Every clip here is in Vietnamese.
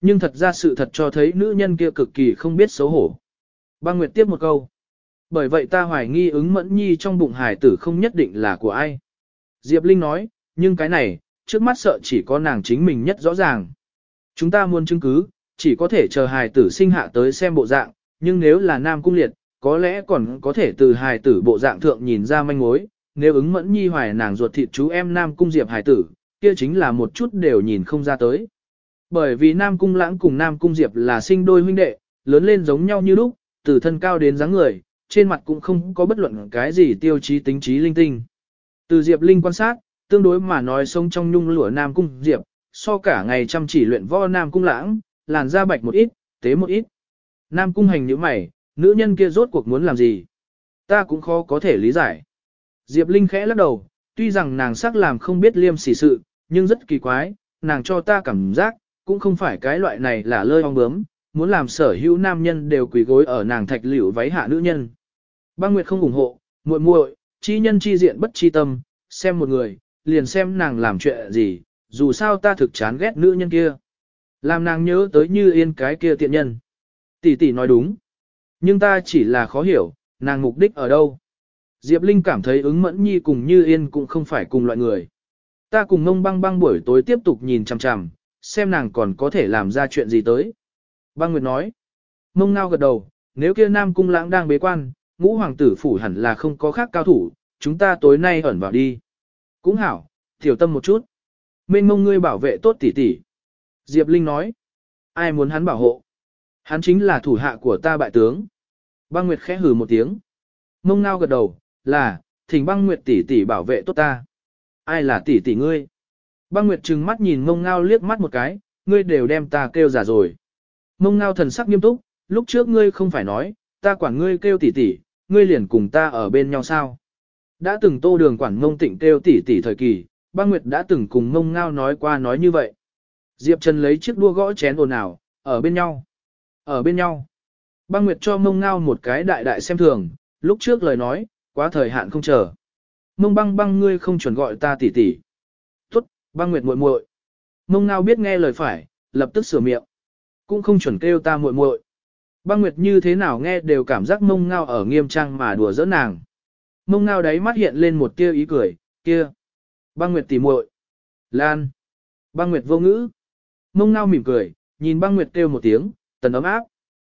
Nhưng thật ra sự thật cho thấy nữ nhân kia cực kỳ không biết xấu hổ. Băng Nguyệt tiếp một câu. Bởi vậy ta hoài nghi ứng mẫn nhi trong bụng hải tử không nhất định là của ai. Diệp Linh nói, nhưng cái này, trước mắt sợ chỉ có nàng chính mình nhất rõ ràng. Chúng ta muốn chứng cứ, chỉ có thể chờ hài tử sinh hạ tới xem bộ dạng, nhưng nếu là nam cung liệt, có lẽ còn có thể từ hài tử bộ dạng thượng nhìn ra manh mối, nếu ứng mẫn nhi hoài nàng ruột thịt chú em nam cung diệp hài tử, kia chính là một chút đều nhìn không ra tới. Bởi vì nam cung lãng cùng nam cung diệp là sinh đôi huynh đệ, lớn lên giống nhau như lúc, từ thân cao đến dáng người, trên mặt cũng không có bất luận cái gì tiêu chí tính trí linh tinh. Từ diệp linh quan sát, tương đối mà nói sống trong nhung lụa nam cung diệp, so cả ngày chăm chỉ luyện võ nam cung lãng, làn da bạch một ít, tế một ít. Nam cung hành như mày, nữ nhân kia rốt cuộc muốn làm gì? Ta cũng khó có thể lý giải. Diệp Linh khẽ lắc đầu, tuy rằng nàng sắc làm không biết liêm sỉ sự, nhưng rất kỳ quái, nàng cho ta cảm giác, cũng không phải cái loại này là lơi ong bướm, muốn làm sở hữu nam nhân đều quỳ gối ở nàng thạch liễu váy hạ nữ nhân. Băng Nguyệt không ủng hộ, muội muội, chi nhân chi diện bất chi tâm, xem một người, liền xem nàng làm chuyện gì, dù sao ta thực chán ghét nữ nhân kia. Làm nàng nhớ tới như yên cái kia tiện nhân. Tỷ tỷ nói đúng. Nhưng ta chỉ là khó hiểu, nàng mục đích ở đâu. Diệp Linh cảm thấy ứng mẫn nhi cùng như yên cũng không phải cùng loại người. Ta cùng ngông băng băng buổi tối tiếp tục nhìn chằm chằm, xem nàng còn có thể làm ra chuyện gì tới. Băng Nguyệt nói. Mông ngao gật đầu, nếu kia nam cung lãng đang bế quan, ngũ hoàng tử phủ hẳn là không có khác cao thủ, chúng ta tối nay ẩn vào đi. Cũng hảo, tiểu tâm một chút. Mênh mông ngươi bảo vệ tốt tỷ tỷ. Diệp Linh nói. Ai muốn hắn bảo hộ? Hắn chính là thủ hạ của ta bại tướng. Băng Nguyệt khẽ hừ một tiếng. Mông ngao gật đầu, là, thỉnh băng Nguyệt tỷ tỷ bảo vệ tốt ta. Ai là tỷ tỷ ngươi? Băng Nguyệt trừng mắt nhìn mông ngao liếc mắt một cái, ngươi đều đem ta kêu giả rồi. Mông ngao thần sắc nghiêm túc, lúc trước ngươi không phải nói, ta quản ngươi kêu tỷ tỷ, ngươi liền cùng ta ở bên nhau sao? Đã từng tô đường quản mông tịnh kêu tỷ tỷ thời kỳ, băng Nguyệt đã từng cùng mông ngao nói qua nói như vậy. Diệp Trần lấy chiếc đua gõ chén ồn ào, ở bên nhau. Ở bên nhau. Băng Nguyệt cho mông ngao một cái đại đại xem thường, lúc trước lời nói, quá thời hạn không chờ. Mông băng băng ngươi không chuẩn gọi ta tỷ tỷ. Băng Nguyệt muội muội. Mông ngao biết nghe lời phải, lập tức sửa miệng. Cũng không chuẩn kêu ta muội muội. Băng Nguyệt như thế nào nghe đều cảm giác mông ngao ở nghiêm trang mà đùa giỡn nàng. Mông ngao đấy mắt hiện lên một tia ý cười, kia. Băng Nguyệt tỉ muội. Lan. Băng Nguyệt vô ngữ. Mông ngao mỉm cười, nhìn băng nguyệt kêu một tiếng, tần ấm áp.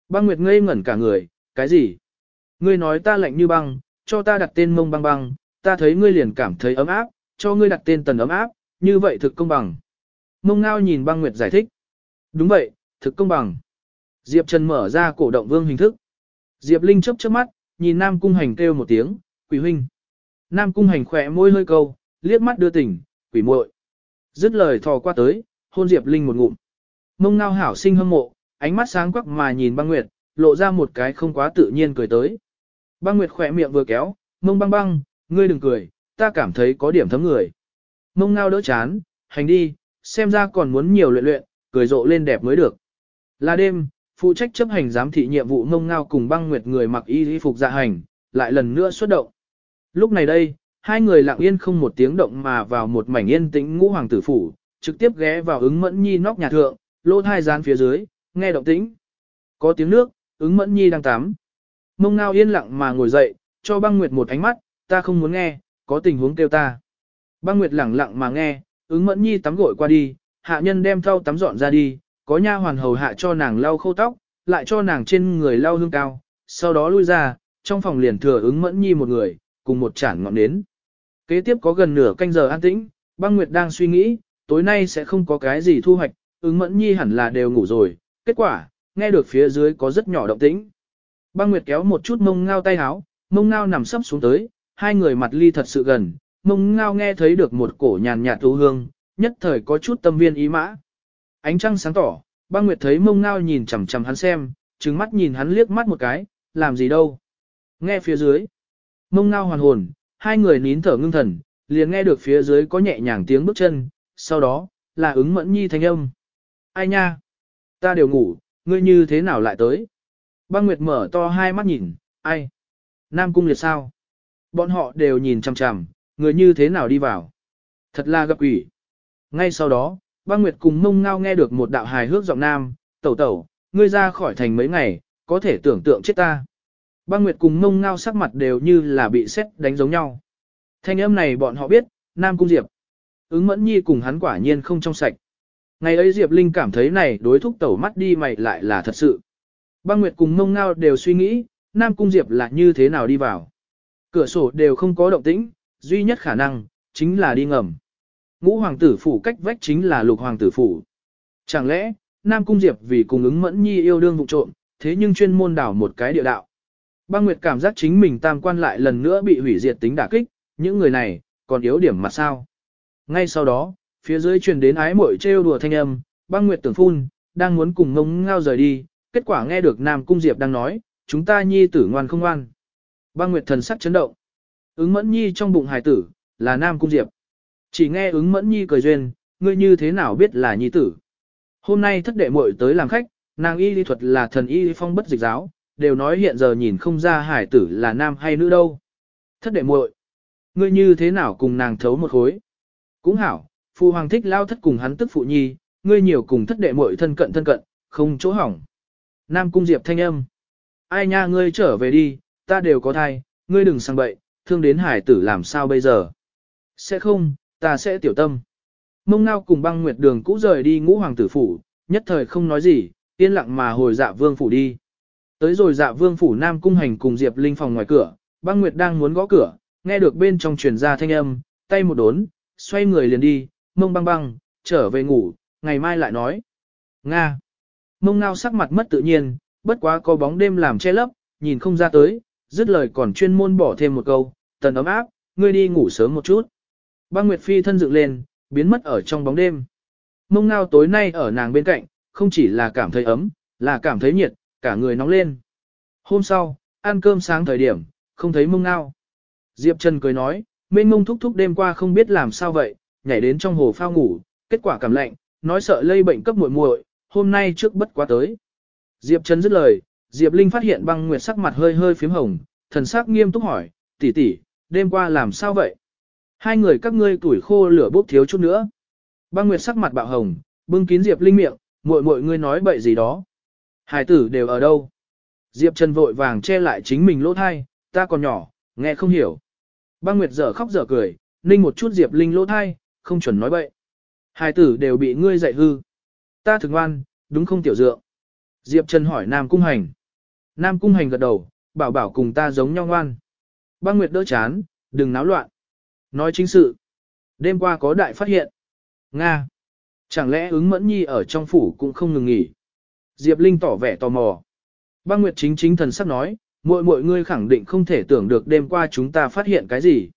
Băng nguyệt ngây ngẩn cả người, cái gì? Ngươi nói ta lạnh như băng, cho ta đặt tên mông băng băng, ta thấy ngươi liền cảm thấy ấm áp, cho ngươi đặt tên tần ấm áp, như vậy thực công bằng. Mông ngao nhìn băng nguyệt giải thích. Đúng vậy, thực công bằng. Diệp Trần mở ra cổ động vương hình thức. Diệp Linh chấp chớp mắt, nhìn Nam Cung Hành kêu một tiếng, quỷ huynh. Nam Cung Hành khỏe môi hơi câu, liếc mắt đưa tỉnh, quỷ muội. Dứt lời thò qua tới, hôn Diệp Linh một ngụm. Mông ngao hảo sinh hâm mộ, ánh mắt sáng quắc mà nhìn băng nguyệt, lộ ra một cái không quá tự nhiên cười tới. Băng nguyệt khỏe miệng vừa kéo, mông băng băng, ngươi đừng cười, ta cảm thấy có điểm thấm người. Mông ngao đỡ chán, hành đi, xem ra còn muốn nhiều luyện luyện, cười rộ lên đẹp mới được. Là đêm, phụ trách chấp hành giám thị nhiệm vụ mông ngao cùng băng nguyệt người mặc y phục dạ hành, lại lần nữa xuất động. Lúc này đây, hai người lặng yên không một tiếng động mà vào một mảnh yên tĩnh ngũ hoàng tử phủ, trực tiếp ghé vào ứng mẫn nhi nóc nhà thượng, lỗ thai dán phía dưới, nghe động tĩnh. Có tiếng nước, ứng mẫn nhi đang tắm. Mông ngao yên lặng mà ngồi dậy, cho băng nguyệt một ánh mắt, ta không muốn nghe, có tình huống kêu ta. Băng nguyệt lẳng lặng mà nghe, ứng mẫn nhi tắm gội qua đi, hạ nhân đem thau tắm dọn ra đi, có nha hoàn hầu hạ cho nàng lau khâu tóc, lại cho nàng trên người lau hương cao, sau đó lui ra, trong phòng liền thừa ứng mẫn nhi một người, cùng một chản ngọn nến. Kế tiếp có gần nửa canh giờ an tĩnh, băng nguyệt đang suy nghĩ, tối nay sẽ không có cái gì thu hoạch, ứng mẫn nhi hẳn là đều ngủ rồi, kết quả, nghe được phía dưới có rất nhỏ động tĩnh. Băng Nguyệt kéo một chút mông ngao tay háo, mông ngao nằm sấp xuống tới, hai người mặt ly thật sự gần, mông ngao nghe thấy được một cổ nhàn nhạt thú hương, nhất thời có chút tâm viên ý mã. Ánh trăng sáng tỏ, băng Nguyệt thấy mông ngao nhìn chằm chằm hắn xem, trừng mắt nhìn hắn liếc mắt một cái, làm gì đâu. Nghe phía dưới, mông ngao hoàn hồn, hai người nín thở ngưng thần, liền nghe được phía dưới có nhẹ nhàng tiếng bước chân, sau đó, là ứng mẫn nhi thanh âm. Ai nha? Ta đều ngủ, ngươi như thế nào lại tới? Băng Nguyệt mở to hai mắt nhìn, ai? Nam cung liệt sao? Bọn họ đều nhìn chằm chằm, người như thế nào đi vào? Thật là gặp quỷ. Ngay sau đó, băng nguyệt cùng mông ngao nghe được một đạo hài hước giọng nam, tẩu tẩu, ngươi ra khỏi thành mấy ngày, có thể tưởng tượng chết ta. Băng nguyệt cùng mông ngao sắc mặt đều như là bị xét đánh giống nhau. Thanh âm này bọn họ biết, Nam Cung Diệp. Ứng mẫn nhi cùng hắn quả nhiên không trong sạch. Ngày ấy Diệp Linh cảm thấy này đối thúc tẩu mắt đi mày lại là thật sự. Băng Nguyệt cùng mông ngao đều suy nghĩ, Nam Cung Diệp là như thế nào đi vào. Cửa sổ đều không có động tĩnh, duy nhất khả năng, chính là đi ngầm. Ngũ hoàng tử phủ cách vách chính là lục hoàng tử phủ. Chẳng lẽ, Nam Cung Diệp vì cùng ứng mẫn nhi yêu đương vụ trộm, thế nhưng chuyên môn đảo một cái địa đạo. Băng Nguyệt cảm giác chính mình tam quan lại lần nữa bị hủy diệt tính đả kích, những người này, còn yếu điểm mà sao. Ngay sau đó, phía dưới truyền đến ái mội trêu đùa thanh âm, băng Nguyệt tưởng phun, đang muốn cùng ngông ngao rời đi, kết quả nghe được Nam Cung Diệp đang nói, chúng ta nhi tử ngoan không ngoan. Băng Nguyệt thần sắc chấn động. Ứng mẫn nhi trong bụng hài tử, là Nam Cung Diệp. Chỉ nghe ứng mẫn nhi cười duyên, ngươi như thế nào biết là nhi tử. Hôm nay thất đệ muội tới làm khách, nàng y lý thuật là thần y phong bất dịch giáo, đều nói hiện giờ nhìn không ra hải tử là nam hay nữ đâu. Thất đệ muội, ngươi như thế nào cùng nàng thấu một khối? Cũng hảo, phụ hoàng thích lao thất cùng hắn tức phụ nhi, ngươi nhiều cùng thất đệ muội thân cận thân cận, không chỗ hỏng. Nam cung diệp thanh âm. Ai nha ngươi trở về đi, ta đều có thai, ngươi đừng sang bậy, thương đến hải tử làm sao bây giờ. Sẽ không, ta sẽ tiểu tâm. Mông ngao cùng băng nguyệt đường cũ rời đi ngũ hoàng tử phủ, nhất thời không nói gì, yên lặng mà hồi dạ vương phủ đi. Tới rồi dạ vương phủ nam cung hành cùng Diệp Linh phòng ngoài cửa, băng nguyệt đang muốn gõ cửa, nghe được bên trong truyền ra thanh âm, tay một đốn, xoay người liền đi, mông băng băng, trở về ngủ, ngày mai lại nói. Nga. Mông ngao sắc mặt mất tự nhiên, bất quá có bóng đêm làm che lấp, nhìn không ra tới, dứt lời còn chuyên môn bỏ thêm một câu, tần ấm áp, ngươi đi ngủ sớm một chút. Băng Nguyệt Phi thân dựng lên, biến mất ở trong bóng đêm. Mông ngao tối nay ở nàng bên cạnh, không chỉ là cảm thấy ấm, là cảm thấy nhiệt, cả người nóng lên. Hôm sau, ăn cơm sáng thời điểm, không thấy mông ngao. Diệp Trần cười nói, mênh mông thúc thúc đêm qua không biết làm sao vậy, nhảy đến trong hồ phao ngủ, kết quả cảm lạnh, nói sợ lây bệnh cấp muội muội, hôm nay trước bất quá tới. Diệp Trần dứt lời, Diệp Linh phát hiện băng nguyệt sắc mặt hơi hơi phím hồng, thần sắc nghiêm túc hỏi, tỷ tỷ, đêm qua làm sao vậy? Hai người các ngươi tuổi khô lửa bốc thiếu chút nữa. Băng nguyệt sắc mặt bạo hồng, bưng kín Diệp Linh miệng, muội muội ngươi nói bậy gì đó. Hải tử đều ở đâu? Diệp Trần vội vàng che lại chính mình lỗ thai, ta còn nhỏ, nghe không hiểu. Băng Nguyệt dở khóc dở cười, ninh một chút Diệp Linh lỗ thai, không chuẩn nói bậy. Hải tử đều bị ngươi dạy hư. Ta thường ngoan, đúng không tiểu dượng? Diệp Trần hỏi Nam Cung Hành. Nam Cung Hành gật đầu, bảo bảo cùng ta giống nhau ngoan. Băng Nguyệt đỡ chán, đừng náo loạn. Nói chính sự. Đêm qua có đại phát hiện. Nga. Chẳng lẽ ứng mẫn nhi ở trong phủ cũng không ngừng nghỉ. Diệp Linh tỏ vẻ tò mò. Băng Nguyệt chính chính thần sắc nói, muội muội ngươi khẳng định không thể tưởng được đêm qua chúng ta phát hiện cái gì.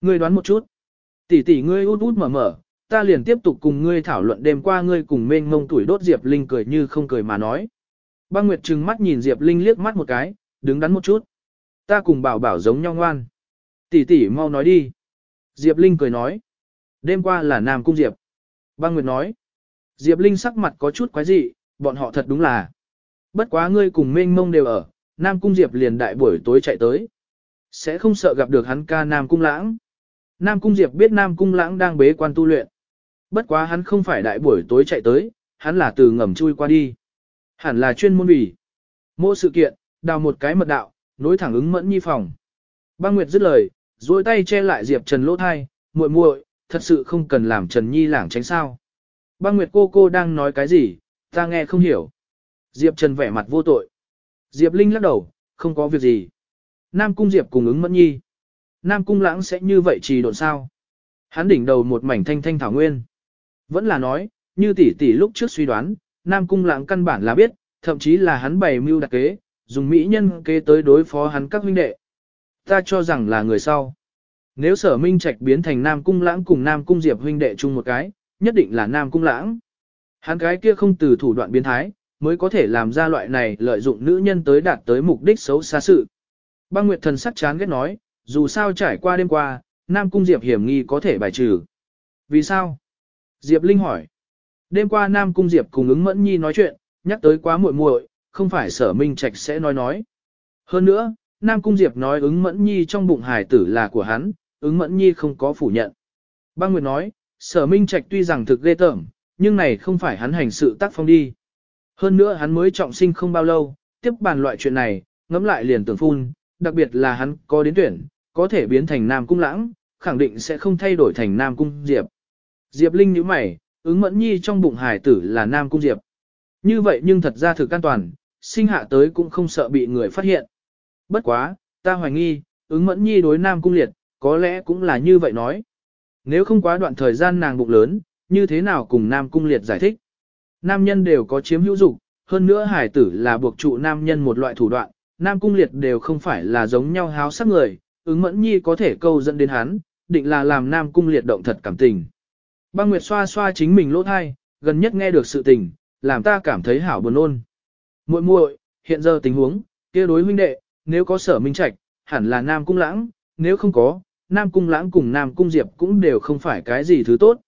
Ngươi đoán một chút. Tỷ tỷ ngươi út út mở mở, ta liền tiếp tục cùng ngươi thảo luận đêm qua ngươi cùng mênh mông tuổi đốt Diệp Linh cười như không cười mà nói. Băng Nguyệt trừng mắt nhìn Diệp Linh liếc mắt một cái, đứng đắn một chút. Ta cùng bảo bảo giống nhau ngoan. Tỷ tỷ mau nói đi. Diệp Linh cười nói. Đêm qua là Nam Cung Diệp. Băng Nguyệt nói. Diệp Linh sắc mặt có chút quái dị, bọn họ thật đúng là. Bất quá ngươi cùng mênh mông đều ở, Nam Cung Diệp liền đại buổi tối chạy tới. Sẽ không sợ gặp được hắn ca Nam Cung Lãng. Nam Cung Diệp biết Nam Cung Lãng đang bế quan tu luyện. Bất quá hắn không phải đại buổi tối chạy tới, hắn là từ ngầm chui qua đi. Hẳn là chuyên môn bỉ. Mỗi sự kiện, đào một cái mật đạo, nối thẳng ứng mẫn nhi phòng. Băng Nguyệt dứt lời, duỗi tay che lại Diệp Trần lỗ thai, muội muội, thật sự không cần làm Trần Nhi lảng tránh sao. Băng Nguyệt cô cô đang nói cái gì, ta nghe không hiểu. Diệp Trần vẻ mặt vô tội. Diệp Linh lắc đầu, không có việc gì. Nam Cung Diệp cùng ứng mẫn nhi. Nam Cung lãng sẽ như vậy trì độn sao. Hắn đỉnh đầu một mảnh thanh thanh thảo nguyên. Vẫn là nói, như tỷ tỷ lúc trước suy đoán, Nam Cung lãng căn bản là biết, thậm chí là hắn bày mưu đặc kế, dùng mỹ nhân kế tới đối phó hắn các huynh đệ. Ta cho rằng là người sau. Nếu sở minh trạch biến thành Nam Cung lãng cùng Nam Cung Diệp huynh đệ chung một cái, nhất định là Nam Cung lãng. Hắn cái kia không từ thủ đoạn biến thái, mới có thể làm ra loại này lợi dụng nữ nhân tới đạt tới mục đích xấu xa sự. Băng Nguyệt thần sắc chán ghét nói, dù sao trải qua đêm qua, Nam Cung Diệp hiểm nghi có thể bài trừ. Vì sao? Diệp Linh hỏi. Đêm qua Nam Cung Diệp cùng ứng mẫn nhi nói chuyện, nhắc tới quá muội muội, không phải sở minh trạch sẽ nói nói. Hơn nữa, Nam Cung Diệp nói ứng mẫn nhi trong bụng hải tử là của hắn, ứng mẫn nhi không có phủ nhận. Băng Nguyệt nói, sở minh trạch tuy rằng thực ghê tởm, nhưng này không phải hắn hành sự tác phong đi. Hơn nữa hắn mới trọng sinh không bao lâu, tiếp bàn loại chuyện này, ngẫm lại liền tưởng phun, đặc biệt là hắn có đến tuyển, có thể biến thành Nam Cung Lãng, khẳng định sẽ không thay đổi thành Nam Cung Diệp. Diệp Linh nhíu mày, ứng mẫn nhi trong bụng hải tử là Nam Cung Diệp. Như vậy nhưng thật ra thực an toàn, sinh hạ tới cũng không sợ bị người phát hiện. Bất quá, ta hoài nghi, ứng mẫn nhi đối Nam Cung Liệt, có lẽ cũng là như vậy nói. Nếu không quá đoạn thời gian nàng bụng lớn, như thế nào cùng Nam Cung Liệt giải thích. Nam nhân đều có chiếm hữu dục, hơn nữa hải tử là buộc trụ nam nhân một loại thủ đoạn, Nam Cung Liệt đều không phải là giống nhau háo sắc người, ứng mẫn nhi có thể câu dẫn đến hắn, định là làm Nam Cung Liệt động thật cảm tình. Băng Nguyệt xoa xoa chính mình lỗ thai, gần nhất nghe được sự tình, làm ta cảm thấy hảo buồn ôn. Muội muội, hiện giờ tình huống, kia đối huynh đệ, nếu có sở minh trạch, hẳn là Nam Cung Lãng, nếu không có, Nam Cung Lãng cùng Nam Cung Diệp cũng đều không phải cái gì thứ tốt.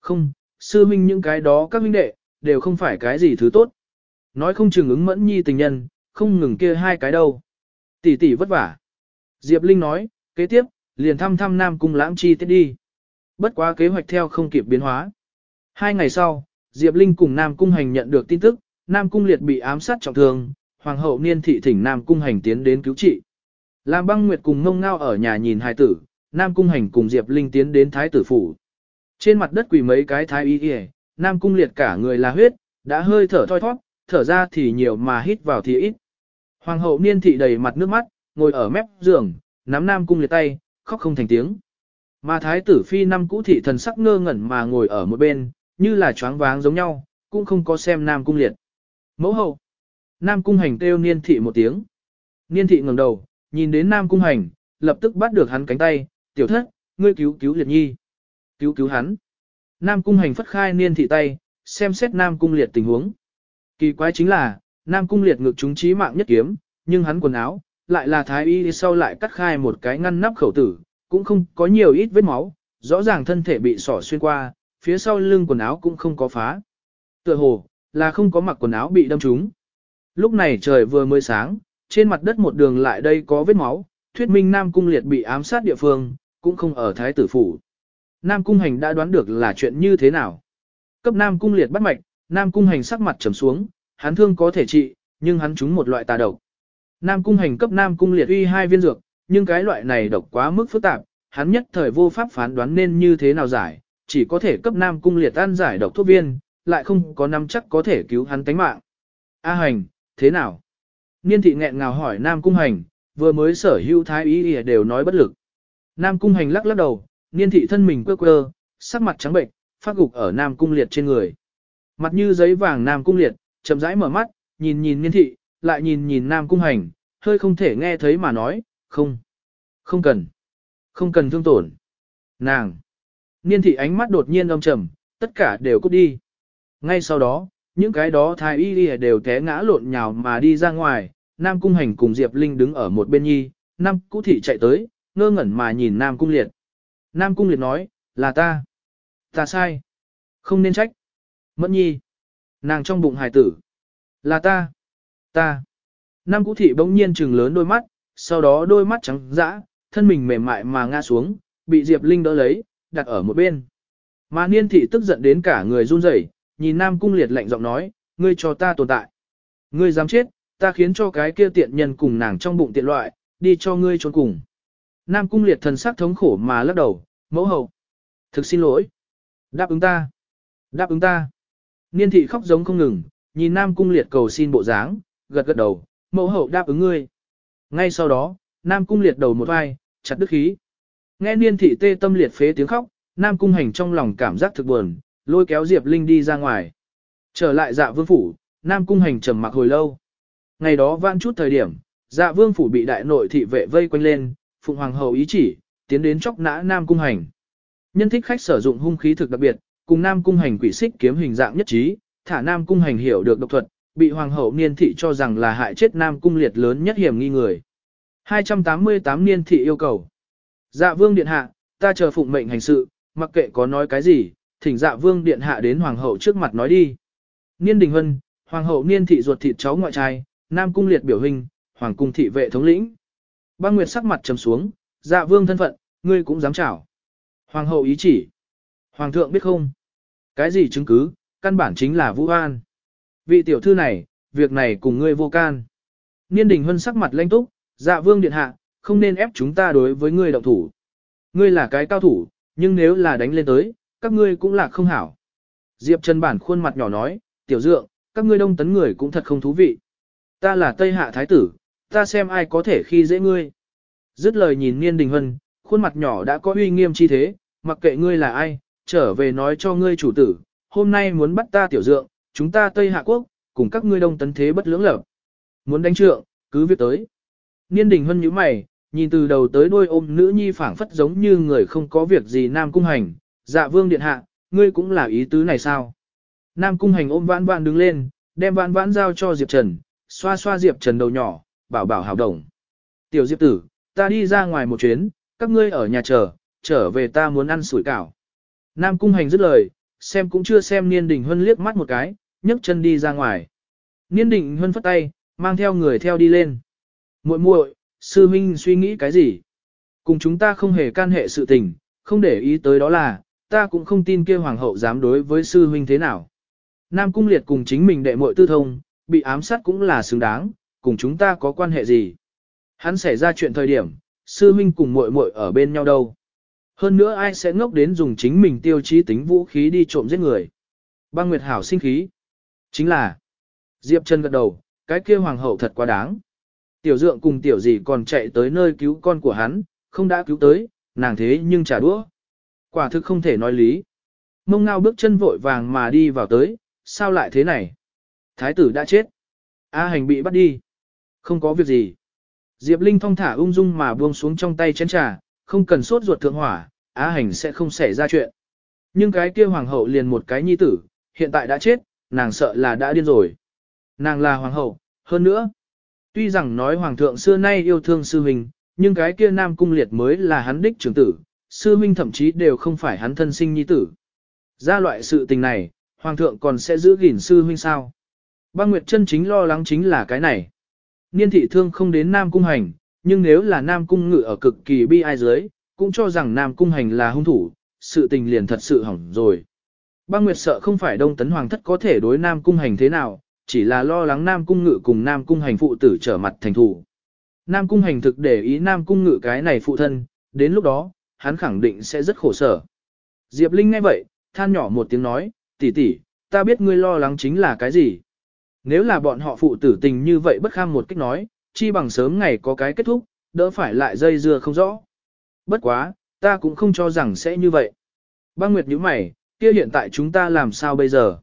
Không, sư huynh những cái đó các huynh đệ, đều không phải cái gì thứ tốt. Nói không chừng ứng mẫn nhi tình nhân, không ngừng kia hai cái đâu. Tỷ tỷ vất vả. Diệp Linh nói, kế tiếp, liền thăm thăm Nam Cung Lãng chi tiết đi. Bất quá kế hoạch theo không kịp biến hóa. Hai ngày sau, Diệp Linh cùng Nam Cung Hành nhận được tin tức, Nam Cung Liệt bị ám sát trọng thương, Hoàng hậu niên thị thỉnh Nam Cung Hành tiến đến cứu trị. Lam băng nguyệt cùng ngông ngao ở nhà nhìn hài tử, Nam Cung Hành cùng Diệp Linh tiến đến Thái tử phủ. Trên mặt đất quỳ mấy cái thái y y, Nam Cung Liệt cả người là huyết, đã hơi thở thoi thoát, thở ra thì nhiều mà hít vào thì ít. Hoàng hậu niên thị đầy mặt nước mắt, ngồi ở mép giường, nắm Nam Cung Liệt tay, khóc không thành tiếng. Mà thái tử phi năm cũ thị thần sắc ngơ ngẩn mà ngồi ở một bên, như là choáng váng giống nhau, cũng không có xem Nam Cung Liệt. Mẫu hậu. Nam Cung Hành kêu niên thị một tiếng. Niên thị ngẩng đầu, nhìn đến Nam Cung Hành, lập tức bắt được hắn cánh tay, tiểu thất, ngươi cứu cứu liệt nhi. Cứu cứu hắn. Nam Cung Hành phất khai niên thị tay, xem xét Nam Cung liệt tình huống. Kỳ quái chính là, Nam Cung liệt ngực chúng trí mạng nhất kiếm, nhưng hắn quần áo, lại là thái y sau lại cắt khai một cái ngăn nắp khẩu tử, cũng không có nhiều ít vết máu, rõ ràng thân thể bị sỏ xuyên qua, phía sau lưng quần áo cũng không có phá. Tựa hồ, là không có mặc quần áo bị đâm trúng. Lúc này trời vừa mới sáng, trên mặt đất một đường lại đây có vết máu, thuyết minh Nam Cung Liệt bị ám sát địa phương, cũng không ở Thái tử phủ. Nam Cung Hành đã đoán được là chuyện như thế nào. Cấp Nam Cung Liệt bắt mạch, Nam Cung Hành sắc mặt trầm xuống, hắn thương có thể trị, nhưng hắn trúng một loại tà độc. Nam Cung Hành cấp Nam Cung Liệt uy hai viên dược, nhưng cái loại này độc quá mức phức tạp, hắn nhất thời vô pháp phán đoán nên như thế nào giải, chỉ có thể cấp Nam Cung Liệt ăn giải độc thuốc viên, lại không có năm chắc có thể cứu hắn tánh mạng. A Hành, thế nào? Niên thị nghẹn ngào hỏi Nam Cung Hành, vừa mới sở hữu thái ý đều nói bất lực. Nam Cung Hành lắc lắc đầu, niên thị thân mình quơ quơ, sắc mặt trắng bệnh, phát gục ở Nam Cung Liệt trên người. Mặt như giấy vàng Nam Cung Liệt, chậm rãi mở mắt, nhìn nhìn niên thị, lại nhìn nhìn Nam Cung Hành, hơi không thể nghe thấy mà nói, không, không cần, không cần thương tổn. Nàng, niên thị ánh mắt đột nhiên âm trầm, tất cả đều cút đi. Ngay sau đó, những cái đó thái y đều té ngã lộn nhào mà đi ra ngoài, Nam Cung Hành cùng Diệp Linh đứng ở một bên nhi, Nam Cũ Thị chạy tới, ngơ ngẩn mà nhìn Nam Cung Liệt. Nam Cung Liệt nói, là ta. Ta sai. Không nên trách. Mẫn nhi. Nàng trong bụng hài tử. Là ta. Ta. Nam Cũ Thị bỗng nhiên trừng lớn đôi mắt, sau đó đôi mắt trắng dã, thân mình mềm mại mà ngã xuống, bị Diệp Linh đỡ lấy, đặt ở một bên. Mà Niên Thị tức giận đến cả người run rẩy, nhìn Nam Cung Liệt lạnh giọng nói, ngươi cho ta tồn tại. Ngươi dám chết, ta khiến cho cái kia tiện nhân cùng nàng trong bụng tiện loại, đi cho ngươi trốn cùng. Nam Cung Liệt thần sắc thống khổ mà lắc đầu, mẫu hậu. Thực xin lỗi. Đáp ứng ta. Đáp ứng ta. Niên thị khóc giống không ngừng, nhìn Nam Cung Liệt cầu xin bộ dáng, gật gật đầu, mẫu hậu đáp ứng ngươi. Ngay sau đó, Nam Cung Liệt đầu một vai, chặt đứt khí. Nghe Niên thị tê tâm liệt phế tiếng khóc, Nam Cung Hành trong lòng cảm giác thực buồn, lôi kéo Diệp Linh đi ra ngoài. Trở lại dạ vương phủ, Nam Cung Hành trầm mặc hồi lâu. Ngày đó vãn chút thời điểm, dạ vương phủ bị đại nội thị vệ vây quanh lên, Phụng Hoàng hậu ý chỉ, tiến đến chóc nã Nam Cung Hành. Nhân thích khách sử dụng hung khí thực đặc biệt, cùng Nam Cung Hành quỷ xích kiếm hình dạng nhất trí, thả Nam Cung Hành hiểu được độc thuật, bị Hoàng hậu niên thị cho rằng là hại chết Nam Cung liệt lớn nhất hiểm nghi người. 288 niên thị yêu cầu. Dạ vương điện hạ, ta chờ phụng mệnh hành sự, mặc kệ có nói cái gì, thỉnh dạ vương điện hạ đến hoàng hậu trước mặt nói đi. Niên đình hân, hoàng hậu niên thị ruột thịt cháu ngoại trai, nam cung liệt biểu hình, hoàng cung thị vệ thống lĩnh. Băng Nguyệt sắc mặt trầm xuống, dạ vương thân phận, ngươi cũng dám chảo. Hoàng hậu ý chỉ. Hoàng thượng biết không? Cái gì chứng cứ, căn bản chính là Vũ An. Vị tiểu thư này, việc này cùng ngươi vô can. Niên đình hân sắc mặt lanh túc, dạ vương điện hạ, không nên ép chúng ta đối với ngươi động thủ. Ngươi là cái cao thủ, nhưng nếu là đánh lên tới, các ngươi cũng là không hảo. Diệp Trần bản khuôn mặt nhỏ nói, tiểu dượng, các ngươi đông tấn người cũng thật không thú vị. Ta là Tây Hạ Thái tử, ta xem ai có thể khi dễ ngươi. Dứt lời nhìn Niên Đình Hân, khuôn mặt nhỏ đã có uy nghiêm chi thế, mặc kệ ngươi là ai, trở về nói cho ngươi chủ tử, hôm nay muốn bắt ta tiểu dượng, chúng ta Tây Hạ Quốc, cùng các ngươi đông tấn thế bất lưỡng lập. Muốn đánh trượng, cứ việc tới. Niên Đình Hân nhíu mày, nhìn từ đầu tới đuôi ôm nữ nhi phảng phất giống như người không có việc gì Nam Cung Hành, dạ vương điện hạ, ngươi cũng là ý tứ này sao? Nam Cung Hành ôm vãn vãn đứng lên, đem vãn vãn giao cho Diệp Trần, xoa xoa Diệp Trần đầu nhỏ, bảo bảo hào đồng. Tiểu Diệp tử, ta đi ra ngoài một chuyến, các ngươi ở nhà chờ, trở về ta muốn ăn sủi cảo. Nam Cung Hành dứt lời, xem cũng chưa xem Niên Đình Huân liếc mắt một cái, nhấc chân đi ra ngoài. Niên Đình Huân phất tay, mang theo người theo đi lên. Muội muội, sư minh suy nghĩ cái gì? Cùng chúng ta không hề can hệ sự tình, không để ý tới đó là, ta cũng không tin kia hoàng hậu dám đối với sư huynh thế nào. Nam Cung Liệt cùng chính mình đệ muội tư thông, bị ám sát cũng là xứng đáng, cùng chúng ta có quan hệ gì. Hắn xảy ra chuyện thời điểm, sư huynh cùng muội muội ở bên nhau đâu. Hơn nữa ai sẽ ngốc đến dùng chính mình tiêu chí tính vũ khí đi trộm giết người. Băng Nguyệt Hảo sinh khí. Chính là, Diệp Trần gật đầu, cái kia hoàng hậu thật quá đáng. Tiểu dượng cùng tiểu gì còn chạy tới nơi cứu con của hắn, không đã cứu tới, nàng thế nhưng trả đũa. Quả thực không thể nói lý. Mông ngao bước chân vội vàng mà đi vào tới, sao lại thế này? Thái tử đã chết. A hành bị bắt đi. Không có việc gì. Diệp Linh thong thả ung dung mà buông xuống trong tay chén trà, không cần sốt ruột thượng hỏa, A hành sẽ không xảy ra chuyện. Nhưng cái kia hoàng hậu liền một cái nhi tử, hiện tại đã chết, nàng sợ là đã điên rồi. Nàng là hoàng hậu, hơn nữa. Tuy rằng nói hoàng thượng xưa nay yêu thương sư huynh, nhưng cái kia nam cung liệt mới là hắn đích trưởng tử, sư huynh thậm chí đều không phải hắn thân sinh nhi tử. Ra loại sự tình này, hoàng thượng còn sẽ giữ gìn sư huynh sao? Băng Nguyệt chân chính lo lắng chính là cái này. Niên thị thương không đến Nam Cung Hành, nhưng nếu là Nam Cung ngự ở cực kỳ bi ai dưới, cũng cho rằng Nam Cung Hành là hung thủ, sự tình liền thật sự hỏng rồi. Băng Nguyệt sợ không phải Đông Tấn Hoàng thất có thể đối Nam Cung Hành thế nào, chỉ là lo lắng Nam Cung ngự cùng Nam Cung Hành phụ tử trở mặt thành thủ. Nam Cung Hành thực để ý Nam Cung ngự cái này phụ thân, đến lúc đó, hắn khẳng định sẽ rất khổ sở. Diệp Linh nghe vậy, than nhỏ một tiếng nói, tỷ tỷ, ta biết ngươi lo lắng chính là cái gì. Nếu là bọn họ phụ tử tình như vậy bất kham một cách nói, chi bằng sớm ngày có cái kết thúc, đỡ phải lại dây dưa không rõ. Bất quá, ta cũng không cho rằng sẽ như vậy. Băng Nguyệt nhíu mày, kia hiện tại chúng ta làm sao bây giờ?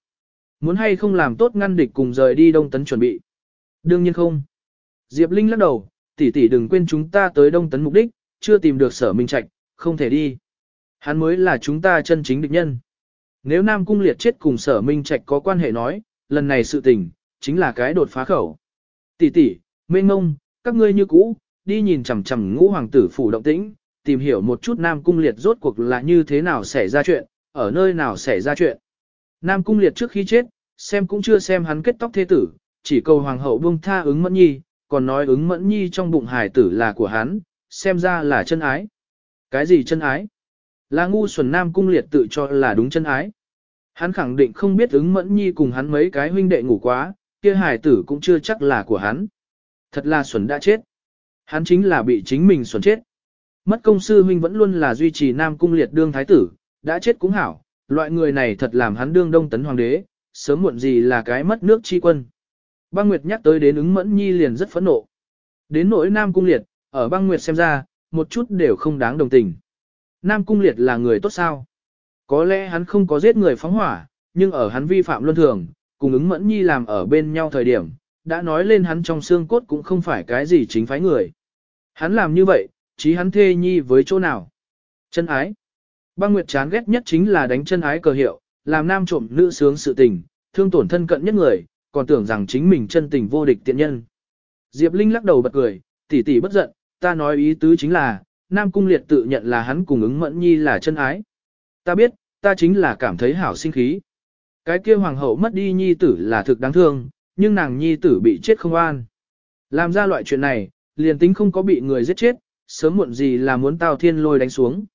Muốn hay không làm tốt ngăn địch cùng rời đi Đông Tấn chuẩn bị? Đương nhiên không. Diệp Linh lắc đầu, tỷ tỷ đừng quên chúng ta tới Đông Tấn mục đích, chưa tìm được sở minh trạch, không thể đi. Hắn mới là chúng ta chân chính địch nhân. Nếu Nam Cung Liệt chết cùng sở minh trạch có quan hệ nói, lần này sự tình, chính là cái đột phá khẩu. Tỷ tỷ, mê ngông, các ngươi như cũ, đi nhìn chằm chằm ngũ hoàng tử phủ động tĩnh, tìm hiểu một chút Nam Cung Liệt rốt cuộc là như thế nào xảy ra chuyện, ở nơi nào xảy ra chuyện. Nam Cung Liệt trước khi chết, xem cũng chưa xem hắn kết tóc thế tử, chỉ cầu hoàng hậu buông tha ứng mẫn nhi, còn nói ứng mẫn nhi trong bụng hải tử là của hắn, xem ra là chân ái. Cái gì chân ái? Là ngu xuẩn Nam Cung Liệt tự cho là đúng chân ái. Hắn khẳng định không biết ứng mẫn nhi cùng hắn mấy cái huynh đệ ngủ quá, kia hải tử cũng chưa chắc là của hắn. Thật là xuẩn đã chết. Hắn chính là bị chính mình xuẩn chết. Mất công sư huynh vẫn luôn là duy trì Nam Cung Liệt đương thái tử, đã chết cũng hảo, loại người này thật làm hắn đương đông tấn hoàng đế, sớm muộn gì là cái mất nước chi quân. Băng Nguyệt nhắc tới đến ứng mẫn nhi liền rất phẫn nộ. Đến nỗi Nam Cung Liệt, ở băng Nguyệt xem ra, một chút đều không đáng đồng tình. Nam Cung Liệt là người tốt sao? Có lẽ hắn không có giết người phóng hỏa, nhưng ở hắn vi phạm luân thường, cùng ứng mẫn nhi làm ở bên nhau thời điểm, đã nói lên hắn trong xương cốt cũng không phải cái gì chính phái người. Hắn làm như vậy, chí hắn thê nhi với chỗ nào? Chân ái. Băng Nguyệt chán ghét nhất chính là đánh chân ái cờ hiệu, làm nam trộm nữ sướng sự tình, thương tổn thân cận nhất người, còn tưởng rằng chính mình chân tình vô địch tiện nhân. Diệp Linh lắc đầu bật cười, tỷ tỷ bất giận, ta nói ý tứ chính là, Nam Cung Liệt tự nhận là hắn cùng ứng mẫn nhi là chân ái. Ta biết, ta chính là cảm thấy hảo sinh khí. Cái kia hoàng hậu mất đi nhi tử là thực đáng thương, nhưng nàng nhi tử bị chết không an. Làm ra loại chuyện này, liền tính không có bị người giết chết, sớm muộn gì là muốn tao thiên lôi đánh xuống.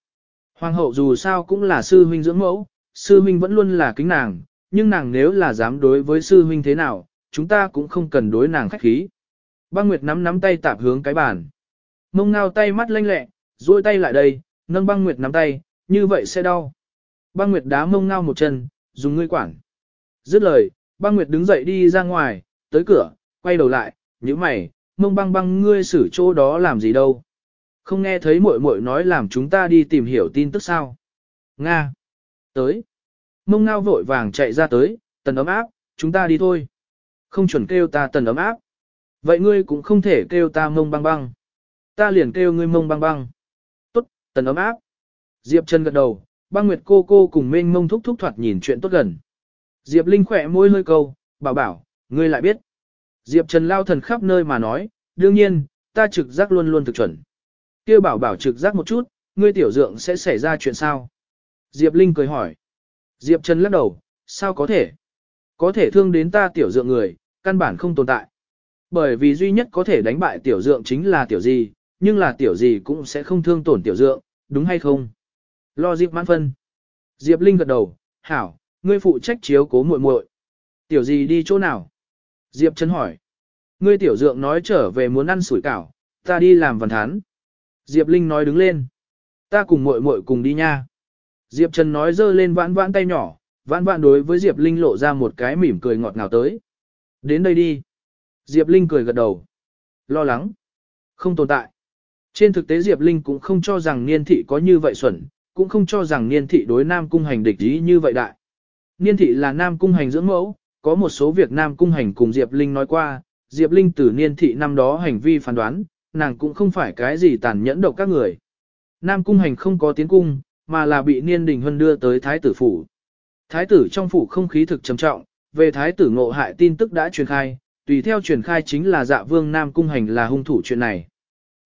Hoàng hậu dù sao cũng là sư huynh dưỡng mẫu, sư huynh vẫn luôn là kính nàng, nhưng nàng nếu là dám đối với sư huynh thế nào, chúng ta cũng không cần đối nàng khách khí. Băng Nguyệt nắm nắm tay tạp hướng cái bàn. Mông ngao tay mắt lanh lẹ, duỗi tay lại đây, nâng băng Nguyệt nắm tay, như vậy sẽ đau. Băng Nguyệt đá mông ngao một chân, dùng ngươi quản. Dứt lời, băng Nguyệt đứng dậy đi ra ngoài, tới cửa, quay đầu lại, như mày, mông băng băng ngươi xử chỗ đó làm gì đâu. Không nghe thấy muội muội nói làm chúng ta đi tìm hiểu tin tức sao. Nga. Tới. Mông ngao vội vàng chạy ra tới, tần ấm áp, chúng ta đi thôi. Không chuẩn kêu ta tần ấm áp. Vậy ngươi cũng không thể kêu ta mông băng băng. Ta liền kêu ngươi mông băng băng. Tốt, tần ấm áp. Diệp Trần gật đầu, băng nguyệt cô cô cùng mênh mông thúc thúc thoạt nhìn chuyện tốt gần. Diệp Linh khỏe môi hơi câu, bảo bảo, ngươi lại biết. Diệp Trần lao thần khắp nơi mà nói, đương nhiên, ta trực giác luôn luôn thực chuẩn kia bảo bảo trực giác một chút, ngươi tiểu dượng sẽ xảy ra chuyện sao? Diệp Linh cười hỏi. Diệp Trần lắc đầu, sao có thể? Có thể thương đến ta tiểu dượng người, căn bản không tồn tại. Bởi vì duy nhất có thể đánh bại tiểu dượng chính là tiểu gì, nhưng là tiểu gì cũng sẽ không thương tổn tiểu dượng, đúng hay không? Lo Diệp mãn phân. Diệp Linh gật đầu, hảo, ngươi phụ trách chiếu cố muội muội. Tiểu gì đi chỗ nào? Diệp Trần hỏi. Ngươi tiểu dượng nói trở về muốn ăn sủi cảo, ta đi làm văn thán. Diệp Linh nói đứng lên. Ta cùng muội muội cùng đi nha. Diệp Trần nói dơ lên vãn vãn tay nhỏ, vãn vãn đối với Diệp Linh lộ ra một cái mỉm cười ngọt ngào tới. Đến đây đi. Diệp Linh cười gật đầu. Lo lắng. Không tồn tại. Trên thực tế Diệp Linh cũng không cho rằng niên thị có như vậy xuẩn, cũng không cho rằng niên thị đối Nam Cung Hành địch ý như vậy đại. Niên thị là Nam Cung Hành dưỡng mẫu, có một số việc Nam Cung Hành cùng Diệp Linh nói qua, Diệp Linh từ niên thị năm đó hành vi phán đoán, nàng cũng không phải cái gì tàn nhẫn độc các người. Nam Cung Hành không có tiến cung, mà là bị niên đình huân đưa tới Thái tử phủ. Thái tử trong phủ không khí thực trầm trọng, về Thái tử ngộ hại tin tức đã truyền khai, tùy theo truyền khai chính là dạ vương Nam Cung Hành là hung thủ chuyện này.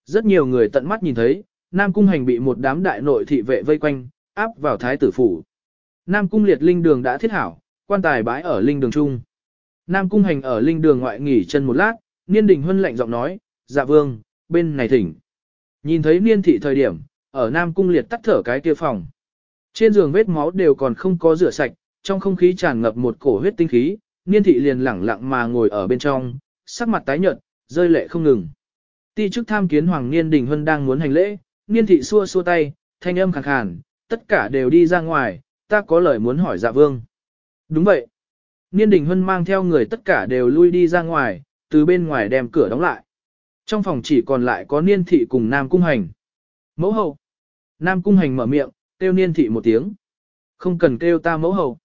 Rất nhiều người tận mắt nhìn thấy, Nam Cung Hành bị một đám đại nội thị vệ vây quanh, áp vào Thái tử phủ. Nam Cung liệt linh đường đã thiết hảo, quan tài bãi ở linh đường trung. Nam Cung Hành ở linh đường ngoại nghỉ chân một lát, Niên Đình Huân lạnh giọng nói, dạ vương, bên này thỉnh. Nhìn thấy Niên thị thời điểm, ở Nam Cung liệt tắt thở cái kia phòng. Trên giường vết máu đều còn không có rửa sạch, trong không khí tràn ngập một cổ huyết tinh khí, Niên thị liền lẳng lặng mà ngồi ở bên trong, sắc mặt tái nhợt, rơi lệ không ngừng. Ti chức tham kiến Hoàng Niên Đình Hân đang muốn hành lễ, Niên thị xua xua tay, thanh âm khàn khàn, tất cả đều đi ra ngoài, ta có lời muốn hỏi dạ vương. Đúng vậy. Niên Đình Hân mang theo người tất cả đều lui đi ra ngoài, từ bên ngoài đem cửa đóng lại. Trong phòng chỉ còn lại có Niên Thị cùng Nam Cung Hành. Mẫu hậu. Nam Cung Hành mở miệng, kêu Niên Thị một tiếng. Không cần kêu ta mẫu hậu.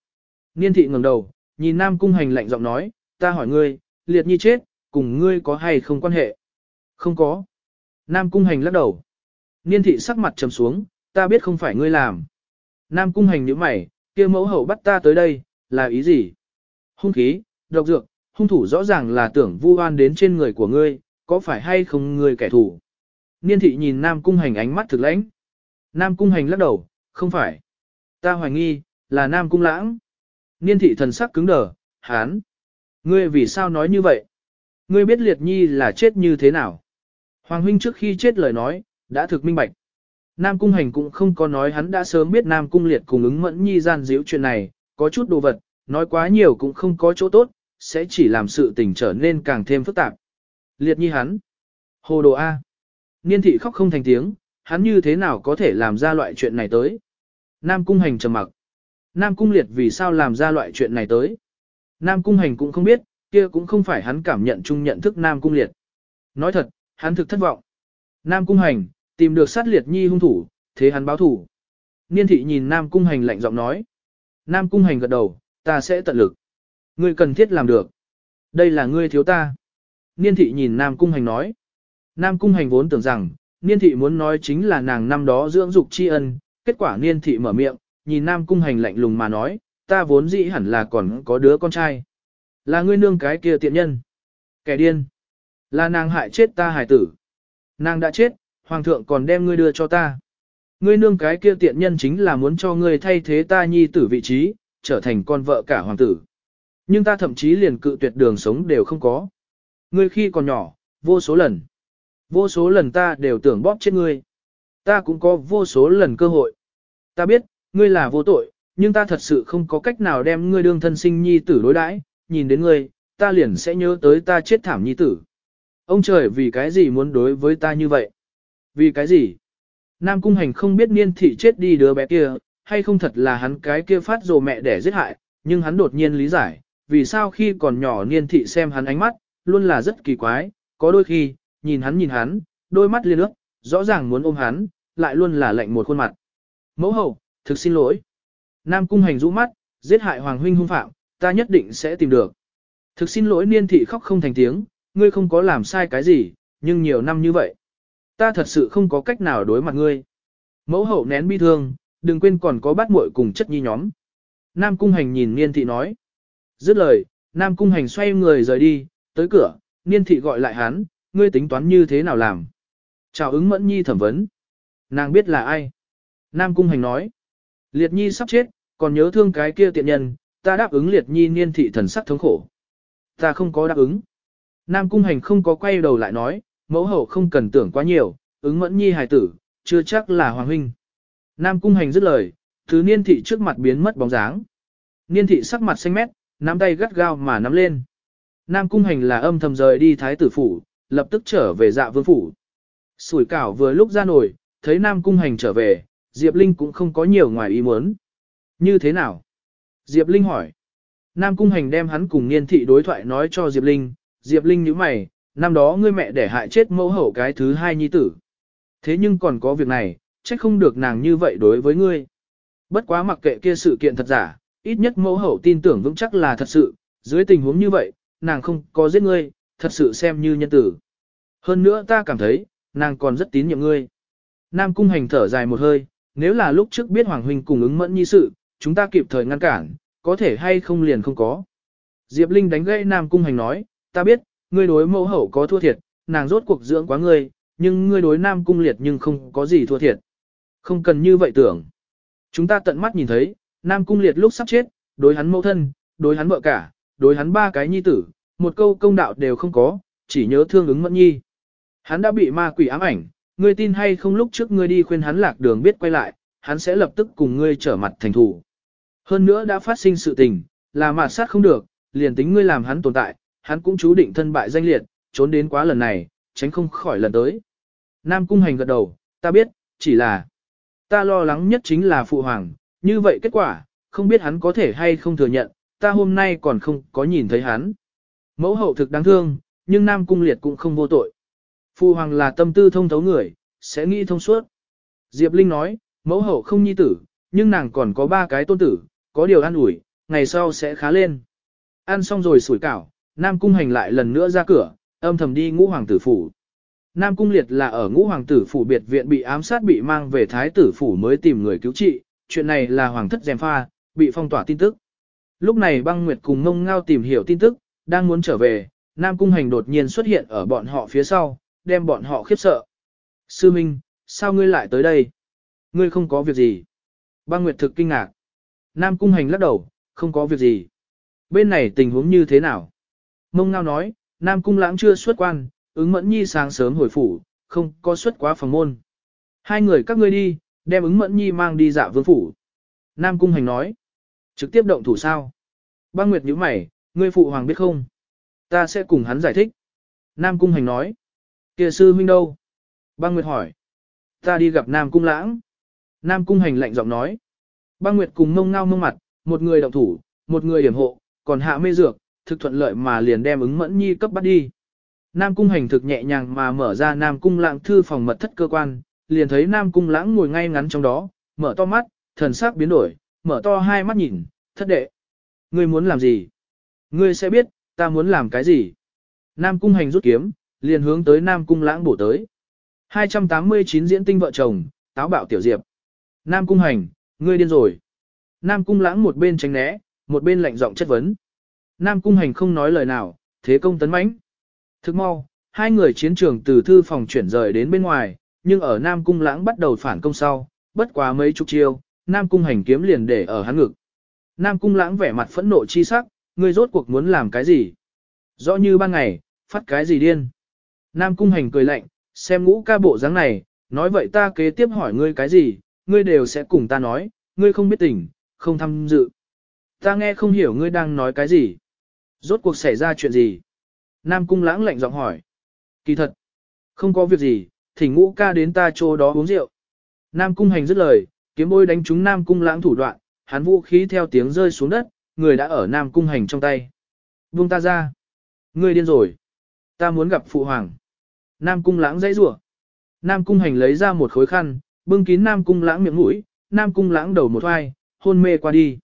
Niên Thị ngẩng đầu, nhìn Nam Cung Hành lạnh giọng nói, ta hỏi ngươi, liệt nhi chết, cùng ngươi có hay không quan hệ? Không có. Nam Cung Hành lắc đầu. Niên Thị sắc mặt trầm xuống, ta biết không phải ngươi làm. Nam Cung Hành nhíu mày, kia mẫu hậu bắt ta tới đây, là ý gì? Hung khí, độc dược, hung thủ rõ ràng là tưởng vu oan đến trên người của ngươi, có phải hay không người kẻ thù? Niên thị nhìn Nam Cung Hành ánh mắt thực lãnh. Nam Cung Hành lắc đầu, không phải. Ta hoài nghi, là Nam Cung Lãng. Niên thị thần sắc cứng đờ, hán. Ngươi vì sao nói như vậy? Ngươi biết liệt nhi là chết như thế nào? Hoàng huynh trước khi chết lời nói, đã thực minh bạch. Nam Cung Hành cũng không có nói hắn đã sớm biết Nam Cung Liệt cùng ứng mẫn nhi gian díu chuyện này, có chút đồ vật, nói quá nhiều cũng không có chỗ tốt, sẽ chỉ làm sự tình trở nên càng thêm phức tạp. Liệt nhi hắn. Hồ đồ A. Niên thị khóc không thành tiếng, hắn như thế nào có thể làm ra loại chuyện này tới. Nam cung hành trầm mặc. Nam cung liệt vì sao làm ra loại chuyện này tới. Nam cung hành cũng không biết, kia cũng không phải hắn cảm nhận chung nhận thức Nam cung liệt. Nói thật, hắn thực thất vọng. Nam cung hành, tìm được sát liệt nhi hung thủ, thế hắn báo thủ. Niên thị nhìn Nam cung hành lạnh giọng nói. Nam cung hành gật đầu, ta sẽ tận lực. Ngươi cần thiết làm được. Đây là ngươi thiếu ta. Niên thị nhìn Nam Cung Hành nói. Nam Cung Hành vốn tưởng rằng, Niên thị muốn nói chính là nàng năm đó dưỡng dục tri ân, kết quả Niên thị mở miệng, nhìn Nam Cung Hành lạnh lùng mà nói, ta vốn dĩ hẳn là còn có đứa con trai. Là ngươi nương cái kia tiện nhân. Kẻ điên. Là nàng hại chết ta hài tử. Nàng đã chết, hoàng thượng còn đem ngươi đưa cho ta. Ngươi nương cái kia tiện nhân chính là muốn cho ngươi thay thế ta nhi tử vị trí, trở thành con vợ cả hoàng tử. Nhưng ta thậm chí liền cự tuyệt đường sống đều không có. Ngươi khi còn nhỏ, vô số lần. Vô số lần ta đều tưởng bóp chết ngươi. Ta cũng có vô số lần cơ hội. Ta biết, ngươi là vô tội, nhưng ta thật sự không có cách nào đem ngươi đương thân sinh nhi tử đối đãi, nhìn đến ngươi, ta liền sẽ nhớ tới ta chết thảm nhi tử. Ông trời vì cái gì muốn đối với ta như vậy? Vì cái gì? Nam Cung Hành không biết niên thị chết đi đứa bé kia, hay không thật là hắn cái kia phát rồ mẹ để giết hại, nhưng hắn đột nhiên lý giải, vì sao khi còn nhỏ niên thị xem hắn ánh mắt, luôn là rất kỳ quái, có đôi khi, nhìn hắn nhìn hắn, đôi mắt liên ước, rõ ràng muốn ôm hắn, lại luôn là lạnh một khuôn mặt. Mẫu hậu, thực xin lỗi. Nam Cung Hành rũ mắt, giết hại Hoàng Huynh hung phạm, ta nhất định sẽ tìm được. Thực xin lỗi niên thị khóc không thành tiếng, ngươi không có làm sai cái gì, nhưng nhiều năm như vậy. Ta thật sự không có cách nào đối mặt ngươi. Mẫu hậu nén bi thương, đừng quên còn có bát muội cùng chất nhi nhóm. Nam Cung Hành nhìn niên thị nói. Dứt lời, Nam Cung Hành xoay người rời đi, tới cửa, niên thị gọi lại hắn, ngươi tính toán như thế nào làm. Chào ứng mẫn nhi thẩm vấn. Nàng biết là ai. Nam Cung Hành nói. Liệt nhi sắp chết, còn nhớ thương cái kia tiện nhân, ta đáp ứng liệt nhi niên thị thần sắc thống khổ. Ta không có đáp ứng. Nam Cung Hành không có quay đầu lại nói, mẫu hậu không cần tưởng quá nhiều, ứng mẫn nhi hài tử, chưa chắc là hoàng huynh. Nam Cung Hành dứt lời, thứ niên thị trước mặt biến mất bóng dáng. Niên thị sắc mặt xanh mét, nắm tay gắt gao mà nắm lên. Nam Cung Hành là âm thầm rời đi thái tử phủ, lập tức trở về dạ vương phủ. Sủi cảo vừa lúc ra nổi, thấy Nam Cung Hành trở về, Diệp Linh cũng không có nhiều ngoài ý muốn. Như thế nào? Diệp Linh hỏi. Nam Cung Hành đem hắn cùng niên thị đối thoại nói cho Diệp Linh, Diệp Linh nhíu mày, năm đó ngươi mẹ để hại chết mẫu hậu cái thứ hai nhi tử. Thế nhưng còn có việc này, trách không được nàng như vậy đối với ngươi. Bất quá mặc kệ kia sự kiện thật giả, ít nhất mẫu hậu tin tưởng vững chắc là thật sự, dưới tình huống như vậy, nàng không có giết ngươi, thật sự xem như nhân tử. Hơn nữa ta cảm thấy, nàng còn rất tín nhiệm ngươi. Nam cung hành thở dài một hơi, nếu là lúc trước biết Hoàng Huynh cùng ứng mẫn nhi sự, chúng ta kịp thời ngăn cản, có thể hay không liền không có. Diệp Linh đánh gãy Nam cung hành nói, ta biết, ngươi đối mẫu hậu có thua thiệt, nàng rốt cuộc dưỡng quá ngươi, nhưng ngươi đối Nam cung liệt nhưng không có gì thua thiệt. Không cần như vậy tưởng. Chúng ta tận mắt nhìn thấy, Nam cung liệt lúc sắp chết, đối hắn mẫu thân, đối hắn vợ cả, đối hắn ba cái nhi tử, một câu công đạo đều không có, chỉ nhớ thương ứng mẫn nhi. Hắn đã bị ma quỷ ám ảnh, ngươi tin hay không lúc trước ngươi đi khuyên hắn lạc đường biết quay lại, hắn sẽ lập tức cùng ngươi trở mặt thành thủ. Hơn nữa đã phát sinh sự tình, là mà sát không được, liền tính ngươi làm hắn tồn tại, hắn cũng chú định thân bại danh liệt, trốn đến quá lần này, tránh không khỏi lần tới. Nam Cung Hành gật đầu, ta biết, chỉ là ta lo lắng nhất chính là phụ hoàng, như vậy kết quả, không biết hắn có thể hay không thừa nhận, ta hôm nay còn không có nhìn thấy hắn. Mẫu hậu thực đáng thương, nhưng Nam Cung Liệt cũng không vô tội. phu hoàng là tâm tư thông thấu người, sẽ nghĩ thông suốt. Diệp Linh nói, mẫu hậu không nhi tử, nhưng nàng còn có ba cái tôn tử, có điều ăn ủi, ngày sau sẽ khá lên. Ăn xong rồi sủi cảo, Nam Cung hành lại lần nữa ra cửa, âm thầm đi ngũ hoàng tử phủ. Nam Cung liệt là ở ngũ hoàng tử phủ biệt viện bị ám sát bị mang về thái tử phủ mới tìm người cứu trị, chuyện này là hoàng thất dèm pha, bị phong tỏa tin tức. Lúc này băng nguyệt cùng ngông ngao tìm hiểu tin tức, đang muốn trở về, Nam Cung hành đột nhiên xuất hiện ở bọn họ phía sau, đem bọn họ khiếp sợ. Sư Minh, sao ngươi lại tới đây? Ngươi không có việc gì. Băng Nguyệt thực kinh ngạc. Nam Cung Hành lắc đầu, không có việc gì. Bên này tình huống như thế nào? Mông Ngao nói, Nam Cung Lãng chưa xuất quan, ứng mẫn nhi sáng sớm hồi phủ, không có xuất quá phòng môn. Hai người các ngươi đi, đem ứng mẫn nhi mang đi dạ vương phủ. Nam Cung Hành nói, trực tiếp động thủ sao? Băng Nguyệt nhíu mày, ngươi phụ hoàng biết không? Ta sẽ cùng hắn giải thích. Nam Cung Hành nói, kia sư huynh đâu? Băng Nguyệt hỏi, ta đi gặp Nam Cung Lãng. Nam Cung Hành lạnh giọng nói, Băng Nguyệt cùng mông ngao mông mặt, một người động thủ, một người điểm hộ, còn hạ mê dược, thực thuận lợi mà liền đem ứng mẫn nhi cấp bắt đi. Nam cung hành thực nhẹ nhàng mà mở ra Nam cung lãng thư phòng mật thất cơ quan, liền thấy Nam cung lãng ngồi ngay ngắn trong đó, mở to mắt, thần sắc biến đổi, mở to hai mắt nhìn, thất đệ. Ngươi muốn làm gì? Ngươi sẽ biết, ta muốn làm cái gì? Nam cung hành rút kiếm, liền hướng tới Nam cung lãng bổ tới. 289 diễn tinh vợ chồng, táo bạo tiểu diệp. Nam cung hành, ngươi điên rồi. Nam cung lãng một bên tránh né, một bên lạnh giọng chất vấn. Nam cung hành không nói lời nào, thế công tấn mãnh. Thức mau, hai người chiến trường từ thư phòng chuyển rời đến bên ngoài, nhưng ở Nam cung lãng bắt đầu phản công sau, bất quá mấy chục chiêu, Nam cung hành kiếm liền để ở hắn ngực. Nam cung lãng vẻ mặt phẫn nộ chi sắc, ngươi rốt cuộc muốn làm cái gì? Rõ như ban ngày, phát cái gì điên? Nam cung hành cười lạnh, xem ngũ ca bộ dáng này, nói vậy ta kế tiếp hỏi ngươi cái gì, ngươi đều sẽ cùng ta nói, ngươi không biết tỉnh, không tham dự. Ta nghe không hiểu ngươi đang nói cái gì. Rốt cuộc xảy ra chuyện gì? Nam Cung lãng lạnh giọng hỏi. Kỳ thật. Không có việc gì, thỉnh ngũ ca đến ta chỗ đó uống rượu. Nam Cung hành dứt lời, kiếm bôi đánh trúng Nam Cung lãng thủ đoạn, hắn vũ khí theo tiếng rơi xuống đất, người đã ở Nam Cung hành trong tay. Buông ta ra. Ngươi điên rồi. Ta muốn gặp phụ hoàng. Nam Cung lãng dãy rủa. Nam Cung hành lấy ra một khối khăn, bưng kín Nam Cung lãng miệng mũi, Nam Cung lãng đầu một hoai, hôn mê qua đi.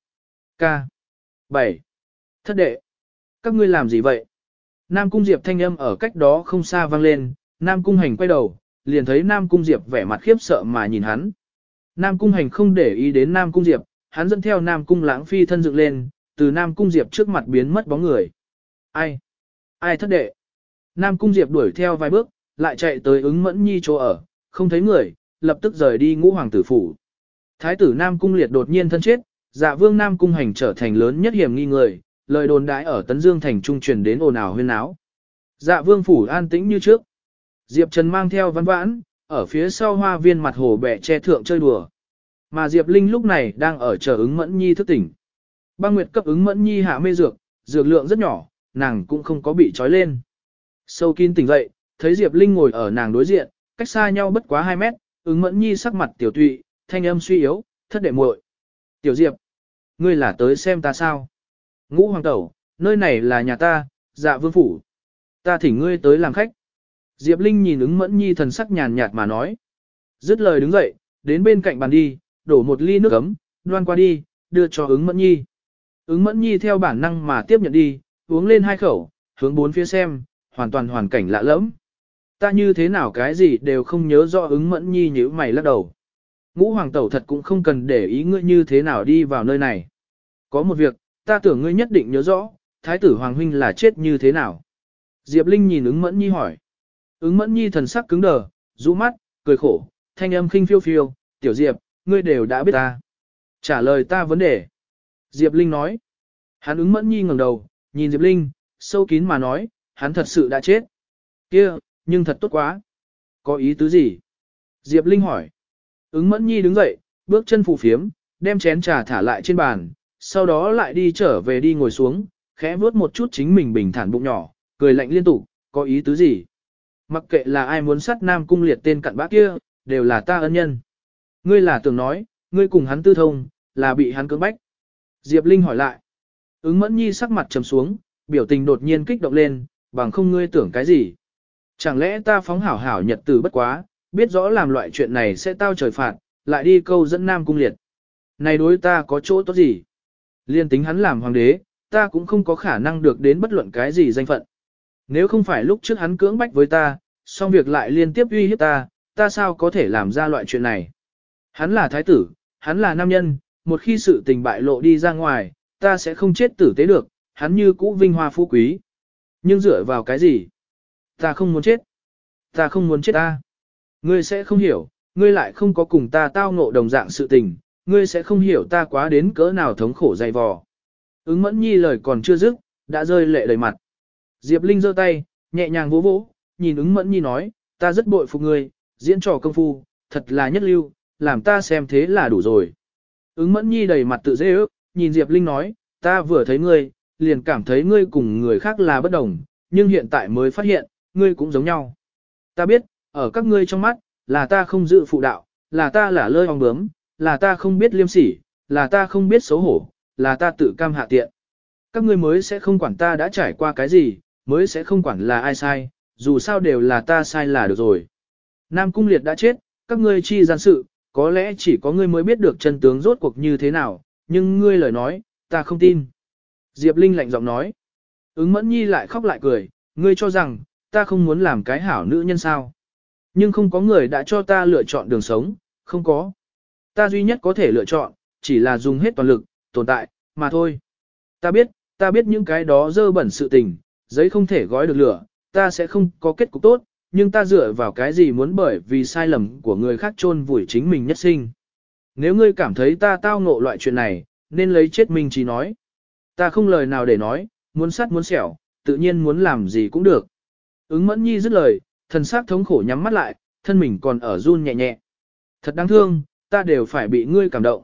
Ca. 7. Thất đệ. Các ngươi làm gì vậy? Nam Cung Diệp thanh âm ở cách đó không xa vang lên, Nam Cung hành quay đầu, liền thấy Nam Cung Diệp vẻ mặt khiếp sợ mà nhìn hắn. Nam Cung hành không để ý đến Nam Cung Diệp, hắn dẫn theo Nam Cung lãng phi thân dựng lên, từ Nam Cung Diệp trước mặt biến mất bóng người. Ai? Ai thất đệ? Nam Cung Diệp đuổi theo vài bước, lại chạy tới ứng mẫn nhi chỗ ở, không thấy người, lập tức rời đi ngũ hoàng tử phủ. Thái tử Nam Cung liệt đột nhiên thân chết, dạ vương Nam Cung hành trở thành lớn nhất hiểm nghi người, lời đồn đãi ở Tấn Dương thành trung truyền đến ồn ào huyên náo. Dạ vương phủ an tĩnh như trước. Diệp Trần mang theo văn vãn, ở phía sau hoa viên mặt hồ bẻ che thượng chơi đùa. Mà Diệp Linh lúc này đang ở chờ ứng mẫn nhi thức tỉnh. Băng Nguyệt cấp ứng mẫn nhi hạ mê dược, dược lượng rất nhỏ, nàng cũng không có bị trói lên. Sâu kín tỉnh dậy, thấy Diệp Linh ngồi ở nàng đối diện, cách xa nhau bất quá 2 mét, ứng mẫn nhi sắc mặt tiểu tụy, thanh âm suy yếu, thất đệ muội. Tiểu Diệp, ngươi là tới xem ta sao? Ngũ hoàng tẩu, nơi này là nhà ta, dạ vương phủ. Ta thỉnh ngươi tới làm khách. Diệp Linh nhìn ứng mẫn nhi thần sắc nhàn nhạt mà nói. Dứt lời đứng dậy, đến bên cạnh bàn đi, đổ một ly nước ấm, đoan qua đi, đưa cho ứng mẫn nhi. Ứng mẫn nhi theo bản năng mà tiếp nhận đi, uống lên hai khẩu, hướng bốn phía xem, hoàn toàn hoàn cảnh lạ lẫm. Ta như thế nào cái gì đều không nhớ rõ ứng mẫn nhi nhíu mày lắc đầu. Ngũ hoàng tẩu thật cũng không cần để ý ngươi như thế nào đi vào nơi này. Có một việc, ta tưởng ngươi nhất định nhớ rõ, thái tử hoàng huynh là chết như thế nào. Diệp Linh nhìn ứng mẫn nhi hỏi. Ứng mẫn nhi thần sắc cứng đờ, rũ mắt, cười khổ, thanh âm khinh phiêu phiêu, tiểu Diệp, ngươi đều đã biết ta. Trả lời ta vấn đề. Diệp Linh nói. Hắn ứng mẫn nhi ngẩng đầu, nhìn Diệp Linh, sâu kín mà nói, hắn thật sự đã chết. kia nhưng thật tốt quá. Có ý tứ gì? Diệp Linh hỏi. Ứng mẫn nhi đứng dậy, bước chân phù phiếm, đem chén trà thả lại trên bàn, sau đó lại đi trở về đi ngồi xuống, khẽ vuốt một chút chính mình bình thản bụng nhỏ, cười lạnh liên tục, có ý tứ gì? Mặc kệ là ai muốn sát nam cung liệt tên cặn bã kia, đều là ta ân nhân. Ngươi là tưởng nói, ngươi cùng hắn tư thông, là bị hắn cưỡng bách. Diệp Linh hỏi lại. Ứng mẫn nhi sắc mặt trầm xuống, biểu tình đột nhiên kích động lên, bằng không ngươi tưởng cái gì. Chẳng lẽ ta phóng hảo hảo nhật tử bất quá, biết rõ làm loại chuyện này sẽ tao trời phạt, lại đi câu dẫn nam cung liệt. Này đối ta có chỗ tốt gì? Liên tính hắn làm hoàng đế, ta cũng không có khả năng được đến bất luận cái gì danh phận. Nếu không phải lúc trước hắn cưỡng bách với ta, xong việc lại liên tiếp uy hiếp ta, ta sao có thể làm ra loại chuyện này? Hắn là thái tử, hắn là nam nhân, một khi sự tình bại lộ đi ra ngoài, ta sẽ không chết tử tế được, hắn như cũ vinh hoa phú quý. Nhưng dựa vào cái gì? Ta không muốn chết. Ta không muốn chết ta. Ngươi sẽ không hiểu, ngươi lại không có cùng ta tao ngộ đồng dạng sự tình, ngươi sẽ không hiểu ta quá đến cỡ nào thống khổ dày vò. Ứng mẫn nhi lời còn chưa dứt, đã rơi lệ đầy mặt. Diệp Linh giơ tay, nhẹ nhàng vỗ vỗ, nhìn ứng mẫn nhi nói, ta rất bội phục ngươi, diễn trò công phu, thật là nhất lưu, làm ta xem thế là đủ rồi. Ứng mẫn nhi đầy mặt tự dễ ước, nhìn Diệp Linh nói, ta vừa thấy ngươi, liền cảm thấy ngươi cùng người khác là bất đồng, nhưng hiện tại mới phát hiện, ngươi cũng giống nhau. Ta biết, ở các ngươi trong mắt, là ta không dự phụ đạo, là ta là lơi ong bướm, là ta không biết liêm sỉ, là ta không biết xấu hổ, là ta tự cam hạ tiện. Các ngươi mới sẽ không quản ta đã trải qua cái gì, mới sẽ không quản là ai sai, dù sao đều là ta sai là được rồi. Nam Cung Liệt đã chết, các ngươi chi gian sự, có lẽ chỉ có ngươi mới biết được chân tướng rốt cuộc như thế nào, nhưng ngươi lời nói, ta không tin. Diệp Linh lạnh giọng nói. Ứng mẫn nhi lại khóc lại cười, ngươi cho rằng, ta không muốn làm cái hảo nữ nhân sao. Nhưng không có người đã cho ta lựa chọn đường sống, không có. Ta duy nhất có thể lựa chọn, chỉ là dùng hết toàn lực, tồn tại, mà thôi. Ta biết, ta biết những cái đó dơ bẩn sự tình, giấy không thể gói được lửa, ta sẽ không có kết cục tốt, nhưng ta dựa vào cái gì muốn bởi vì sai lầm của người khác chôn vùi chính mình nhất sinh. Nếu ngươi cảm thấy ta tao ngộ loại chuyện này, nên lấy chết mình chỉ nói. Ta không lời nào để nói, muốn sắt muốn xẻo, tự nhiên muốn làm gì cũng được. Ứng mẫn nhi dứt lời, thần sắc thống khổ nhắm mắt lại, thân mình còn ở run nhẹ nhẹ. Thật đáng thương, ta đều phải bị ngươi cảm động.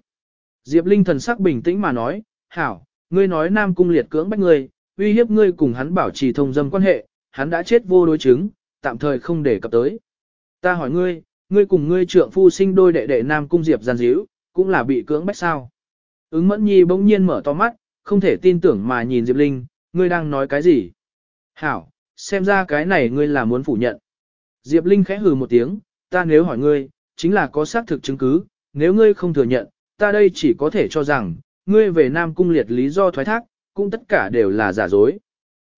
Diệp Linh thần sắc bình tĩnh mà nói, hảo, ngươi nói Nam Cung liệt cưỡng bách ngươi, uy hiếp ngươi cùng hắn bảo trì thông dâm quan hệ, hắn đã chết vô đối chứng, tạm thời không để cập tới. Ta hỏi ngươi, ngươi cùng ngươi trượng phu sinh đôi đệ đệ Nam Cung Diệp gian díu, cũng là bị cưỡng bách sao? Ứng Mẫn Nhi bỗng nhiên mở to mắt, không thể tin tưởng mà nhìn Diệp Linh, ngươi đang nói cái gì? Hảo, xem ra cái này ngươi là muốn phủ nhận. Diệp Linh khẽ hừ một tiếng, ta nếu hỏi ngươi, chính là có xác thực chứng cứ, nếu ngươi không thừa nhận, ta đây chỉ có thể cho rằng, ngươi về Nam Cung liệt lý do thoái thác, cũng tất cả đều là giả dối.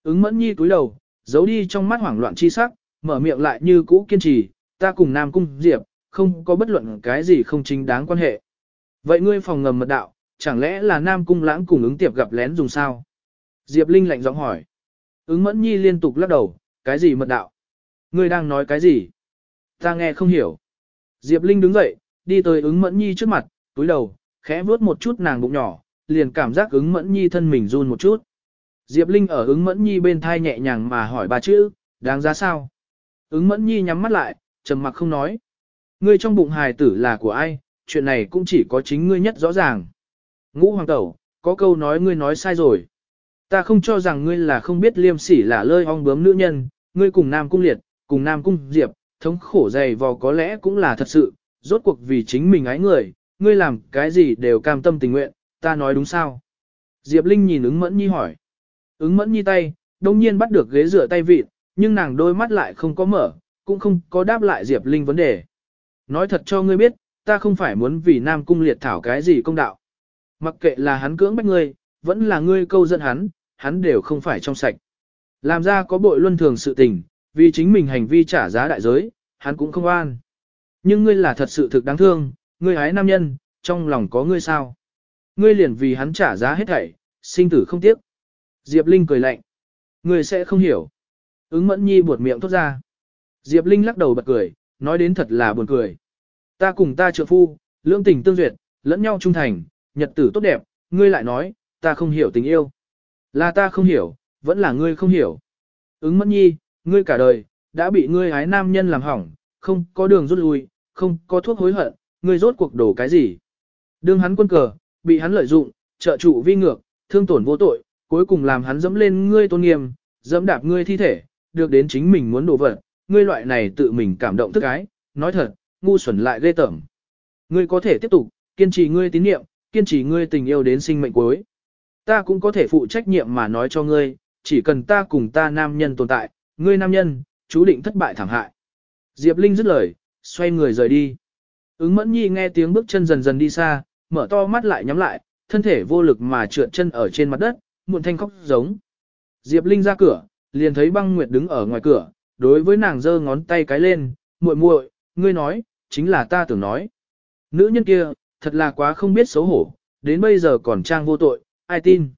Ứng Mẫn Nhi cúi đầu, giấu đi trong mắt hoảng loạn chi sắc, mở miệng lại như cũ kiên trì, ta cùng Nam Cung Diệp, không có bất luận cái gì không chính đáng quan hệ. Vậy ngươi phòng ngầm mật đạo, chẳng lẽ là Nam Cung lãng cùng ứng tiệp gặp lén dùng sao? Diệp Linh lạnh giọng hỏi. Ứng mẫn nhi liên tục lắc đầu, cái gì mật đạo? Ngươi đang nói cái gì? Ta nghe không hiểu. Diệp Linh đứng dậy, đi tới ứng mẫn nhi trước mặt, túi đầu, khẽ vuốt một chút nàng bụng nhỏ, liền cảm giác ứng mẫn nhi thân mình run một chút. Diệp Linh ở ứng mẫn nhi bên thai nhẹ nhàng mà hỏi ba chữ, đáng giá sao? Ứng mẫn nhi nhắm mắt lại, trầm mặc không nói. Ngươi trong bụng hài tử là của ai, chuyện này cũng chỉ có chính ngươi nhất rõ ràng. Ngũ hoàng tẩu, có câu nói ngươi nói sai rồi. Ta không cho rằng ngươi là không biết liêm sỉ là lơi ong bướm nữ nhân, ngươi cùng Nam Cung Liệt, cùng Nam Cung Diệp, thống khổ dày vò có lẽ cũng là thật sự, rốt cuộc vì chính mình ái người, ngươi làm cái gì đều cam tâm tình nguyện, ta nói đúng sao? Diệp Linh nhìn ứng mẫn nhi hỏi. Ứng mẫn nhi tay, đông nhiên bắt được ghế rửa tay vịt, nhưng nàng đôi mắt lại không có mở, cũng không có đáp lại Diệp Linh vấn đề. Nói thật cho ngươi biết, ta không phải muốn vì Nam Cung liệt thảo cái gì công đạo. Mặc kệ là hắn cưỡng bách ngươi, vẫn là ngươi câu dẫn hắn, hắn đều không phải trong sạch. Làm ra có bội luân thường sự tình, vì chính mình hành vi trả giá đại giới, hắn cũng không an. Nhưng ngươi là thật sự thực đáng thương, ngươi hái nam nhân, trong lòng có ngươi sao? Ngươi liền vì hắn trả giá hết thảy, sinh tử không tiếc. Diệp Linh cười lạnh. người sẽ không hiểu. Ứng mẫn nhi buột miệng thốt ra. Diệp Linh lắc đầu bật cười, nói đến thật là buồn cười. Ta cùng ta trợ phu, lưỡng tình tương duyệt, lẫn nhau trung thành, nhật tử tốt đẹp, ngươi lại nói, ta không hiểu tình yêu. Là ta không hiểu, vẫn là ngươi không hiểu. Ứng mẫn nhi, ngươi cả đời, đã bị ngươi ái nam nhân làm hỏng, không có đường rút lui, không có thuốc hối hận, ngươi rốt cuộc đổ cái gì. Đương hắn quân cờ, bị hắn lợi dụng, trợ trụ vi ngược, thương tổn vô tội, cuối cùng làm hắn dẫm lên ngươi tôn nghiêm, dẫm đạp ngươi thi thể, được đến chính mình muốn đổ vật, ngươi loại này tự mình cảm động thức ái, nói thật, ngu xuẩn lại ghê tởm. Ngươi có thể tiếp tục, kiên trì ngươi tín niệm, kiên trì ngươi tình yêu đến sinh mệnh cuối. Ta cũng có thể phụ trách nhiệm mà nói cho ngươi, chỉ cần ta cùng ta nam nhân tồn tại, ngươi nam nhân, chú định thất bại thảm hại. Diệp Linh dứt lời, xoay người rời đi. Ứng mẫn nhi nghe tiếng bước chân dần dần đi xa, mở to mắt lại nhắm lại, thân thể vô lực mà trượt chân ở trên mặt đất, muộn thanh khóc giống. Diệp Linh ra cửa, liền thấy băng nguyệt đứng ở ngoài cửa, đối với nàng giơ ngón tay cái lên, muội muội, ngươi nói, chính là ta tưởng nói. Nữ nhân kia, thật là quá không biết xấu hổ, đến bây giờ còn trang vô tội, ai tin.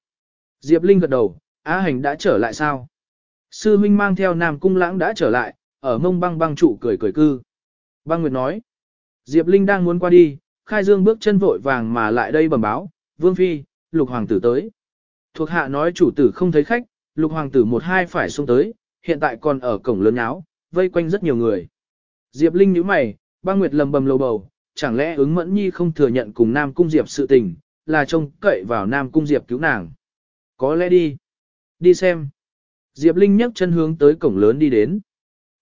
Diệp Linh gật đầu, Á Hành đã trở lại sao? Sư huynh mang theo Nam Cung Lãng đã trở lại, ở mông băng băng trụ cười cười cư. Băng Nguyệt nói, Diệp Linh đang muốn qua đi, khai dương bước chân vội vàng mà lại đây bẩm báo, Vương Phi, Lục Hoàng tử tới. Thuộc hạ nói chủ tử không thấy khách, Lục Hoàng tử một hai phải xuống tới, hiện tại còn ở cổng lớn áo, vây quanh rất nhiều người. Diệp Linh nhíu mày, băng Nguyệt lầm bầm lầu bầu, chẳng lẽ ứng mẫn nhi không thừa nhận cùng Nam Cung Diệp sự tình, là trông cậy vào Nam Cung Diệp cứu nàng. Có lẽ đi. Đi xem. Diệp Linh nhấc chân hướng tới cổng lớn đi đến.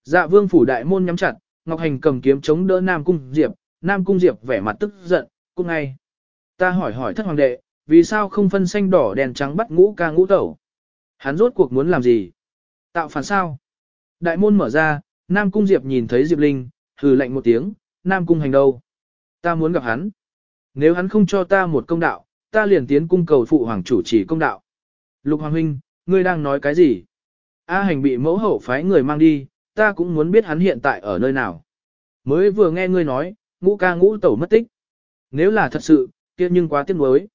Dạ vương phủ đại môn nhắm chặt, Ngọc Hành cầm kiếm chống đỡ Nam Cung Diệp, Nam Cung Diệp vẻ mặt tức giận, cung ngay. Ta hỏi hỏi thất hoàng đệ, vì sao không phân xanh đỏ đèn trắng bắt ngũ ca ngũ tẩu? Hắn rốt cuộc muốn làm gì? Tạo phản sao? Đại môn mở ra, Nam Cung Diệp nhìn thấy Diệp Linh, hừ lạnh một tiếng, Nam Cung hành đâu? Ta muốn gặp hắn. Nếu hắn không cho ta một công đạo, ta liền tiến cung cầu phụ hoàng chủ chỉ công đạo. Lục Hoàng Huynh, ngươi đang nói cái gì? A hành bị mẫu hậu phái người mang đi, ta cũng muốn biết hắn hiện tại ở nơi nào. Mới vừa nghe ngươi nói, ngũ ca ngũ tẩu mất tích. Nếu là thật sự, kia nhưng quá tiếc nuối.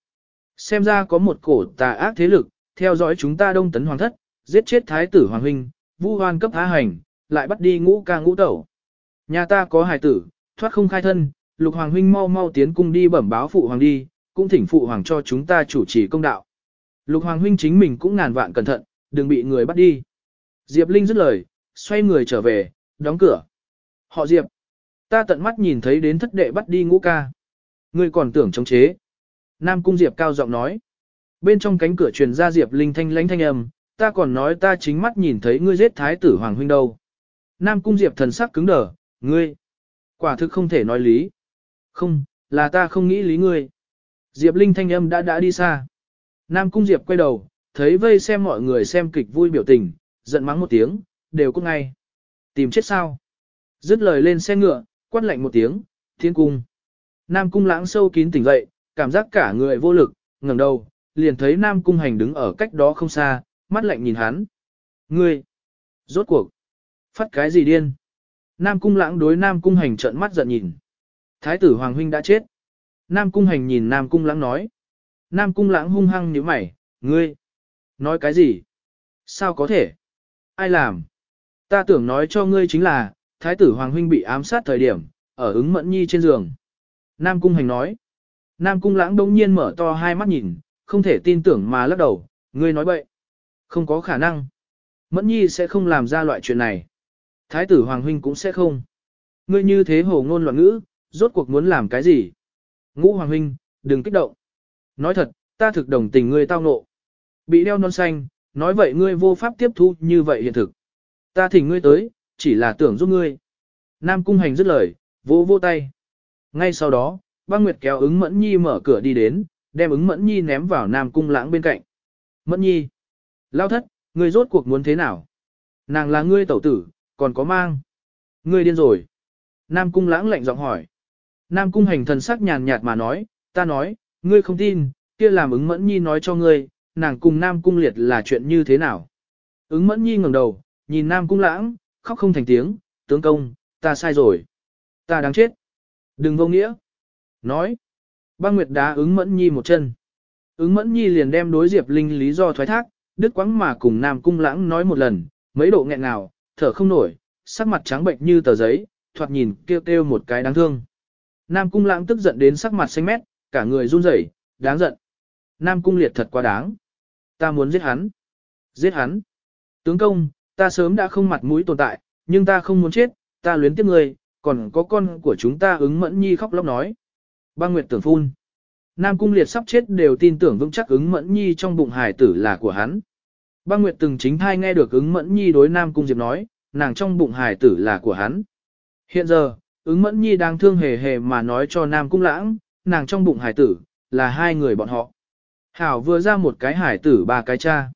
Xem ra có một cổ tà ác thế lực, theo dõi chúng ta đông tấn hoàng thất, giết chết thái tử hoàng huynh, vu hoan cấp há hành, lại bắt đi ngũ ca ngũ tẩu. Nhà ta có hài tử, thoát không khai thân, lục hoàng huynh mau mau tiến cung đi bẩm báo phụ hoàng đi, cũng thỉnh phụ hoàng cho chúng ta chủ trì công đạo. Lục hoàng huynh chính mình cũng ngàn vạn cẩn thận, đừng bị người bắt đi. Diệp Linh dứt lời, xoay người trở về, đóng cửa. Họ Diệp, ta tận mắt nhìn thấy đến thất đệ bắt đi ngũ ca. Ngươi còn tưởng chống chế. Nam Cung Diệp cao giọng nói. Bên trong cánh cửa truyền ra Diệp Linh thanh lãnh thanh âm, ta còn nói ta chính mắt nhìn thấy ngươi giết thái tử Hoàng huynh đâu. Nam Cung Diệp thần sắc cứng đờ, ngươi. Quả thực không thể nói lý. Không, là ta không nghĩ lý ngươi. Diệp Linh thanh âm đã đã đi xa. Nam Cung Diệp quay đầu, thấy vây xem mọi người xem kịch vui biểu tình, giận mắng một tiếng, đều cũng ngay. Tìm chết sao? Dứt lời lên xe ngựa, quát lạnh một tiếng, thiên cung. Nam Cung lãng sâu kín tỉnh dậy, cảm giác cả người vô lực, ngẩng đầu, liền thấy Nam Cung hành đứng ở cách đó không xa, mắt lạnh nhìn hắn. Ngươi! Rốt cuộc! Phát cái gì điên? Nam Cung lãng đối Nam Cung hành trợn mắt giận nhìn. Thái tử Hoàng Huynh đã chết. Nam Cung hành nhìn Nam Cung lãng nói. Nam Cung lãng hung hăng như mày, ngươi! Nói cái gì? Sao có thể? Ai làm? Ta tưởng nói cho ngươi chính là, Thái tử Hoàng Huynh bị ám sát thời điểm, ở ứng mẫn nhi trên giường. Nam Cung hành nói. Nam Cung lãng đông nhiên mở to hai mắt nhìn, không thể tin tưởng mà lắc đầu, ngươi nói bậy. Không có khả năng. Mẫn nhi sẽ không làm ra loại chuyện này. Thái tử Hoàng Huynh cũng sẽ không. Ngươi như thế hồ ngôn loạn ngữ, rốt cuộc muốn làm cái gì? Ngũ Hoàng Huynh, đừng kích động. Nói thật, ta thực đồng tình ngươi tao nộ. Bị đeo non xanh, nói vậy ngươi vô pháp tiếp thu như vậy hiện thực. Ta thỉnh ngươi tới, chỉ là tưởng giúp ngươi. Nam Cung Hành dứt lời, vô vô tay. Ngay sau đó, băng nguyệt kéo ứng Mẫn Nhi mở cửa đi đến, đem ứng Mẫn Nhi ném vào Nam Cung lãng bên cạnh. Mẫn Nhi! Lao thất, ngươi rốt cuộc muốn thế nào? Nàng là ngươi tẩu tử, còn có mang. Ngươi điên rồi. Nam Cung lãng lạnh giọng hỏi. Nam Cung hành thần sắc nhàn nhạt mà nói, ta nói, ngươi không tin, kia làm ứng Mẫn Nhi nói cho ngươi, nàng cùng Nam Cung liệt là chuyện như thế nào? Ứng Mẫn Nhi ngẩng đầu, nhìn Nam Cung lãng, khóc không thành tiếng, tướng công, ta sai rồi. Ta đáng chết. Đừng vô nghĩa. Nói. Băng Nguyệt đá ứng mẫn nhi một chân. Ứng mẫn nhi liền đem đối Diệp Linh lý do thoái thác, đứt quãng mà cùng Nam Cung lãng nói một lần, mấy độ nghẹn nào, thở không nổi, sắc mặt trắng bệnh như tờ giấy, thoạt nhìn kêu kêu một cái đáng thương. Nam Cung lãng tức giận đến sắc mặt xanh mét, cả người run rẩy, đáng giận. Nam Cung liệt thật quá đáng. Ta muốn giết hắn. Giết hắn. Tướng công, ta sớm đã không mặt mũi tồn tại, nhưng ta không muốn chết, ta luyến tiếc người, còn có con của chúng ta ứng mẫn nhi khóc lóc nói. Băng Nguyệt tưởng phun. Nam Cung Liệt sắp chết đều tin tưởng vững chắc ứng mẫn nhi trong bụng hải tử là của hắn. Băng Nguyệt từng chính thai nghe được ứng mẫn nhi đối Nam Cung Diệp nói, nàng trong bụng hải tử là của hắn. Hiện giờ, ứng mẫn nhi đang thương hề hề mà nói cho Nam Cung lãng, nàng trong bụng hải tử, là hai người bọn họ. Hảo vừa ra một cái hải tử ba cái cha.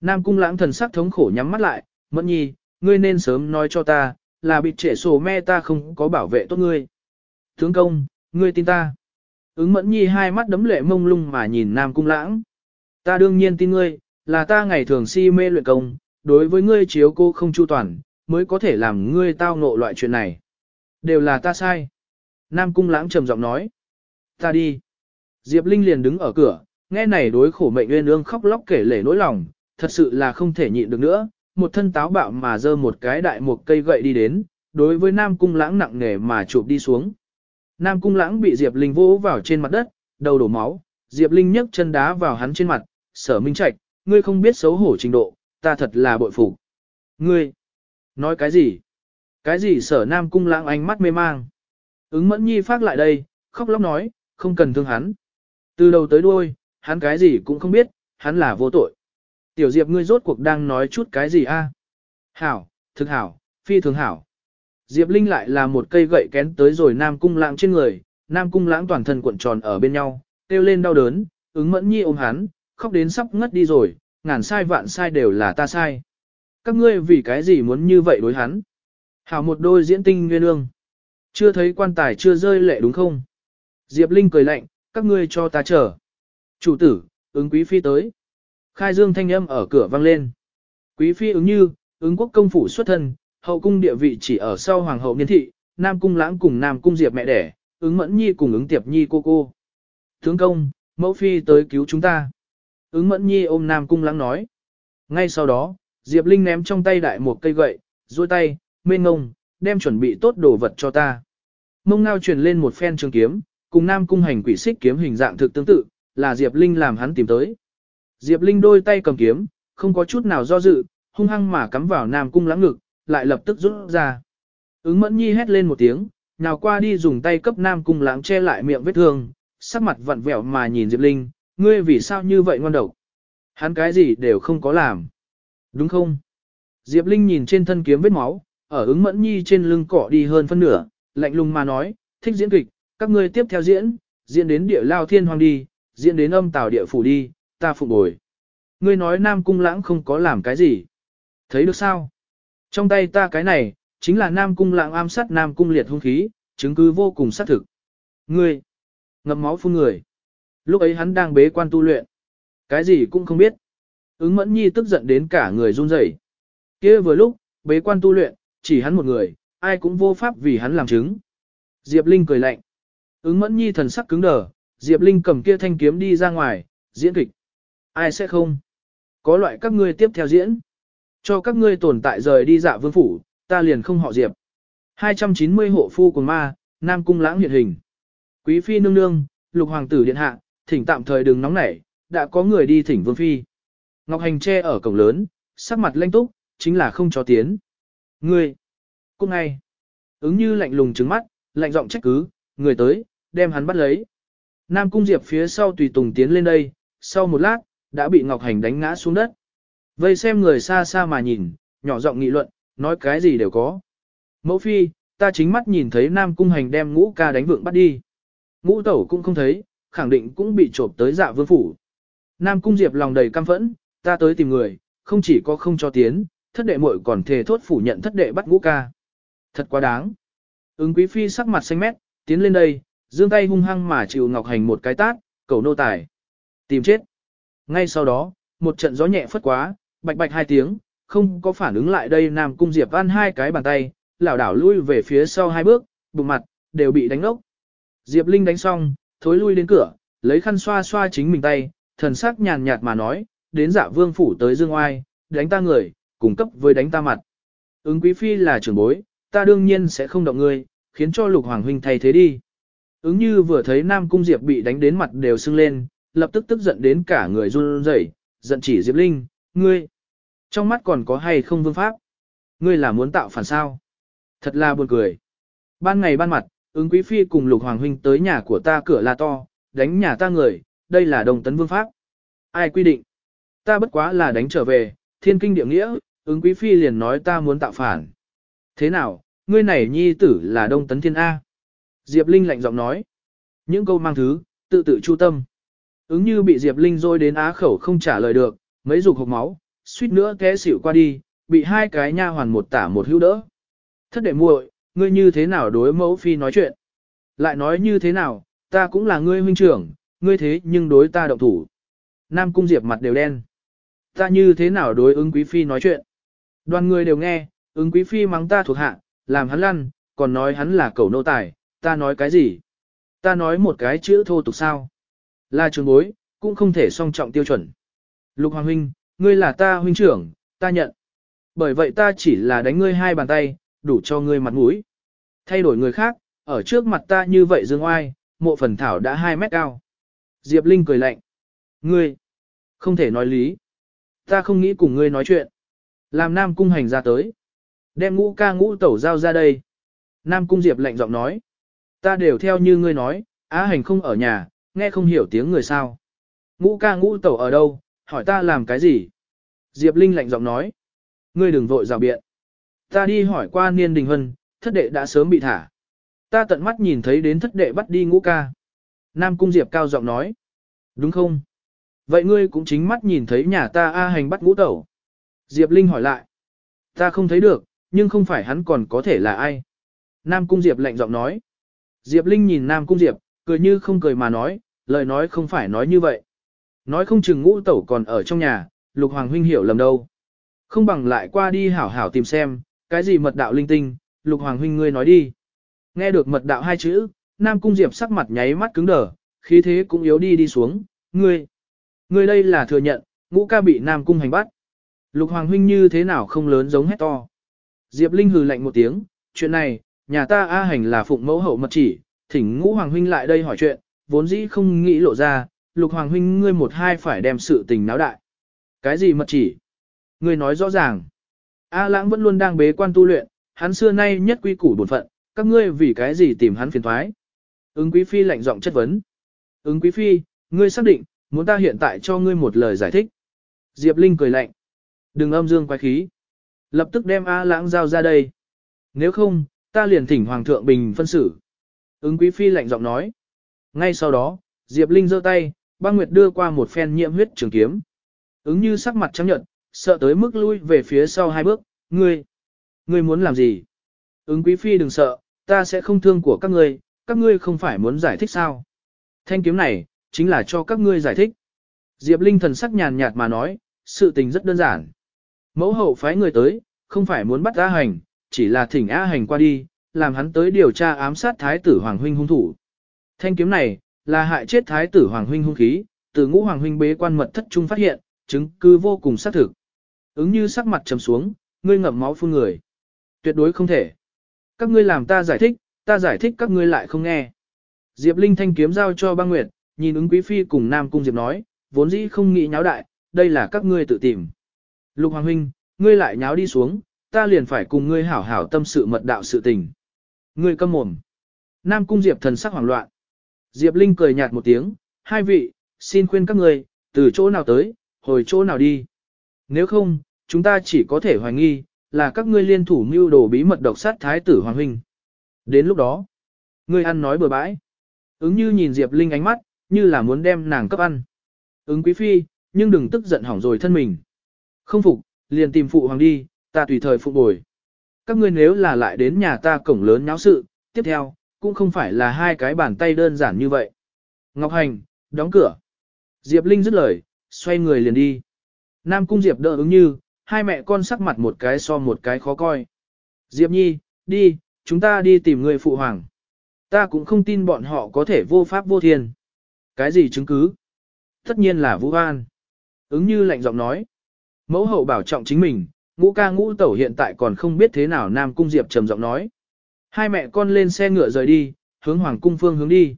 Nam Cung lãng thần sắc thống khổ nhắm mắt lại, mẫn nhi, ngươi nên sớm nói cho ta, là bị trễ sổ me ta không có bảo vệ tốt ngươi. Tướng công, ngươi tin ta. Ứng mẫn nhi hai mắt đấm lệ mông lung mà nhìn Nam Cung lãng. Ta đương nhiên tin ngươi, là ta ngày thường si mê luyện công, đối với ngươi chiếu cô không chu toàn, mới có thể làm ngươi tao ngộ loại chuyện này. Đều là ta sai. Nam Cung lãng trầm giọng nói. Ta đi. Diệp Linh liền đứng ở cửa, nghe này đối khổ mệnh nguyên ương khóc lóc kể lể nỗi lòng, thật sự là không thể nhịn được nữa, một thân táo bạo mà giơ một cái đại một cây gậy đi đến, đối với Nam Cung Lãng nặng nề mà chụp đi xuống. Nam Cung Lãng bị Diệp Linh vỗ vào trên mặt đất, đầu đổ máu, Diệp Linh nhấc chân đá vào hắn trên mặt, sở minh trạch, ngươi không biết xấu hổ trình độ, ta thật là bội phục. Ngươi, nói cái gì? Cái gì sở Nam Cung Lãng ánh mắt mê mang? Ứng mẫn nhi phát lại đây, khóc lóc nói, không cần thương hắn. Từ đầu tới đuôi, hắn cái gì cũng không biết, hắn là vô tội. Tiểu Diệp ngươi rốt cuộc đang nói chút cái gì a? Hảo, thực hảo, phi thường hảo. Diệp Linh lại là một cây gậy kén tới rồi Nam Cung Lãng trên người, Nam Cung Lãng toàn thân cuộn tròn ở bên nhau, kêu lên đau đớn, ứng mẫn nhi ôm hắn, khóc đến sắp ngất đi rồi, ngàn sai vạn sai đều là ta sai. Các ngươi vì cái gì muốn như vậy đối hắn? Hảo một đôi diễn tinh nguyên ương. Chưa thấy quan tài chưa rơi lệ đúng không? Diệp Linh cười lạnh, các ngươi cho ta chờ. Chủ tử, ứng quý phi tới. Khai dương thanh âm ở cửa vang lên. Quý phi ứng như, ứng quốc công phủ xuất thân, hậu cung địa vị chỉ ở sau hoàng hậu niên thị, nam cung lãng cùng nam cung diệp mẹ đẻ, ứng mẫn nhi cùng ứng tiệp nhi cô cô. Tướng công, mẫu phi tới cứu chúng ta. Ứng mẫn nhi ôm nam cung lãng nói. Ngay sau đó, diệp linh ném trong tay đại một cây gậy, duỗi tay, mê ngông, đem chuẩn bị tốt đồ vật cho ta. Mông ngao truyền lên một phen trường kiếm, cùng nam cung hành quỷ xích kiếm hình dạng thực tương tự, là diệp linh làm hắn tìm tới. Diệp Linh đôi tay cầm kiếm, không có chút nào do dự, hung hăng mà cắm vào Nam Cung lãng ngực, lại lập tức rút ra. Ứng Mẫn Nhi hét lên một tiếng, nào qua đi dùng tay cấp Nam Cung lãng che lại miệng vết thương, sắc mặt vặn vẹo mà nhìn Diệp Linh, ngươi vì sao như vậy ngon độc? Hắn cái gì đều không có làm. Đúng không? Diệp Linh nhìn trên thân kiếm vết máu, ở ứng mẫn nhi trên lưng cỏ đi hơn phân nửa, lạnh lùng mà nói, thích diễn kịch, các ngươi tiếp theo diễn, diễn đến địa lao thiên hoàng đi, diễn đến âm tào địa phủ đi, ta phục bồi. Ngươi nói Nam Cung Lãng không có làm cái gì. Thấy được sao? Trong tay ta cái này, chính là Nam Cung Lãng ám sát Nam Cung liệt hung khí, chứng cứ vô cùng xác thực. Ngươi, ngậm máu phun người. Lúc ấy hắn đang bế quan tu luyện. Cái gì cũng không biết. Ứng mẫn nhi tức giận đến cả người run rẩy. kia vừa lúc, bế quan tu luyện, chỉ hắn một người, ai cũng vô pháp vì hắn làm chứng. Diệp Linh cười lạnh. Ứng mẫn nhi thần sắc cứng đờ, Diệp Linh cầm kia thanh kiếm đi ra ngoài, diễn kịch. Ai sẽ không? Có loại các ngươi tiếp theo diễn. Cho các ngươi tồn tại rời đi dạ vương phủ, ta liền không họ Diệp. 290 hộ phu của ma, Nam Cung lãng hiện hình. Quý phi nương nương, lục hoàng tử điện hạ, thỉnh tạm thời đừng nóng nảy, đã có người đi thỉnh vương phi. Ngọc Hành che ở cổng lớn, sắc mặt lanh túc, chính là không cho tiến. Ngươi, cung ngay. Ứng như lạnh lùng trứng mắt, lạnh giọng trách cứ, người tới, đem hắn bắt lấy. Nam Cung Diệp phía sau tùy tùng tiến lên đây, sau một lát, đã bị Ngọc Hành đánh ngã xuống đất. Vây xem người xa xa mà nhìn, nhỏ giọng nghị luận, nói cái gì đều có. Mẫu phi, ta chính mắt nhìn thấy Nam Cung Hành đem ngũ ca đánh vượng bắt đi. Ngũ tẩu cũng không thấy, khẳng định cũng bị trộm tới dạ vương phủ. Nam Cung Diệp lòng đầy căm phẫn, ta tới tìm người, không chỉ có không cho tiến, thất đệ muội còn thề thốt phủ nhận thất đệ bắt ngũ ca. Thật quá đáng. Ứng quý phi sắc mặt xanh mét, tiến lên đây, giương tay hung hăng mà chịu Ngọc Hành một cái tát, cầu nô tài. Tìm chết. Ngay sau đó, một trận gió nhẹ phất quá, bạch bạch hai tiếng, không có phản ứng lại đây Nam Cung Diệp ăn hai cái bàn tay, lảo đảo lui về phía sau hai bước, bụng mặt, đều bị đánh ốc. Diệp Linh đánh xong, thối lui đến cửa, lấy khăn xoa xoa chính mình tay, thần sắc nhàn nhạt mà nói, đến dạ vương phủ tới dương oai, đánh ta người, cùng cấp với đánh ta mặt. Ứng quý phi là trưởng bối, ta đương nhiên sẽ không động ngươi, khiến cho lục hoàng huynh thay thế đi. Ứng như vừa thấy Nam Cung Diệp bị đánh đến mặt đều sưng lên, lập tức tức giận đến cả người run rẩy, giận chỉ Diệp Linh, ngươi, trong mắt còn có hay không vương pháp? Ngươi là muốn tạo phản sao? Thật là buồn cười. Ban ngày ban mặt, ứng quý phi cùng lục hoàng huynh tới nhà của ta cửa là to, đánh nhà ta người, đây là đồng tấn vương pháp. Ai quy định? Ta bất quá là đánh trở về, thiên kinh địa nghĩa, ứng quý phi liền nói ta muốn tạo phản. Thế nào, ngươi này nhi tử là đông tấn thiên A. Diệp Linh lạnh giọng nói. Những câu mang thứ, tự tự chu tâm. Ứng như bị Diệp Linh rôi đến á khẩu không trả lời được, mấy dục hộp máu, suýt nữa té xỉu qua đi, bị hai cái nha hoàn một tả một hữu đỡ. Thất đệ muội, ngươi như thế nào đối mẫu phi nói chuyện? Lại nói như thế nào, ta cũng là ngươi huynh trưởng, ngươi thế nhưng đối ta động thủ. Nam cung diệp mặt đều đen. Ta như thế nào đối ứng quý phi nói chuyện? Đoàn người đều nghe, ứng quý phi mắng ta thuộc hạ, làm hắn lăn, còn nói hắn là cẩu nô tài, ta nói cái gì? Ta nói một cái chữ thô tục sao? Là trường bối, cũng không thể song trọng tiêu chuẩn. Lục Hoàng Huynh, ngươi là ta huynh trưởng, ta nhận. Bởi vậy ta chỉ là đánh ngươi hai bàn tay, đủ cho ngươi mặt mũi. Thay đổi người khác, ở trước mặt ta như vậy dương oai, mộ phần thảo đã 2 mét cao. Diệp Linh cười lạnh. Ngươi, không thể nói lý. Ta không nghĩ cùng ngươi nói chuyện. Làm Nam Cung hành ra tới. Đem ngũ ca ngũ tẩu giao ra đây. Nam Cung Diệp lạnh giọng nói. Ta đều theo như ngươi nói, á hành không ở nhà, nghe không hiểu tiếng người sao. Ngũ ca ngũ tẩu ở đâu, hỏi ta làm cái gì? Diệp Linh lạnh giọng nói. Ngươi đừng vội rào biện. Ta đi hỏi qua Niên Đình Hân, thất đệ đã sớm bị thả. Ta tận mắt nhìn thấy đến thất đệ bắt đi ngũ ca. Nam Cung Diệp cao giọng nói. Đúng không? Vậy ngươi cũng chính mắt nhìn thấy nhà ta A hành bắt ngũ tẩu. Diệp Linh hỏi lại. Ta không thấy được, nhưng không phải hắn còn có thể là ai. Nam Cung Diệp lạnh giọng nói. Diệp Linh nhìn Nam Cung Diệp, cười như không cười mà nói, lời nói không phải nói như vậy. Nói không chừng ngũ tẩu còn ở trong nhà, Lục Hoàng Huynh hiểu lầm đâu. Không bằng lại qua đi hảo hảo tìm xem, cái gì mật đạo linh tinh, Lục Hoàng Huynh ngươi nói đi. Nghe được mật đạo hai chữ, Nam Cung Diệp sắc mặt nháy mắt cứng đờ, khí thế cũng yếu đi đi xuống, ngươi. Ngươi đây là thừa nhận, ngũ ca bị Nam Cung hành bắt. Lục Hoàng Huynh như thế nào không lớn giống hét to. Diệp Linh hừ lạnh một tiếng, chuyện này, nhà ta A hành là phụng mẫu hậu mật chỉ, thỉnh ngũ Hoàng Huynh lại đây hỏi chuyện, vốn dĩ không nghĩ lộ ra, Lục Hoàng Huynh ngươi một hai phải đem sự tình náo đại. Cái gì mật chỉ? Ngươi nói rõ ràng. A lãng vẫn luôn đang bế quan tu luyện, hắn xưa nay nhất quy củ bổn phận, các ngươi vì cái gì tìm hắn phiền thoái. Ứng quý phi lạnh giọng chất vấn. Ứng quý phi, ngươi xác định, muốn ta hiện tại cho ngươi một lời giải thích. Diệp Linh cười lạnh. Đừng âm dương quái khí. Lập tức đem A lãng giao ra đây. Nếu không, ta liền thỉnh Hoàng thượng bình phân xử. Ứng quý phi lạnh giọng nói. Ngay sau đó, Diệp Linh giơ tay, băng nguyệt đưa qua một phen nhiễm huyết trường kiếm. Ứng như sắc mặt trắng nhợt, sợ tới mức lui về phía sau hai bước, ngươi, ngươi muốn làm gì? Ứng quý phi đừng sợ, ta sẽ không thương của các ngươi, các ngươi không phải muốn giải thích sao? Thanh kiếm này, chính là cho các ngươi giải thích. Diệp Linh thần sắc nhàn nhạt mà nói, sự tình rất đơn giản. Mẫu hậu phái người tới, không phải muốn bắt A hành, chỉ là thỉnh A hành qua đi, làm hắn tới điều tra ám sát thái tử Hoàng huynh hung thủ. Thanh kiếm này, là hại chết thái tử Hoàng huynh hung khí, từ ngũ Hoàng huynh bế quan mật thất trung phát hiện, chứng cứ vô cùng xác thực. Ứng như sắc mặt trầm xuống, ngươi ngậm máu phun người. Tuyệt đối không thể. Các ngươi làm ta giải thích, ta giải thích các ngươi lại không nghe. Diệp Linh thanh kiếm giao cho băng nguyệt, nhìn ứng quý phi cùng Nam Cung Diệp nói, vốn dĩ không nghĩ nháo đại, đây là các ngươi tự tìm. Lục Hoàng Huynh, ngươi lại nháo đi xuống, ta liền phải cùng ngươi hảo hảo tâm sự mật đạo sự tình. Ngươi câm mồm. Nam Cung Diệp thần sắc hoảng loạn. Diệp Linh cười nhạt một tiếng, hai vị, xin khuyên các người từ chỗ nào tới, hồi chỗ nào đi. Nếu không, chúng ta chỉ có thể hoài nghi, là các ngươi liên thủ mưu đồ bí mật độc sát thái tử Hoàng Huynh. Đến lúc đó, ngươi ăn nói bừa bãi. Ứng như nhìn Diệp Linh ánh mắt, như là muốn đem nàng cấp ăn. Ứng quý phi, nhưng đừng tức giận hỏng rồi thân mình. Không phục, liền tìm phụ hoàng đi, ta tùy thời phụ bồi. Các ngươi nếu là lại đến nhà ta cổng lớn nháo sự, tiếp theo, cũng không phải là hai cái bàn tay đơn giản như vậy. Ngọc Hành, đóng cửa. Diệp Linh dứt lời, xoay người liền đi. Nam Cung Diệp đỡ ứng như, hai mẹ con sắc mặt một cái so một cái khó coi. Diệp Nhi, đi, chúng ta đi tìm người phụ hoàng. Ta cũng không tin bọn họ có thể vô pháp vô thiên. Cái gì chứng cứ? Tất nhiên là Vũ An. Ứng như lạnh giọng nói. Mẫu hậu bảo trọng chính mình, ngũ ca ngũ tẩu hiện tại còn không biết thế nào Nam Cung Diệp trầm giọng nói. Hai mẹ con lên xe ngựa rời đi, hướng Hoàng Cung phương hướng đi.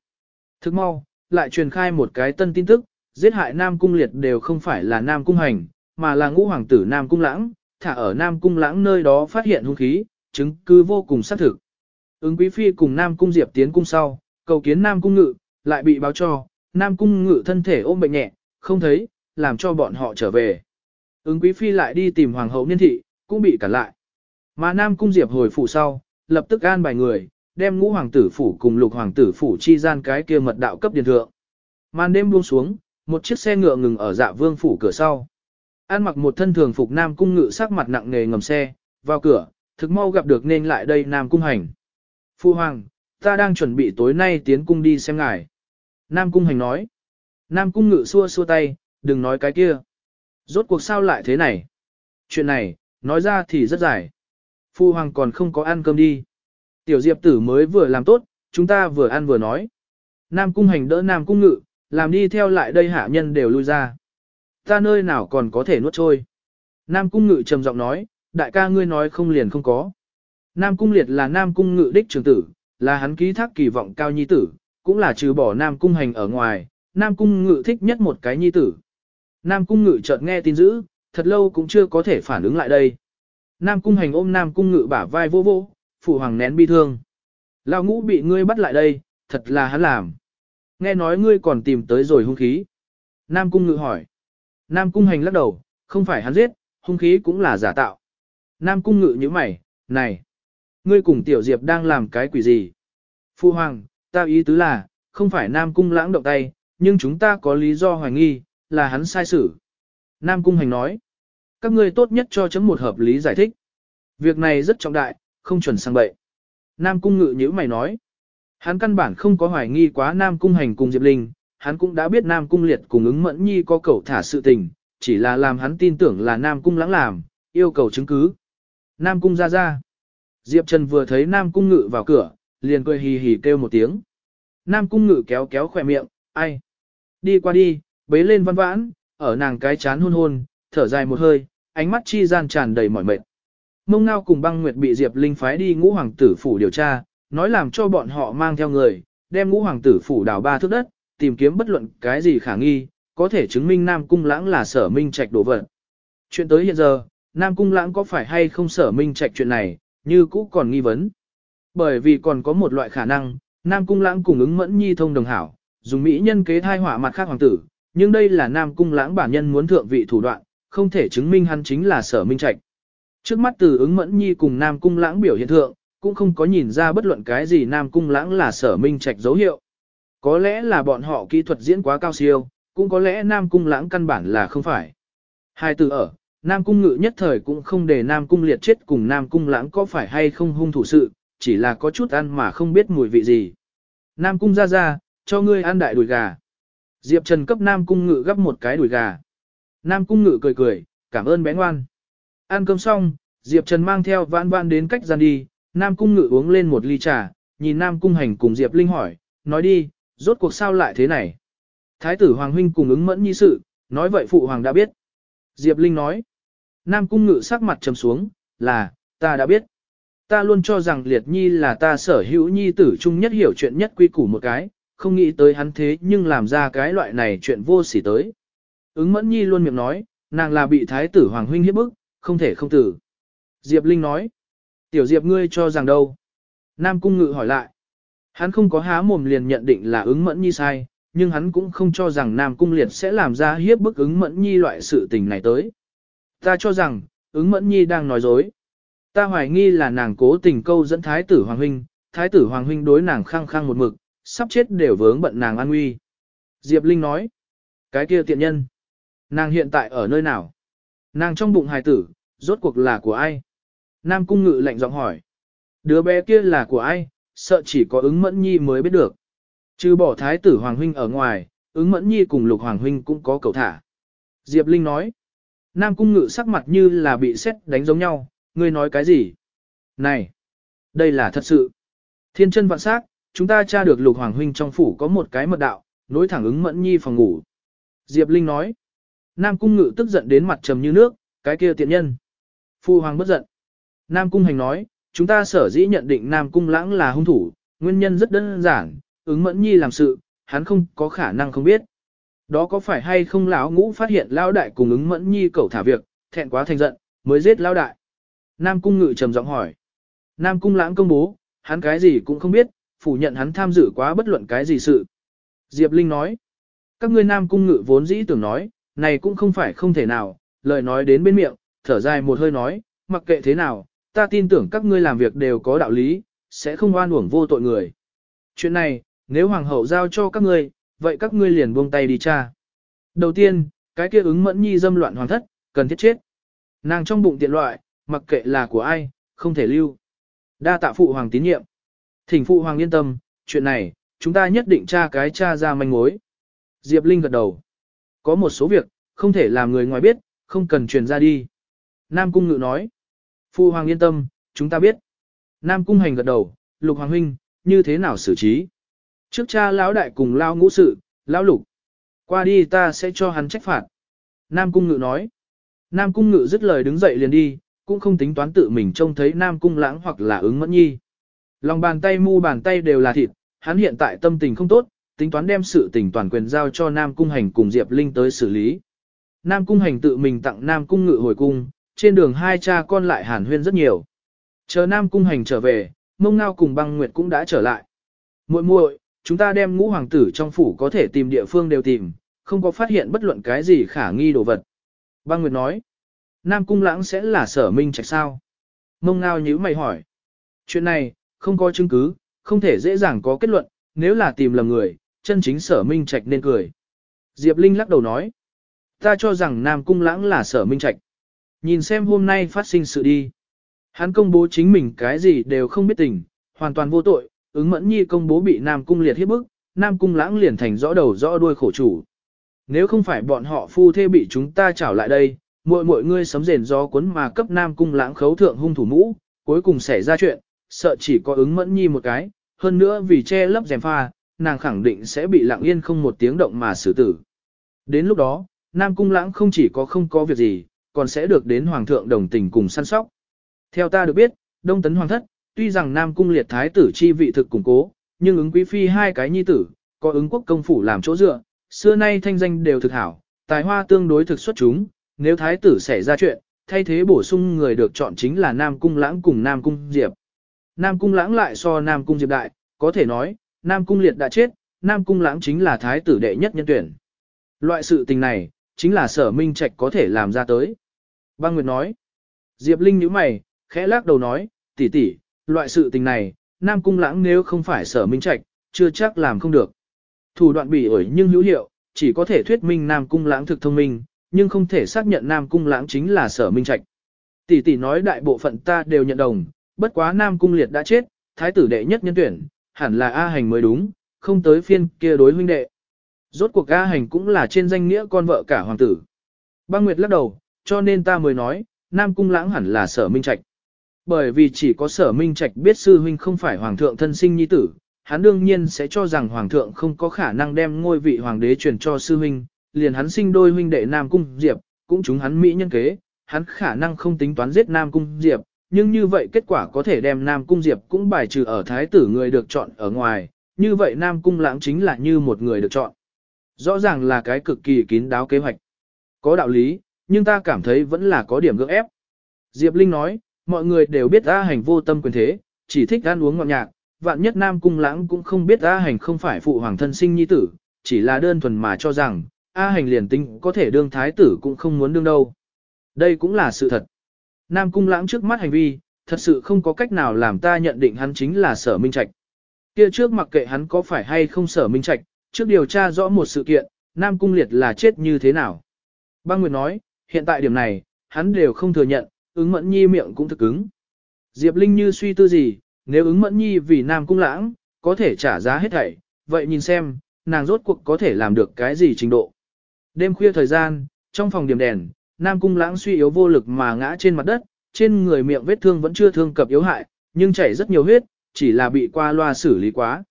Thức mau, lại truyền khai một cái tân tin tức, giết hại Nam Cung Liệt đều không phải là Nam Cung Hành, mà là ngũ hoàng tử Nam Cung Lãng, thả ở Nam Cung Lãng nơi đó phát hiện hung khí, chứng cứ vô cùng xác thực. Ứng Quý Phi cùng Nam Cung Diệp tiến cung sau, cầu kiến Nam Cung Ngự, lại bị báo cho, Nam Cung Ngự thân thể ôm bệnh nhẹ, không thấy, làm cho bọn họ trở về. Ứng Quý Phi lại đi tìm Hoàng hậu Niên Thị, cũng bị cản lại. Mà Nam Cung Diệp hồi phủ sau, lập tức an bài người, đem ngũ hoàng tử phủ cùng lục hoàng tử phủ chi gian cái kia mật đạo cấp điện thượng. Màn đêm buông xuống, một chiếc xe ngựa ngừng ở dạ vương phủ cửa sau. An mặc một thân thường phục Nam Cung ngự sắc mặt nặng nề ngầm xe, vào cửa, thực mau gặp được nên lại đây Nam Cung hành. Phu Hoàng, ta đang chuẩn bị tối nay tiến cung đi xem ngài. Nam Cung hành nói. Nam Cung ngự xua xua tay, đừng nói cái kia. Rốt cuộc sao lại thế này? Chuyện này, nói ra thì rất dài. Phu Hoàng còn không có ăn cơm đi. Tiểu Diệp tử mới vừa làm tốt, chúng ta vừa ăn vừa nói. Nam Cung hành đỡ Nam Cung ngự, làm đi theo lại đây hạ nhân đều lui ra. Ta nơi nào còn có thể nuốt trôi. Nam Cung ngự trầm giọng nói, đại ca ngươi nói không liền không có. Nam Cung Liệt là Nam Cung ngự đích trưởng tử, là hắn ký thác kỳ vọng cao nhi tử, cũng là trừ bỏ Nam Cung hành ở ngoài, Nam Cung ngự thích nhất một cái nhi tử. Nam Cung ngự chợt nghe tin dữ, thật lâu cũng chưa có thể phản ứng lại đây. Nam Cung hành ôm Nam Cung ngự bả vai vô vô, phụ hoàng nén bi thương. Lão ngũ bị ngươi bắt lại đây, thật là hắn làm. Nghe nói ngươi còn tìm tới rồi hung khí. Nam Cung ngự hỏi. Nam Cung hành lắc đầu, không phải hắn giết, hung khí cũng là giả tạo. Nam Cung ngự như mày, này. Ngươi cùng Tiểu Diệp đang làm cái quỷ gì? Phu Hoàng, ta ý tứ là, không phải Nam Cung lãng động tay, nhưng chúng ta có lý do hoài nghi, là hắn sai xử. Nam Cung hành nói, các ngươi tốt nhất cho chấm một hợp lý giải thích. Việc này rất trọng đại, không chuẩn sang bậy. Nam Cung ngự như mày nói, hắn căn bản không có hoài nghi quá Nam Cung hành cùng Diệp Linh, hắn cũng đã biết Nam Cung liệt cùng ứng mẫn nhi có cầu thả sự tình, chỉ là làm hắn tin tưởng là Nam Cung lãng làm, yêu cầu chứng cứ. Nam Cung ra ra. Diệp Trần vừa thấy Nam Cung Ngự vào cửa, liền cười hì hì kêu một tiếng. Nam Cung Ngự kéo kéo khỏe miệng, ai? Đi qua đi, bế lên văn vãn, ở nàng cái chán hôn hôn, thở dài một hơi, ánh mắt chi gian tràn đầy mỏi mệt. Mông Ngao cùng băng nguyệt bị Diệp Linh phái đi ngũ hoàng tử phủ điều tra, nói làm cho bọn họ mang theo người, đem ngũ hoàng tử phủ đào ba thước đất, tìm kiếm bất luận cái gì khả nghi, có thể chứng minh Nam Cung Lãng là sở minh trạch đổ vật. Chuyện tới hiện giờ, Nam Cung Lãng có phải hay không sở minh trạch chuyện này, như cũ còn nghi vấn. Bởi vì còn có một loại khả năng, Nam Cung Lãng cùng ứng mẫn nhi thông đồng hảo, dùng mỹ nhân kế thai hỏa mặt khác hoàng tử, nhưng đây là Nam Cung lãng bản nhân muốn thượng vị thủ đoạn, không thể chứng minh hắn chính là sở minh trạch. Trước mắt từ ứng mẫn nhi cùng Nam Cung lãng biểu hiện thượng, cũng không có nhìn ra bất luận cái gì Nam Cung lãng là sở minh trạch dấu hiệu. Có lẽ là bọn họ kỹ thuật diễn quá cao siêu, cũng có lẽ Nam Cung lãng căn bản là không phải. Hai từ ở, Nam Cung ngự nhất thời cũng không để Nam Cung liệt chết cùng Nam Cung lãng có phải hay không hung thủ sự, chỉ là có chút ăn mà không biết mùi vị gì. Nam Cung ra ra, cho ngươi ăn đại đùi gà. Diệp Trần cấp Nam Cung ngự gấp một cái đùi gà. Nam Cung ngự cười cười, cảm ơn bé ngoan. Ăn cơm xong, Diệp Trần mang theo vãn vãn đến cách gian đi, Nam Cung ngự uống lên một ly trà, nhìn Nam Cung hành cùng Diệp Linh hỏi, nói đi, rốt cuộc sao lại thế này. Thái tử Hoàng Huynh cùng ứng mẫn nhi sự, nói vậy Phụ Hoàng đã biết. Diệp Linh nói, Nam Cung ngự sắc mặt trầm xuống, là, ta đã biết. Ta luôn cho rằng Liệt Nhi là ta sở hữu nhi tử chung nhất hiểu chuyện nhất quy củ một cái, không nghĩ tới hắn thế nhưng làm ra cái loại này chuyện vô sỉ tới. Ứng Mẫn Nhi luôn miệng nói, nàng là bị thái tử Hoàng Huynh hiếp bức, không thể không tử. Diệp Linh nói, tiểu Diệp ngươi cho rằng đâu? Nam Cung Ngự hỏi lại, hắn không có há mồm liền nhận định là ứng Mẫn Nhi sai, nhưng hắn cũng không cho rằng Nam Cung Liệt sẽ làm ra hiếp bức ứng Mẫn Nhi loại sự tình này tới. Ta cho rằng, ứng Mẫn Nhi đang nói dối. Ta hoài nghi là nàng cố tình câu dẫn thái tử Hoàng Huynh, thái tử Hoàng Huynh đối nàng khăng khăng một mực, sắp chết đều vướng bận nàng an nguy. Diệp Linh nói, cái kia tiện nhân, nàng hiện tại ở nơi nào? Nàng trong bụng hài tử, rốt cuộc là của ai? Nam Cung Ngự lạnh giọng hỏi, đứa bé kia là của ai, sợ chỉ có ứng mẫn nhi mới biết được. Trừ bỏ thái tử Hoàng Huynh ở ngoài, ứng mẫn nhi cùng lục Hoàng Huynh cũng có cầu thả. Diệp Linh nói, Nam Cung Ngự sắc mặt như là bị xét đánh giống nhau, ngươi nói cái gì? Này, đây là thật sự. Thiên chân vạn sắc, chúng ta tra được lục hoàng huynh trong phủ có một cái mật đạo, nối thẳng ứng mẫn nhi phòng ngủ. Diệp Linh nói, Nam Cung Ngự tức giận đến mặt trầm như nước, cái kia tiện nhân. Phu hoàng bất giận. Nam Cung Hành nói, chúng ta sở dĩ nhận định Nam Cung Lãng là hung thủ, nguyên nhân rất đơn giản, ứng mẫn nhi làm sự, hắn không có khả năng không biết. Đó có phải hay không lão ngũ phát hiện lão đại cùng ứng mẫn nhi cẩu thả việc, thẹn quá thành giận, mới giết lão đại. Nam Cung Ngự trầm giọng hỏi. Nam Cung Lãng công bố, hắn cái gì cũng không biết, phủ nhận hắn tham dự quá bất luận cái gì sự. Diệp Linh nói, các ngươi nam cung ngự vốn dĩ tưởng nói, này cũng không phải không thể nào, lời nói đến bên miệng, thở dài một hơi nói, mặc kệ thế nào, ta tin tưởng các ngươi làm việc đều có đạo lý, sẽ không oan uổng vô tội người. Chuyện này, nếu hoàng hậu giao cho các ngươi, vậy các ngươi liền buông tay đi cha. Đầu tiên, cái kia ứng mẫn nhi dâm loạn hoàng thất, cần thiết chết. Nàng trong bụng tiện loại, mặc kệ là của ai, không thể lưu. Đa tạ phụ hoàng tín nhiệm. Thỉnh phụ hoàng yên tâm, chuyện này, chúng ta nhất định tra cái tra ra manh mối. Diệp Linh gật đầu. Có một số việc, không thể làm người ngoài biết, không cần truyền ra đi. Nam Cung Ngự nói. phu hoàng yên tâm, chúng ta biết. Nam Cung Hành gật đầu, Lục Hoàng Huynh, như thế nào xử trí? Trước cha lão đại cùng lao ngũ sự, lão lục. Qua đi ta sẽ cho hắn trách phạt. Nam Cung Ngự nói. Nam Cung Ngự dứt lời đứng dậy liền đi, cũng không tính toán tự mình trông thấy Nam Cung lãng hoặc là ứng mẫn nhi. Lòng bàn tay mu bàn tay đều là thịt, hắn hiện tại tâm tình không tốt, tính toán đem sự tình toàn quyền giao cho Nam Cung Hành cùng Diệp Linh tới xử lý. Nam Cung Hành tự mình tặng Nam Cung Ngự hồi cung, trên đường hai cha con lại hàn huyên rất nhiều. Chờ Nam Cung Hành trở về, Mông Ngao cùng Băng Nguyệt cũng đã trở lại. Muội muội, chúng ta đem ngũ hoàng tử trong phủ có thể tìm địa phương đều tìm, không có phát hiện bất luận cái gì khả nghi đồ vật. Băng Nguyệt nói, Nam Cung Lãng sẽ là sở minh trạch sao? Mông Ngao nhíu mày hỏi. Chuyện này, không có chứng cứ, không thể dễ dàng có kết luận, nếu là tìm lầm người, chân chính sở minh trạch nên cười. Diệp Linh lắc đầu nói, ta cho rằng Nam Cung Lãng là sở minh trạch. Nhìn xem hôm nay phát sinh sự đi. Hắn công bố chính mình cái gì đều không biết tình, hoàn toàn vô tội, ứng mẫn nhi công bố bị Nam Cung liệt hiếp bức, Nam Cung Lãng liền thành rõ đầu rõ đuôi khổ chủ. Nếu không phải bọn họ phu thê bị chúng ta trảo lại đây, mỗi mỗi ngươi sấm rền gió cuốn mà cấp Nam Cung Lãng khấu thượng hung thủ mũ, cuối cùng xảy ra chuyện, sợ chỉ có ứng mẫn nhi một cái, hơn nữa vì che lấp rèm pha, nàng khẳng định sẽ bị lặng yên không một tiếng động mà xử tử. Đến lúc đó, Nam Cung Lãng không chỉ có không có việc gì, còn sẽ được đến Hoàng thượng đồng tình cùng săn sóc. Theo ta được biết, Đông Tấn Hoàng thất, tuy rằng Nam Cung liệt thái tử chi vị thực củng cố, nhưng ứng quý phi hai cái nhi tử, có ứng quốc công phủ làm chỗ dựa, xưa nay thanh danh đều thực hảo, tài hoa tương đối thực xuất chúng, nếu thái tử xảy ra chuyện, thay thế bổ sung người được chọn chính là Nam Cung Lãng cùng Nam Cung Diệp. Nam Cung lãng lại so Nam Cung Diệp đại, có thể nói, Nam Cung liệt đã chết, Nam Cung Lãng chính là thái tử đệ nhất nhân tuyển. Loại sự tình này, chính là sở minh trạch có thể làm ra tới. Băng Nguyệt nói, Diệp Linh nhíu mày, khẽ lắc đầu nói, tỷ tỷ, loại sự tình này, Nam Cung Lãng nếu không phải sở minh trạch, chưa chắc làm không được. Thủ đoạn bị ổi nhưng hữu hiệu, chỉ có thể thuyết minh Nam Cung Lãng thực thông minh, nhưng không thể xác nhận Nam Cung Lãng chính là sở minh trạch. Tỷ tỷ nói đại bộ phận ta đều nhận đồng, bất quá Nam Cung Liệt đã chết, thái tử đệ nhất nhân tuyển, hẳn là A Hành mới đúng, không tới phiên kia đối huynh đệ. Rốt cuộc A Hành cũng là trên danh nghĩa con vợ cả hoàng tử. Băng Nguyệt lắc đầu, cho nên ta mới nói, Nam Cung Lãng hẳn là sở minh trạch. Bởi vì chỉ có sở minh trạch biết sư huynh không phải hoàng thượng thân sinh nhi tử, hắn đương nhiên sẽ cho rằng hoàng thượng không có khả năng đem ngôi vị hoàng đế truyền cho sư huynh, liền hắn sinh đôi huynh đệ Nam Cung Diệp, cũng chúng hắn mỹ nhân kế, hắn khả năng không tính toán giết Nam Cung Diệp, nhưng như vậy kết quả có thể đem Nam Cung Diệp cũng bài trừ ở thái tử người được chọn ở ngoài, như vậy Nam Cung lãng chính là như một người được chọn. Rõ ràng là cái cực kỳ kín đáo kế hoạch. Có đạo lý, nhưng ta cảm thấy vẫn là có điểm gượng ép. Diệp Linh nói, mọi người đều biết A hành vô tâm quyền thế, chỉ thích ăn uống ngọt nhạc, vạn nhất Nam Cung lãng cũng không biết A hành không phải phụ hoàng thân sinh nhi tử, chỉ là đơn thuần mà cho rằng, A hành liền tính có thể đương thái tử cũng không muốn đương đâu. Đây cũng là sự thật. Nam Cung lãng trước mắt hành vi, thật sự không có cách nào làm ta nhận định hắn chính là sở minh trạch. Kia trước mặc kệ hắn có phải hay không sở minh trạch, trước điều tra rõ một sự kiện, Nam Cung liệt là chết như thế nào. Băng Nguyệt nói, hiện tại điểm này, hắn đều không thừa nhận, ứng mẫn nhi miệng cũng thực cứng. Diệp Linh như suy tư gì, nếu ứng mẫn nhi vì Nam Cung lãng, có thể trả giá hết thảy, vậy nhìn xem, nàng rốt cuộc có thể làm được cái gì trình độ. Đêm khuya thời gian, trong phòng điểm đèn, Nam Cung lãng suy yếu vô lực mà ngã trên mặt đất, trên người miệng vết thương vẫn chưa thương cập yếu hại, nhưng chảy rất nhiều huyết, chỉ là bị qua loa xử lý quá.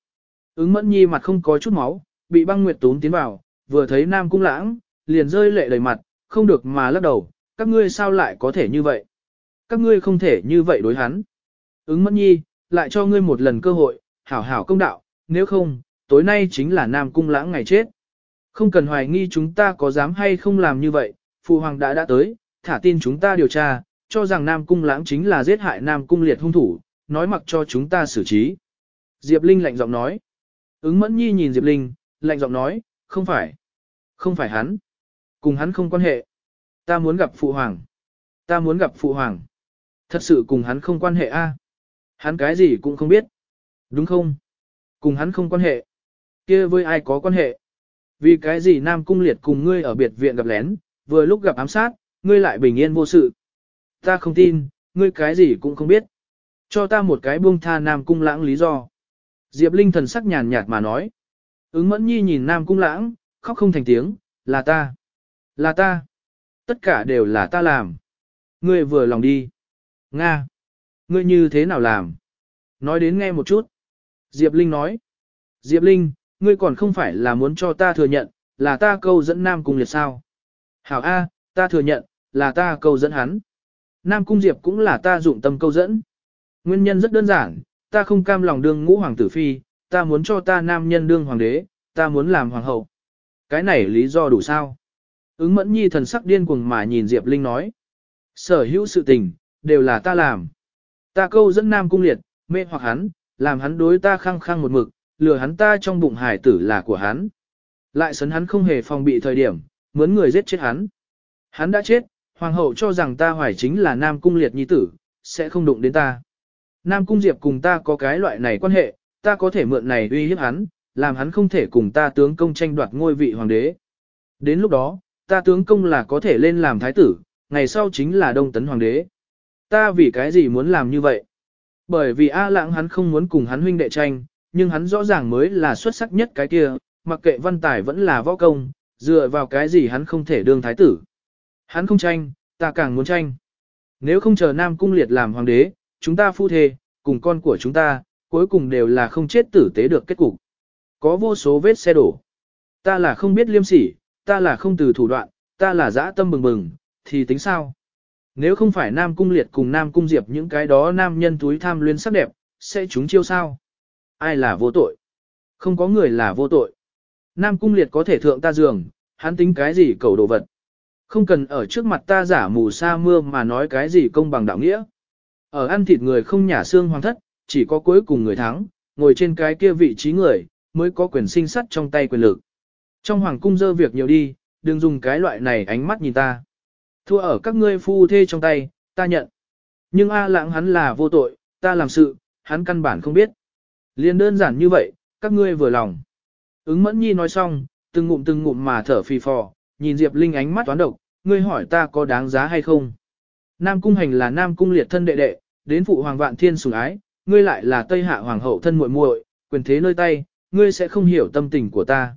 Ứng mẫn nhi mặt không có chút máu, bị băng nguyệt tún tiến vào, vừa thấy Nam Cung lãng, liền rơi lệ đầy mặt, không được mà lắc đầu, các ngươi sao lại có thể như vậy? Các ngươi không thể như vậy đối hắn. Ứng mẫn nhi, lại cho ngươi một lần cơ hội, hảo hảo công đạo, nếu không, tối nay chính là Nam Cung lãng ngày chết. Không cần hoài nghi chúng ta có dám hay không làm như vậy, Phụ Hoàng đã đã tới, thả tin chúng ta điều tra, cho rằng Nam Cung lãng chính là giết hại Nam Cung liệt hung thủ, nói mặc cho chúng ta xử trí. Diệp Linh lạnh giọng nói. Ứng mẫn nhi nhìn Diệp Linh, lạnh giọng nói, không phải. Không phải hắn. Cùng hắn không quan hệ. Ta muốn gặp Phụ Hoàng. Ta muốn gặp Phụ Hoàng. Thật sự cùng hắn không quan hệ a. Hắn cái gì cũng không biết. Đúng không? Cùng hắn không quan hệ. kia với ai có quan hệ? Vì cái gì Nam Cung liệt cùng ngươi ở biệt viện gặp lén, vừa lúc gặp ám sát, ngươi lại bình yên vô sự. Ta không tin, ngươi cái gì cũng không biết. Cho ta một cái buông tha Nam Cung lãng lý do. Diệp Linh thần sắc nhàn nhạt mà nói. Ứng mẫn nhi nhìn Nam Cung lãng, khóc không thành tiếng, là ta. Là ta. Tất cả đều là ta làm. Ngươi vừa lòng đi. Nga. Ngươi như thế nào làm? Nói đến nghe một chút. Diệp Linh nói. Diệp Linh, ngươi còn không phải là muốn cho ta thừa nhận, là ta câu dẫn Nam Cung liệt sao? Hảo A, ta thừa nhận, là ta câu dẫn hắn. Nam Cung Diệp cũng là ta dụng tâm câu dẫn. Nguyên nhân rất đơn giản, ta không cam lòng đương ngũ hoàng tử phi, ta muốn cho ta nam nhân đương hoàng đế, ta muốn làm hoàng hậu. Cái này lý do đủ sao? Ứng mẫn nhi thần sắc điên cuồng mà nhìn Diệp Linh nói. Sở hữu sự tình, đều là ta làm. Ta câu dẫn Nam Cung Liệt, mê hoặc hắn, làm hắn đối ta khăng khăng một mực, lừa hắn ta trong bụng hải tử là của hắn. Lại sấn hắn không hề phòng bị thời điểm, mướn người giết chết hắn. Hắn đã chết, hoàng hậu cho rằng ta hoài chính là Nam Cung Liệt nhi tử, sẽ không đụng đến ta. Nam Cung Diệp cùng ta có cái loại này quan hệ, ta có thể mượn này uy hiếp hắn, làm hắn không thể cùng ta tướng công tranh đoạt ngôi vị hoàng đế. Đến lúc đó, ta tướng công là có thể lên làm thái tử, ngày sau chính là đông tấn hoàng đế. Ta vì cái gì muốn làm như vậy? Bởi vì A lãng hắn không muốn cùng hắn huynh đệ tranh, nhưng hắn rõ ràng mới là xuất sắc nhất cái kia, mặc kệ văn tài vẫn là võ công, dựa vào cái gì hắn không thể đương thái tử. Hắn không tranh, ta càng muốn tranh. Nếu không chờ Nam Cung Liệt làm hoàng đế, chúng ta phu thề, cùng con của chúng ta, cuối cùng đều là không chết tử tế được kết cục. Có vô số vết xe đổ. Ta là không biết liêm sỉ, ta là không từ thủ đoạn, ta là dã tâm bừng bừng, thì tính sao? Nếu không phải Nam Cung Liệt cùng Nam Cung Diệp những cái đó nam nhân túi tham luyến sắc đẹp, sẽ chúng chiêu sao? Ai là vô tội? Không có người là vô tội. Nam Cung Liệt có thể thượng ta giường, hắn tính cái gì cầu đồ vật. Không cần ở trước mặt ta giả mù sa mưa mà nói cái gì công bằng đạo nghĩa. Ở ăn thịt người không nhả xương hoàng thất, chỉ có cuối cùng người thắng, ngồi trên cái kia vị trí người, mới có quyền sinh sắt trong tay quyền lực. Trong hoàng cung dơ việc nhiều đi, đừng dùng cái loại này ánh mắt nhìn ta. Thua ở các ngươi phu thê trong tay, ta nhận. Nhưng A lãng hắn là vô tội, ta làm sự, hắn căn bản không biết. Liên đơn giản như vậy, các ngươi vừa lòng. Ứng mẫn nhi nói xong, từng ngụm từng ngụm mà thở phì phò, nhìn Diệp Linh ánh mắt toán độc, ngươi hỏi ta có đáng giá hay không. Nam cung hành là Nam cung liệt thân đệ đệ, đến phụ hoàng vạn thiên sủng ái, ngươi lại là Tây Hạ hoàng hậu thân muội muội, quyền thế nơi tay, ngươi sẽ không hiểu tâm tình của ta.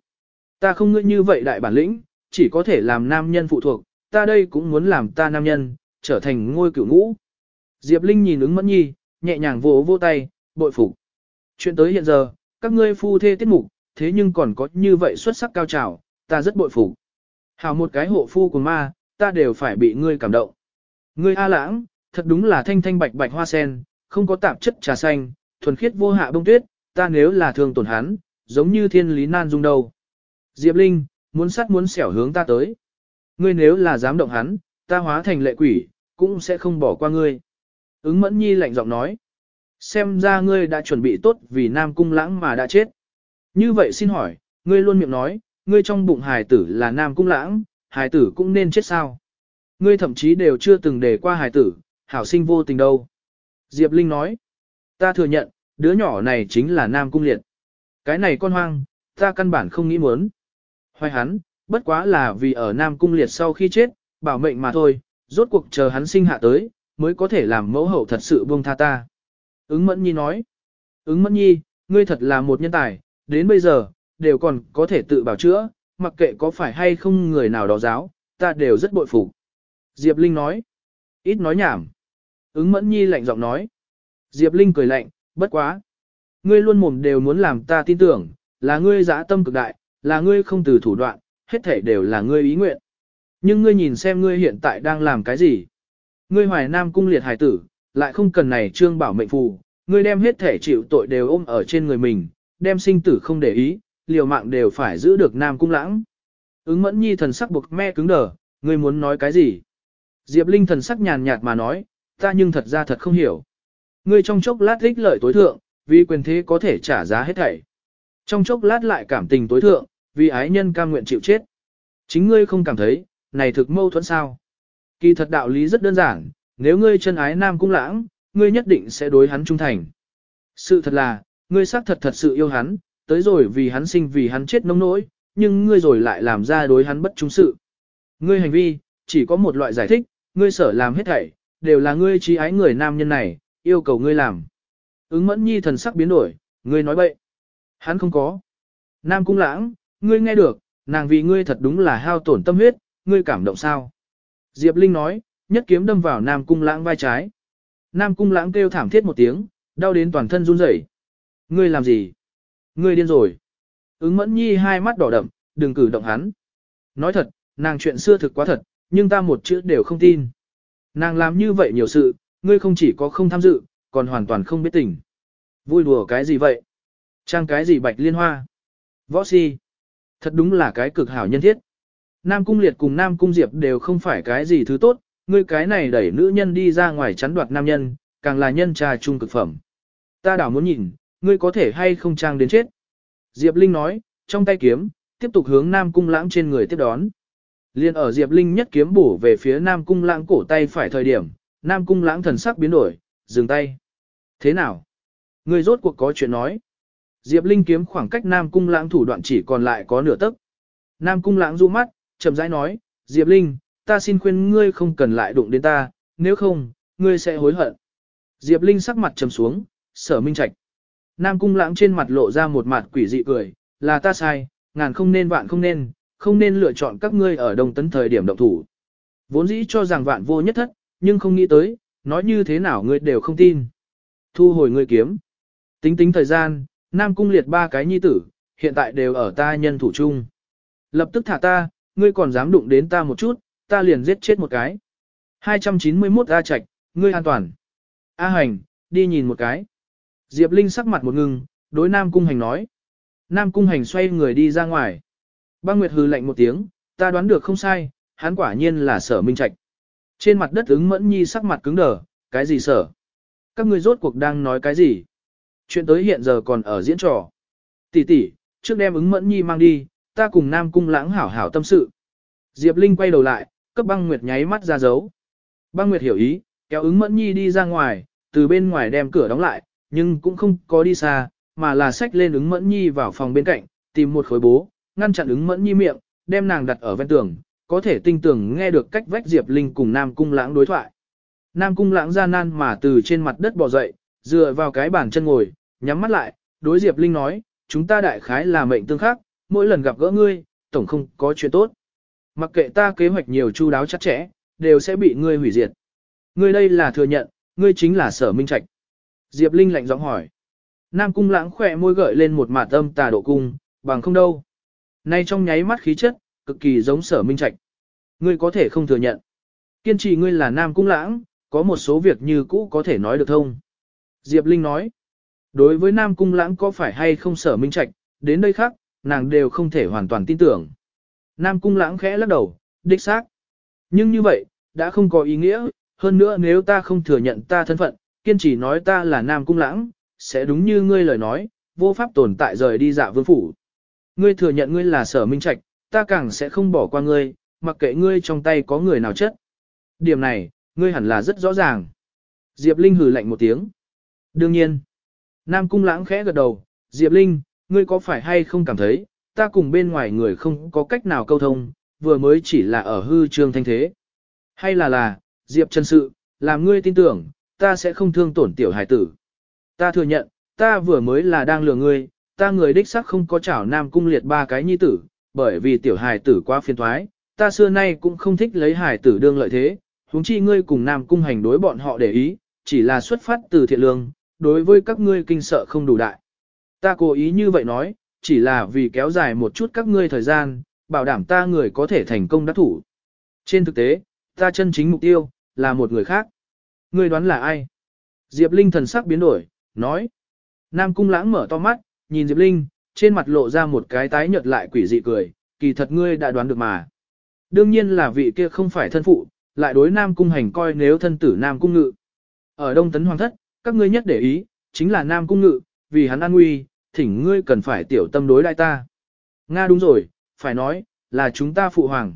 Ta không ngươi như vậy đại bản lĩnh, chỉ có thể làm nam nhân phụ thuộc, ta đây cũng muốn làm ta nam nhân, trở thành ngôi cửu ngũ. Diệp Linh nhìn ứng mẫn nhi, nhẹ nhàng vỗ vỗ tay, bội phục. Chuyện tới hiện giờ, các ngươi phu thê tiết mục, thế nhưng còn có như vậy xuất sắc cao trào, ta rất bội phục. Hảo một cái hộ phu của ma, ta đều phải bị ngươi cảm động. Ngươi A lãng, thật đúng là thanh thanh bạch bạch hoa sen, không có tạp chất trà xanh, thuần khiết vô hạ bông tuyết, ta nếu là thường tổn hắn, giống như thiên lý nan dung đầu. Diệp Linh, muốn sắt muốn xẻo hướng ta tới. Ngươi nếu là dám động hắn, ta hóa thành lệ quỷ, cũng sẽ không bỏ qua ngươi. Ứng mẫn nhi lạnh giọng nói. Xem ra ngươi đã chuẩn bị tốt vì nam cung lãng mà đã chết. Như vậy xin hỏi, ngươi luôn miệng nói, ngươi trong bụng hài tử là nam cung lãng, hài tử cũng nên chết sao. Ngươi thậm chí đều chưa từng đề qua hài tử, hảo sinh vô tình đâu. Diệp Linh nói, ta thừa nhận, đứa nhỏ này chính là nam cung liệt. Cái này con hoang, ta căn bản không nghĩ muốn. Hoài hắn, bất quá là vì ở nam cung liệt sau khi chết, bảo mệnh mà thôi, rốt cuộc chờ hắn sinh hạ tới, mới có thể làm mẫu hậu thật sự buông tha ta. Ứng Mẫn Nhi nói, ứng Mẫn Nhi, ngươi thật là một nhân tài, đến bây giờ, đều còn có thể tự bảo chữa, mặc kệ có phải hay không người nào đó giáo, ta đều rất bội phục. Diệp Linh nói, ít nói nhảm. Ứng Mẫn Nhi lạnh giọng nói. Diệp Linh cười lạnh, bất quá. Ngươi luôn mồm đều muốn làm ta tin tưởng, là ngươi dã tâm cực đại, là ngươi không từ thủ đoạn, hết thể đều là ngươi ý nguyện. Nhưng ngươi nhìn xem ngươi hiện tại đang làm cái gì. Ngươi hoài nam cung liệt hải tử, lại không cần này trương bảo mệnh phù, ngươi đem hết thể chịu tội đều ôm ở trên người mình, đem sinh tử không để ý, liều mạng đều phải giữ được nam cung lãng. Ứng mẫn nhi thần sắc buộc me cứng đờ, ngươi muốn nói cái gì? Diệp Linh thần sắc nhàn nhạt mà nói, ta nhưng thật ra thật không hiểu. Ngươi trong chốc lát ích lợi tối thượng, vì quyền thế có thể trả giá hết thảy. Trong chốc lát lại cảm tình tối thượng, vì ái nhân cam nguyện chịu chết. Chính ngươi không cảm thấy, này thực mâu thuẫn sao? Kỳ thật đạo lý rất đơn giản, nếu ngươi chân ái nam cung lãng, ngươi nhất định sẽ đối hắn trung thành. Sự thật là, ngươi xác thật thật sự yêu hắn, tới rồi vì hắn sinh vì hắn chết nông nỗi, nhưng ngươi rồi lại làm ra đối hắn bất trung sự. Ngươi hành vi, chỉ có một loại giải thích, ngươi sở làm hết thảy, đều là ngươi trí ái người nam nhân này, yêu cầu ngươi làm. Ứng mẫn nhi thần sắc biến đổi, ngươi nói bậy. Hắn không có. Nam cung lãng, ngươi nghe được, nàng vì ngươi thật đúng là hao tổn tâm huyết, ngươi cảm động sao? Diệp Linh nói, nhất kiếm đâm vào Nam cung lãng vai trái. Nam cung lãng kêu thảm thiết một tiếng, đau đến toàn thân run rẩy. Ngươi làm gì? Ngươi điên rồi. Ứng mẫn nhi hai mắt đỏ đậm, đừng cử động hắn. Nói thật, nàng chuyện xưa thực quá thật, nhưng ta một chữ đều không tin. Nàng làm như vậy nhiều sự, ngươi không chỉ có không tham dự, còn hoàn toàn không biết tình. Vui đùa cái gì vậy? Trang cái gì bạch liên hoa? Võ si. Thật đúng là cái cực hảo nhân thiết. Nam Cung Liệt cùng Nam Cung Diệp đều không phải cái gì thứ tốt, ngươi cái này đẩy nữ nhân đi ra ngoài chắn đoạt nam nhân, càng là nhân trà trung cực phẩm. Ta đảo muốn nhìn, ngươi có thể hay không trang đến chết. Diệp Linh nói, trong tay kiếm, tiếp tục hướng Nam Cung Lãng trên người tiếp đón. Liên ở Diệp Linh nhất kiếm bổ về phía Nam Cung Lãng cổ tay phải thời điểm, Nam Cung Lãng thần sắc biến đổi, dừng tay. Thế nào? Ngươi rốt cuộc có chuyện nói. Diệp Linh kiếm khoảng cách Nam Cung Lãng thủ đoạn chỉ còn lại có nửa tấc. Nam Cung Lãng du mắt, chậm rãi nói, Diệp Linh, ta xin khuyên ngươi không cần lại đụng đến ta, nếu không, ngươi sẽ hối hận. Diệp Linh sắc mặt trầm xuống, sở minh trạch. Nam Cung Lãng trên mặt lộ ra một mặt quỷ dị cười, là ta sai, ngàn không nên vạn không nên, không nên lựa chọn các ngươi ở đồng tấn thời điểm động thủ. Vốn dĩ cho rằng vạn vô nhất thất, nhưng không nghĩ tới, nói như thế nào ngươi đều không tin. Thu hồi ngươi kiếm. Tính tính thời gian, Nam Cung liệt ba cái nhi tử, hiện tại đều ở ta nhân thủ chung. Lập tức thả ta, ngươi còn dám đụng đến ta một chút, ta liền giết chết một cái. 291 A Trạch, ngươi an toàn. A Hành, đi nhìn một cái. Diệp Linh sắc mặt một ngừng, đối Nam Cung Hành nói. Nam Cung Hành xoay người đi ra ngoài. Băng Nguyệt hừ lạnh một tiếng, ta đoán được không sai, hắn quả nhiên là sở minh trạch. Trên mặt đất ứng mẫn nhi sắc mặt cứng đờ, cái gì sở? Các ngươi rốt cuộc đang nói cái gì? Chuyện tới hiện giờ còn ở diễn trò. Tỷ tỷ, trước đem ứng mẫn nhi mang đi, ta cùng Nam Cung lãng hảo hảo tâm sự. Diệp Linh quay đầu lại, cấp băng nguyệt nháy mắt ra dấu. Băng nguyệt hiểu ý, kéo ứng mẫn nhi đi ra ngoài, từ bên ngoài đem cửa đóng lại, nhưng cũng không có đi xa, mà là xách lên ứng mẫn nhi vào phòng bên cạnh, tìm một khối bố, ngăn chặn ứng mẫn nhi miệng, đem nàng đặt ở ven tường, có thể tinh tường nghe được cách vách Diệp Linh cùng Nam Cung lãng đối thoại. Nam Cung lãng ra nan mà từ trên mặt đất bò dậy, dựa vào cái bàn chân ngồi, nhắm mắt lại, đối Diệp Linh nói, chúng ta đại khái là mệnh tương khắc, mỗi lần gặp gỡ ngươi, tổng không có chuyện tốt. Mặc kệ ta kế hoạch nhiều chu đáo chắc chẽ, đều sẽ bị ngươi hủy diệt. Ngươi đây là thừa nhận, ngươi chính là sở minh trạch. Diệp Linh lạnh giọng hỏi. Nam cung lãng khỏe môi gợi lên một mạt âm tà độ cung, bằng không đâu. Nay trong nháy mắt khí chất, cực kỳ giống sở minh trạch. Ngươi có thể không thừa nhận. Kiên trì ngươi là Nam cung lãng, có một số việc như cũ có thể nói được thông. Diệp Linh nói. Đối với Nam cung lãng có phải hay không sở minh trạch, đến đây khác, nàng đều không thể hoàn toàn tin tưởng. Nam cung lãng khẽ lắc đầu, đích xác. Nhưng như vậy, đã không có ý nghĩa, hơn nữa nếu ta không thừa nhận ta thân phận, kiên trì nói ta là Nam cung lãng, sẽ đúng như ngươi lời nói, vô pháp tồn tại rời đi dạ vương phủ. Ngươi thừa nhận ngươi là sở minh trạch, ta càng sẽ không bỏ qua ngươi, mặc kệ ngươi trong tay có người nào chất. Điểm này, ngươi hẳn là rất rõ ràng. Diệp Linh hừ lạnh một tiếng. Đương nhiên. Nam cung lãng khẽ gật đầu, Diệp Linh, ngươi có phải hay không cảm thấy, ta cùng bên ngoài người không có cách nào câu thông, vừa mới chỉ là ở hư trương thanh thế. Hay là là, Diệp chân sự, làm ngươi tin tưởng, ta sẽ không thương tổn tiểu hải tử. Ta thừa nhận, ta vừa mới là đang lừa ngươi, ta người đích xác không có chảo nam cung liệt ba cái nhi tử, bởi vì tiểu hải tử quá phiền thoái, ta xưa nay cũng không thích lấy hải tử đương lợi thế, huống chi ngươi cùng nam cung hành đối bọn họ để ý, chỉ là xuất phát từ thiện lương, đối với các ngươi kinh sợ không đủ đại. Ta cố ý như vậy nói, chỉ là vì kéo dài một chút các ngươi thời gian, bảo đảm ta người có thể thành công đắc thủ. Trên thực tế, ta chân chính mục tiêu, là một người khác. Ngươi đoán là ai? Diệp Linh thần sắc biến đổi, nói. Nam Cung Lãng mở to mắt, nhìn Diệp Linh, trên mặt lộ ra một cái tái nhợt lại quỷ dị cười, kỳ thật ngươi đã đoán được mà. Đương nhiên là vị kia không phải thân phụ, lại đối Nam Cung hành coi nếu thân tử Nam Cung ngự. Ở Đông Tấn Hoàng Thất, các ngươi nhất để ý, chính là Nam Cung ngự, vì hắn an nguy, thỉnh ngươi cần phải tiểu tâm đối đại ta. Nga đúng rồi, phải nói, là chúng ta phụ hoàng.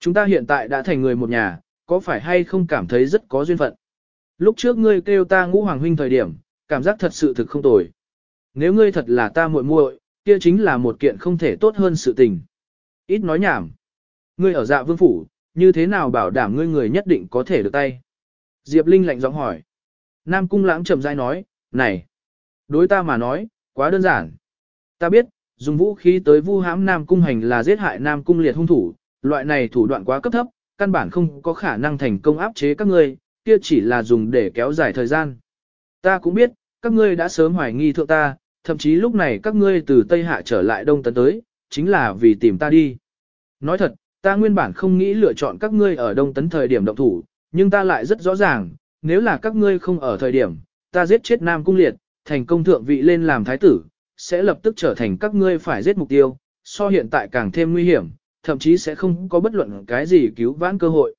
Chúng ta hiện tại đã thành người một nhà, có phải hay không cảm thấy rất có duyên phận. Lúc trước ngươi kêu ta ngũ hoàng huynh thời điểm, cảm giác thật sự thực không tồi. Nếu ngươi thật là ta muội muội, kia chính là một kiện không thể tốt hơn sự tình. Ít nói nhảm. Ngươi ở dạ vương phủ, như thế nào bảo đảm ngươi người nhất định có thể được tay? Diệp Linh lạnh giọng hỏi. Nam Cung Lãng chậm rãi nói, này, đối ta mà nói, quá đơn giản. Ta biết, dùng vũ khí tới vu hãm Nam Cung hành là giết hại Nam Cung liệt hung thủ, loại này thủ đoạn quá cấp thấp, căn bản không có khả năng thành công áp chế các ngươi, kia chỉ là dùng để kéo dài thời gian. Ta cũng biết, các ngươi đã sớm hoài nghi thượng ta, thậm chí lúc này các ngươi từ Tây Hạ trở lại Đông Tấn tới, chính là vì tìm ta đi. Nói thật, ta nguyên bản không nghĩ lựa chọn các ngươi ở Đông Tấn thời điểm động thủ, nhưng ta lại rất rõ ràng, nếu là các ngươi không ở thời điểm, ta giết chết Nam Cung Liệt, thành công thượng vị lên làm thái tử, sẽ lập tức trở thành các ngươi phải giết mục tiêu, so hiện tại càng thêm nguy hiểm, thậm chí sẽ không có bất luận cái gì cứu vãn cơ hội.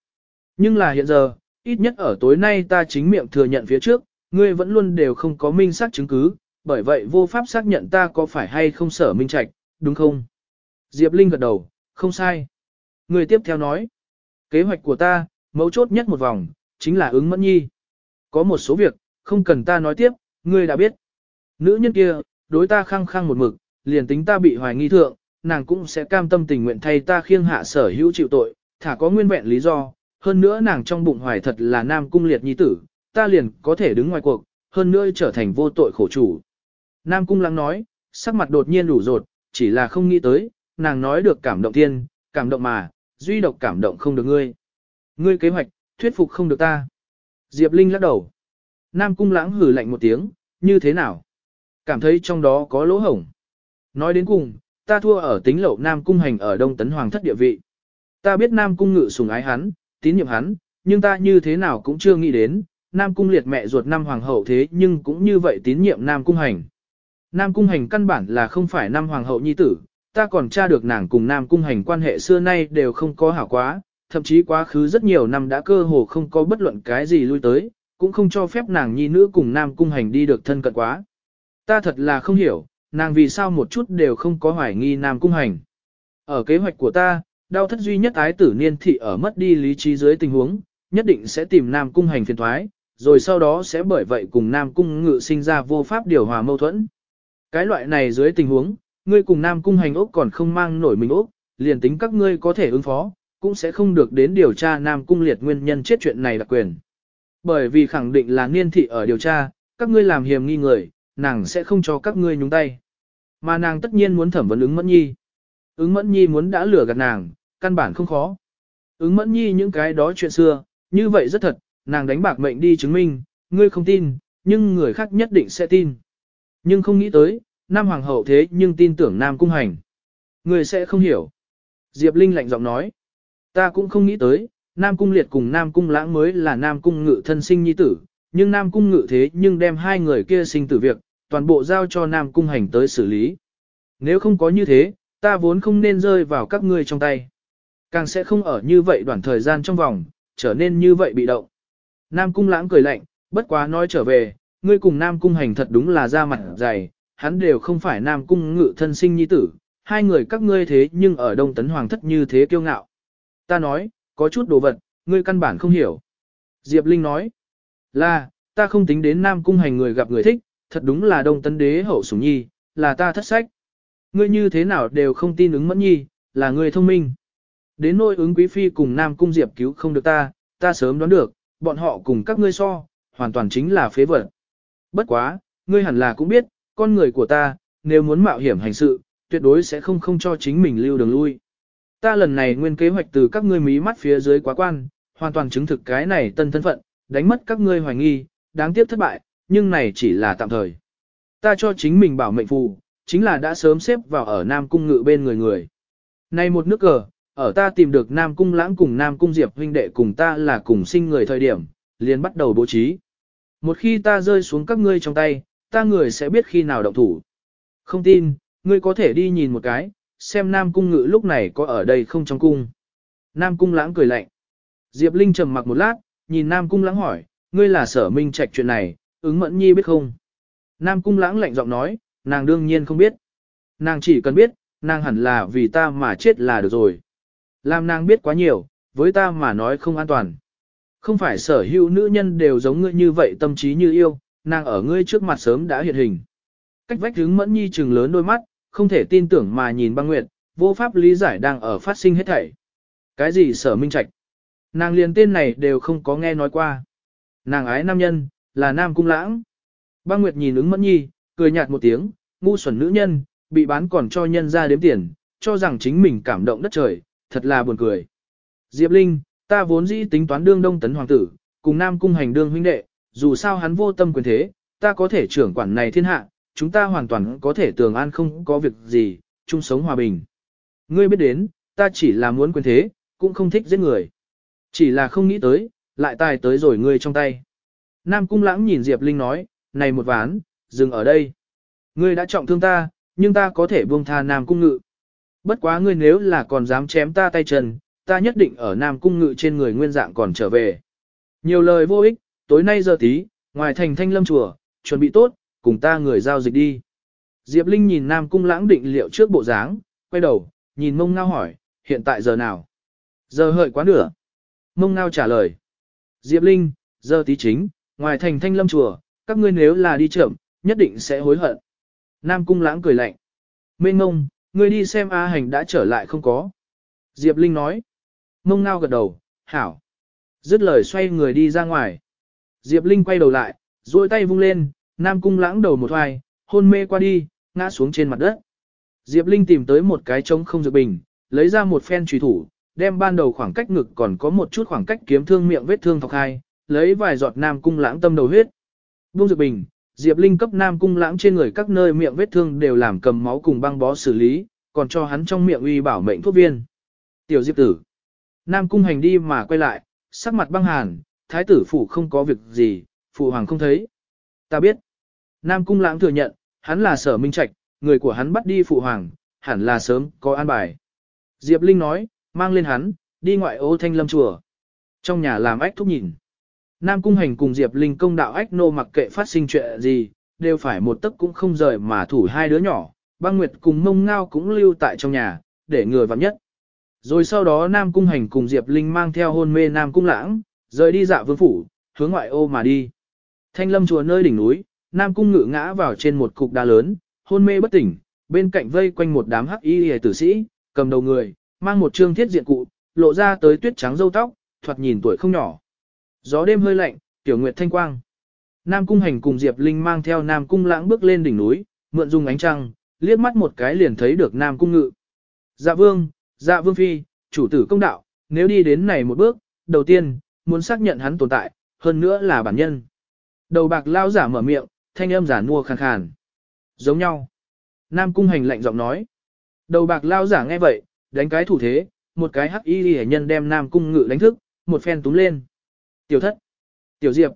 Nhưng là hiện giờ, ít nhất ở tối nay ta chính miệng thừa nhận phía trước, ngươi vẫn luôn đều không có minh xác chứng cứ, bởi vậy vô pháp xác nhận ta có phải hay không sở minh trạch, đúng không? Diệp Linh gật đầu, không sai. Người tiếp theo nói, kế hoạch của ta, mấu chốt nhất một vòng, chính là ứng mẫn nhi. Có một số việc, không cần ta nói tiếp, ngươi đã biết. Nữ nhân kia, đối ta khăng khăng một mực, liền tính ta bị hoài nghi thượng, nàng cũng sẽ cam tâm tình nguyện thay ta khiêng hạ sở hữu chịu tội, thả có nguyên vẹn lý do, hơn nữa nàng trong bụng hoài thật là nam cung liệt nhi tử, ta liền có thể đứng ngoài cuộc, hơn nữa trở thành vô tội khổ chủ. Nam cung lắng nói, sắc mặt đột nhiên đủ rột, chỉ là không nghĩ tới, nàng nói được cảm động thiên, cảm động mà, duy độc cảm động không được ngươi. Ngươi kế hoạch, thuyết phục không được ta. Diệp Linh lắc đầu. Nam cung lãng hử lạnh một tiếng, như thế nào? Cảm thấy trong đó có lỗ hổng. Nói đến cùng, ta thua ở tính lậu Nam cung hành ở Đông Tấn Hoàng thất địa vị. Ta biết Nam cung ngự sùng ái hắn, tín nhiệm hắn, nhưng ta như thế nào cũng chưa nghĩ đến, Nam cung liệt mẹ ruột năm hoàng hậu thế nhưng cũng như vậy tín nhiệm Nam cung hành. Nam cung hành căn bản là không phải năm hoàng hậu nhi tử, ta còn tra được nàng cùng Nam cung hành quan hệ xưa nay đều không có hảo quá, thậm chí quá khứ rất nhiều năm đã cơ hồ không có bất luận cái gì lui tới, cũng không cho phép nàng nhi nữ cùng nam cung hành đi được thân cận quá. Ta thật là không hiểu, nàng vì sao một chút đều không có hoài nghi Nam Cung Hành. Ở kế hoạch của ta, đau thất duy nhất ái tử niên thị ở mất đi lý trí dưới tình huống, nhất định sẽ tìm Nam Cung Hành phiền thoái, rồi sau đó sẽ bởi vậy cùng Nam Cung ngự sinh ra vô pháp điều hòa mâu thuẫn. Cái loại này dưới tình huống, ngươi cùng Nam Cung Hành ốc còn không mang nổi mình ốc, liền tính các ngươi có thể ứng phó, cũng sẽ không được đến điều tra Nam Cung liệt nguyên nhân chết chuyện này là quyền. Bởi vì khẳng định là niên thị ở điều tra, các ngươi làm hiểm nghi người, nàng sẽ không cho các ngươi nhúng tay. Mà nàng tất nhiên muốn thẩm vấn ứng mẫn nhi. Ứng mẫn nhi muốn đã lừa gạt nàng, căn bản không khó. Ứng mẫn nhi những cái đó chuyện xưa, như vậy rất thật, nàng đánh bạc mệnh đi chứng minh, ngươi không tin, nhưng người khác nhất định sẽ tin. Nhưng không nghĩ tới, Nam Hoàng hậu thế nhưng tin tưởng Nam Cung Hành. Người sẽ không hiểu. Diệp Linh lạnh giọng nói. Ta cũng không nghĩ tới, Nam Cung Liệt cùng Nam Cung Lãng mới là Nam Cung Ngự thân sinh nhi tử, nhưng Nam Cung Ngự thế nhưng đem hai người kia sinh tử việc, toàn bộ giao cho Nam Cung Hành tới xử lý. Nếu không có như thế, ta vốn không nên rơi vào các ngươi trong tay. Càng sẽ không ở như vậy đoạn thời gian trong vòng, trở nên như vậy bị động. Nam Cung Lãng cười lạnh, bất quá nói trở về, ngươi cùng Nam Cung Hành thật đúng là ra mặt dày, hắn đều không phải Nam Cung Ngự thân sinh nhi tử, hai người các ngươi thế nhưng ở Đông Tấn Hoàng thất như thế kiêu ngạo. Ta nói, có chút đồ vật, ngươi căn bản không hiểu. Diệp Linh nói, là, ta không tính đến Nam Cung hành người gặp người thích, thật đúng là Đông Tấn Đế hậu sủng nhi, là ta thất sách. Ngươi như thế nào đều không tin ứng mẫn nhi, là ngươi thông minh. Đến nỗi ứng quý phi cùng Nam Cung Diệp cứu không được ta, ta sớm đoán được, bọn họ cùng các ngươi so, hoàn toàn chính là phế vật. Bất quá, ngươi hẳn là cũng biết, con người của ta, nếu muốn mạo hiểm hành sự, tuyệt đối sẽ không không cho chính mình lưu đường lui. Ta lần này nguyên kế hoạch từ các ngươi mí mắt phía dưới quá quan, hoàn toàn chứng thực cái này tân thân phận, đánh mất các ngươi hoài nghi, đáng tiếc thất bại, nhưng này chỉ là tạm thời. Ta cho chính mình bảo mệnh phù, chính là đã sớm xếp vào ở Nam Cung ngự bên người người. Này một nước cờ, ở ta tìm được Nam Cung lãng cùng Nam Cung Diệp huynh đệ cùng ta là cùng sinh người thời điểm, liền bắt đầu bố trí. Một khi ta rơi xuống các ngươi trong tay, ta người sẽ biết khi nào động thủ. Không tin, ngươi có thể đi nhìn một cái, xem Nam Cung Ngự lúc này có ở đây không trong cung. Nam Cung Lãng cười lạnh. Diệp Linh trầm mặc một lát, nhìn Nam Cung Lãng hỏi, ngươi là sở minh trạch chuyện này, ứng mẫn nhi biết không? Nam Cung Lãng lạnh giọng nói, nàng đương nhiên không biết. Nàng chỉ cần biết, nàng hẳn là vì ta mà chết là được rồi. Làm nàng biết quá nhiều, với ta mà nói không an toàn. Không phải sở hữu nữ nhân đều giống ngươi như vậy tâm trí như yêu, nàng ở ngươi trước mặt sớm đã hiện hình. Cách vách hướng mẫn nhi trừng lớn đôi mắt, không thể tin tưởng mà nhìn băng nguyệt, vô pháp lý giải đang ở phát sinh hết thảy. Cái gì sở minh trạch? Nàng liền tên này đều không có nghe nói qua. Nàng ái nam nhân, là nam cung lãng. Băng nguyệt nhìn ứng mẫn nhi, cười nhạt một tiếng, ngu xuẩn nữ nhân, bị bán còn cho nhân ra đếm tiền, cho rằng chính mình cảm động đất trời, thật là buồn cười. Diệp Linh, ta vốn dĩ tính toán đương đông tấn hoàng tử, cùng nam cung hành đương huynh đệ, dù sao hắn vô tâm quyền thế, ta có thể trưởng quản này thiên hạ, chúng ta hoàn toàn có thể tường an không có việc gì, chung sống hòa bình. Ngươi biết đến, ta chỉ là muốn quyền thế, cũng không thích giết người. Chỉ là không nghĩ tới, lại tài tới rồi ngươi trong tay. Nam Cung Lãng nhìn Diệp Linh nói, này một ván, dừng ở đây. Ngươi đã trọng thương ta, nhưng ta có thể buông tha Nam Cung Ngự. Bất quá ngươi nếu là còn dám chém ta tay chân, ta nhất định ở Nam Cung Ngự trên người nguyên dạng còn trở về. Nhiều lời vô ích, tối nay giờ tí, ngoài thành thanh lâm chùa, chuẩn bị tốt, cùng ta người giao dịch đi. Diệp Linh nhìn Nam Cung lãng định liệu trước bộ dáng, quay đầu, nhìn mông ngao hỏi, hiện tại giờ nào? Giờ hợi quá nửa. Mông ngao trả lời. Diệp Linh, giờ tí chính, ngoài thành thanh lâm chùa, các ngươi nếu là đi chậm, nhất định sẽ hối hận. Nam Cung lãng cười lạnh. Mê ngông, ngươi đi xem A hành đã trở lại không có. Diệp Linh nói. Mông ngao gật đầu, hảo. Dứt lời xoay người đi ra ngoài. Diệp Linh quay đầu lại, duỗi tay vung lên, Nam Cung lãng đầu một hoài, hôn mê qua đi, ngã xuống trên mặt đất. Diệp Linh tìm tới một cái trống không dược bình, lấy ra một phen trùy thủ, đem ban đầu khoảng cách ngực còn có một chút khoảng cách kiếm thương miệng vết thương thọc hai, lấy vài giọt Nam Cung lãng tâm đầu huyết. Buông dược bình, Diệp Linh cấp Nam Cung lãng trên người các nơi miệng vết thương đều làm cầm máu cùng băng bó xử lý, còn cho hắn trong miệng uy bảo mệnh thuốc viên. Tiểu Diệp tử. Nam Cung hành đi mà quay lại, sắc mặt băng hàn, thái tử phủ không có việc gì, phụ hoàng không thấy. Ta biết. Nam Cung Lãng thừa nhận, hắn là sở minh trạch, người của hắn bắt đi phụ hoàng, hẳn là sớm có an bài. Diệp Linh nói, mang lên hắn, đi ngoại ô thanh lâm chùa. Trong nhà làm ách thúc nhìn. Nam Cung Hành cùng Diệp Linh công đạo ách nô mặc kệ phát sinh chuyện gì, đều phải một tấc cũng không rời mà thủ hai đứa nhỏ, băng nguyệt cùng mông ngao cũng lưu tại trong nhà, để người vắng nhất. Rồi sau đó Nam Cung Hành cùng Diệp Linh mang theo hôn mê Nam Cung Lãng, rời đi dạ vương phủ, hướng ngoại ô mà đi. Thanh lâm chùa nơi đỉnh núi, Nam Cung ngự ngã vào trên một cục đá lớn, hôn mê bất tỉnh, bên cạnh vây quanh một đám hắc y hề tử sĩ, cầm đầu người, mang một trương thiết diện cụ, lộ ra tới tuyết trắng râu tóc, thoạt nhìn tuổi không nhỏ. Gió đêm hơi lạnh, tiểu nguyệt thanh quang. Nam Cung Hành cùng Diệp Linh mang theo Nam Cung Lãng bước lên đỉnh núi, mượn dùng ánh trăng, liếc mắt một cái liền thấy được Nam Cung Ngự. Dạ vương, dạ vương phi, chủ tử công đạo, nếu đi đến này một bước, đầu tiên, muốn xác nhận hắn tồn tại, hơn nữa là bản nhân. Đầu bạc lao giả mở miệng, thanh âm giả mua khàn khàn. Giống nhau. Nam Cung Hành lạnh giọng nói. Đầu bạc lao giả nghe vậy, đánh cái thủ thế, một cái hắc y hệ nhân đem Nam Cung Ngự đánh thức, một phen túm lên. Tiểu thất. Tiểu Diệp.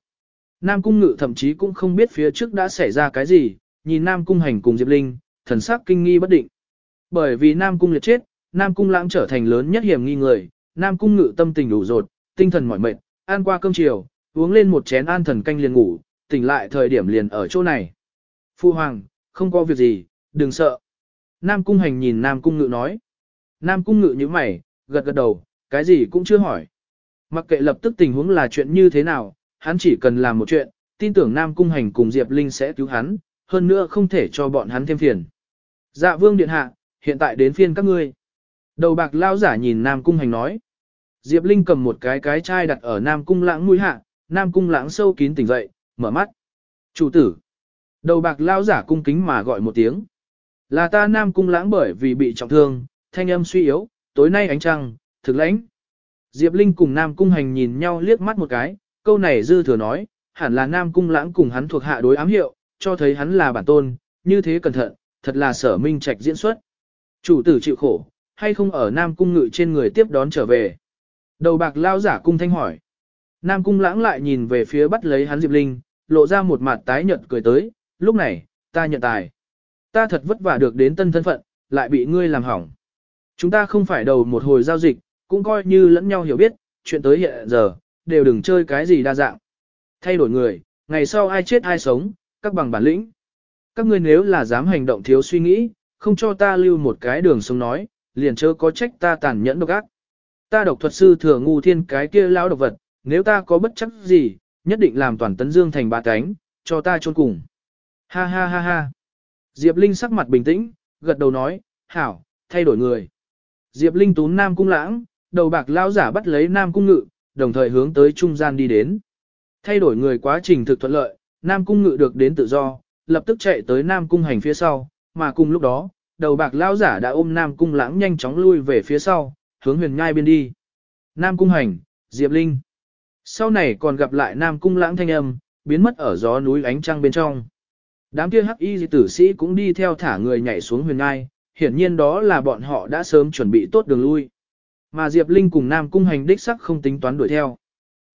Nam Cung Ngự thậm chí cũng không biết phía trước đã xảy ra cái gì, nhìn Nam Cung Hành cùng Diệp Linh, thần sắc kinh nghi bất định. Bởi vì Nam Cung liệt chết, Nam Cung lãng trở thành lớn nhất hiểm nghi người, Nam Cung Ngự tâm tình đủ rột, tinh thần mỏi mệt, ăn qua cơm chiều, uống lên một chén an thần canh liền ngủ, tỉnh lại thời điểm liền ở chỗ này. Phu Hoàng, không có việc gì, đừng sợ. Nam Cung Hành nhìn Nam Cung Ngự nói. Nam Cung Ngự như mày, gật gật đầu, cái gì cũng chưa hỏi. Mặc kệ lập tức tình huống là chuyện như thế nào, hắn chỉ cần làm một chuyện, tin tưởng Nam Cung Hành cùng Diệp Linh sẽ cứu hắn, hơn nữa không thể cho bọn hắn thêm phiền. Dạ vương điện hạ, hiện tại đến phiên các ngươi. Đầu bạc lao giả nhìn Nam Cung Hành nói. Diệp Linh cầm một cái cái chai đặt ở Nam Cung lãng mũi hạ, Nam Cung lãng sâu kín tỉnh dậy, mở mắt. Chủ tử. Đầu bạc lao giả cung kính mà gọi một tiếng. Là ta Nam Cung lãng bởi vì bị trọng thương, thanh âm suy yếu, tối nay ánh trăng, thực lãnh. Diệp Linh cùng Nam Cung Hành nhìn nhau liếc mắt một cái, câu này dư thừa nói, hẳn là Nam Cung lãng cùng hắn thuộc hạ đối ám hiệu, cho thấy hắn là bản tôn, như thế cẩn thận, thật là sở minh trạch diễn xuất. Chủ tử chịu khổ, hay không ở Nam Cung ngự trên người tiếp đón trở về. Đầu bạc lao giả cung thanh hỏi. Nam Cung lãng lại nhìn về phía bắt lấy hắn Diệp Linh, lộ ra một mặt tái nhợt cười tới, lúc này, ta nhận tài. Ta thật vất vả được đến tân thân phận, lại bị ngươi làm hỏng. Chúng ta không phải đầu một hồi giao dịch, cũng coi như lẫn nhau hiểu biết, chuyện tới hiện giờ, đều đừng chơi cái gì đa dạng. Thay đổi người, ngày sau ai chết ai sống, các bằng bản lĩnh. Các ngươi nếu là dám hành động thiếu suy nghĩ, không cho ta lưu một cái đường sống nói, liền chớ có trách ta tàn nhẫn độc ác. Ta độc thuật sư thừa ngu thiên cái kia lão độc vật, nếu ta có bất chấp gì, nhất định làm toàn tấn dương thành ba cánh, cho ta chôn cùng. Ha ha ha ha. Diệp Linh sắc mặt bình tĩnh, gật đầu nói, hảo, thay đổi người. Diệp Linh tún Nam Cung lãng, đầu bạc lao giả bắt lấy Nam Cung ngự, đồng thời hướng tới trung gian đi đến. Thay đổi người quá trình thực thuận lợi, Nam Cung ngự được đến tự do, lập tức chạy tới Nam Cung hành phía sau, mà cùng lúc đó, đầu bạc lao giả đã ôm Nam Cung lãng nhanh chóng lui về phía sau, hướng huyền nhai bên đi. Nam Cung hành, Diệp Linh. Sau này còn gặp lại Nam Cung lãng thanh âm, biến mất ở gió núi ánh trăng bên trong. Đám kia hắc y tử sĩ cũng đi theo thả người nhảy xuống huyền ngai, hiển nhiên đó là bọn họ đã sớm chuẩn bị tốt đường lui. Mà Diệp Linh cùng Nam Cung hành đích sắc không tính toán đuổi theo.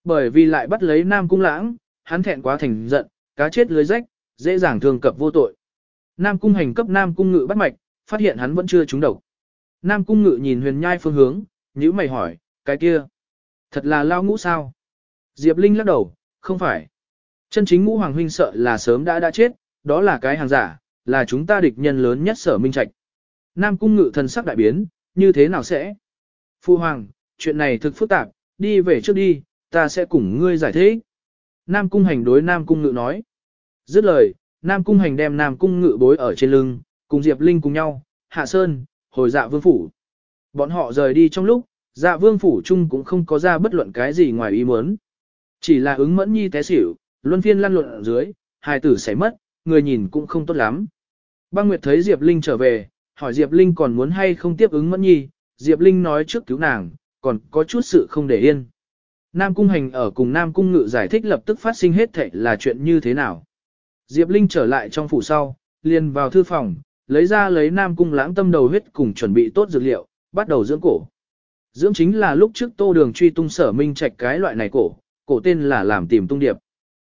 Bởi vì lại bắt lấy Nam Cung lãng, hắn thẹn quá thành giận, cá chết lưới rách, dễ dàng thường cập vô tội. Nam Cung hành cấp Nam Cung ngự bắt mạch, phát hiện hắn vẫn chưa trúng độc. Nam Cung ngự nhìn huyền nhai phương hướng, nhữ mày hỏi, cái kia, thật là lao ngũ sao? Diệp Linh lắc đầu, không phải. Chân chính ngũ hoàng huynh sợ là sớm đã đã chết, đó là cái hàng giả, là chúng ta địch nhân lớn nhất sở minh trạch. Nam Cung ngự thần sắc đại biến, như thế nào sẽ? Phu Hoàng, chuyện này thực phức tạp, đi về trước đi, ta sẽ cùng ngươi giải thích. Nam Cung hành đối Nam Cung ngự nói. Dứt lời, Nam Cung hành đem Nam Cung ngự bối ở trên lưng, cùng Diệp Linh cùng nhau, hạ sơn, hồi dạ vương phủ. Bọn họ rời đi trong lúc, dạ vương phủ chung cũng không có ra bất luận cái gì ngoài ý muốn. Chỉ là ứng mẫn nhi té xỉu, luân phiên lăn lộn ở dưới, hài tử sẽ mất, người nhìn cũng không tốt lắm. Băng Nguyệt thấy Diệp Linh trở về, hỏi Diệp Linh còn muốn hay không tiếp ứng mẫn nhi, Diệp Linh nói trước cứu nàng, còn có chút sự không để yên. Nam Cung Hành ở cùng Nam Cung Ngự giải thích lập tức phát sinh hết thảy là chuyện như thế nào. Diệp Linh trở lại trong phủ sau, liền vào thư phòng, lấy ra lấy Nam Cung lãng tâm đầu huyết cùng chuẩn bị tốt dược liệu, bắt đầu dưỡng cổ. Dưỡng chính là lúc trước tô đường truy tung sở minh trạch cái loại này cổ, cổ tên là làm tìm tung điệp.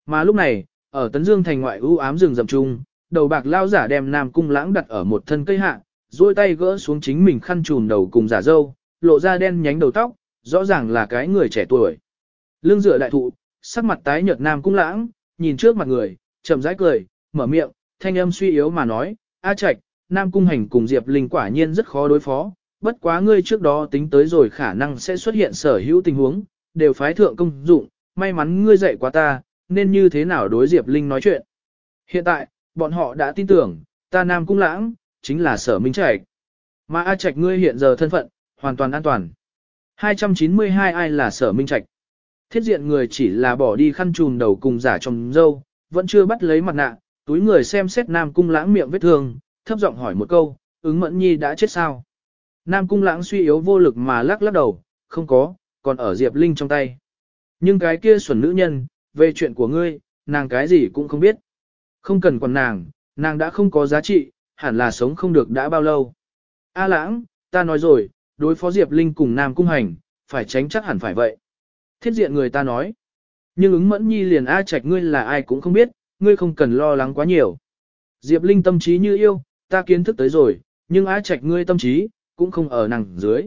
Mà lúc này, ở Tấn Dương thành ngoại ưu ám rừng rậm trung, đầu bạc lao giả đem Nam Cung lãng đặt ở một thân cây hạ, duỗi tay gỡ xuống chính mình khăn trùm đầu cùng giả dâu, lộ ra đen nhánh đầu tóc, rõ ràng là cái người trẻ tuổi. Lưng dựa đại thụ, sắc mặt tái nhợt nam cung lãng, nhìn trước mặt người, chậm rãi cười, mở miệng, thanh âm suy yếu mà nói, A Trạch, Nam Cung Hành cùng Diệp Linh quả nhiên rất khó đối phó, bất quá ngươi trước đó tính tới rồi khả năng sẽ xuất hiện sở hữu tình huống, đều phái thượng công dụng, may mắn ngươi dạy quá ta, nên như thế nào đối Diệp Linh nói chuyện. Hiện tại, bọn họ đã tin tưởng, ta Nam Cung Lãng, chính là sở minh trạch. Mà A Trạch ngươi hiện giờ thân phận, hoàn toàn an toàn. 292 ai là sở minh trạch? Thiết diện người chỉ là bỏ đi khăn trùm đầu cùng giả trong dâu, vẫn chưa bắt lấy mặt nạ, túi người xem xét Nam Cung Lãng miệng vết thương, thấp giọng hỏi một câu, ứng mẫn nhi đã chết sao? Nam Cung Lãng suy yếu vô lực mà lắc lắc đầu, không có, còn ở Diệp Linh trong tay. Nhưng cái kia xuẩn nữ nhân, về chuyện của ngươi, nàng cái gì cũng không biết. Không cần còn nàng, nàng đã không có giá trị, hẳn là sống không được đã bao lâu. A lãng, ta nói rồi, đối phó Diệp Linh cùng Nam Cung Hành, phải tránh chắc hẳn phải vậy. Thiết diện người ta nói. Nhưng ứng mẫn nhi liền A Trạch ngươi là ai cũng không biết, ngươi không cần lo lắng quá nhiều. Diệp Linh tâm trí như yêu, ta kiến thức tới rồi, nhưng A Trạch ngươi tâm trí, cũng không ở nằng dưới.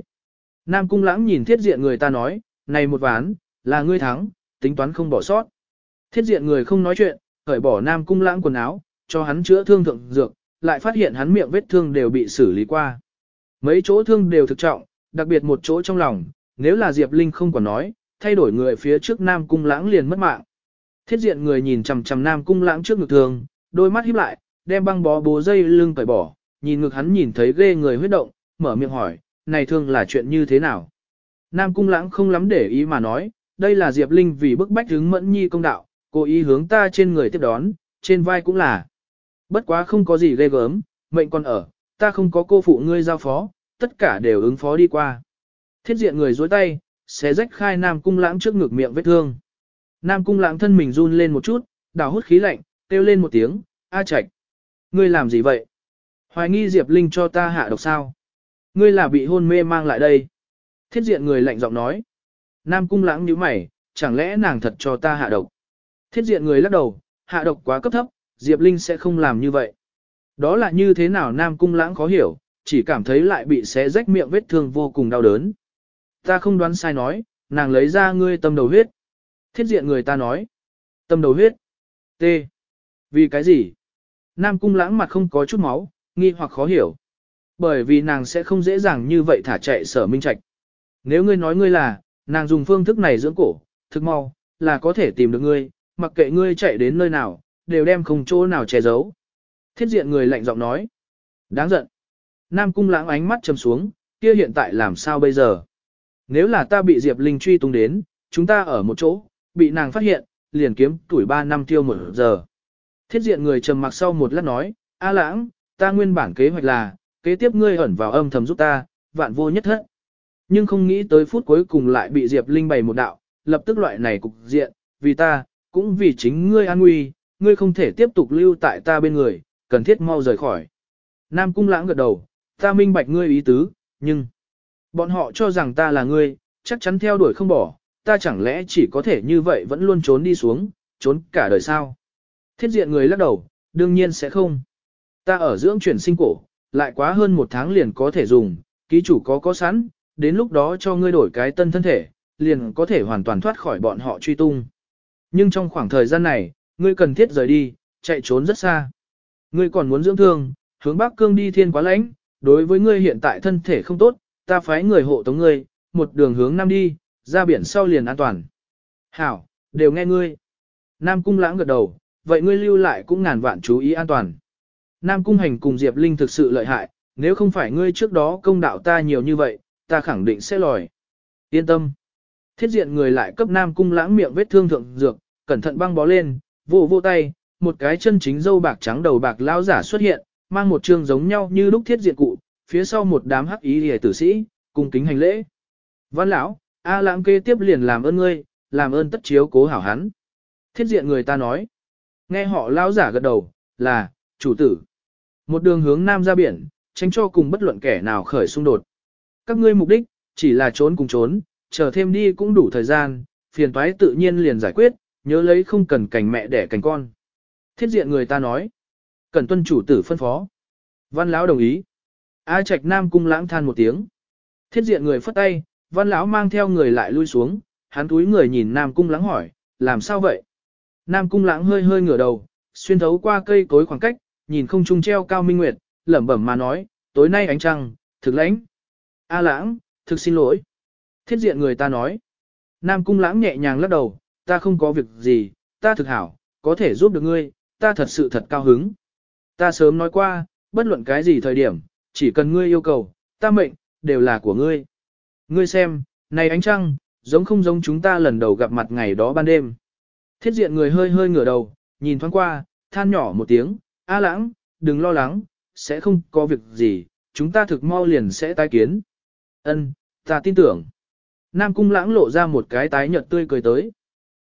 Nam Cung Lãng nhìn thiết diện người ta nói, này một ván, là ngươi thắng, tính toán không bỏ sót. Thiết diện người không nói chuyện, khởi bỏ Nam Cung Lãng quần áo, cho hắn chữa thương thượng dược, lại phát hiện hắn miệng vết thương đều bị xử lý qua. Mấy chỗ thương đều thực trọng, đặc biệt một chỗ trong lòng, nếu là Diệp Linh không còn nói, thay đổi người phía trước Nam Cung Lãng liền mất mạng. Thiết diện người nhìn chằm chằm Nam Cung Lãng trước ngực thường, đôi mắt híp lại, đem băng bó bố dây lưng cởi bỏ, nhìn ngực hắn nhìn thấy ghê người huyết động, mở miệng hỏi, này thương là chuyện như thế nào? Nam Cung Lãng không lắm để ý mà nói, đây là Diệp Linh vì bức bách hướng mẫn nhi công đạo, cố ý hướng ta trên người tiếp đón, trên vai cũng là. Bất quá không có gì ghê gớm, mệnh còn ở, ta không có cô phụ ngươi giao phó, tất cả đều ứng phó đi qua. Thiết diện người dối tay, xé rách khai Nam Cung Lãng trước ngực miệng vết thương. Nam Cung Lãng thân mình run lên một chút, đào hút khí lạnh, kêu lên một tiếng, A Trạch. Ngươi làm gì vậy? Hoài nghi Diệp Linh cho ta hạ độc sao? Ngươi là bị hôn mê mang lại đây. Thiết diện người lạnh giọng nói. Nam Cung Lãng nhíu mày, chẳng lẽ nàng thật cho ta hạ độc? Thiết diện người lắc đầu, hạ độc quá cấp thấp, Diệp Linh sẽ không làm như vậy. Đó là như thế nào Nam Cung Lãng khó hiểu, chỉ cảm thấy lại bị xé rách miệng vết thương vô cùng đau đớn. Ta không đoán sai nói, nàng lấy ra ngươi tâm đầu huyết. Thiết diện người ta nói. Tâm đầu huyết. T. Vì cái gì? Nam Cung Lãng mặt không có chút máu, nghi hoặc khó hiểu. Bởi vì nàng sẽ không dễ dàng như vậy thả chạy sở minh trạch. Nếu ngươi nói ngươi là, nàng dùng phương thức này dưỡng cổ, thực mau, là có thể tìm được ngươi, mặc kệ ngươi chạy đến nơi nào, đều đem không chỗ nào che giấu. Thiết diện người lạnh giọng nói. Đáng giận. Nam cung lãng ánh mắt trầm xuống, kia hiện tại làm sao bây giờ? Nếu là ta bị Diệp Linh truy tung đến, chúng ta ở một chỗ, bị nàng phát hiện, liền kiếm tuổi 3 năm tiêu một giờ. Thiết diện người trầm mặc sau một lát nói, A lãng, ta nguyên bản kế hoạch là, kế tiếp ngươi ẩn vào âm thầm giúp ta, vạn vô nhất thất. Nhưng không nghĩ tới phút cuối cùng lại bị Diệp Linh bày một đạo, lập tức loại này cục diện, vì ta, cũng vì chính ngươi an nguy, ngươi không thể tiếp tục lưu tại ta bên người, cần thiết mau rời khỏi. Nam Cung Lãng gật đầu, ta minh bạch ngươi ý tứ, nhưng bọn họ cho rằng ta là ngươi, chắc chắn theo đuổi không bỏ, ta chẳng lẽ chỉ có thể như vậy vẫn luôn trốn đi xuống, trốn cả đời sao? Thiết diện người lắc đầu, đương nhiên sẽ không. Ta ở dưỡng chuyển sinh cổ, lại quá hơn một tháng liền có thể dùng, ký chủ có có sẵn, đến lúc đó cho ngươi đổi cái tân thân thể, liền có thể hoàn toàn thoát khỏi bọn họ truy tung. Nhưng trong khoảng thời gian này, ngươi cần thiết rời đi, chạy trốn rất xa. Ngươi còn muốn dưỡng thương, hướng Bắc Cương đi thiên quá lãnh, đối với ngươi hiện tại thân thể không tốt, ta phái người hộ tống ngươi, một đường hướng Nam đi, ra biển sau liền an toàn. Hảo, đều nghe ngươi. Nam Cung lãng gật đầu, vậy ngươi lưu lại cũng ngàn vạn chú ý an toàn. Nam Cung hành cùng Diệp Linh thực sự lợi hại, nếu không phải ngươi trước đó công đạo ta nhiều như vậy, ta khẳng định sẽ lòi. Yên tâm. Thiết diện người lại cấp Nam Cung lãng miệng vết thương thượng dược, cẩn thận băng bó lên, vô vô tay, một cái chân chính dâu bạc trắng đầu bạc lão giả xuất hiện, mang một trương giống nhau như lúc thiết diện cụ, phía sau một đám hắc ý liề tử sĩ, cùng kính hành lễ. Văn lão, A lãng kê tiếp liền làm ơn ngươi, làm ơn tất chiếu cố hảo hắn. Thiết diện người ta nói. Nghe họ lão giả gật đầu, là, chủ tử. Một đường hướng nam ra biển, tránh cho cùng bất luận kẻ nào khởi xung đột. Các ngươi mục đích, chỉ là trốn cùng trốn, chờ thêm đi cũng đủ thời gian, phiền toái tự nhiên liền giải quyết, nhớ lấy không cần cành mẹ đẻ cành con. Thiết diện người ta nói, cần tuân chủ tử phân phó. Văn lão đồng ý. A Trạch Nam cung lãng than một tiếng. Thiết diện người phất tay, văn lão mang theo người lại lui xuống, hắn túi người nhìn Nam cung lãng hỏi, làm sao vậy? Nam cung lãng hơi hơi ngửa đầu, xuyên thấu qua cây cối khoảng cách, nhìn không trung treo cao minh nguyệt, lẩm bẩm mà nói, tối nay ánh trăng, thực lãnh. A lãng, thực xin lỗi. Thiết diện người ta nói. Nam cung lãng nhẹ nhàng lắc đầu, ta không có việc gì, ta thực hảo, có thể giúp được ngươi, ta thật sự thật cao hứng. Ta sớm nói qua, bất luận cái gì thời điểm, chỉ cần ngươi yêu cầu, ta mệnh, đều là của ngươi. Ngươi xem, này ánh trăng, giống không giống chúng ta lần đầu gặp mặt ngày đó ban đêm. Thiết diện người hơi hơi ngửa đầu, nhìn thoáng qua, than nhỏ một tiếng, A lãng, đừng lo lắng, sẽ không có việc gì, chúng ta thực mau liền sẽ tái kiến. Ân, ta tin tưởng. Nam cung lãng lộ ra một cái tái nhợt tươi cười tới.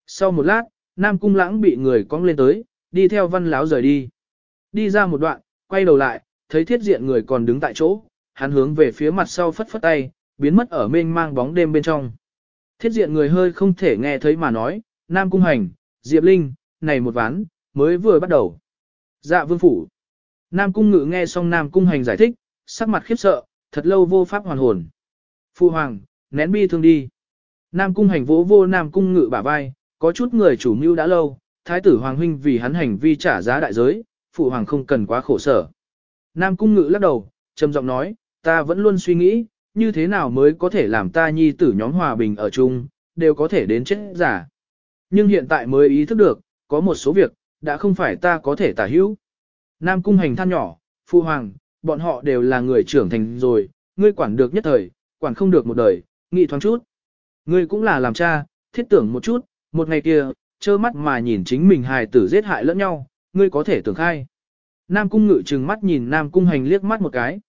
Sau một lát, Nam cung lãng bị người cong lên tới, đi theo văn láo rời đi. Đi ra một đoạn, quay đầu lại, thấy thiết diện người còn đứng tại chỗ, hắn hướng về phía mặt sau phất phất tay, biến mất ở mênh mang bóng đêm bên trong. Thiết diện người hơi không thể nghe thấy mà nói, Nam cung hành, Diệp Linh, này một ván, mới vừa bắt đầu. Dạ vương phủ. Nam cung ngự nghe xong Nam cung hành giải thích, sắc mặt khiếp sợ, thật lâu vô pháp hoàn hồn. Phu hoàng, nén bi thương đi. Nam cung hành vỗ vô Nam cung ngự bả vai, có chút người chủ mưu đã lâu, thái tử hoàng huynh vì hắn hành vi trả giá đại giới, phụ hoàng không cần quá khổ sở. Nam cung ngự lắc đầu, trầm giọng nói, ta vẫn luôn suy nghĩ, như thế nào mới có thể làm ta nhi tử nhóm hòa bình ở chung, đều có thể đến chết giả. Nhưng hiện tại mới ý thức được, có một số việc, đã không phải ta có thể tả hữu. Nam cung hành than nhỏ, phụ hoàng, bọn họ đều là người trưởng thành rồi, ngươi quản được nhất thời, quản không được một đời, nghĩ thoáng chút. Ngươi cũng là làm cha, thiết tưởng một chút, một ngày kia, trơ mắt mà nhìn chính mình hài tử giết hại lẫn nhau, ngươi có thể tưởng khai. Nam cung ngự trừng mắt nhìn Nam cung hành liếc mắt một cái.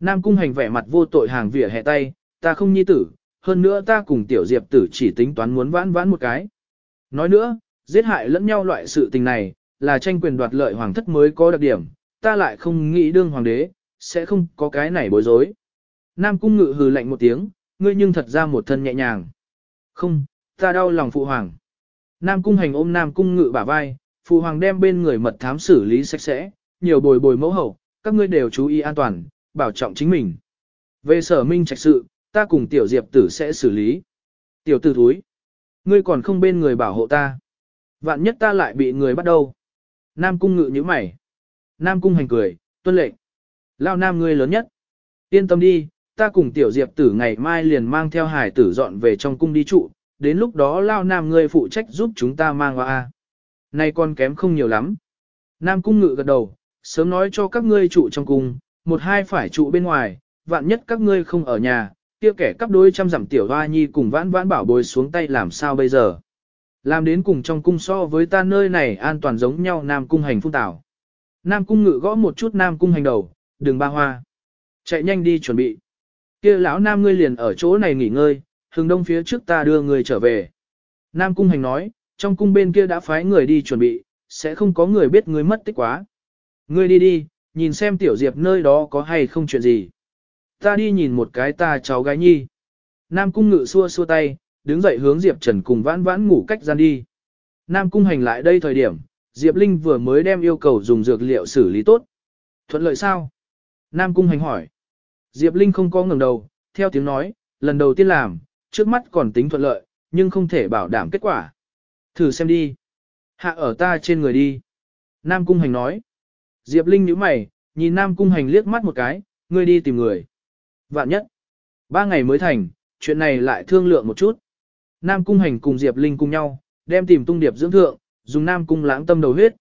Nam cung hành vẻ mặt vô tội hàng vỉa hẹ tay, ta không nhi tử, hơn nữa ta cùng tiểu diệp tử chỉ tính toán muốn vãn vãn một cái. Nói nữa, giết hại lẫn nhau loại sự tình này, là tranh quyền đoạt lợi hoàng thất mới có đặc điểm, ta lại không nghĩ đương hoàng đế, sẽ không có cái này bối rối. Nam cung ngự hừ lạnh một tiếng, ngươi nhưng thật ra một thân nhẹ nhàng. Không, ta đau lòng phụ hoàng. Nam cung hành ôm Nam cung ngự bả vai, phụ hoàng đem bên người mật thám xử lý sạch sẽ, nhiều bồi bồi mẫu hậu, các ngươi đều chú ý an toàn, bảo trọng chính mình. Về sở minh trạch sự, ta cùng tiểu diệp tử sẽ xử lý. Tiểu tử thúi, ngươi còn không bên người bảo hộ ta. Vạn nhất ta lại bị người bắt đâu. Nam cung ngự như mày. Nam cung hành cười, tuân lệnh. Lao nam ngươi lớn nhất. Yên tâm đi, ta cùng tiểu diệp tử ngày mai liền mang theo hải tử dọn về trong cung đi trụ, đến lúc đó lao nam ngươi phụ trách giúp chúng ta mang qua. Nay con kém không nhiều lắm. Nam cung ngự gật đầu, sớm nói cho các ngươi trụ trong cung, một hai phải trụ bên ngoài, vạn nhất các ngươi không ở nhà, kia kẻ cắp đôi trăm dặm tiểu hoa nhi cùng vãn vãn bảo bồi xuống tay làm sao bây giờ. Làm đến cùng trong cung so với ta nơi này an toàn giống nhau Nam cung hành phun tảo. Nam cung ngự gõ một chút Nam cung hành đầu, đừng ba hoa. Chạy nhanh đi chuẩn bị. kia lão Nam ngươi liền ở chỗ này nghỉ ngơi, hừng đông phía trước ta đưa người trở về. Nam cung hành nói, trong cung bên kia đã phái người đi chuẩn bị, sẽ không có người biết ngươi mất tích quá. Ngươi đi đi, nhìn xem tiểu diệp nơi đó có hay không chuyện gì. Ta đi nhìn một cái ta cháu gái nhi. Nam cung ngự xua xua tay, đứng dậy hướng Diệp Trần cùng vãn vãn ngủ cách gian đi. Nam cung hành lại đây thời điểm, Diệp Linh vừa mới đem yêu cầu dùng dược liệu xử lý tốt. Thuận lợi sao? Nam cung hành hỏi. Diệp Linh không có ngẩng đầu, theo tiếng nói, lần đầu tiên làm, trước mắt còn tính thuận lợi, nhưng không thể bảo đảm kết quả. Thử xem đi. Hạ ở ta trên người đi. Nam cung hành nói. Diệp Linh nhíu mày, nhìn Nam cung hành liếc mắt một cái, ngươi đi tìm người. Vạn nhất. Ba ngày mới thành, chuyện này lại thương lượng một chút. Nam cung hành cùng Diệp Linh cùng nhau, đem tìm tung điệp dưỡng thượng, dùng Nam cung lãng tâm đầu huyết.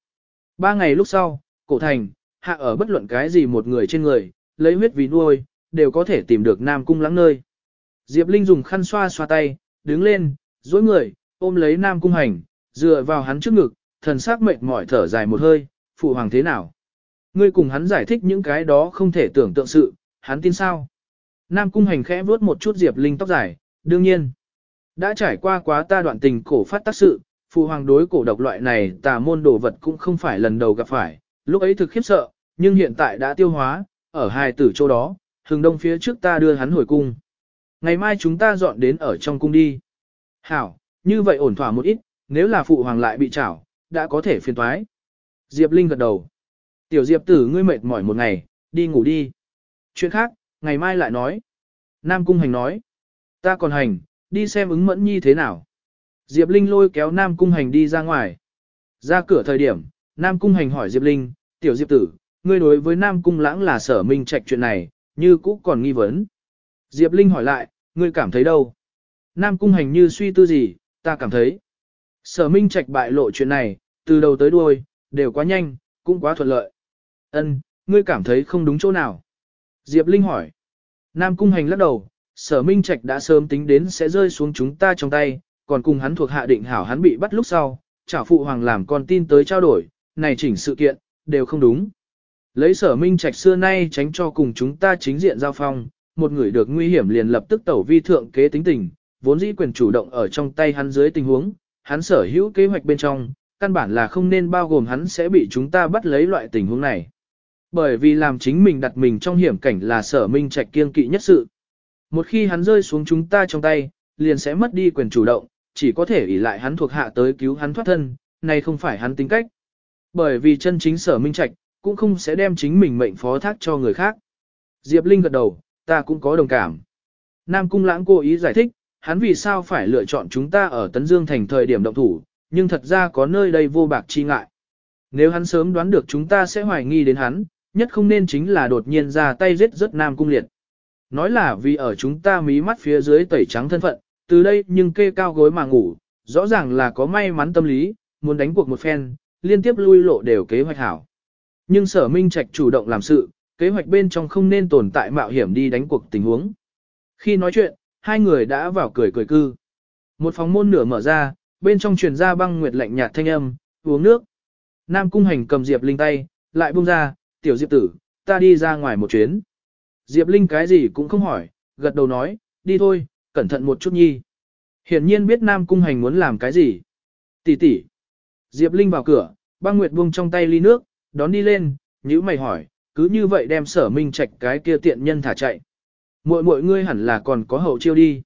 Ba ngày lúc sau, cổ thành, hạ ở bất luận cái gì một người trên người, lấy huyết vì nuôi, đều có thể tìm được Nam cung lãng nơi. Diệp Linh dùng khăn xoa xoa tay, đứng lên, duỗi người, ôm lấy Nam cung hành, dựa vào hắn trước ngực, thần sắc mệt mỏi thở dài một hơi, phụ hoàng thế nào? Ngươi cùng hắn giải thích những cái đó không thể tưởng tượng sự, hắn tin sao? Nam cung hành khẽ vuốt một chút Diệp Linh tóc dài, đương nhiên. Đã trải qua quá ta đoạn tình cổ phát tác sự, phụ hoàng đối cổ độc loại này tà môn đồ vật cũng không phải lần đầu gặp phải, lúc ấy thực khiếp sợ, nhưng hiện tại đã tiêu hóa, ở hai tử chỗ đó, hừng đông phía trước ta đưa hắn hồi cung. Ngày mai chúng ta dọn đến ở trong cung đi. Hảo, như vậy ổn thỏa một ít, nếu là phụ hoàng lại bị trảo, đã có thể phiền toái. Diệp Linh gật đầu. Tiểu Diệp tử ngươi mệt mỏi một ngày, đi ngủ đi. Chuyện khác, ngày mai lại nói. Nam Cung Hành nói. Ta còn hành, đi xem ứng mẫn nhi thế nào. Diệp Linh lôi kéo Nam Cung Hành đi ra ngoài. Ra cửa thời điểm, Nam Cung Hành hỏi Diệp Linh, tiểu Diệp tử, ngươi đối với Nam Cung lãng là sở minh trạch chuyện này, như cũ còn nghi vấn. Diệp Linh hỏi lại, ngươi cảm thấy đâu? Nam Cung Hành như suy tư gì, ta cảm thấy. Sở minh trạch bại lộ chuyện này, từ đầu tới đuôi, đều quá nhanh, cũng quá thuận lợi. Ân, ngươi cảm thấy không đúng chỗ nào? Diệp Linh hỏi. Nam Cung Hành lắc đầu, sở minh trạch đã sớm tính đến sẽ rơi xuống chúng ta trong tay, còn cùng hắn thuộc hạ định hảo hắn bị bắt lúc sau, trả phụ hoàng làm con tin tới trao đổi, này chỉnh sự kiện, đều không đúng. Lấy sở minh trạch xưa nay tránh cho cùng chúng ta chính diện giao phong, một người được nguy hiểm liền lập tức tẩu vi thượng kế tính tình, vốn dĩ quyền chủ động ở trong tay hắn dưới tình huống, hắn sở hữu kế hoạch bên trong, căn bản là không nên bao gồm hắn sẽ bị chúng ta bắt lấy loại tình huống này. Bởi vì làm chính mình đặt mình trong hiểm cảnh là sở minh trạch kiên kỵ nhất sự. Một khi hắn rơi xuống chúng ta trong tay, liền sẽ mất đi quyền chủ động, chỉ có thể ỷ lại hắn thuộc hạ tới cứu hắn thoát thân, này không phải hắn tính cách. Bởi vì chân chính sở minh trạch, cũng không sẽ đem chính mình mệnh phó thác cho người khác. Diệp Linh gật đầu, ta cũng có đồng cảm. Nam Cung Lãng cố ý giải thích, hắn vì sao phải lựa chọn chúng ta ở Tấn Dương thành thời điểm động thủ, nhưng thật ra có nơi đây vô bạc chi ngại. Nếu hắn sớm đoán được chúng ta sẽ hoài nghi đến hắn, nhất không nên chính là đột nhiên ra tay giết rất Nam Cung Liệt. Nói là vì ở chúng ta mí mắt phía dưới tẩy trắng thân phận, từ đây nhưng kê cao gối mà ngủ, rõ ràng là có may mắn tâm lý, muốn đánh cuộc một phen, liên tiếp lui lộ đều kế hoạch hảo. Nhưng sở minh trạch chủ động làm sự, kế hoạch bên trong không nên tồn tại mạo hiểm đi đánh cuộc tình huống. Khi nói chuyện, hai người đã vào cười cười cư. Một phòng môn nửa mở ra, bên trong truyền ra băng nguyệt lạnh nhạt thanh âm, uống nước. Nam cung hành cầm Diệp Linh tay, lại buông ra, tiểu Diệp tử, ta đi ra ngoài một chuyến. Diệp Linh cái gì cũng không hỏi, gật đầu nói, đi thôi, cẩn thận một chút nhi. Hiển nhiên biết Nam cung hành muốn làm cái gì. Tỷ tỷ. Diệp Linh vào cửa, băng nguyệt buông trong tay ly nước, đón đi lên, nhữ mày hỏi, cứ như vậy đem sở minh trạch cái kia tiện nhân thả chạy. mỗi mỗi ngươi hẳn là còn có hậu chiêu đi.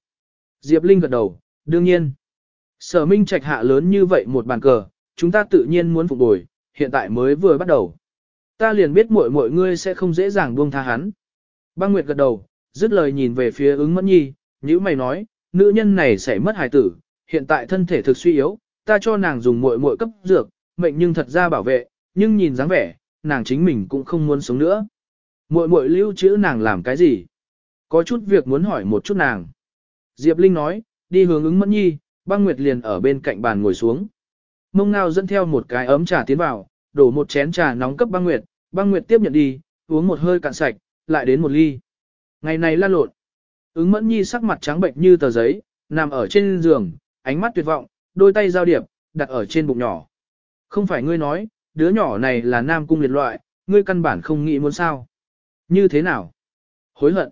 Diệp Linh gật đầu, đương nhiên. Sở minh trạch hạ lớn như vậy một bàn cờ, chúng ta tự nhiên muốn phục bồi, hiện tại mới vừa bắt đầu. Ta liền biết mỗi mỗi ngươi sẽ không dễ dàng buông tha hắn. Băng Nguyệt gật đầu, dứt lời nhìn về phía ứng mẫn nhi, như mày nói, nữ nhân này sẽ mất hài tử, hiện tại thân thể thực suy yếu, ta cho nàng dùng muội muội cấp dược, mệnh nhưng thật ra bảo vệ, nhưng nhìn dáng vẻ, nàng chính mình cũng không muốn sống nữa. Muội muội lưu trữ nàng làm cái gì? Có chút việc muốn hỏi một chút nàng. Diệp Linh nói, đi hướng ứng mẫn nhi, băng nguyệt liền ở bên cạnh bàn ngồi xuống. Mông ngao dẫn theo một cái ấm trà tiến vào, đổ một chén trà nóng cấp băng nguyệt, băng nguyệt tiếp nhận đi, uống một hơi cạn sạch, lại đến một ly. Ngày này lan lộn. Ứng mẫn nhi sắc mặt trắng bệnh như tờ giấy, nằm ở trên giường, ánh mắt tuyệt vọng, đôi tay giao điệp, đặt ở trên bụng nhỏ. Không phải ngươi nói, đứa nhỏ này là nam cung liệt loại, ngươi căn bản không nghĩ muốn sao. Như thế nào? Hối hận.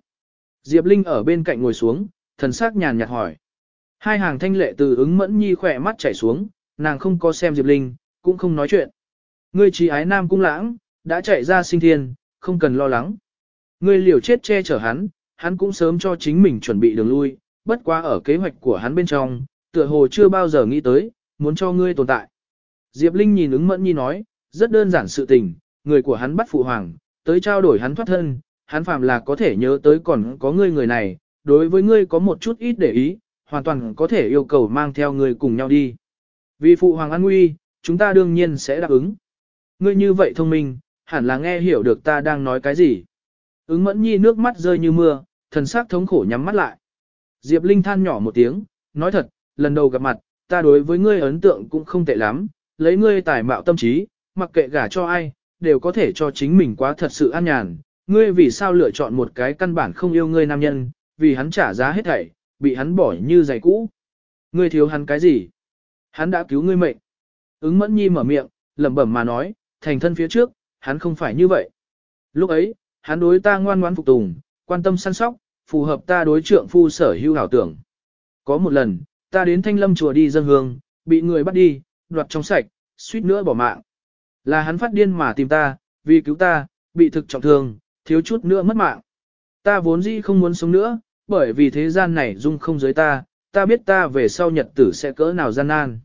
Diệp Linh ở bên cạnh ngồi xuống, thần sắc nhàn nhạt hỏi. Hai hàng thanh lệ từ ứng mẫn nhi khỏe mắt chảy xuống, nàng không có xem Diệp Linh, cũng không nói chuyện. Ngươi trí ái nam cung lãng, đã chạy ra sinh thiên, không cần lo lắng. Ngươi liều chết che chở hắn, hắn cũng sớm cho chính mình chuẩn bị đường lui, bất quá ở kế hoạch của hắn bên trong, tựa hồ chưa bao giờ nghĩ tới, muốn cho ngươi tồn tại. Diệp Linh nhìn ứng mẫn nhi nói, rất đơn giản sự tình, người của hắn bắt phụ hoàng, tới trao đổi hắn thoát thân, hắn phạm là có thể nhớ tới còn có ngươi người này, đối với ngươi có một chút ít để ý, hoàn toàn có thể yêu cầu mang theo ngươi cùng nhau đi. Vì phụ hoàng an nguy, chúng ta đương nhiên sẽ đáp ứng. Ngươi như vậy thông minh, hẳn là nghe hiểu được ta đang nói cái gì. Ứng mẫn nhi nước mắt rơi như mưa, thần sắc thống khổ nhắm mắt lại. Diệp Linh than nhỏ một tiếng, nói thật, lần đầu gặp mặt, ta đối với ngươi ấn tượng cũng không tệ lắm, lấy ngươi tài mạo tâm trí, mặc kệ gả cho ai, đều có thể cho chính mình quá thật sự an nhàn. Ngươi vì sao lựa chọn một cái căn bản không yêu ngươi nam nhân, vì hắn trả giá hết thảy, bị hắn bỏ như giày cũ. Ngươi thiếu hắn cái gì? Hắn đã cứu ngươi mệnh. Ứng mẫn nhi mở miệng, lẩm bẩm mà nói, thành thân phía trước, hắn không phải như vậy. Lúc ấy, hắn đối ta ngoan ngoãn phục tùng, quan tâm săn sóc, phù hợp ta đối trượng phu sở hữu hảo tưởng. Có một lần, ta đến thanh lâm chùa đi dân hương, bị người bắt đi, đoạt trong sạch, suýt nữa bỏ mạng. Là hắn phát điên mà tìm ta, vì cứu ta, bị thực trọng thương, thiếu chút nữa mất mạng. Ta vốn dĩ không muốn sống nữa, bởi vì thế gian này dung không giới ta, ta biết ta về sau nhật tử sẽ cỡ nào gian nan.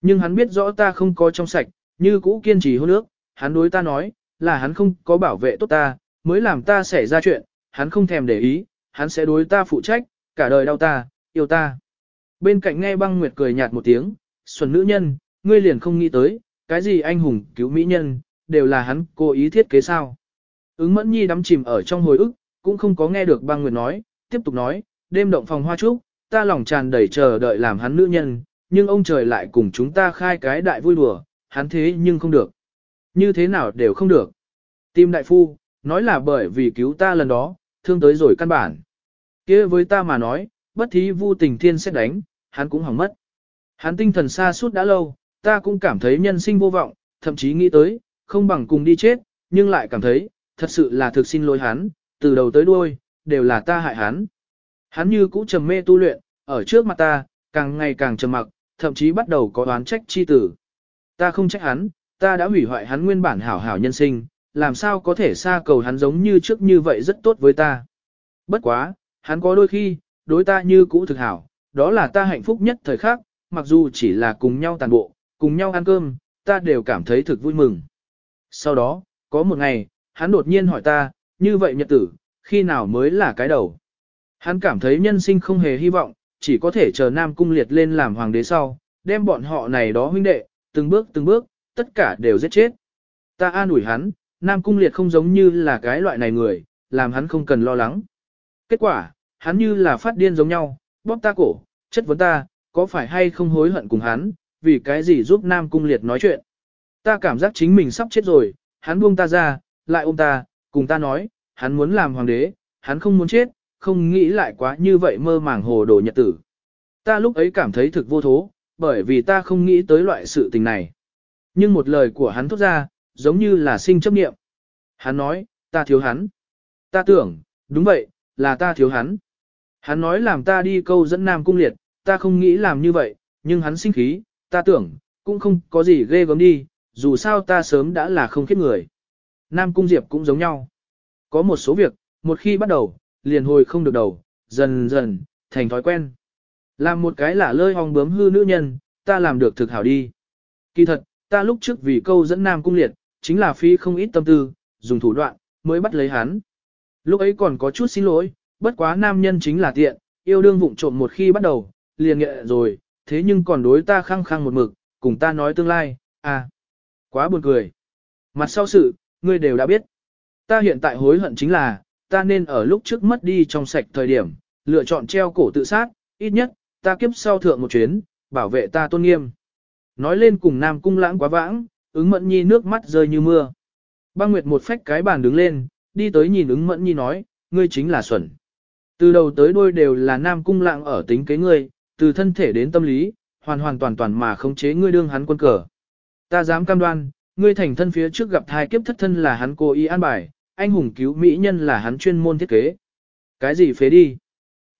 Nhưng hắn biết rõ ta không có trong sạch, như cũ kiên trì hôn ước, hắn đối ta nói, là hắn không có bảo vệ tốt ta, mới làm ta xảy ra chuyện, hắn không thèm để ý, hắn sẽ đối ta phụ trách, cả đời đau ta, yêu ta. Bên cạnh nghe băng nguyệt cười nhạt một tiếng, xuân nữ nhân, ngươi liền không nghĩ tới, cái gì anh hùng cứu mỹ nhân, đều là hắn cố ý thiết kế sao. Ứng mẫn nhi đắm chìm ở trong hồi ức, cũng không có nghe được băng nguyệt nói, tiếp tục nói, đêm động phòng hoa trúc, ta lòng tràn đầy chờ đợi làm hắn nữ nhân, nhưng ông trời lại cùng chúng ta khai cái đại vui đùa, hắn thế nhưng không được. Như thế nào đều không được. Tim đại phu, nói là bởi vì cứu ta lần đó, thương tới rồi căn bản. kia với ta mà nói, bất thí vu tình thiên sẽ đánh, hắn cũng hỏng mất. Hắn tinh thần xa suốt đã lâu, ta cũng cảm thấy nhân sinh vô vọng, thậm chí nghĩ tới, không bằng cùng đi chết, nhưng lại cảm thấy, thật sự là thực xin lỗi hắn, từ đầu tới đuôi, đều là ta hại hắn. Hắn như cũ trầm mê tu luyện, ở trước mặt ta, càng ngày càng trầm mặc, thậm chí bắt đầu có đoán trách chi tử. Ta không trách hắn, ta đã hủy hoại hắn nguyên bản hảo hảo nhân sinh, làm sao có thể xa cầu hắn giống như trước như vậy rất tốt với ta. Bất quá, hắn có đôi khi, đối ta như cũ thực hảo, đó là ta hạnh phúc nhất thời khắc, mặc dù chỉ là cùng nhau tàn bộ, cùng nhau ăn cơm, ta đều cảm thấy thực vui mừng. Sau đó, có một ngày, hắn đột nhiên hỏi ta, như vậy nhật tử, khi nào mới là cái đầu. Hắn cảm thấy nhân sinh không hề hy vọng, chỉ có thể chờ Nam Cung liệt lên làm hoàng đế sau, đem bọn họ này đó huynh đệ, từng bước từng bước, tất cả đều giết chết. Ta an ủi hắn, Nam Cung liệt không giống như là cái loại này người, làm hắn không cần lo lắng. Kết quả, hắn như là phát điên giống nhau, bóp ta cổ, chất vấn ta, có phải hay không hối hận cùng hắn, vì cái gì giúp Nam Cung liệt nói chuyện. Ta cảm giác chính mình sắp chết rồi, hắn buông ta ra, lại ôm ta, cùng ta nói, hắn muốn làm hoàng đế, hắn không muốn chết, không nghĩ lại quá như vậy mơ màng hồ đồ nhật tử. Ta lúc ấy cảm thấy thực vô thố, bởi vì ta không nghĩ tới loại sự tình này. Nhưng một lời của hắn thốt ra, giống như là sinh chấp niệm. Hắn nói, ta thiếu hắn. Ta tưởng, đúng vậy, là ta thiếu hắn. Hắn nói làm ta đi câu dẫn Nam Cung Liệt, ta không nghĩ làm như vậy, nhưng hắn sinh khí, ta tưởng, cũng không có gì ghê gớm đi, dù sao ta sớm đã là không khiết người. Nam Cung Diệp cũng giống nhau. Có một số việc, một khi bắt đầu, liền hồi không được đầu, dần dần, thành thói quen. Làm một cái lả lơi hong bướm hư nữ nhân, ta làm được thực hảo đi. Kỳ thật, ta lúc trước vì câu dẫn Nam Cung Liệt, chính là phi không ít tâm tư, dùng thủ đoạn, mới bắt lấy hắn. Lúc ấy còn có chút xin lỗi, bất quá nam nhân chính là tiện, yêu đương vụng trộm một khi bắt đầu, liền nghệ rồi, thế nhưng còn đối ta khăng khăng một mực, cùng ta nói tương lai, à, quá buồn cười. Mặt sau sự, ngươi đều đã biết. Ta hiện tại hối hận chính là, ta nên ở lúc trước mất đi trong sạch thời điểm, lựa chọn treo cổ tự sát, ít nhất, ta kiếp sau thượng một chuyến, bảo vệ ta tôn nghiêm. Nói lên cùng Nam Cung lãng quá vãng, ứng mẫn nhi nước mắt rơi như mưa. Băng Nguyệt một phách cái bàn đứng lên, đi tới nhìn ứng mẫn nhi nói, ngươi chính là xuẩn. Từ đầu tới đuôi đều là Nam Cung lãng ở tính kế ngươi, từ thân thể đến tâm lý, hoàn hoàn toàn toàn mà khống chế ngươi đương hắn quân cờ. Ta dám cam đoan, ngươi thành thân phía trước gặp thai kiếp thất thân là hắn cố ý an bài, anh hùng cứu mỹ nhân là hắn chuyên môn thiết kế. Cái gì phế đi?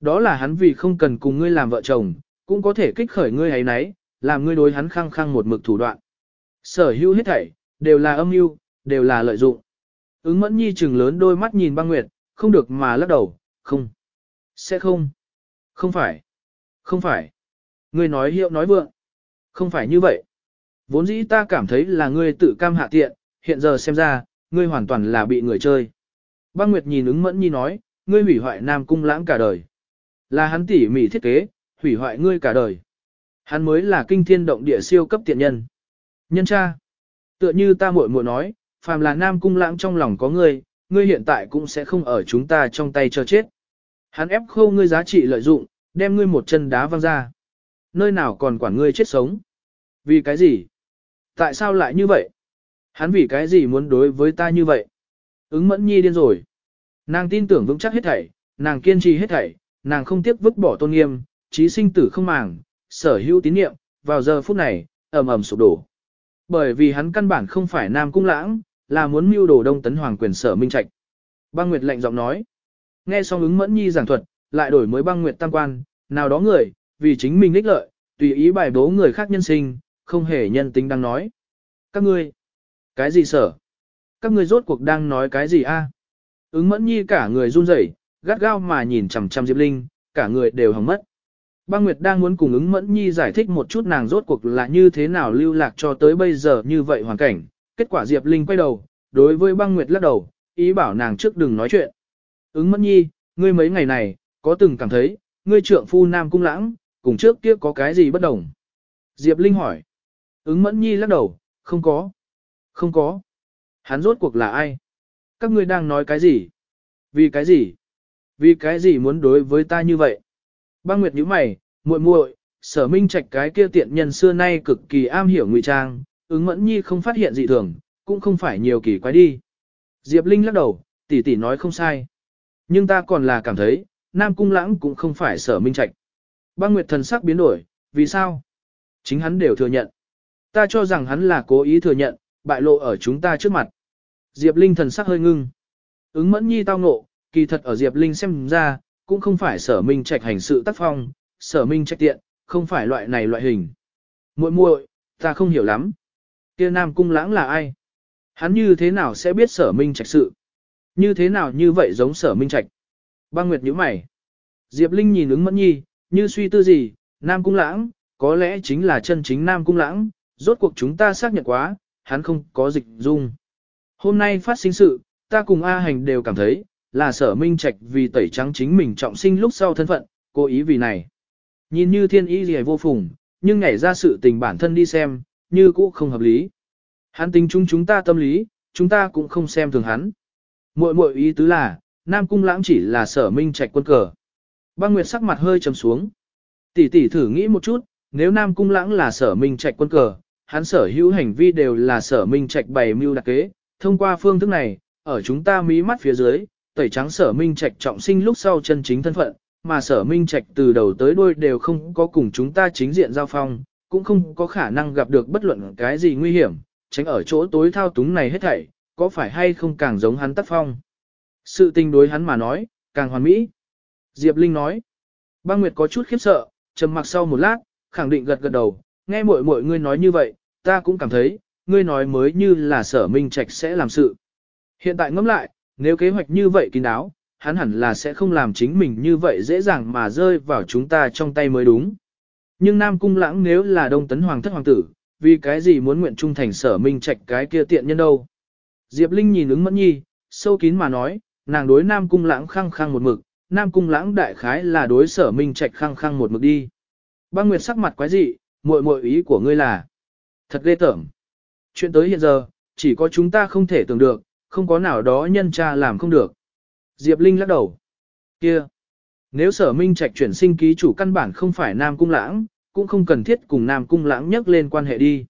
Đó là hắn vì không cần cùng ngươi làm vợ chồng, cũng có thể kích khởi ngươi ấy nấy, làm ngươi đối hắn khăng khăng một mực thủ đoạn. Sở hữu hết thảy, đều là âm mưu, đều là lợi dụng. Ứng mẫn nhi trừng lớn đôi mắt nhìn băng nguyệt, không được mà lắc đầu, không. Sẽ không. Không phải. Không phải. Ngươi nói hiệu nói vượng. Không phải như vậy. Vốn dĩ ta cảm thấy là ngươi tự cam hạ tiện, hiện giờ xem ra, ngươi hoàn toàn là bị người chơi. Băng Nguyệt nhìn ứng mẫn nhi nói, ngươi hủy hoại Nam Cung lãng cả đời. Là hắn tỉ mỉ thiết kế, hủy hoại ngươi cả đời. Hắn mới là kinh thiên động địa siêu cấp tiện nhân. Nhân cha. Tựa như ta muội muội nói, phàm là Nam Cung lãng trong lòng có ngươi, ngươi hiện tại cũng sẽ không ở chúng ta trong tay cho chết. Hắn ép khâu ngươi giá trị lợi dụng, đem ngươi một chân đá văng ra. Nơi nào còn quản ngươi chết sống? Vì cái gì? Tại sao lại như vậy? Hắn vì cái gì muốn đối với ta như vậy? Ứng mẫn nhi điên rồi. Nàng tin tưởng vững chắc hết thảy, nàng kiên trì hết thảy, nàng không tiếc vứt bỏ tôn nghiêm, trí sinh tử không màng, sở hữu tín niệm, vào giờ phút này, ầm ầm sụp đổ. Bởi vì hắn căn bản không phải nam cung lãng, là muốn mưu đồ đông tấn hoàng quyền sở minh trạch. Băng Nguyệt lạnh giọng nói. Nghe xong ứng mẫn nhi giảng thuật, lại đổi mới băng Nguyệt tam quan, nào đó người, vì chính mình ích lợi, tùy ý bài bố người khác nhân sinh, không hề nhân tính đang nói. Các ngươi, cái gì sở? Các ngươi rốt cuộc đang nói cái gì a? Ứng mẫn nhi cả người run rẩy, gắt gao mà nhìn chằm chằm Diệp Linh, cả người đều hỏng mất. Băng Nguyệt đang muốn cùng ứng mẫn nhi giải thích một chút nàng rốt cuộc là như thế nào lưu lạc cho tới bây giờ như vậy hoàn cảnh. Kết quả Diệp Linh quay đầu, đối với băng Nguyệt lắc đầu, ý bảo nàng trước đừng nói chuyện. Ứng mẫn nhi, ngươi mấy ngày này, có từng cảm thấy, ngươi trượng phu nam cung lãng, cùng trước kia có cái gì bất đồng? Diệp Linh hỏi. Ứng mẫn nhi lắc đầu, Không có. Không có. Hắn rốt cuộc là ai? Các ngươi đang nói cái gì? Vì cái gì? Vì cái gì muốn đối với ta như vậy? Băng Nguyệt nhíu mày, muội muội, sở minh trạch cái kia tiện nhân xưa nay cực kỳ am hiểu ngụy trang, ứng mẫn nhi không phát hiện gì thường, cũng không phải nhiều kỳ quái đi. Diệp Linh lắc đầu, tỷ tỷ nói không sai. Nhưng ta còn là cảm thấy, Nam Cung Lãng cũng không phải sở minh trạch. Băng Nguyệt thần sắc biến đổi, vì sao? Chính hắn đều thừa nhận. Ta cho rằng hắn là cố ý thừa nhận, bại lộ ở chúng ta trước mặt. Diệp Linh thần sắc hơi ngưng. Ứng mẫn nhi tao ngộ, kỳ thật ở Diệp Linh xem ra, cũng không phải sở minh trạch hành sự tác phong, sở minh trạch tiện, không phải loại này loại hình. muội muội, ta không hiểu lắm. Kia Nam Cung Lãng là ai? Hắn như thế nào sẽ biết sở minh trạch sự? Như thế nào như vậy giống sở minh trạch? Băng Nguyệt nhíu mày. Diệp Linh nhìn ứng mẫn nhi, như suy tư gì, Nam Cung Lãng, có lẽ chính là chân chính Nam Cung Lãng, rốt cuộc chúng ta xác nhận quá, hắn không có dịch dung. Hôm nay phát sinh sự, ta cùng A Hành đều cảm thấy, là sở minh trạch vì tẩy trắng chính mình trọng sinh lúc sau thân phận, cố ý vì này. Nhìn như thiên ý gì vô phùng, nhưng nhảy ra sự tình bản thân đi xem, như cũ không hợp lý. Hắn tính chúng chúng ta tâm lý, chúng ta cũng không xem thường hắn. Muội muội ý tứ là, Nam Cung Lãng chỉ là sở minh trạch quân cờ. Băng Nguyệt sắc mặt hơi trầm xuống. Tỷ tỷ thử nghĩ một chút, nếu Nam Cung Lãng là sở minh trạch quân cờ, hắn sở hữu hành vi đều là sở minh trạch bày mưu đặc kế, thông qua phương thức này, ở chúng ta mí mắt phía dưới, tẩy trắng sở minh trạch trọng sinh lúc sau chân chính thân phận, mà sở minh trạch từ đầu tới đuôi đều không có cùng chúng ta chính diện giao phong, cũng không có khả năng gặp được bất luận cái gì nguy hiểm, tránh ở chỗ tối thao túng này hết thảy, có phải hay không càng giống hắn tác phong. Sự tình đối hắn mà nói, càng hoàn mỹ. Diệp Linh nói, băng nguyệt có chút khiếp sợ, trầm mặc sau một lát, khẳng định gật gật đầu, nghe mọi mọi ngươi nói như vậy, ta cũng cảm thấy, ngươi nói mới như là sở minh trạch sẽ làm sự. Hiện tại ngẫm lại, nếu kế hoạch như vậy kín đáo, hắn hẳn là sẽ không làm chính mình như vậy dễ dàng mà rơi vào chúng ta trong tay mới đúng. Nhưng Nam Cung Lãng nếu là Đông Tấn Hoàng thất hoàng tử, vì cái gì muốn nguyện trung thành sở minh trạch cái kia tiện nhân đâu. Diệp Linh nhìn ứng mẫn nhi, sâu kín mà nói, nàng đối Nam Cung Lãng khăng khăng một mực, Nam Cung Lãng đại khái là đối sở minh trạch khăng khăng một mực đi. Băng Nguyệt sắc mặt quái dị, muội muội ý của ngươi là thật ghê tởm. Chuyện tới hiện giờ, chỉ có chúng ta không thể tưởng được, không có nào đó nhân tra làm không được. Diệp Linh lắc đầu. Kia, nếu sở minh trạch chuyển sinh ký chủ căn bản không phải Nam Cung Lãng, cũng không cần thiết cùng Nam Cung Lãng nhắc lên quan hệ đi.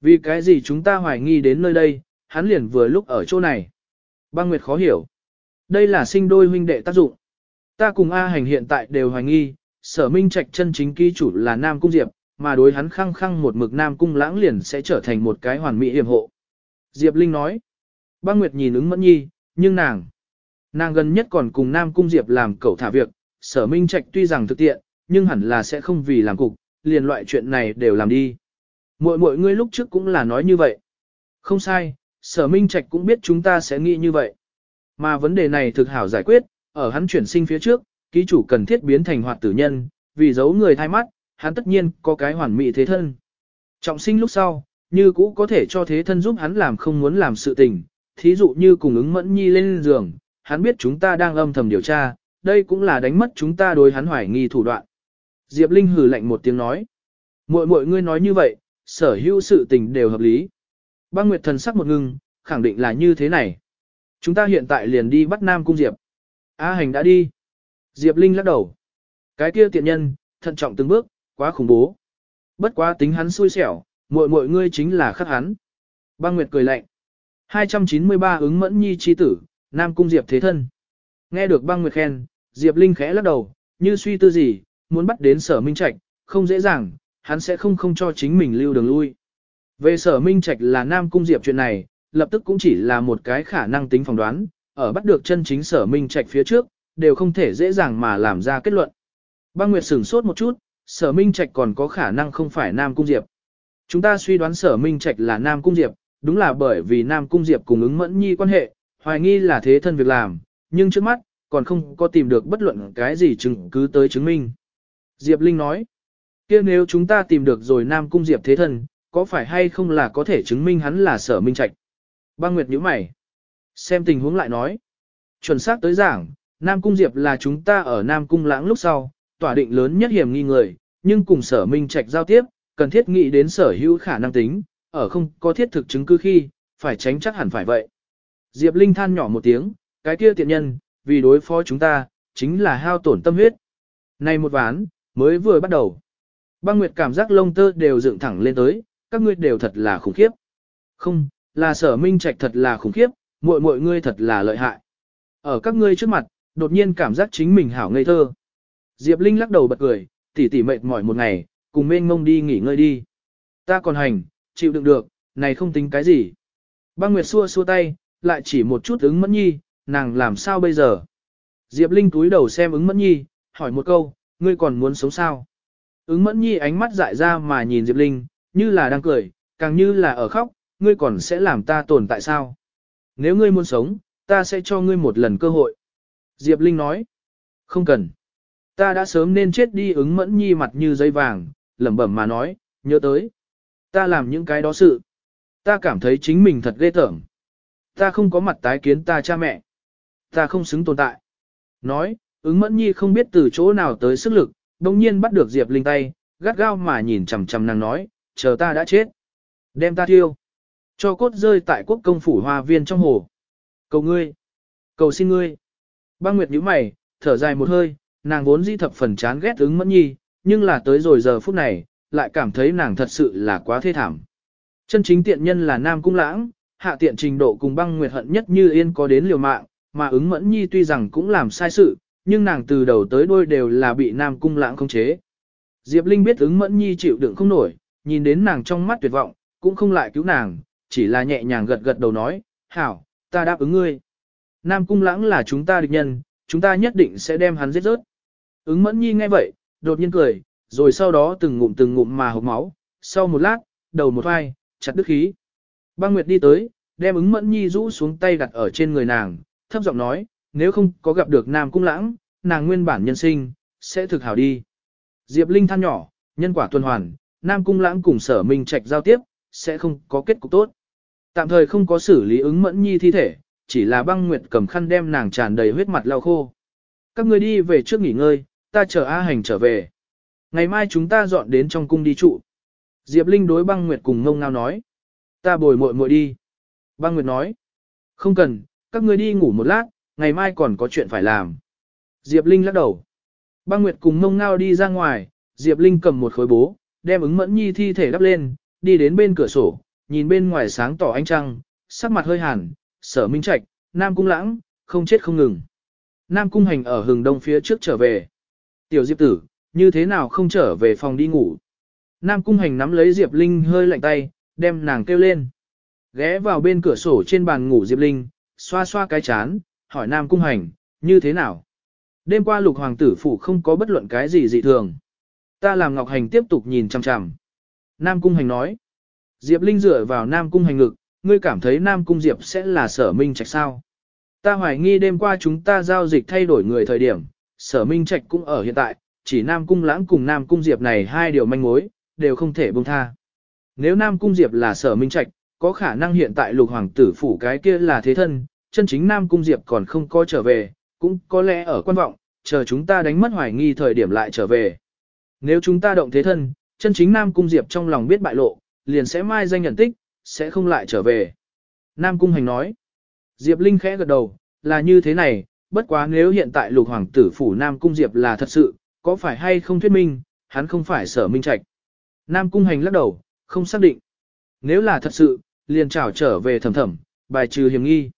Vì cái gì chúng ta hoài nghi đến nơi đây, hắn liền vừa lúc ở chỗ này. Băng Nguyệt khó hiểu. Đây là sinh đôi huynh đệ tác dụng. Ta cùng A hành hiện tại đều hoài nghi, sở minh trạch chân chính ký chủ là Nam Cung Diệp, mà đối hắn khăng khăng một mực Nam Cung lãng liền sẽ trở thành một cái hoàn mỹ hiểm hộ. Diệp Linh nói. Băng Nguyệt nhìn ứng mẫn nhi, nhưng nàng, nàng gần nhất còn cùng Nam Cung Diệp làm cẩu thả việc, sở minh trạch tuy rằng thực tiện, nhưng hẳn là sẽ không vì làm cục, liền loại chuyện này đều làm đi. Mọi mọi người lúc trước cũng là nói như vậy. Không sai, sở minh trạch cũng biết chúng ta sẽ nghĩ như vậy. Mà vấn đề này thực hảo giải quyết, ở hắn chuyển sinh phía trước, ký chủ cần thiết biến thành hoạt tử nhân, vì giấu người thay mắt, hắn tất nhiên có cái hoàn mỹ thế thân. Trọng sinh lúc sau, như cũ có thể cho thế thân giúp hắn làm không muốn làm sự tình, thí dụ như cùng ứng mẫn nhi lên giường, hắn biết chúng ta đang âm thầm điều tra, đây cũng là đánh mất chúng ta đối hắn hoài nghi thủ đoạn. Diệp Linh hừ lạnh một tiếng nói. mọi mọi ngươi nói như vậy, sở hữu sự tình đều hợp lý. Băng Nguyệt thần sắc một ngưng, khẳng định là như thế này. Chúng ta hiện tại liền đi bắt Nam Cung Diệp. A hành đã đi. Diệp Linh lắc đầu. Cái kia tiện nhân, thận trọng từng bước, quá khủng bố. Bất quá tính hắn xui xẻo, muội muội ngươi chính là khắc hắn. Băng Nguyệt cười lạnh. 293 ứng mẫn nhi chi tử, Nam Cung Diệp thế thân. Nghe được băng Nguyệt khen, Diệp Linh khẽ lắc đầu, như suy tư gì, muốn bắt đến sở minh trạch, không dễ dàng, hắn sẽ không không cho chính mình lưu đường lui. Về sở minh trạch là Nam Cung Diệp chuyện này, lập tức cũng chỉ là một cái khả năng tính phỏng đoán, ở bắt được chân chính sở minh trạch phía trước, đều không thể dễ dàng mà làm ra kết luận. Băng Nguyệt sửng sốt một chút, sở minh trạch còn có khả năng không phải Nam Cung Diệp. Chúng ta suy đoán sở minh trạch là Nam Cung Diệp, đúng là bởi vì Nam Cung Diệp cùng ứng mẫn nhi quan hệ, hoài nghi là thế thân việc làm, nhưng trước mắt, còn không có tìm được bất luận cái gì chứng cứ tới chứng minh. Diệp Linh nói, kia nếu chúng ta tìm được rồi Nam Cung Diệp thế thân, có phải hay không là có thể chứng minh hắn là sở minh trạch? Băng Nguyệt nhíu mày. Xem tình huống lại nói. Chuẩn xác tới giảng, Nam Cung Diệp là chúng ta ở Nam Cung lãng lúc sau, tỏa định lớn nhất hiểm nghi người, nhưng cùng sở minh trạch giao tiếp, cần thiết nghĩ đến sở hữu khả năng tính, ở không có thiết thực chứng cứ khi, phải tránh chắc hẳn phải vậy. Diệp Linh than nhỏ một tiếng, cái kia tiện nhân, vì đối phó chúng ta, chính là hao tổn tâm huyết. Này một ván, mới vừa bắt đầu. Băng Nguyệt cảm giác lông tơ đều dựng thẳng lên tới, các ngươi đều thật là khủng khiếp. Không, là sở minh trạch thật là khủng khiếp, muội muội ngươi thật là lợi hại. Ở các ngươi trước mặt, đột nhiên cảm giác chính mình hảo ngây thơ. Diệp Linh lắc đầu bật cười, tỉ tỉ mệt mỏi một ngày, cùng mênh mông đi nghỉ ngơi đi. Ta còn hành, chịu đựng được, này không tính cái gì. Băng Nguyệt xua xua tay, lại chỉ một chút ứng mẫn nhi, nàng làm sao bây giờ? Diệp Linh túi đầu xem ứng mẫn nhi, hỏi một câu, ngươi còn muốn sống sao? Ứng mẫn nhi ánh mắt dại ra mà nhìn Diệp Linh, như là đang cười, càng như là ở khóc, ngươi còn sẽ làm ta tồn tại sao? Nếu ngươi muốn sống, ta sẽ cho ngươi một lần cơ hội. Diệp Linh nói, không cần. Ta đã sớm nên chết đi ứng mẫn nhi mặt như giấy vàng, lẩm bẩm mà nói, nhớ tới. Ta làm những cái đó sự. Ta cảm thấy chính mình thật ghê tởm. Ta không có mặt tái kiến ta cha mẹ. Ta không xứng tồn tại. Nói, ứng mẫn nhi không biết từ chỗ nào tới sức lực, đồng nhiên bắt được Diệp Linh tay, gắt gao mà nhìn chằm chằm nàng nói, chờ ta đã chết. Đem ta thiêu. Cho cốt rơi tại quốc công phủ hoa viên trong hồ. Cầu ngươi. Cầu xin ngươi. Băng Nguyệt nhíu mày, thở dài một hơi, nàng vốn di thập phần chán ghét ứng mẫn nhi, nhưng là tới rồi giờ phút này, lại cảm thấy nàng thật sự là quá thê thảm. Chân chính tiện nhân là Nam Cung Lãng, hạ tiện trình độ cùng băng nguyệt hận nhất như yên có đến liều mạng, mà ứng mẫn nhi tuy rằng cũng làm sai sự, nhưng nàng từ đầu tới đuôi đều là bị Nam Cung Lãng khống chế. Diệp Linh biết ứng mẫn nhi chịu đựng không nổi, nhìn đến nàng trong mắt tuyệt vọng, cũng không lại cứu nàng, chỉ là nhẹ nhàng gật gật đầu nói, hảo, ta đáp ứng ngươi. Nam Cung Lãng là chúng ta địch nhân, chúng ta nhất định sẽ đem hắn giết rớt. Ứng mẫn nhi nghe vậy, đột nhiên cười, rồi sau đó từng ngụm từng ngụm mà hộc máu, sau một lát, đầu một vai, chặt đứt khí. Băng Nguyệt đi tới, đem ứng mẫn nhi rũ xuống tay đặt ở trên người nàng, thấp giọng nói, nếu không có gặp được Nam Cung Lãng, nàng nguyên bản nhân sinh, sẽ thực hảo đi. Diệp Linh than nhỏ, nhân quả tuần hoàn, Nam Cung Lãng cùng sở minh trạch giao tiếp, sẽ không có kết cục tốt. Tạm thời không có xử lý ứng mẫn nhi thi thể, chỉ là băng nguyệt cầm khăn đem nàng tràn đầy huyết mặt lau khô. Các người đi về trước nghỉ ngơi, ta chờ A hành trở về. Ngày mai chúng ta dọn đến trong cung đi trụ. Diệp Linh đối băng nguyệt cùng ngông ngao nói. Ta bồi muội muội đi. Băng nguyệt nói. Không cần, các người đi ngủ một lát, ngày mai còn có chuyện phải làm. Diệp Linh lắc đầu. Băng nguyệt cùng ngông ngao đi ra ngoài, Diệp Linh cầm một khối bố, đem ứng mẫn nhi thi thể đắp lên, đi đến bên cửa sổ, nhìn bên ngoài sáng tỏ ánh trăng, sắc mặt hơi hàn, sở minh trạch, Nam Cung lãng, không chết không ngừng. Nam Cung hành ở hừng đông phía trước trở về. Tiểu Diệp tử, như thế nào không trở về phòng đi ngủ. Nam Cung hành nắm lấy Diệp Linh hơi lạnh tay, đem nàng kêu lên. Ghé vào bên cửa sổ trên bàn ngủ Diệp Linh, xoa xoa cái chán, hỏi Nam Cung hành, như thế nào? Đêm qua lục hoàng tử phủ không có bất luận cái gì dị thường. Ta làm Ngọc Hành tiếp tục nhìn chằm chằm. Nam Cung Hành nói. Diệp Linh dựa vào Nam Cung Hành ngực, ngươi cảm thấy Nam Cung Diệp sẽ là sở minh trạch sao? Ta hoài nghi đêm qua chúng ta giao dịch thay đổi người thời điểm, sở minh trạch cũng ở hiện tại, chỉ Nam Cung lãng cùng Nam Cung Diệp này hai điều manh mối, đều không thể buông tha. Nếu Nam Cung Diệp là sở minh trạch, có khả năng hiện tại lục hoàng tử phủ cái kia là thế thân, chân chính Nam Cung Diệp còn không có trở về, cũng có lẽ ở quan vọng, chờ chúng ta đánh mất hoài nghi thời điểm lại trở về. Nếu chúng ta động thế thân, chân chính Nam Cung Diệp trong lòng biết bại lộ, liền sẽ mai danh nhận tích, sẽ không lại trở về. Nam Cung Hành nói, Diệp Linh khẽ gật đầu, là như thế này, bất quá nếu hiện tại lục hoàng tử phủ Nam Cung Diệp là thật sự, có phải hay không thuyết minh, hắn không phải sở minh trạch. Nam Cung Hành lắc đầu, không xác định. Nếu là thật sự, liền trảo trở về thầm thầm, bài trừ hiểm nghi.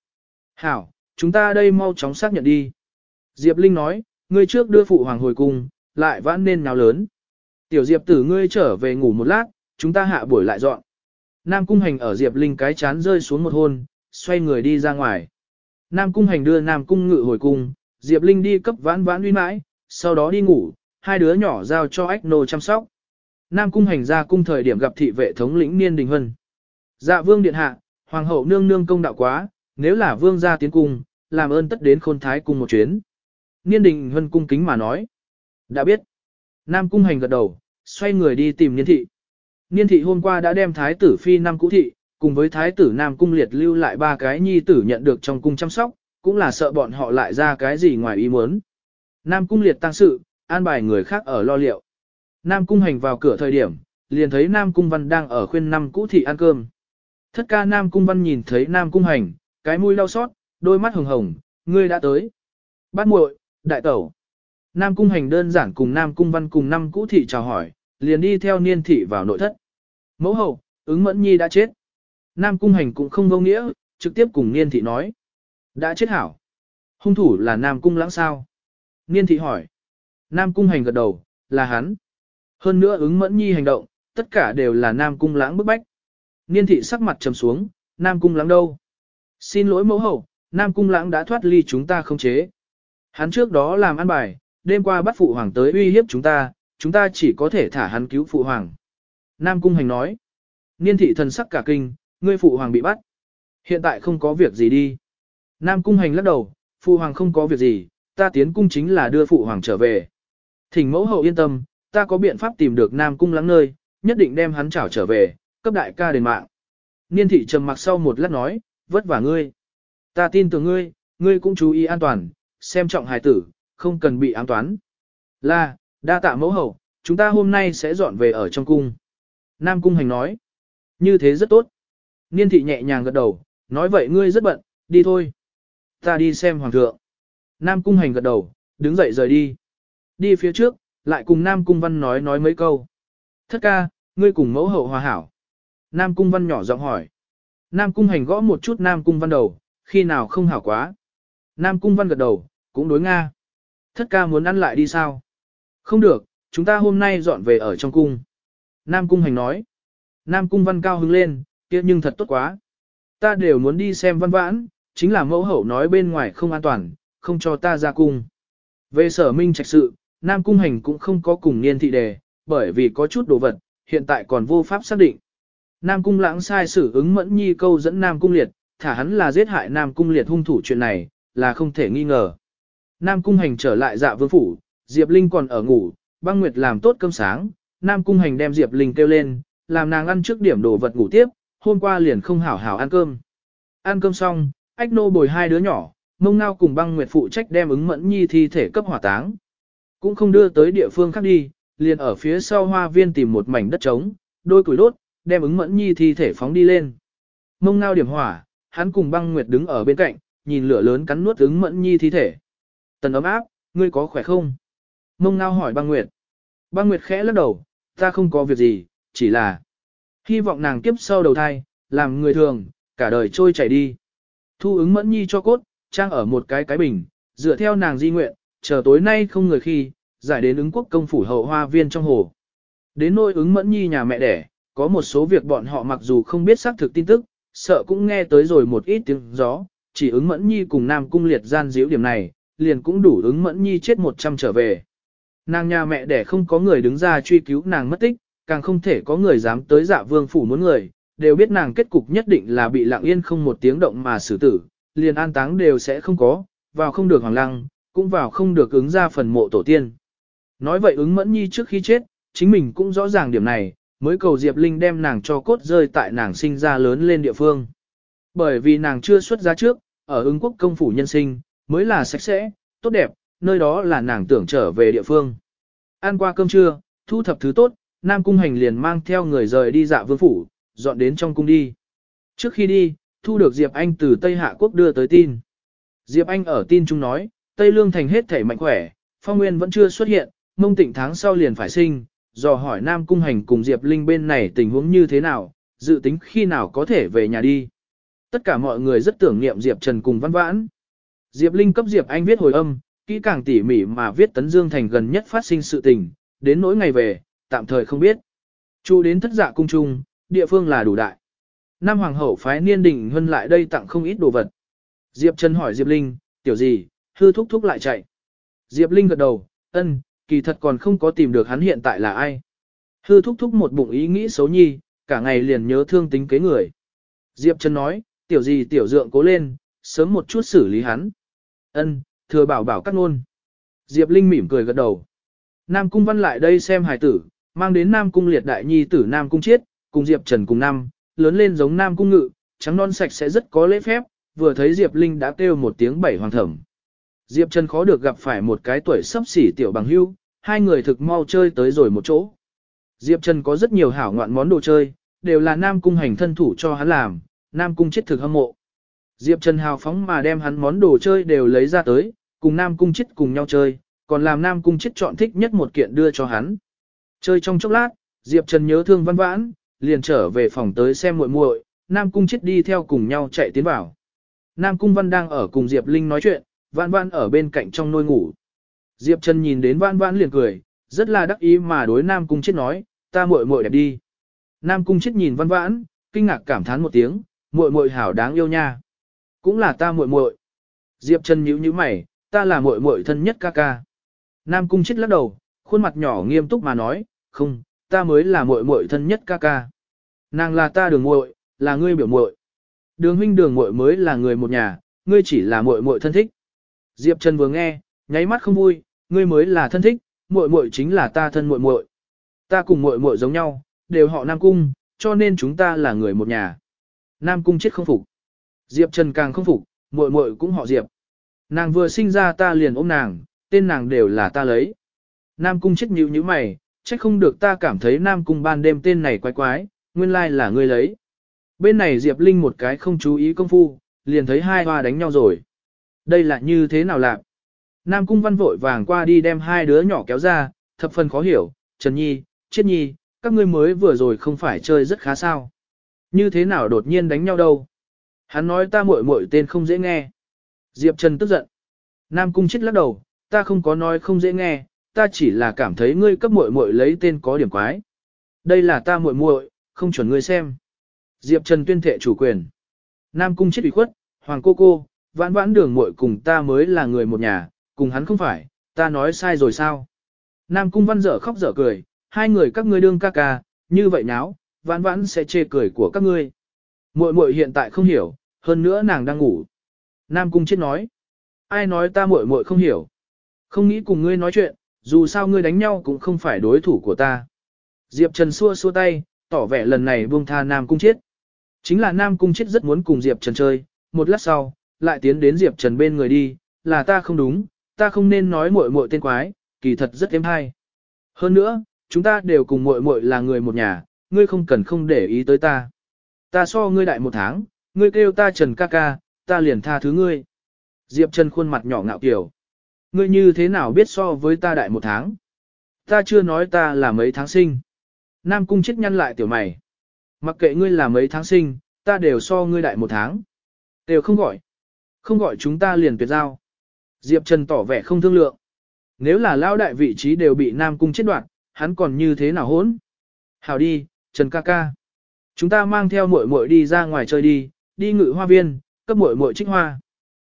Hảo, chúng ta đây mau chóng xác nhận đi. Diệp Linh nói, ngươi trước đưa phụ hoàng hồi cung, lại vãn nên nào lớn. Tiểu Diệp tử ngươi trở về ngủ một lát, chúng ta hạ buổi lại dọn. Nam Cung Hành ở Diệp Linh cái chán rơi xuống một hôn, xoay người đi ra ngoài. Nam Cung Hành đưa Nam Cung ngự hồi cung, Diệp Linh đi cấp vãn vãn uy mãi, sau đó đi ngủ, hai đứa nhỏ giao cho ách nô chăm sóc. Nam Cung Hành ra cung thời điểm gặp thị vệ thống lĩnh Niên Đình Hân. Dạ vương điện hạ, hoàng hậu nương nương công đạo quá, nếu là vương gia tiến cung, làm ơn tất đến khôn thái cung một chuyến. Niên Đình Hân cung kính mà nói. Đã biết. Nam Cung Hành gật đầu, xoay người đi tìm Niên Thị. Niên Thị hôm qua đã đem Thái tử Phi Nam Cũ Thị, cùng với Thái tử Nam Cung Liệt lưu lại ba cái nhi tử nhận được trong cung chăm sóc, cũng là sợ bọn họ lại ra cái gì ngoài ý muốn. Nam Cung Liệt tăng sự, an bài người khác ở lo liệu. Nam Cung Hành vào cửa thời điểm, liền thấy Nam Cung Văn đang ở khuyên năm cũ thị ăn cơm. Thất ca Nam Cung Văn nhìn thấy Nam Cung Hành, cái mũi đau xót, đôi mắt hồng hồng, ngươi đã tới. Bát muội, đại tẩu. Nam Cung Hành đơn giản cùng Nam Cung Văn cùng năm cũ thị chào hỏi, liền đi theo niên thị vào nội thất. Mẫu hậu, ứng mẫn nhi đã chết. Nam Cung Hành cũng không vô nghĩa, trực tiếp cùng niên thị nói. Đã chết hảo. Hung thủ là Nam Cung lãng sao? Niên thị hỏi. Nam Cung Hành gật đầu, là hắn. Hơn nữa ứng mẫn nhi hành động, tất cả đều là Nam Cung lãng bức bách. Niên thị sắc mặt trầm xuống, Nam Cung lãng đâu? Xin lỗi mẫu hậu, Nam Cung lãng đã thoát ly chúng ta không chế. Hắn trước đó làm ăn bài, đêm qua bắt phụ hoàng tới uy hiếp chúng ta, chúng ta chỉ có thể thả hắn cứu phụ hoàng. Nam Cung Hành nói. Niên thị thần sắc cả kinh, ngươi phụ hoàng bị bắt. Hiện tại không có việc gì đi. Nam Cung Hành lắc đầu, phụ hoàng không có việc gì, ta tiến cung chính là đưa phụ hoàng trở về. Thỉnh mẫu hậu yên tâm, ta có biện pháp tìm được Nam Cung lắng nơi, nhất định đem hắn trảo trở về, cấp đại ca đền mạng. Niên thị trầm mặc sau một lát nói, vất vả ngươi. Ta tin tưởng ngươi, ngươi cũng chú ý an toàn, xem trọng hài tử, không cần bị ám toán. Là, đa tạ mẫu hậu, chúng ta hôm nay sẽ dọn về ở trong cung. Nam cung hành nói, như thế rất tốt. Niên thị nhẹ nhàng gật đầu, nói vậy ngươi rất bận, đi thôi. Ta đi xem hoàng thượng. Nam cung hành gật đầu, đứng dậy rời đi. Đi phía trước, lại cùng Nam cung văn nói nói mấy câu. Thất ca, ngươi cùng mẫu hậu hòa hảo. Nam cung văn nhỏ giọng hỏi. Nam cung hành gõ một chút Nam cung văn đầu, khi nào không hảo quá. Nam cung văn gật đầu, cũng đối Nga. Thất ca muốn ăn lại đi sao? Không được, chúng ta hôm nay dọn về ở trong cung. Nam cung hành nói. Nam cung văn cao hứng lên, kia nhưng thật tốt quá. Ta đều muốn đi xem văn vãn, chính là mẫu hậu nói bên ngoài không an toàn, không cho ta ra cung. Về sở minh trạch sự, Nam cung hành cũng không có cùng niên thị đề, bởi vì có chút đồ vật, hiện tại còn vô pháp xác định. Nam cung lãng sai sử ứng mẫn nhi câu dẫn Nam cung liệt, thả hắn là giết hại Nam cung liệt hung thủ chuyện này, là không thể nghi ngờ. Nam cung hành trở lại dạ vương phủ, Diệp Linh còn ở ngủ, băng nguyệt làm tốt cơm sáng, Nam cung hành đem Diệp Linh kêu lên, làm nàng ăn trước điểm đồ vật ngủ tiếp, hôm qua liền không hảo hảo ăn cơm. Ăn cơm xong, ách nô bồi hai đứa nhỏ, mông ngao cùng băng nguyệt phụ trách đem ứng mẫn nhi thi thể cấp hỏa táng. Cũng không đưa tới địa phương khác đi, liền ở phía sau hoa viên tìm một mảnh đất trống, đôi củi đốt, đem ứng mẫn nhi thi thể phóng đi lên. Mông ngao điểm hỏa, hắn cùng băng nguyệt đứng ở bên cạnh, nhìn lửa lớn cắn nuốt ứng mẫn nhi thi thể. Tần ấm áp, ngươi có khỏe không? Mông ngao hỏi băng nguyệt. Băng nguyệt khẽ lắc đầu, ta không có việc gì, chỉ là hy vọng nàng kiếp sau đầu thai, làm người thường, cả đời trôi chảy đi. Thu ứng mẫn nhi cho cốt, trang ở một cái cái bình, dựa theo nàng di nguyện, chờ tối nay không người khi, giải đến ứng quốc công phủ hậu hoa viên trong hồ. Đến nỗi ứng mẫn nhi nhà mẹ đẻ, có một số việc bọn họ mặc dù không biết xác thực tin tức, sợ cũng nghe tới rồi một ít tiếng gió, chỉ ứng mẫn nhi cùng nam cung liệt gian díu điểm này, liền cũng đủ ứng mẫn nhi chết một trăm trở về. Nàng nhà mẹ đẻ không có người đứng ra truy cứu nàng mất tích, càng không thể có người dám tới dạ vương phủ muốn người, đều biết nàng kết cục nhất định là bị lặng yên không một tiếng động mà xử tử, liền an táng đều sẽ không có, vào không được hoàng lăng, cũng vào không được ứng ra phần mộ tổ tiên. Nói vậy ứng mẫn nhi trước khi chết, chính mình cũng rõ ràng điểm này, mới cầu Diệp Linh đem nàng cho cốt rơi tại nàng sinh ra lớn lên địa phương. Bởi vì nàng chưa xuất ra trước, ở ứng quốc công phủ nhân sinh, mới là sạch sẽ, tốt đẹp, nơi đó là nàng tưởng trở về địa phương. Ăn qua cơm trưa, thu thập thứ tốt, Nam Cung Hành liền mang theo người rời đi dạ vương phủ, dọn đến trong cung đi. Trước khi đi, thu được Diệp Anh từ Tây Hạ Quốc đưa tới tin. Diệp Anh ở tin chung nói, Tây Lương Thành hết thể mạnh khỏe, Phong Nguyên vẫn chưa xuất hiện, mông tịnh tháng sau liền phải sinh, dò hỏi Nam Cung Hành cùng Diệp Linh bên này tình huống như thế nào, dự tính khi nào có thể về nhà đi. Tất cả mọi người rất tưởng niệm Diệp Trần cùng văn vãn. Diệp Linh cấp Diệp Anh viết hồi âm, kỹ càng tỉ mỉ mà viết Tấn Dương Thành gần nhất phát sinh sự tình, đến nỗi ngày về, tạm thời không biết. Chu đến thất dạ cung trung, địa phương là đủ đại. Nam Hoàng hậu phái niên đình hơn lại đây tặng không ít đồ vật. Diệp Trần hỏi Diệp Linh, tiểu gì, hư thúc thúc lại chạy. Diệp Linh gật đầu, ân, kỳ thật còn không có tìm được hắn hiện tại là ai. Hư thúc thúc một bụng ý nghĩ xấu nhi, cả ngày liền nhớ thương tính kế người. Diệp Trần nói, tiểu gì tiểu dượng cố lên, sớm một chút xử lý hắn. Ân, thừa bảo bảo cắt ngôn. Diệp Linh mỉm cười gật đầu. Nam Cung Văn lại đây xem hài tử, mang đến Nam Cung liệt đại nhi tử Nam Cung Chiết, cùng Diệp Trần cùng năm, lớn lên giống Nam Cung Ngự, trắng non sạch sẽ rất có lễ phép, vừa thấy Diệp Linh đã kêu một tiếng bảy hoàng thẩm. Diệp Trần khó được gặp phải một cái tuổi sắp xỉ tiểu bằng hưu, hai người thực mau chơi tới rồi một chỗ. Diệp Trần có rất nhiều hảo ngoạn món đồ chơi, đều là Nam Cung hành thân thủ cho hắn làm, Nam Cung chết thực hâm mộ. Diệp Trần hào phóng mà đem hắn món đồ chơi đều lấy ra tới, cùng Nam Cung Chích cùng nhau chơi, còn làm Nam Cung Chích chọn thích nhất một kiện đưa cho hắn. Chơi trong chốc lát, Diệp Trần nhớ thương văn vãn, liền trở về phòng tới xem muội muội, Nam Cung Chích đi theo cùng nhau chạy tiến vào. Nam Cung Văn đang ở cùng Diệp Linh nói chuyện, Vãn Vãn ở bên cạnh trong nôi ngủ. Diệp Trần nhìn đến Vãn Vãn liền cười, rất là đắc ý mà đối Nam Cung Chích nói, ta muội muội đẹp đi. Nam Cung Chích nhìn Văn Vãn, kinh ngạc cảm thán một tiếng, muội muội hảo đáng yêu nha. Cũng là ta muội muội. Diệp Trần nhíu nhíu mày, ta là muội muội thân nhất ca ca. Nam Cung chết lắc đầu, khuôn mặt nhỏ nghiêm túc mà nói, không, ta mới là muội muội thân nhất ca ca. Nàng là ta đường muội, là ngươi biểu muội. Đường huynh đường muội mới là người một nhà, ngươi chỉ là muội muội thân thích. Diệp Trần vừa nghe, nháy mắt không vui, ngươi mới là thân thích, muội muội chính là ta thân muội muội. Ta cùng muội muội giống nhau, đều họ Nam Cung, cho nên chúng ta là người một nhà. Nam Cung chết không phục. Diệp Trần càng không phục, muội muội cũng họ Diệp. Nàng vừa sinh ra ta liền ôm nàng, tên nàng đều là ta lấy. Nam Cung chết nhíu nhíu mày, chắc không được ta cảm thấy Nam Cung ban đêm tên này quái quái, nguyên lai là ngươi lấy. Bên này Diệp Linh một cái không chú ý công phu, liền thấy hai hoa đánh nhau rồi. Đây là như thế nào lạc? Nam Cung Văn vội vàng qua đi đem hai đứa nhỏ kéo ra, thập phần khó hiểu, Trần Nhi, Chiết Nhi, các ngươi mới vừa rồi không phải chơi rất khá sao. Như thế nào đột nhiên đánh nhau đâu? Hắn nói ta muội muội tên không dễ nghe. Diệp Trần tức giận. Nam Cung Chiết lắc đầu, ta không có nói không dễ nghe, ta chỉ là cảm thấy ngươi cấp muội muội lấy tên có điểm quái. Đây là ta muội muội, không chuẩn ngươi xem. Diệp Trần tuyên thệ chủ quyền. Nam cung chết ủy khuất, hoàng cô cô, vãn vãn đường muội cùng ta mới là người một nhà, cùng hắn không phải, ta nói sai rồi sao? Nam cung văn dở khóc dở cười, hai người các ngươi đương ca ca, như vậy náo, vãn vãn sẽ chê cười của các ngươi. Muội muội hiện tại không hiểu, hơn nữa nàng đang ngủ. Nam cung chết nói, ai nói ta muội muội không hiểu? Không nghĩ cùng ngươi nói chuyện, dù sao ngươi đánh nhau cũng không phải đối thủ của ta. Diệp Trần xua xua tay, tỏ vẻ lần này buông tha Nam cung chết. Chính là Nam Cung chết rất muốn cùng Diệp Trần chơi, một lát sau, lại tiến đến Diệp Trần bên người đi, là ta không đúng, ta không nên nói muội muội tên quái, kỳ thật rất êm hay. Hơn nữa, chúng ta đều cùng muội muội là người một nhà, ngươi không cần không để ý tới ta. Ta so ngươi đại một tháng, ngươi kêu ta Trần ca ca, ta liền tha thứ ngươi. Diệp Trần khuôn mặt nhỏ ngạo kiểu. Ngươi như thế nào biết so với ta đại một tháng? Ta chưa nói ta là mấy tháng sinh. Nam Cung chết nhăn lại tiểu mày. Mặc kệ ngươi là mấy tháng sinh, ta đều so ngươi đại một tháng. Đều không gọi. Không gọi chúng ta liền tuyệt giao. Diệp Trần tỏ vẻ không thương lượng. Nếu là lao đại vị trí đều bị Nam Cung chết đoạn, hắn còn như thế nào hốn? Hảo đi, Trần ca ca. Chúng ta mang theo muội muội đi ra ngoài chơi đi, đi ngự hoa viên, cấp muội muội trích hoa.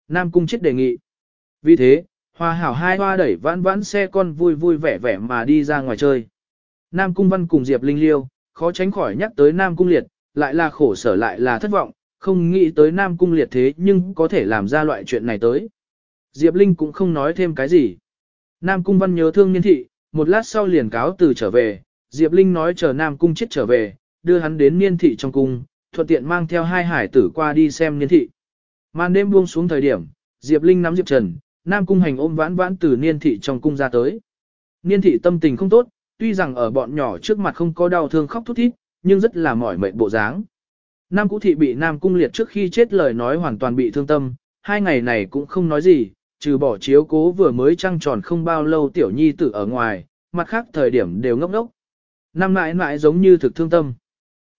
Nam Cung chết đề nghị. Vì thế, hoa hảo hai hoa đẩy vãn vãn xe con vui vui vẻ vẻ mà đi ra ngoài chơi. Nam Cung Văn cùng Diệp Linh Liêu, khó tránh khỏi nhắc tới Nam Cung Liệt, lại là khổ sở lại là thất vọng, không nghĩ tới Nam Cung Liệt thế nhưng có thể làm ra loại chuyện này tới. Diệp Linh cũng không nói thêm cái gì. Nam Cung Văn nhớ thương niên thị, một lát sau liền cáo từ trở về, Diệp Linh nói chờ Nam Cung chết trở về, đưa hắn đến niên thị trong cung, thuận tiện mang theo hai hải tử qua đi xem niên thị. Màn đêm buông xuống thời điểm, Diệp Linh nắm Diệp Trần, Nam Cung hành ôm vãn vãn từ niên thị trong cung ra tới. Niên thị tâm tình không tốt, tuy rằng ở bọn nhỏ trước mặt không có đau thương khóc thút thít, nhưng rất là mỏi mệt bộ dáng. Nam Cũ Thị bị Nam Cung Liệt trước khi chết lời nói hoàn toàn bị thương tâm, hai ngày này cũng không nói gì, trừ bỏ chiếu cố vừa mới trăng tròn không bao lâu tiểu nhi tử ở ngoài, mặt khác thời điểm đều ngốc ngốc. Nam mãi mãi giống như thực thương tâm.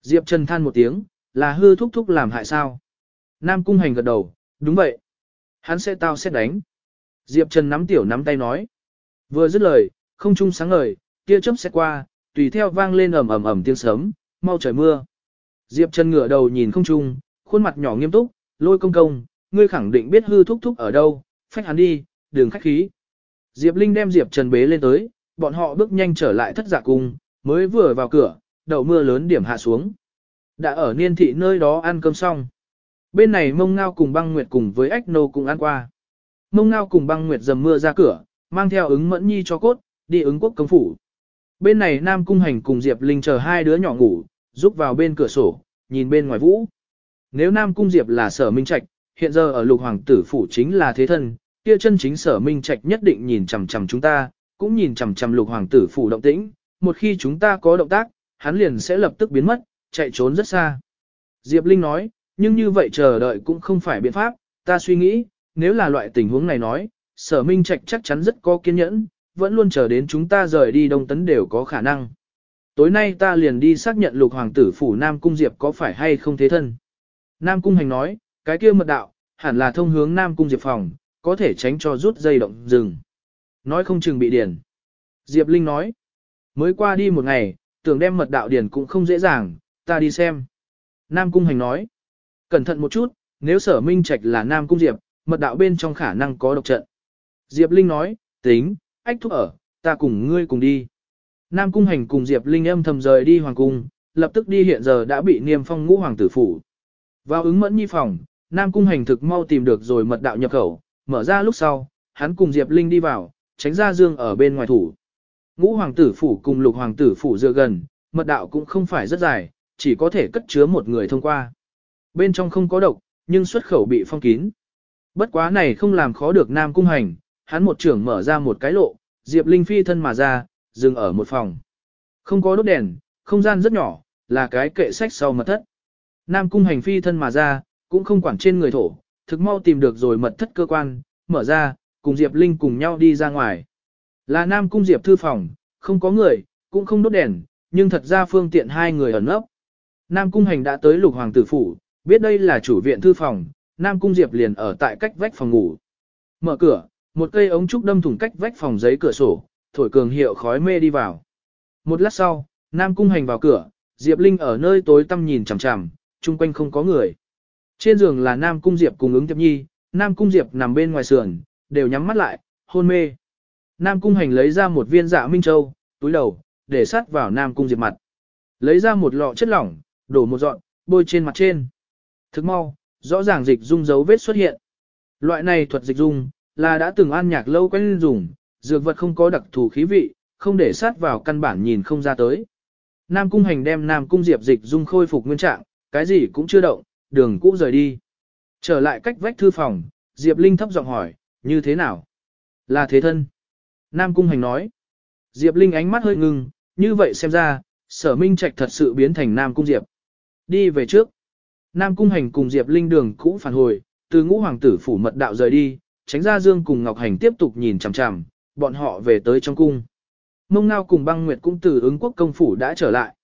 Diệp Trần than một tiếng, là hư thúc thúc làm hại sao. Nam Cung Hành gật đầu, đúng vậy. Hắn sẽ tao sẽ đánh. Diệp Trần nắm tiểu nắm tay nói. Vừa dứt lời, không trung sáng ngời, tia chớp sẽ qua, tùy theo vang lên ầm ầm ầm tiếng sấm, mau trời mưa. Diệp Trần ngửa đầu nhìn không trung, khuôn mặt nhỏ nghiêm túc, lôi công công, ngươi khẳng định biết hư thúc thúc ở đâu, phách hắn đi, đừng khách khí. Diệp Linh đem Diệp Trần bế lên tới, bọn họ bước nhanh trở lại thất giả cung, mới vừa vào cửa, đầu mưa lớn điểm hạ xuống. Đã ở niên thị nơi đó ăn cơm xong. Bên này mông ngao cùng băng nguyệt cùng với ách nô cùng ăn qua. Mông ngao cùng băng nguyệt dầm mưa ra cửa, mang theo ứng mẫn nhi cho cốt, đi ứng quốc công phủ. Bên này Nam Cung Hành cùng Diệp Linh chờ hai đứa nhỏ ngủ, rúc vào bên cửa sổ, nhìn bên ngoài vũ. Nếu Nam Cung Diệp là sở minh trạch, hiện giờ ở lục hoàng tử phủ chính là thế thân, kia chân chính sở minh trạch nhất định nhìn chằm chằm chúng ta, cũng nhìn chằm chằm lục hoàng tử phủ động tĩnh, một khi chúng ta có động tác, hắn liền sẽ lập tức biến mất, chạy trốn rất xa. Diệp Linh nói, nhưng như vậy chờ đợi cũng không phải biện pháp, ta suy nghĩ, nếu là loại tình huống này nói, sở minh trạch chắc chắn rất có kiên nhẫn, vẫn luôn chờ đến chúng ta rời đi đông tấn đều có khả năng. Tối nay ta liền đi xác nhận lục hoàng tử phủ Nam Cung Diệp có phải hay không thế thân. Nam Cung Hành nói, cái kia mật đạo, hẳn là thông hướng Nam Cung Diệp phòng, có thể tránh cho rút dây động rừng. Nói không chừng bị điền. Diệp Linh nói, mới qua đi một ngày, tưởng đem mật đạo điển cũng không dễ dàng, ta đi xem. Nam Cung Hành nói, cẩn thận một chút, nếu sở minh trạch là Nam Cung Diệp, mật đạo bên trong khả năng có độc trận. Diệp Linh nói, tính, ách thúc ở, ta cùng ngươi cùng đi. Nam Cung Hành cùng Diệp Linh âm thầm rời đi hoàng cung, lập tức đi hiện giờ đã bị niêm phong ngũ hoàng tử phủ. Vào ứng mẫn nhi phòng, Nam Cung Hành thực mau tìm được rồi mật đạo nhập khẩu, mở ra lúc sau, hắn cùng Diệp Linh đi vào, tránh ra dương ở bên ngoài thủ. Ngũ hoàng tử phủ cùng lục hoàng tử phủ dựa gần, mật đạo cũng không phải rất dài, chỉ có thể cất chứa một người thông qua. Bên trong không có độc, nhưng xuất khẩu bị phong kín. Bất quá này không làm khó được Nam Cung Hành, hắn một trưởng mở ra một cái lộ, Diệp Linh phi thân mà ra, dừng ở một phòng. Không có đốt đèn, không gian rất nhỏ, là cái kệ sách sau mật thất. Nam Cung Hành phi thân mà ra, cũng không quản trên người thổ, thực mau tìm được rồi mật thất cơ quan, mở ra, cùng Diệp Linh cùng nhau đi ra ngoài. Là Nam Cung Diệp thư phòng, không có người, cũng không đốt đèn, nhưng thật ra phương tiện hai người ẩn nấp. Nam Cung Hành đã tới lục hoàng tử phủ, biết đây là chủ viện thư phòng, Nam Cung Diệp liền ở tại cách vách phòng ngủ. Mở cửa, một cây ống trúc đâm thủng cách vách phòng giấy cửa sổ, thổi cường hiệu khói mê đi vào. Một lát sau, Nam Cung Hành vào cửa, Diệp Linh ở nơi tối tăm nhìn chằm chằm, chung quanh không có người. Trên giường là Nam Cung Diệp cùng ứng Tiệp Nhi, Nam Cung Diệp nằm bên ngoài sườn, đều nhắm mắt lại, hôn mê. Nam Cung Hành lấy ra một viên dạ Minh Châu, túi đầu, để sát vào Nam Cung Diệp mặt. Lấy ra một lọ chất lỏng, đổ một dọn, bôi trên mặt trên. Thức mau, rõ ràng dịch dung dấu vết xuất hiện. Loại này thuật dịch dung, là đã từng ăn nhạc lâu quen dùng, dược vật không có đặc thù khí vị, không để sát vào căn bản nhìn không ra tới. Nam Cung Hành đem Nam Cung Diệp dịch dung khôi phục nguyên trạng, cái gì cũng chưa động, đường cũ rời đi. Trở lại cách vách thư phòng, Diệp Linh thấp giọng hỏi, như thế nào? Là thế thân. Nam Cung Hành nói. Diệp Linh ánh mắt hơi ngưng, như vậy xem ra, sở minh trạch thật sự biến thành Nam Cung Diệp. Đi về trước. Nam Cung Hành cùng Diệp Linh đường cũ phản hồi, từ ngũ hoàng tử phủ mật đạo rời đi, tránh ra Dương cùng Ngọc Hành tiếp tục nhìn chằm chằm, bọn họ về tới trong cung. Mông Ngao cùng băng nguyệt cũng từ ứng quốc công phủ đã trở lại.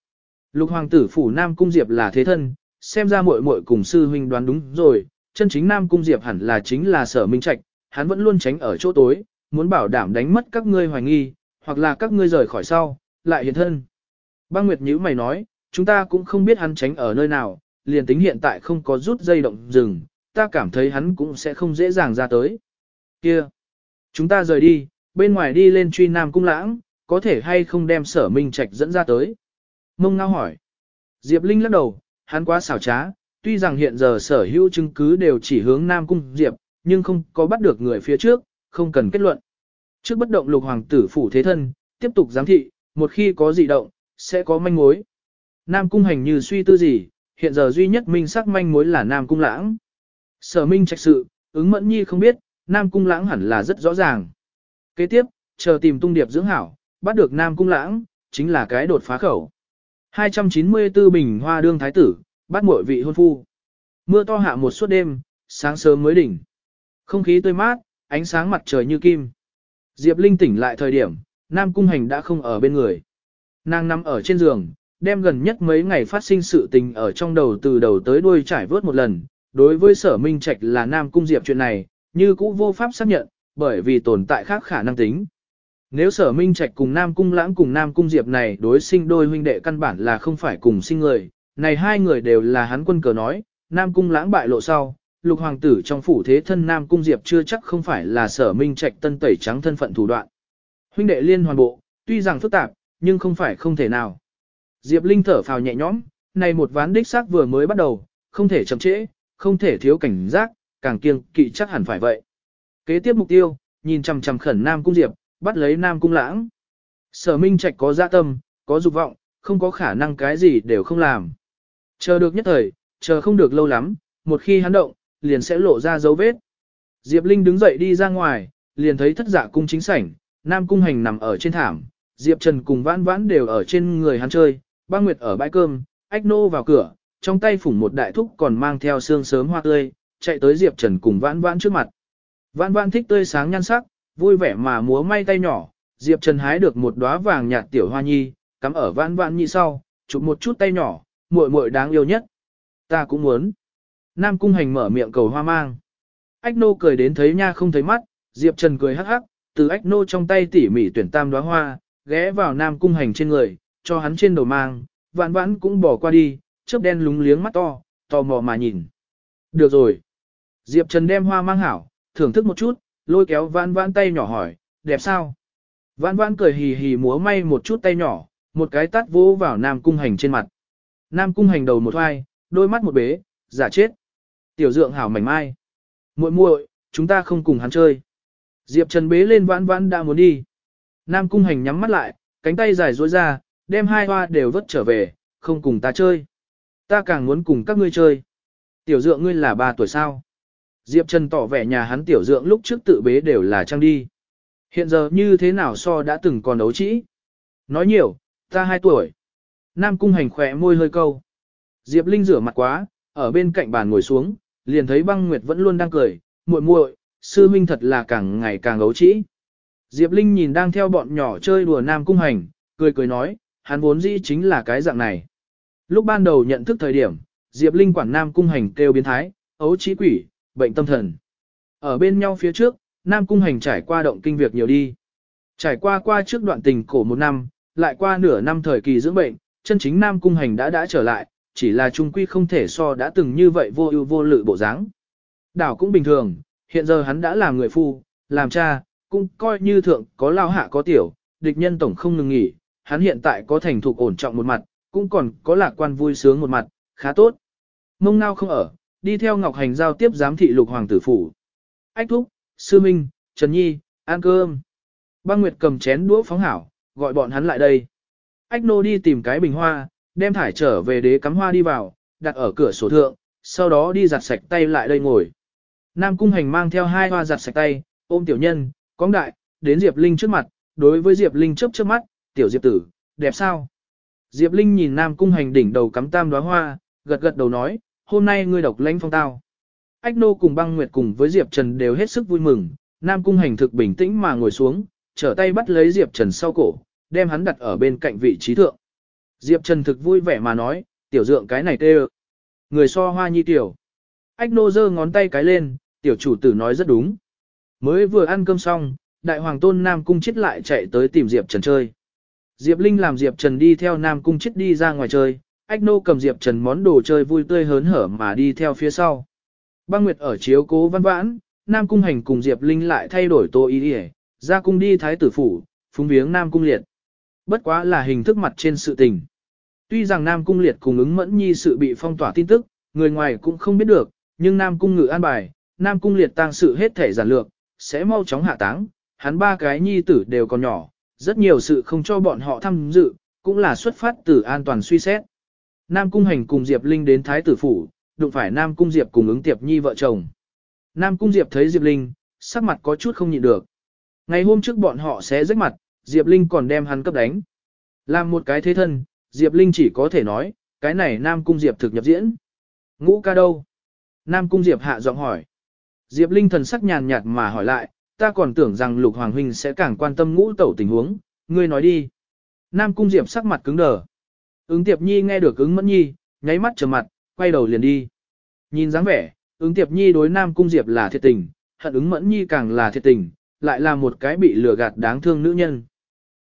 Lục hoàng tử phủ Nam Cung Diệp là thế thân, xem ra muội muội cùng sư huynh đoán đúng rồi, chân chính Nam Cung Diệp hẳn là chính là sở minh trạch, hắn vẫn luôn tránh ở chỗ tối, muốn bảo đảm đánh mất các ngươi hoài nghi, hoặc là các ngươi rời khỏi sau, lại hiện thân. Băng Nguyệt nhíu mày nói, chúng ta cũng không biết hắn tránh ở nơi nào, liền tính hiện tại không có rút dây động rừng, ta cảm thấy hắn cũng sẽ không dễ dàng ra tới. Kia, chúng ta rời đi, bên ngoài đi lên truy Nam Cung Lãng, có thể hay không đem sở minh trạch dẫn ra tới. Mông Ngao hỏi. Diệp Linh lắc đầu, hắn quá xảo trá, tuy rằng hiện giờ sở hữu chứng cứ đều chỉ hướng Nam Cung Diệp, nhưng không có bắt được người phía trước, không cần kết luận. Trước bất động lục hoàng tử phủ thế thân, tiếp tục giám thị, một khi có dị động, sẽ có manh mối. Nam Cung hành như suy tư gì, hiện giờ duy nhất minh sắc manh mối là Nam Cung lãng. Sở minh trạch sự, ứng mẫn nhi không biết, Nam Cung lãng hẳn là rất rõ ràng. Kế tiếp, chờ tìm tung điệp dưỡng hảo, bắt được Nam Cung lãng, chính là cái đột phá khẩu. 294 bình hoa đương thái tử, bắt muội vị hôn phu. Mưa to hạ một suốt đêm, sáng sớm mới đỉnh. Không khí tươi mát, ánh sáng mặt trời như kim. Diệp Linh tỉnh lại thời điểm, Nam Cung Hành đã không ở bên người. Nàng nằm ở trên giường, đem gần nhất mấy ngày phát sinh sự tình ở trong đầu từ đầu tới đuôi trải vớt một lần. Đối với sở minh trạch là Nam Cung Diệp chuyện này, như cũ vô pháp xác nhận, bởi vì tồn tại khác khả năng tính. Nếu sở minh trạch cùng Nam Cung lãng cùng Nam Cung Diệp này đối sinh đôi huynh đệ căn bản là không phải cùng sinh người, này hai người đều là hắn quân cờ nói, Nam Cung lãng bại lộ sau, lục hoàng tử trong phủ thế thân Nam Cung Diệp chưa chắc không phải là sở minh trạch tân tẩy trắng thân phận thủ đoạn. Huynh đệ liên hoàn bộ, tuy rằng phức tạp, nhưng không phải không thể nào. Diệp Linh thở phào nhẹ nhõm, này một ván đích xác vừa mới bắt đầu, không thể chậm trễ, không thể thiếu cảnh giác, càng kiêng kỵ chắc hẳn phải vậy. Kế tiếp mục tiêu, nhìn chằm chằm khẩn Nam Cung Diệp, bắt lấy Nam Cung Lãng. Sở Minh Trạch có dạ tâm, có dục vọng, không có khả năng cái gì đều không làm. Chờ được nhất thời, chờ không được lâu lắm, một khi hắn động, liền sẽ lộ ra dấu vết. Diệp Linh đứng dậy đi ra ngoài, liền thấy thất dạ cung chính sảnh, Nam Cung Hành nằm ở trên thảm, Diệp Trần cùng vãn vãn đều ở trên người hắn chơi, băng nguyệt ở bãi cơm, ách nô vào cửa, trong tay phủng một đại thúc còn mang theo xương sớm hoa tươi, chạy tới Diệp Trần cùng vãn vãn trước mặt. Vãn vãn thích tươi sáng nhan sắc, vui vẻ mà múa may tay nhỏ, Diệp Trần hái được một đóa vàng nhạt tiểu hoa nhi, cắm ở vãn vãn nhi sau, chụp một chút tay nhỏ, muội muội đáng yêu nhất. Ta cũng muốn. Nam cung hành mở miệng cầu hoa mang. Ách nô cười đến thấy nha không thấy mắt, Diệp Trần cười hắc hắc, từ ách nô trong tay tỉ mỉ tuyển tam đóa hoa, ghé vào Nam cung hành trên người, cho hắn trên đầu mang, vạn vãn cũng bỏ qua đi, chớp đen lúng liếng mắt to, tò mò mà nhìn. Được rồi. Diệp Trần đem hoa mang hảo, thưởng thức một chút, lôi kéo vãn vãn tay nhỏ hỏi, đẹp sao? Vãn vãn cười hì hì múa may một chút tay nhỏ, một cái tát vỗ vào Nam cung hành trên mặt. Nam cung hành đầu một hoai, đôi mắt một bế, giả chết. Tiểu dượng hảo mảnh mai. muội muội, chúng ta không cùng hắn chơi. Diệp Trần bế lên vãn vãn đã muốn đi. Nam cung hành nhắm mắt lại, cánh tay dài duỗi ra, đem hai hoa đều vất trở về, không cùng ta chơi. Ta càng muốn cùng các ngươi chơi. Tiểu dượng ngươi là ba tuổi sao? Diệp Trần tỏ vẻ nhà hắn tiểu dượng lúc trước tự bế đều là trang đi. Hiện giờ như thế nào so đã từng còn đấu trĩ? Nói nhiều, ta hai tuổi. Nam cung hành khỏe môi hơi câu. Diệp Linh rửa mặt quá, ở bên cạnh bàn ngồi xuống, liền thấy băng nguyệt vẫn luôn đang cười, muội muội, sư minh thật là càng ngày càng ấu trĩ. Diệp Linh nhìn đang theo bọn nhỏ chơi đùa Nam cung hành, cười cười nói, hắn vốn dĩ chính là cái dạng này. Lúc ban đầu nhận thức thời điểm, Diệp Linh quản Nam cung hành kêu biến thái, ấu trí quỷ, bệnh tâm thần. Ở bên nhau phía trước, Nam cung hành trải qua động kinh việc nhiều đi. Trải qua qua trước đoạn tình cổ một năm, lại qua nửa năm thời kỳ dưỡng bệnh, chân chính Nam cung hành đã đã trở lại, chỉ là trung quy không thể so đã từng như vậy vô ưu vô lự bộ dáng. Đảo cũng bình thường, hiện giờ hắn đã làm người phu, làm cha, cũng coi như thượng có lao hạ có tiểu, địch nhân tổng không ngừng nghỉ, hắn hiện tại có thành thục ổn trọng một mặt, cũng còn có lạc quan vui sướng một mặt, khá tốt. Mông ngao không ở, đi theo Ngọc Hành giao tiếp giám thị lục hoàng tử phủ. Ách thúc, sư minh, Trần Nhi, ăn cơm. Băng Nguyệt cầm chén đũa phóng hảo, gọi bọn hắn lại đây. Ách nô đi tìm cái bình hoa, đem thải trở về đế cắm hoa đi vào, đặt ở cửa sổ thượng, sau đó đi giặt sạch tay lại đây ngồi. Nam Cung Hành mang theo hai hoa giặt sạch tay, ôm tiểu nhân, cóng đại, đến Diệp Linh trước mặt, đối với Diệp Linh chớp chớp mắt, tiểu Diệp tử, đẹp sao? Diệp Linh nhìn Nam Cung Hành đỉnh đầu cắm tam đóa hoa, gật gật đầu nói, hôm nay ngươi độc lãnh phong tao. Ách nô cùng băng nguyệt cùng với Diệp Trần đều hết sức vui mừng, Nam Cung Hành thực bình tĩnh mà ngồi xuống, trở tay bắt lấy Diệp Trần sau cổ, đem hắn đặt ở bên cạnh vị trí thượng. Diệp Trần thực vui vẻ mà nói, tiểu dượng cái này tê Người so hoa nhi tiểu. Ách nô giơ ngón tay cái lên, tiểu chủ tử nói rất đúng. Mới vừa ăn cơm xong, đại hoàng tôn Nam Cung chết lại chạy tới tìm Diệp Trần chơi. Diệp Linh làm Diệp Trần đi theo Nam Cung chết đi ra ngoài chơi, Ách nô cầm Diệp Trần món đồ chơi vui tươi hớn hở mà đi theo phía sau. Băng Nguyệt ở chiếu cố văn vãn, Nam Cung hành cùng Diệp Linh lại thay đổi tô ý đi ra cung đi thái tử phủ, phúng viếng Nam Cung liệt. Bất quá là hình thức mặt trên sự tình. Tuy rằng Nam Cung liệt cùng ứng mẫn nhi sự bị phong tỏa tin tức, người ngoài cũng không biết được, nhưng Nam Cung ngự an bài, Nam Cung liệt tang sự hết thể giản lược, sẽ mau chóng hạ táng, hắn ba cái nhi tử đều còn nhỏ, rất nhiều sự không cho bọn họ tham dự, cũng là xuất phát từ an toàn suy xét. Nam Cung Hành cùng Diệp Linh đến Thái tử phủ, đụng phải Nam Cung Diệp cùng ứng Tiệp Nhi vợ chồng. Nam Cung Diệp thấy Diệp Linh, sắc mặt có chút không nhịn được. Ngày hôm trước bọn họ sẽ rách mặt, Diệp Linh còn đem hắn cấp đánh. Làm một cái thế thân, Diệp Linh chỉ có thể nói, cái này Nam Cung Diệp thực nhập diễn. Ngũ ca đâu? Nam Cung Diệp hạ giọng hỏi. Diệp Linh thần sắc nhàn nhạt mà hỏi lại, ta còn tưởng rằng Lục Hoàng Huynh sẽ càng quan tâm ngũ tẩu tình huống, ngươi nói đi. Nam Cung Diệp sắc mặt cứng đờ. Ứng Tiệp Nhi nghe được ứng Mẫn Nhi, nháy mắt trở mặt, quay đầu liền đi. Nhìn dáng vẻ, ứng Tiệp Nhi đối Nam Cung Diệp là thiệt tình, hận ứng Mẫn Nhi càng là thiệt tình, lại là một cái bị lừa gạt đáng thương nữ nhân.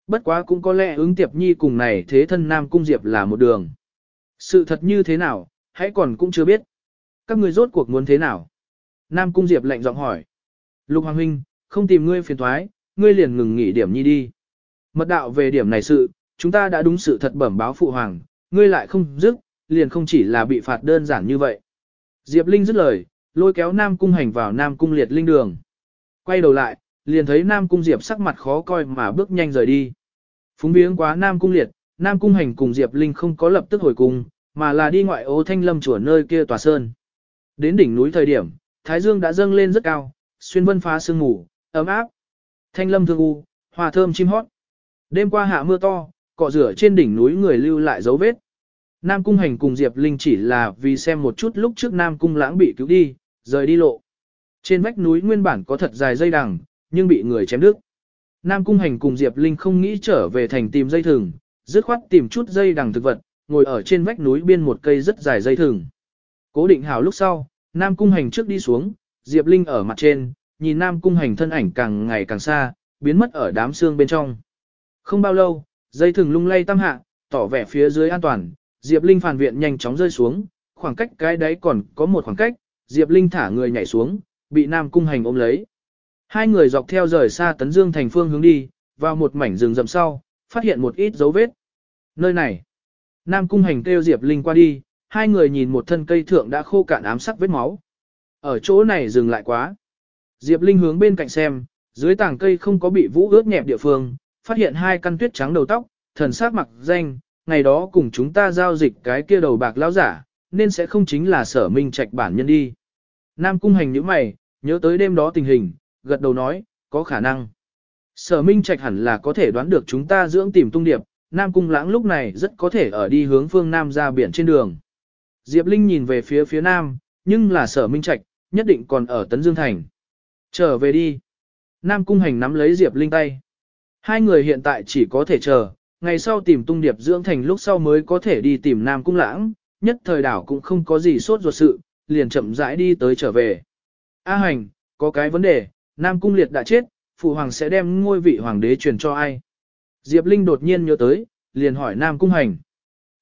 Bất quá cũng có lẽ ứng Tiệp Nhi cùng này thế thân Nam Cung Diệp là một đường. Sự thật như thế nào, hãy còn cũng chưa biết. Các người rốt cuộc muốn thế nào? Nam Cung Diệp lạnh giọng hỏi. Lục Hoàng Huynh, không tìm ngươi phiền thoái, ngươi liền ngừng nghỉ điểm nhi đi. Mật đạo về điểm này sự, chúng ta đã đúng sự thật bẩm báo phụ hoàng, ngươi lại không dứt, liền không chỉ là bị phạt đơn giản như vậy. Diệp Linh dứt lời, lôi kéo Nam Cung hành vào Nam Cung liệt linh đường. Quay đầu lại, liền thấy Nam Cung Diệp sắc mặt khó coi mà bước nhanh rời đi. Phúng biếng quá Nam Cung liệt, Nam Cung hành cùng Diệp Linh không có lập tức hồi cung, mà là đi ngoại ô thanh lâm chùa nơi kia tòa sơn. Đến đỉnh núi thời điểm, Thái Dương đã dâng lên rất cao, xuyên vân phá sương ngủ, ấm áp. Thanh lâm thương u, hòa thơm chim hót. Đêm qua hạ mưa to, cọ rửa trên đỉnh núi người lưu lại dấu vết. Nam Cung Hành cùng Diệp Linh chỉ là vì xem một chút lúc trước Nam Cung Lãng bị cứu đi, rời đi lộ. Trên vách núi nguyên bản có thật dài dây đằng, nhưng bị người chém đứt. Nam Cung Hành cùng Diệp Linh không nghĩ trở về thành tìm dây thừng, dứt khoát tìm chút dây đằng thực vật, ngồi ở trên vách núi biên một cây rất dài dây thừng. Cố định hào lúc sau, Nam Cung Hành trước đi xuống, Diệp Linh ở mặt trên, nhìn Nam Cung Hành thân ảnh càng ngày càng xa, biến mất ở đám xương bên trong. Không bao lâu, dây thừng lung lay tam hạ, tỏ vẻ phía dưới an toàn, Diệp Linh phản viện nhanh chóng rơi xuống, khoảng cách cái đấy còn có một khoảng cách, Diệp Linh thả người nhảy xuống, bị Nam Cung Hành ôm lấy. Hai người dọc theo rời xa Tấn Dương thành phương hướng đi, vào một mảnh rừng rậm sau, phát hiện một ít dấu vết. Nơi này, Nam Cung Hành kêu Diệp Linh qua đi, hai người nhìn một thân cây thượng đã khô cạn ám sắc vết máu. Ở chỗ này dừng lại quá. Diệp Linh hướng bên cạnh xem, dưới tảng cây không có bị vũ ướt nhẹp địa phương, phát hiện hai căn tuyết trắng đầu tóc, thần sắc mặc danh, ngày đó cùng chúng ta giao dịch cái kia đầu bạc lão giả, nên sẽ không chính là sở minh trạch bản nhân đi. Nam cung hành như mày, nhớ tới đêm đó tình hình, gật đầu nói, có khả năng. Sở minh trạch hẳn là có thể đoán được chúng ta dưỡng tìm tung điệp, Nam cung lãng lúc này rất có thể ở đi hướng phương Nam ra biển trên đường. Diệp Linh nhìn về phía phía Nam, nhưng là sở minh trạch, nhất định còn ở Tấn Dương Thành. Trở về đi. Nam cung hành nắm lấy Diệp Linh tay. Hai người hiện tại chỉ có thể chờ, ngày sau tìm tung điệp dưỡng thành lúc sau mới có thể đi tìm Nam Cung Lãng, nhất thời đảo cũng không có gì sốt ruột sự, liền chậm rãi đi tới trở về. A hành, có cái vấn đề, Nam Cung Liệt đã chết, Phụ Hoàng sẽ đem ngôi vị Hoàng đế truyền cho ai? Diệp Linh đột nhiên nhớ tới, liền hỏi Nam Cung Hành.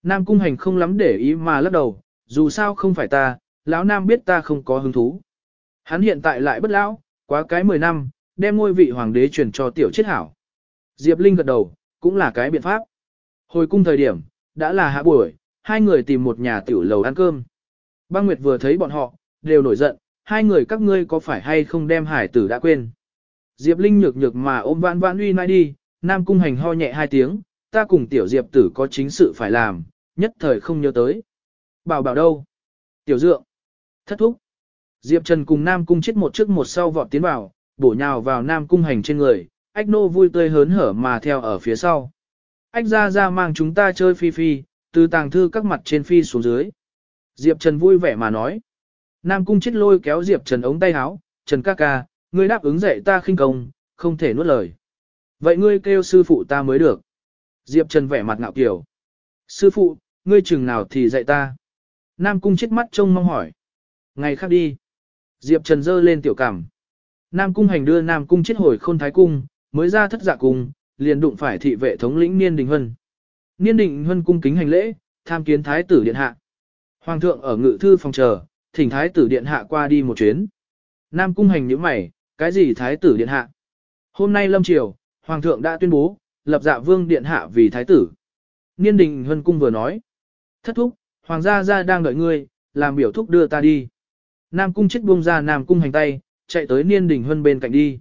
Nam Cung Hành không lắm để ý mà lắc đầu, dù sao không phải ta, lão Nam biết ta không có hứng thú. Hắn hiện tại lại bất lão, quá cái 10 năm, đem ngôi vị Hoàng đế truyền cho tiểu chết hảo. Diệp Linh gật đầu, cũng là cái biện pháp. Hồi cung thời điểm, đã là hạ buổi, hai người tìm một nhà tiểu lầu ăn cơm. Băng Nguyệt vừa thấy bọn họ, đều nổi giận, hai người các ngươi có phải hay không đem hải tử đã quên. Diệp Linh nhược nhược mà ôm vãn vãn uy nai đi, Nam Cung Hành ho nhẹ hai tiếng, ta cùng tiểu Diệp tử có chính sự phải làm, nhất thời không nhớ tới. Bảo bảo đâu? Tiểu Dượng. Thất thúc. Diệp Trần cùng Nam Cung chết một trước một sau vọt tiến vào, bổ nhào vào Nam Cung Hành trên người, ách nô vui tươi hớn hở mà theo ở phía sau. Ách ra ra mang chúng ta chơi phi phi, từ tàng thư các mặt trên phi xuống dưới. Diệp Trần vui vẻ mà nói. Nam cung chết lôi kéo Diệp Trần ống tay áo, Trần ca ca, ngươi đáp ứng dạy ta khinh công, không thể nuốt lời. Vậy ngươi kêu sư phụ ta mới được. Diệp Trần vẻ mặt ngạo kiểu. Sư phụ, ngươi chừng nào thì dạy ta. Nam cung chết mắt trông mong hỏi. Ngày khác đi. Diệp Trần dơ lên tiểu cảm. Nam cung hành đưa Nam cung chết hồi khôn thái cung, mới ra thất dạ cung, liền đụng phải thị vệ thống lĩnh Niên Đình Hân. Niên Đình Hân cung kính hành lễ, tham kiến thái tử điện hạ. Hoàng thượng ở ngự thư phòng chờ, thỉnh thái tử điện hạ qua đi một chuyến. Nam cung hành nhíu mày, cái gì thái tử điện hạ? Hôm nay lâm triều, hoàng thượng đã tuyên bố, lập dạ vương điện hạ vì thái tử. Niên Đình Hân cung vừa nói, thất thúc, hoàng gia gia đang đợi ngươi, làm biểu thúc đưa ta đi. Nam cung chết buông ra Nam cung hành tay, chạy tới Niên Đình Hân bên cạnh đi.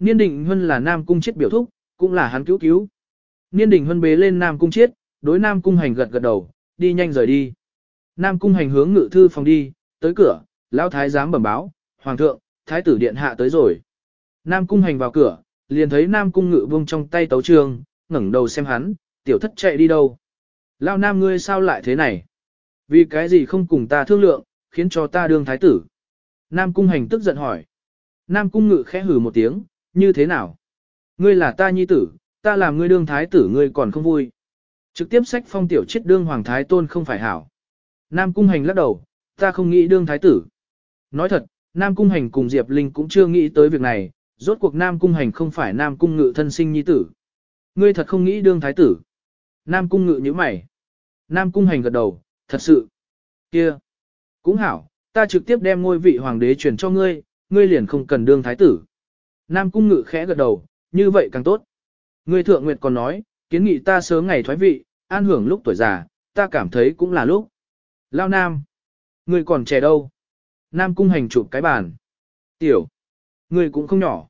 Niên Đình Hân là Nam Cung Chiết biểu thúc, cũng là hắn cứu cứu. Niên Đình Hân bế lên Nam Cung Chiết, đối Nam Cung Hành gật gật đầu, đi nhanh rời đi. Nam Cung Hành hướng ngự thư phòng đi, tới cửa, lão thái giám bẩm báo, Hoàng thượng, thái tử điện hạ tới rồi. Nam Cung Hành vào cửa, liền thấy Nam Cung ngự buông trong tay tấu trường, ngẩng đầu xem hắn, tiểu thất chạy đi đâu. Lão Nam ngươi sao lại thế này? Vì cái gì không cùng ta thương lượng, khiến cho ta đương thái tử? Nam Cung Hành tức giận hỏi. Nam Cung ngự khẽ hừ một tiếng, như thế nào? Ngươi là ta nhi tử, ta làm ngươi đương thái tử ngươi còn không vui. Trực tiếp sách phong tiểu chết đương hoàng thái tôn không phải hảo. Nam Cung Hành lắc đầu, ta không nghĩ đương thái tử. Nói thật, Nam Cung Hành cùng Diệp Linh cũng chưa nghĩ tới việc này, rốt cuộc Nam Cung Hành không phải Nam Cung Ngự thân sinh nhi tử. Ngươi thật không nghĩ đương thái tử. Nam Cung Ngự như mày. Nam Cung Hành gật đầu, thật sự. kia Cũng hảo, ta trực tiếp đem ngôi vị hoàng đế truyền cho ngươi, ngươi liền không cần đương thái tử. Nam Cung Ngự khẽ gật đầu, như vậy càng tốt. ngươi thượng nguyệt còn nói, kiến nghị ta sớm ngày thoái vị, an hưởng lúc tuổi già, ta cảm thấy cũng là lúc. Lao Nam, người còn trẻ đâu? Nam Cung hành chụp cái bàn. Tiểu, người cũng không nhỏ.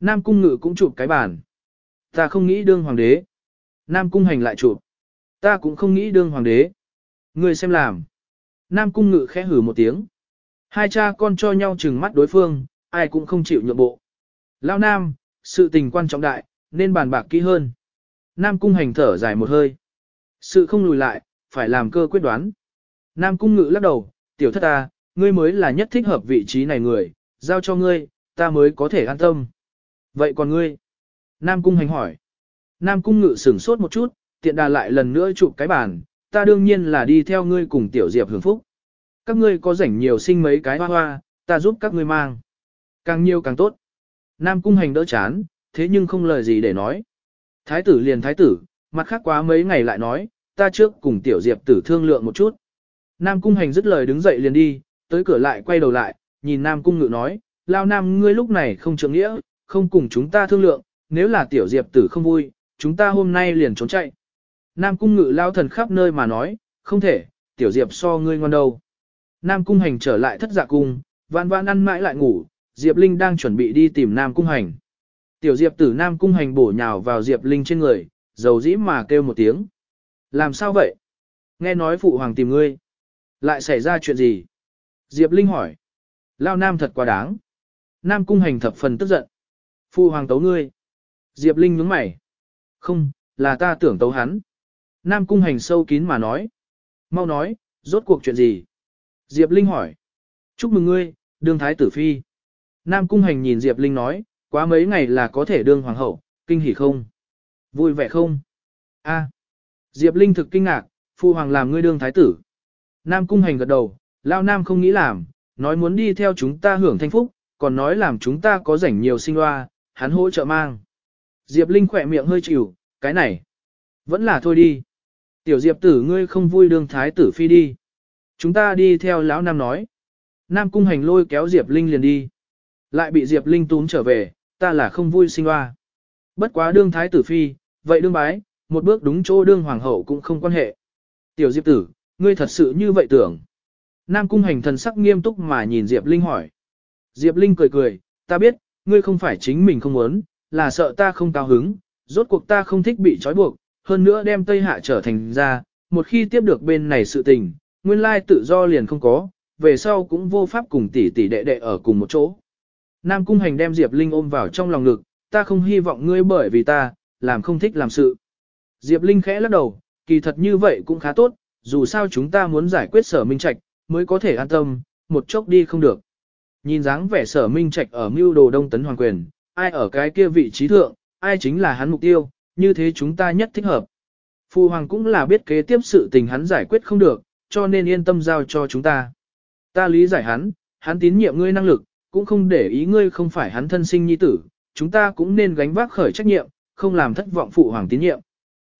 Nam Cung Ngự cũng chụp cái bàn. Ta không nghĩ đương hoàng đế. Nam Cung hành lại chụp. Ta cũng không nghĩ đương hoàng đế. Người xem làm. Nam Cung Ngự khẽ hử một tiếng. Hai cha con cho nhau chừng mắt đối phương, ai cũng không chịu nhượng bộ. Lao Nam, sự tình quan trọng đại, nên bàn bạc kỹ hơn. Nam cung hành thở dài một hơi. Sự không lùi lại, phải làm cơ quyết đoán. Nam cung ngự lắc đầu, tiểu thất ta, ngươi mới là nhất thích hợp vị trí này người, giao cho ngươi, ta mới có thể an tâm. Vậy còn ngươi? Nam cung hành hỏi. Nam cung ngự sửng sốt một chút, tiện đà lại lần nữa chụp cái bàn, ta đương nhiên là đi theo ngươi cùng tiểu diệp hưởng phúc. Các ngươi có rảnh nhiều sinh mấy cái hoa hoa, ta giúp các ngươi mang. Càng nhiều càng tốt. Nam cung hành đỡ chán, thế nhưng không lời gì để nói. Thái tử liền thái tử, mặt khác quá mấy ngày lại nói, ta trước cùng tiểu diệp tử thương lượng một chút. Nam cung hành dứt lời đứng dậy liền đi, tới cửa lại quay đầu lại, nhìn Nam cung ngự nói, lao Nam ngươi lúc này không trưởng nghĩa, không cùng chúng ta thương lượng, nếu là tiểu diệp tử không vui, chúng ta hôm nay liền trốn chạy. Nam cung ngự lao thần khắp nơi mà nói, không thể, tiểu diệp so ngươi ngon đâu. Nam cung hành trở lại thất giả cung, vạn vạn ăn mãi lại ngủ, Diệp Linh đang chuẩn bị đi tìm Nam cung hành. Tiểu Diệp tử Nam cung hành bổ nhào vào Diệp Linh trên người, dầu dĩ mà kêu một tiếng. Làm sao vậy? Nghe nói phụ hoàng tìm ngươi. Lại xảy ra chuyện gì? Diệp Linh hỏi. Lao Nam thật quá đáng. Nam cung hành thập phần tức giận. Phu hoàng tấu ngươi. Diệp Linh nhướng mày. Không, là ta tưởng tấu hắn. Nam cung hành sâu kín mà nói. Mau nói, rốt cuộc chuyện gì? Diệp Linh hỏi. Chúc mừng ngươi, đương thái tử phi. Nam cung hành nhìn Diệp Linh nói, quá mấy ngày là có thể đương hoàng hậu, kinh hỉ không? Vui vẻ không? A. Diệp Linh thực kinh ngạc, Phu hoàng làm ngươi đương thái tử. Nam cung hành gật đầu, lao nam không nghĩ làm, nói muốn đi theo chúng ta hưởng thanh phúc, còn nói làm chúng ta có rảnh nhiều sinh hoa, hắn hỗ trợ mang. Diệp Linh khỏe miệng hơi chịu, cái này. Vẫn là thôi đi. Tiểu Diệp tử ngươi không vui đương thái tử phi đi. Chúng ta đi theo lão nam nói. Nam cung hành lôi kéo Diệp Linh liền đi. Lại bị Diệp Linh túm trở về, ta là không vui sinh hoa. Bất quá đương thái tử phi, vậy đương bái, một bước đúng chỗ đương hoàng hậu cũng không quan hệ. Tiểu Diệp tử, ngươi thật sự như vậy tưởng. Nam cung hành thần sắc nghiêm túc mà nhìn Diệp Linh hỏi. Diệp Linh cười cười, ta biết, ngươi không phải chính mình không muốn, là sợ ta không cao hứng, rốt cuộc ta không thích bị trói buộc, hơn nữa đem Tây Hạ trở thành ra, một khi tiếp được bên này sự tình, nguyên lai tự do liền không có, về sau cũng vô pháp cùng tỷ tỷ đệ đệ ở cùng một chỗ. Nam Cung Hành đem Diệp Linh ôm vào trong lòng ngực, ta không hy vọng ngươi bởi vì ta, làm không thích làm sự. Diệp Linh khẽ lắc đầu, kỳ thật như vậy cũng khá tốt, dù sao chúng ta muốn giải quyết sở minh trạch, mới có thể an tâm, một chốc đi không được. Nhìn dáng vẻ sở minh trạch ở mưu đồ đông tấn hoàng quyền, ai ở cái kia vị trí thượng, ai chính là hắn mục tiêu, như thế chúng ta nhất thích hợp. Phu hoàng cũng là biết kế tiếp sự tình hắn giải quyết không được, cho nên yên tâm giao cho chúng ta. Ta lý giải hắn, hắn tín nhiệm ngươi năng lực, cũng không để ý ngươi không phải hắn thân sinh nhi tử, chúng ta cũng nên gánh vác khởi trách nhiệm, không làm thất vọng phụ hoàng tín nhiệm.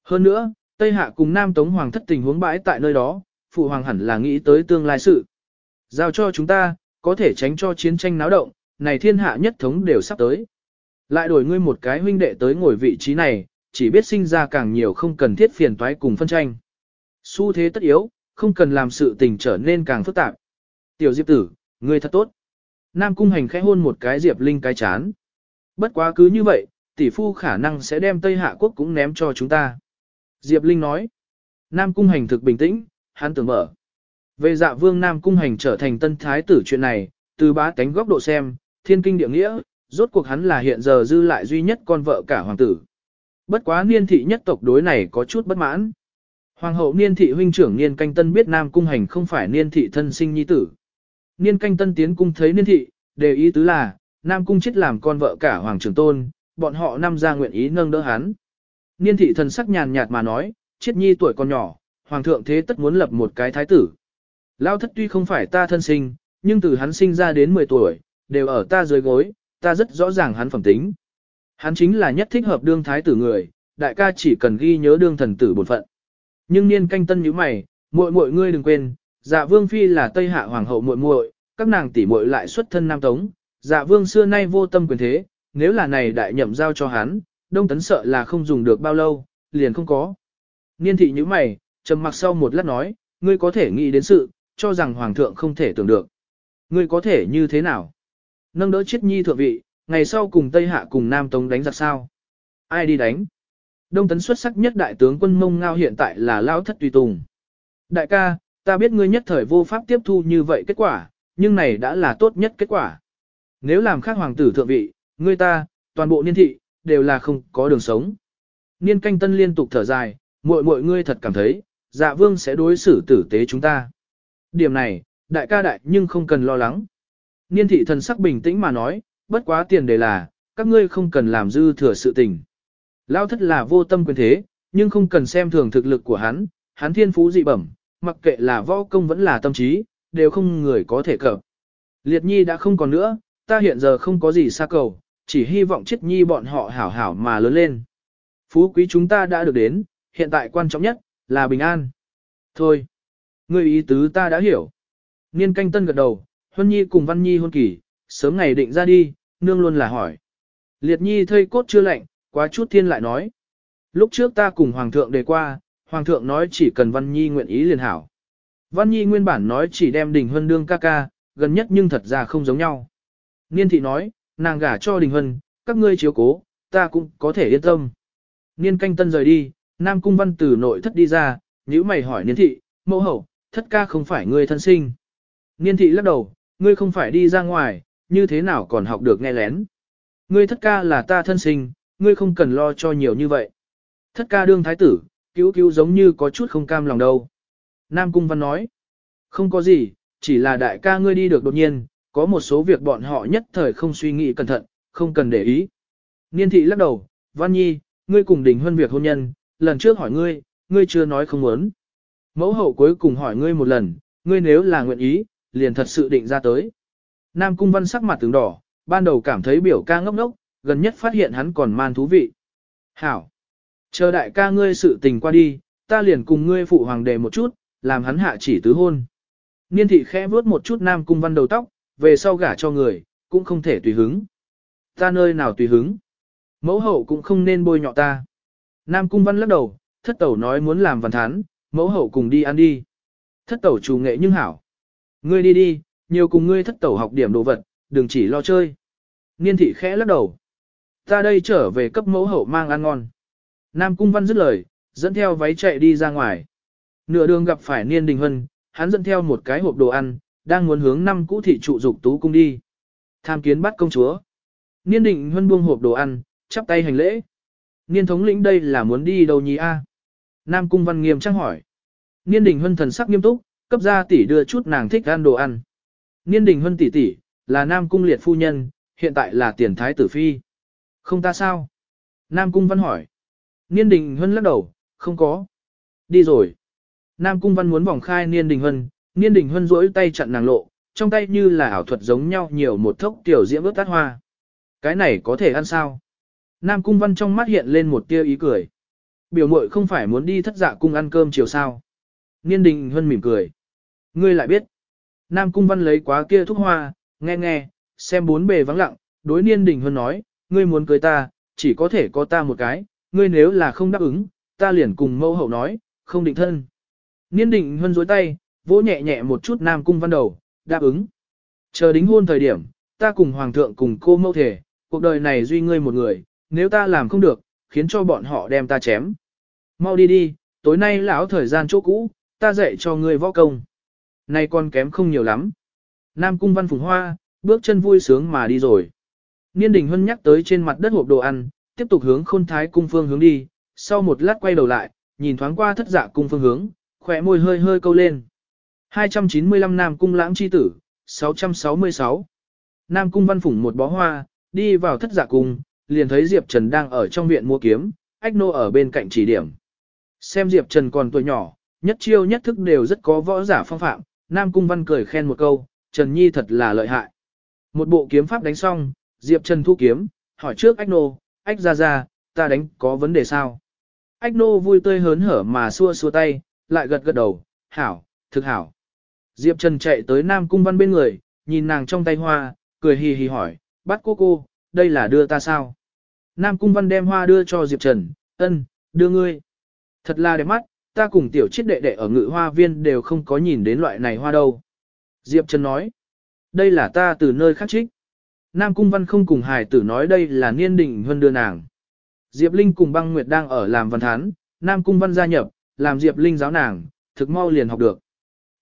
Hơn nữa, Tây Hạ cùng Nam Tống Hoàng thất tình huống bãi tại nơi đó, phụ hoàng hẳn là nghĩ tới tương lai sự. Giao cho chúng ta, có thể tránh cho chiến tranh náo động, này thiên hạ nhất thống đều sắp tới. Lại đổi ngươi một cái huynh đệ tới ngồi vị trí này, chỉ biết sinh ra càng nhiều không cần thiết phiền toái cùng phân tranh. Xu thế tất yếu, không cần làm sự tình trở nên càng phức tạp. Tiểu Diệp tử, ngươi thật tốt. Nam cung hành khẽ hôn một cái Diệp Linh cái chán. Bất quá cứ như vậy, tỷ phu khả năng sẽ đem Tây Hạ quốc cũng ném cho chúng ta. Diệp Linh nói. Nam cung hành thực bình tĩnh, hắn tưởng mở. Về dạ vương Nam cung hành trở thành tân thái tử chuyện này, từ bá tánh góc độ xem, thiên kinh địa nghĩa, rốt cuộc hắn là hiện giờ dư lại duy nhất con vợ cả hoàng tử. Bất quá niên thị nhất tộc đối này có chút bất mãn. Hoàng hậu niên thị huynh trưởng niên canh tân biết Nam cung hành không phải niên thị thân sinh nhi tử. Niên canh tân tiến cung thấy niên thị, đề ý tứ là, Nam cung chết làm con vợ cả hoàng trưởng tôn, bọn họ năm ra nguyện ý nâng đỡ hắn. Niên thị thần sắc nhàn nhạt mà nói, chết nhi tuổi còn nhỏ, hoàng thượng thế tất muốn lập một cái thái tử. Lao thất tuy không phải ta thân sinh, nhưng từ hắn sinh ra đến 10 tuổi, đều ở ta dưới gối, ta rất rõ ràng hắn phẩm tính. Hắn chính là nhất thích hợp đương thái tử người, đại ca chỉ cần ghi nhớ đương thần tử bổn phận. Nhưng niên canh tân như mày, muội muội ngươi đừng quên, dạ vương phi là Tây Hạ hoàng hậu muội muội, các nàng tỷ muội lại xuất thân nam tống, dạ vương xưa nay vô tâm quyền thế, nếu là này đại nhậm giao cho hắn, đông tấn sợ là không dùng được bao lâu, liền không có. Niên thị như mày, trầm mặc sau một lát nói, ngươi có thể nghĩ đến sự, cho rằng hoàng thượng không thể tưởng được. Ngươi có thể như thế nào? Nâng đỡ chiết nhi thượng vị, ngày sau cùng Tây Hạ cùng Nam Tống đánh giặc sao? Ai đi đánh? Đông tấn xuất sắc nhất đại tướng quân mông ngao hiện tại là lao thất tùy tùng. Đại ca, ta biết ngươi nhất thời vô pháp tiếp thu như vậy kết quả, nhưng này đã là tốt nhất kết quả. Nếu làm khác hoàng tử thượng vị, ngươi ta, toàn bộ niên thị, đều là không có đường sống. Niên canh tân liên tục thở dài, muội muội ngươi thật cảm thấy, dạ vương sẽ đối xử tử tế chúng ta. Điểm này, đại ca đại nhưng không cần lo lắng. Niên thị thần sắc bình tĩnh mà nói, bất quá tiền đề là, các ngươi không cần làm dư thừa sự tình. Lao thất là vô tâm quyền thế, nhưng không cần xem thường thực lực của hắn, hắn thiên phú dị bẩm, mặc kệ là võ công vẫn là tâm trí, đều không người có thể cập. Liệt nhi đã không còn nữa, ta hiện giờ không có gì xa cầu, chỉ hy vọng chết nhi bọn họ hảo hảo mà lớn lên. Phú quý chúng ta đã được đến, hiện tại quan trọng nhất, là bình an. Thôi, người ý tứ ta đã hiểu. Niên canh tân gật đầu, Huân Nhi cùng Văn Nhi hôn kỳ, sớm ngày định ra đi, nương luôn là hỏi. Liệt Nhi thây cốt chưa lạnh, quá chút thiên lại nói. Lúc trước ta cùng Hoàng thượng đề qua, Hoàng thượng nói chỉ cần Văn Nhi nguyện ý liền hảo. Văn Nhi nguyên bản nói chỉ đem Đình Huân đương ca ca, gần nhất nhưng thật ra không giống nhau. Niên thị nói, nàng gả cho Đình Huân, các ngươi chiếu cố, ta cũng có thể yên tâm. Niên canh tân rời đi, Nam Cung Văn từ nội thất đi ra, nhữ mày hỏi Niên thị, mẫu hậu, thất ca không phải ngươi thân sinh. Niên thị lắc đầu, ngươi không phải đi ra ngoài, như thế nào còn học được nghe lén. Ngươi thất ca là ta thân sinh, ngươi không cần lo cho nhiều như vậy. Thất ca đương thái tử, cứu cứu giống như có chút không cam lòng đâu. Nam Cung Văn nói, không có gì, chỉ là đại ca ngươi đi được đột nhiên, có một số việc bọn họ nhất thời không suy nghĩ cẩn thận, không cần để ý. Niên thị lắc đầu, Văn Nhi, ngươi cùng đình huân việc hôn nhân, lần trước hỏi ngươi, ngươi chưa nói không muốn. Mẫu hậu cuối cùng hỏi ngươi một lần, ngươi nếu là nguyện ý, liền thật sự định ra tới. Nam Cung Văn sắc mặt tướng đỏ, ban đầu cảm thấy biểu ca ngốc ngốc, gần nhất phát hiện hắn còn man thú vị. Hảo! Chờ đại ca ngươi sự tình qua đi, ta liền cùng ngươi phụ hoàng đề một chút, làm hắn hạ chỉ tứ hôn. Niên thị khẽ vuốt một chút Nam Cung Văn đầu tóc, về sau gả cho người, cũng không thể tùy hứng. Ta nơi nào tùy hứng? Mẫu hậu cũng không nên bôi nhọ ta. Nam Cung Văn lắc đầu, thất tẩu nói muốn làm văn thán, mẫu hậu cùng đi ăn đi. Thất tẩu chủ nghệ nhưng hảo. Ngươi đi đi, nhiều cùng ngươi thất tẩu học điểm đồ vật, đừng chỉ lo chơi. Niên thị khẽ lắc đầu. Ta đây trở về cấp mẫu hậu mang ăn ngon. Nam Cung Văn dứt lời, dẫn theo váy chạy đi ra ngoài. Nửa đường gặp phải Niên Đình Hân, hắn dẫn theo một cái hộp đồ ăn, đang muốn hướng năm cũ thị trụ dục tú cung đi. Tham kiến bắt công chúa. Niên định huân buông hộp đồ ăn, chắp tay hành lễ. Niên thống lĩnh đây là muốn đi đâu nhỉ a? Nam Cung Văn nghiêm trang hỏi. Niên Đình huân thần sắc nghiêm túc, cấp ra tỷ đưa chút nàng thích ăn đồ ăn. Niên Đình huân tỷ tỷ, là Nam Cung liệt phu nhân, hiện tại là tiền thái tử phi. Không ta sao? Nam Cung Văn hỏi. Niên Đình huân lắc đầu, không có. Đi rồi. Nam Cung Văn muốn vòng khai Niên Đình huân. Niên Đình Hân rỗi tay chặn nàng lộ, trong tay như là ảo thuật giống nhau nhiều một thốc tiểu diễm ướt tát hoa. Cái này có thể ăn sao? Nam Cung Văn trong mắt hiện lên một tia ý cười. Biểu muội không phải muốn đi thất dạ cung ăn cơm chiều sao? Niên Đình Hân mỉm cười. Ngươi lại biết. Nam Cung Văn lấy quá kia thuốc hoa, nghe nghe, xem bốn bề vắng lặng, đối Niên Đình Hân nói, ngươi muốn cưới ta, chỉ có thể có ta một cái, ngươi nếu là không đáp ứng, ta liền cùng Mâu hậu nói, không định thân. Niên Đình Hân dối tay, vỗ nhẹ nhẹ một chút Nam Cung Văn đầu, đáp ứng. Chờ đính hôn thời điểm, ta cùng Hoàng thượng cùng cô mâu thể, cuộc đời này duy ngươi một người, nếu ta làm không được, khiến cho bọn họ đem ta chém. Mau đi đi, tối nay lão thời gian chỗ cũ, ta dạy cho ngươi võ công. Nay con kém không nhiều lắm. Nam cung văn phùng hoa, bước chân vui sướng mà đi rồi. Niên đình hân nhắc tới trên mặt đất hộp đồ ăn, tiếp tục hướng khôn thái cung phương hướng đi, sau một lát quay đầu lại, nhìn thoáng qua thất dạ cung phương hướng, khỏe môi hơi hơi câu lên. 295 Nam cung lãng chi tử, 666. Nam cung văn phủng một bó hoa, đi vào thất giả cung, liền thấy Diệp Trần đang ở trong viện mua kiếm, ách nô ở bên cạnh chỉ điểm. Xem Diệp Trần còn tuổi nhỏ, nhất chiêu nhất thức đều rất có võ giả phong phạm, Nam Cung Văn cười khen một câu, Trần Nhi thật là lợi hại. Một bộ kiếm pháp đánh xong, Diệp Trần thu kiếm, hỏi trước ách nô, ách ra ra, ta đánh có vấn đề sao? Ách nô vui tươi hớn hở mà xua xua tay, lại gật gật đầu, hảo, thực hảo. Diệp Trần chạy tới Nam Cung Văn bên người, nhìn nàng trong tay hoa, cười hì hì hỏi, bắt cô cô, đây là đưa ta sao? Nam Cung Văn đem hoa đưa cho Diệp Trần, ân, đưa ngươi. Thật là đẹp mắt, ta cùng tiểu chiết đệ đệ ở ngự hoa viên đều không có nhìn đến loại này hoa đâu. Diệp Trần nói, đây là ta từ nơi khác trích. Nam Cung Văn không cùng hài tử nói đây là niên định hơn đưa nàng. Diệp Linh cùng băng nguyệt đang ở làm văn thán, Nam Cung Văn gia nhập, làm Diệp Linh giáo nàng, thực mau liền học được.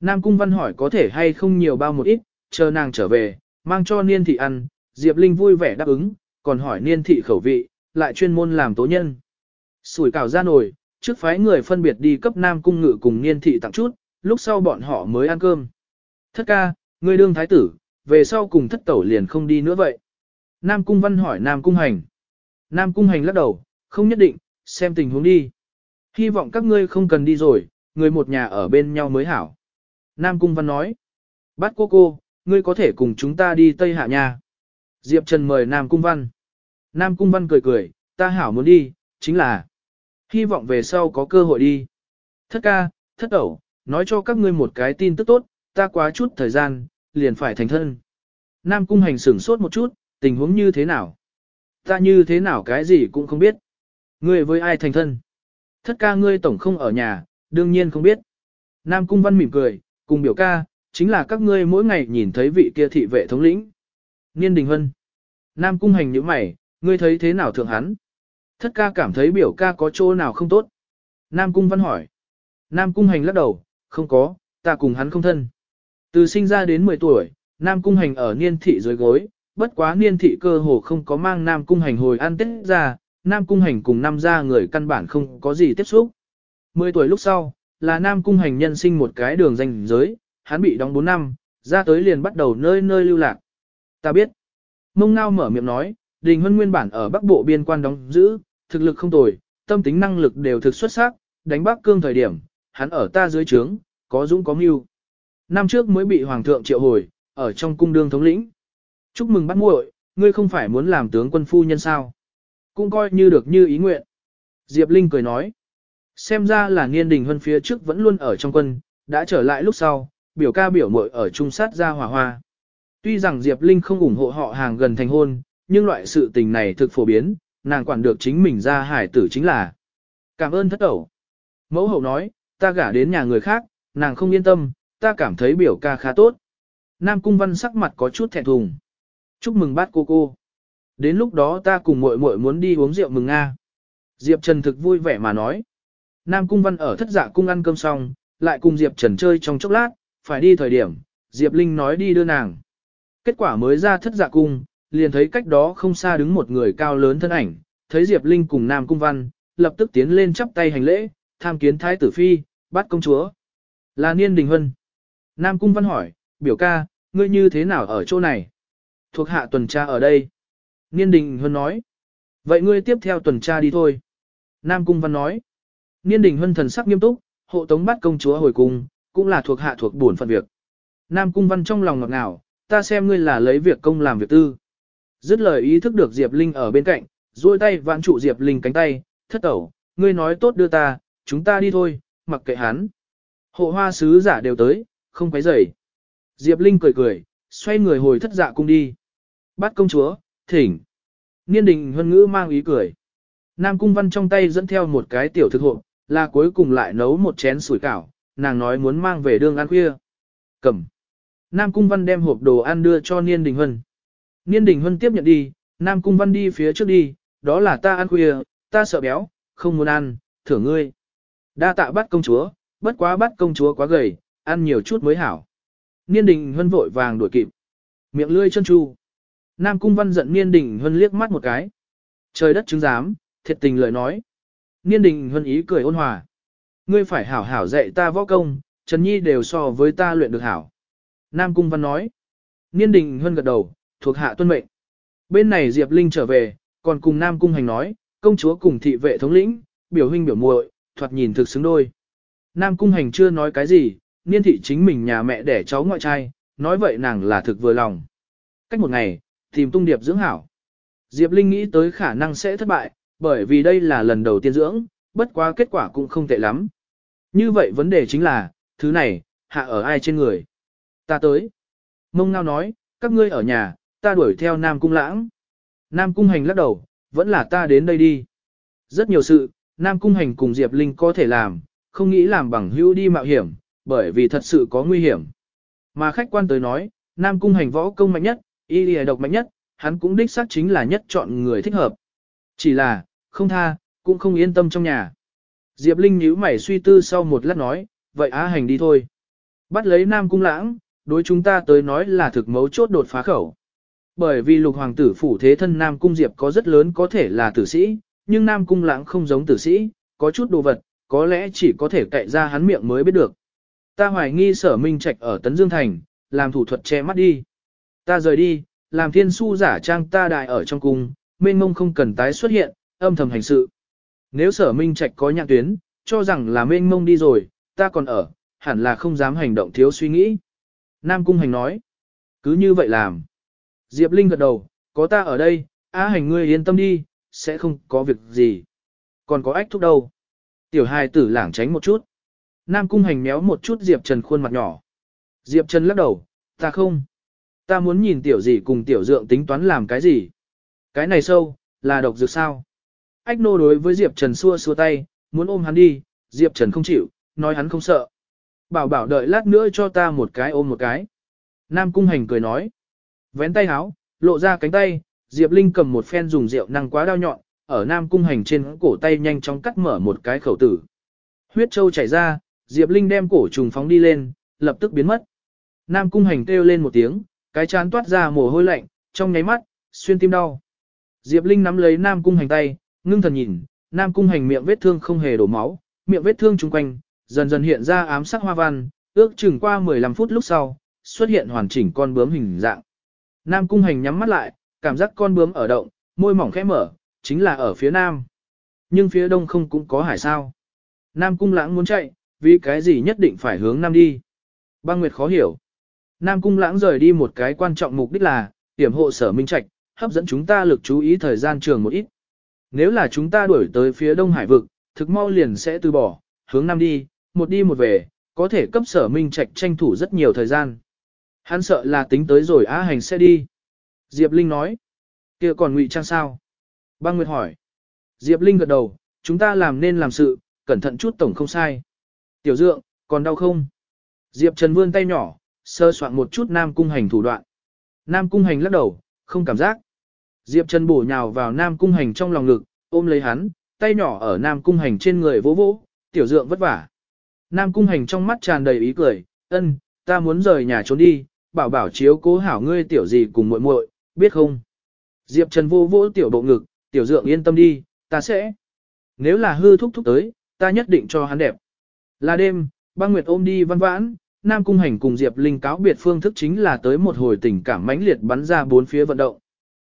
Nam Cung Văn hỏi có thể hay không nhiều bao một ít, chờ nàng trở về, mang cho niên thị ăn, Diệp Linh vui vẻ đáp ứng, còn hỏi niên thị khẩu vị, lại chuyên môn làm tố nhân. Sủi cảo ra nồi, trước phái người phân biệt đi cấp Nam Cung Ngự cùng Niên Thị tặng chút, lúc sau bọn họ mới ăn cơm. Thất ca, người đương thái tử, về sau cùng thất tẩu liền không đi nữa vậy. Nam Cung Văn hỏi Nam Cung Hành. Nam Cung Hành lắc đầu, không nhất định, xem tình huống đi. Hy vọng các ngươi không cần đi rồi, người một nhà ở bên nhau mới hảo. Nam Cung Văn nói. Bát cô cô, ngươi có thể cùng chúng ta đi Tây Hạ nha. Diệp Trần mời Nam Cung Văn. Nam Cung Văn cười cười, ta hảo muốn đi, chính là hy vọng về sau có cơ hội đi. Thất ca, thất ẩu, nói cho các ngươi một cái tin tức tốt, ta quá chút thời gian, liền phải thành thân. Nam Cung Hành sửng sốt một chút, tình huống như thế nào? Ta như thế nào cái gì cũng không biết. Ngươi với ai thành thân? Thất ca ngươi tổng không ở nhà, đương nhiên không biết. Nam Cung Văn mỉm cười, cùng biểu ca, chính là các ngươi mỗi ngày nhìn thấy vị kia thị vệ thống lĩnh. Niên Đình Hân. Nam Cung Hành như mày, ngươi thấy thế nào thượng hắn? Thất ca cảm thấy biểu ca có chỗ nào không tốt? Nam Cung Văn hỏi. Nam Cung Hành lắc đầu, không có, ta cùng hắn không thân. Từ sinh ra đến 10 tuổi, Nam Cung Hành ở niên thị dưới gối, bất quá niên thị cơ hồ không có mang Nam Cung Hành hồi ăn Tết ra, Nam Cung Hành cùng năm gia người căn bản không có gì tiếp xúc. 10 tuổi lúc sau, là Nam Cung Hành nhân sinh một cái đường danh giới, hắn bị đóng 4 năm, ra tới liền bắt đầu nơi nơi lưu lạc. Ta biết. Mông Ngao mở miệng nói, Đình Huân nguyên bản ở Bắc Bộ biên quan đóng giữ, thực lực không tồi, tâm tính năng lực đều thực xuất sắc, đánh Bắc Cương thời điểm, hắn ở ta dưới trướng, có dũng có mưu. Năm trước mới bị Hoàng thượng triệu hồi, ở trong cung đương thống lĩnh. Chúc mừng bắt muội, ngươi không phải muốn làm tướng quân phu nhân sao? Cũng coi như được như ý nguyện. Diệp Linh cười nói. Xem ra là niên đình hơn phía trước vẫn luôn ở trong quân, đã trở lại lúc sau, biểu ca biểu muội ở trung sát ra hòa hoa. Tuy rằng Diệp Linh không ủng hộ họ hàng gần thành hôn, nhưng loại sự tình này thực phổ biến, nàng quản được chính mình ra hải tử chính là. Cảm ơn thất ẩu. Mẫu hậu nói, ta gả đến nhà người khác, nàng không yên tâm, ta cảm thấy biểu ca khá tốt. Nam Cung Văn sắc mặt có chút thẹn thùng. Chúc mừng bát cô cô. Đến lúc đó ta cùng muội muội muốn đi uống rượu mừng Nga. Diệp Trần thực vui vẻ mà nói. Nam Cung Văn ở thất dạ cung ăn cơm xong, lại cùng Diệp Trần chơi trong chốc lát, phải đi thời điểm, Diệp Linh nói đi đưa nàng. Kết quả mới ra thất dạ cung, liền thấy cách đó không xa đứng một người cao lớn thân ảnh, thấy Diệp Linh cùng Nam Cung Văn, lập tức tiến lên chắp tay hành lễ, tham kiến thái tử phi, bắt công chúa. Là Niên Đình Hân. Nam Cung Văn hỏi, biểu ca, ngươi như thế nào ở chỗ này? Thuộc hạ tuần tra ở đây. Niên Đình Hân nói. Vậy ngươi tiếp theo tuần tra đi thôi. Nam Cung Văn nói. Niên Đình Hân thần sắc nghiêm túc, hộ tống bắt công chúa hồi cung, cũng là thuộc hạ thuộc bổn phận việc. Nam Cung Văn trong lòng ngọt ngào, ta xem ngươi là lấy việc công làm việc tư. Dứt lời ý thức được Diệp Linh ở bên cạnh, duỗi tay vãn trụ Diệp Linh cánh tay, thất tẩu, ngươi nói tốt đưa ta, chúng ta đi thôi, mặc kệ hắn. Hộ hoa sứ giả đều tới, không quấy rầy. Diệp Linh cười cười, xoay người hồi thất dạ cung đi. Bắt công chúa, thỉnh. Niên đình huân ngữ mang ý cười. Nam cung văn trong tay dẫn theo một cái tiểu thực hộ, là cuối cùng lại nấu một chén sủi cảo, nàng nói muốn mang về đường ăn khuya. Cầm. Nam cung văn đem hộp đồ ăn đưa cho Niên đình huân. Niên đình huân tiếp nhận đi, Nam cung văn đi phía trước đi, đó là ta ăn khuya, ta sợ béo, không muốn ăn, thưởng ngươi. Đa tạ bắt công chúa, bất quá bắt công chúa quá gầy, ăn nhiều chút mới hảo. Niên đình huân vội vàng đuổi kịp. Miệng lươi chân chu. Nam cung văn giận niên đình huân liếc mắt một cái. Trời đất chứng giám, thiệt tình lời nói. Niên đình hân ý cười ôn hòa. Ngươi phải hảo hảo dạy ta võ công, Trần Nhi đều so với ta luyện được hảo. Nam cung văn nói. Niên đình hân gật đầu, thuộc hạ tuân mệnh. Bên này Diệp Linh trở về, còn cùng Nam cung hành nói, công chúa cùng thị vệ thống lĩnh, biểu huynh biểu muội, thoạt nhìn thực xứng đôi. Nam cung hành chưa nói cái gì, niên thị chính mình nhà mẹ đẻ cháu ngoại trai, nói vậy nàng là thực vừa lòng. Cách một ngày, tìm tung điệp dưỡng hảo. Diệp Linh nghĩ tới khả năng sẽ thất bại, bởi vì đây là lần đầu tiên dưỡng, bất quá kết quả cũng không tệ lắm. Như vậy vấn đề chính là, thứ này, hạ ở ai trên người? Ta tới. Mông Ngao nói, các ngươi ở nhà, ta đuổi theo Nam Cung Lãng. Nam Cung Hành lắc đầu, vẫn là ta đến đây đi. Rất nhiều sự, Nam Cung Hành cùng Diệp Linh có thể làm, không nghĩ làm bằng hữu đi mạo hiểm, bởi vì thật sự có nguy hiểm. Mà khách quan tới nói, Nam Cung Hành võ công mạnh nhất, y lìa độc mạnh nhất, hắn cũng đích xác chính là nhất chọn người thích hợp. Chỉ là, không tha, cũng không yên tâm trong nhà. Diệp Linh nhíu mày suy tư sau một lát nói, vậy Á Hành đi thôi. Bắt lấy Nam Cung Lãng, đối chúng ta tới nói là thực mấu chốt đột phá khẩu. Bởi vì lục hoàng tử phủ thế thân Nam Cung Diệp có rất lớn có thể là tử sĩ, nhưng Nam Cung Lãng không giống tử sĩ, có chút đồ vật, có lẽ chỉ có thể cậy ra hắn miệng mới biết được. Ta hoài nghi sở minh trạch ở Tấn Dương Thành, làm thủ thuật che mắt đi. Ta rời đi, làm thiên su giả trang ta đại ở trong cung, mênh mông không cần tái xuất hiện, âm thầm hành sự. Nếu sở minh trạch có nhạc tuyến, cho rằng là mênh mông đi rồi, ta còn ở, hẳn là không dám hành động thiếu suy nghĩ. Nam Cung Hành nói, cứ như vậy làm. Diệp Linh gật đầu, có ta ở đây, á hành ngươi yên tâm đi, sẽ không có việc gì. Còn có ách thúc đâu. Tiểu hài tử lảng tránh một chút. Nam Cung Hành méo một chút Diệp Trần khuôn mặt nhỏ. Diệp Trần lắc đầu, ta không. Ta muốn nhìn tiểu gì cùng tiểu dượng tính toán làm cái gì. Cái này sâu, là độc dược sao. Ách nô đối với Diệp Trần xua xua tay, muốn ôm hắn đi, Diệp Trần không chịu, nói hắn không sợ. Bảo bảo đợi lát nữa cho ta một cái ôm một cái. Nam Cung Hành cười nói. Vén tay háo, lộ ra cánh tay, Diệp Linh cầm một phen dùng rượu năng quá đau nhọn, ở Nam Cung Hành trên cổ tay nhanh chóng cắt mở một cái khẩu tử. Huyết châu chảy ra, Diệp Linh đem cổ trùng phóng đi lên, lập tức biến mất. Nam Cung Hành kêu lên một tiếng, cái chán toát ra mồ hôi lạnh, trong nháy mắt, xuyên tim đau. Diệp Linh nắm lấy Nam Cung Hành tay, ngưng thần nhìn, Nam Cung Hành miệng vết thương không hề đổ máu, miệng vết thương chung quanh, dần dần hiện ra ám sắc hoa văn, ước chừng qua 15 phút lúc sau, xuất hiện hoàn chỉnh con bướm hình dạng. Nam Cung Hành nhắm mắt lại, cảm giác con bướm ở động, môi mỏng khẽ mở, chính là ở phía nam. Nhưng phía đông không cũng có hải sao. Nam Cung Lãng muốn chạy, vì cái gì nhất định phải hướng nam đi. Băng Nguyệt khó hiểu. Nam Cung Lãng rời đi một cái quan trọng mục đích là, hiểm hộ sở minh trạch, hấp dẫn chúng ta lực chú ý thời gian trường một ít. Nếu là chúng ta đuổi tới phía đông hải vực, thực mau liền sẽ từ bỏ, hướng nam đi, một đi một về, có thể cấp sở minh trạch tranh thủ rất nhiều thời gian. Hắn sợ là tính tới rồi á hành sẽ đi. Diệp Linh nói, kia còn ngụy trang sao? Băng Nguyệt hỏi. Diệp Linh gật đầu, chúng ta làm nên làm sự, cẩn thận chút tổng không sai. Tiểu dượng, còn đau không? Diệp Trần vươn tay nhỏ, sơ soạn một chút Nam Cung Hành thủ đoạn. Nam Cung Hành lắc đầu, không cảm giác. Diệp Trần bổ nhào vào Nam Cung Hành trong lòng ngực, ôm lấy hắn, tay nhỏ ở Nam Cung Hành trên người vỗ vỗ, tiểu dượng vất vả. Nam Cung Hành trong mắt tràn đầy ý cười, ân, ta muốn rời nhà trốn đi, bảo bảo chiếu cố hảo ngươi tiểu gì cùng muội muội, biết không? Diệp Trần vô vỗ tiểu bộ ngực, tiểu dượng yên tâm đi, ta sẽ. Nếu là hư thúc thúc tới, ta nhất định cho hắn đẹp. Là đêm, băng nguyệt ôm đi văn vãn, Nam Cung Hành cùng Diệp Linh cáo biệt phương thức chính là tới một hồi tình cảm mãnh liệt bắn ra bốn phía vận động.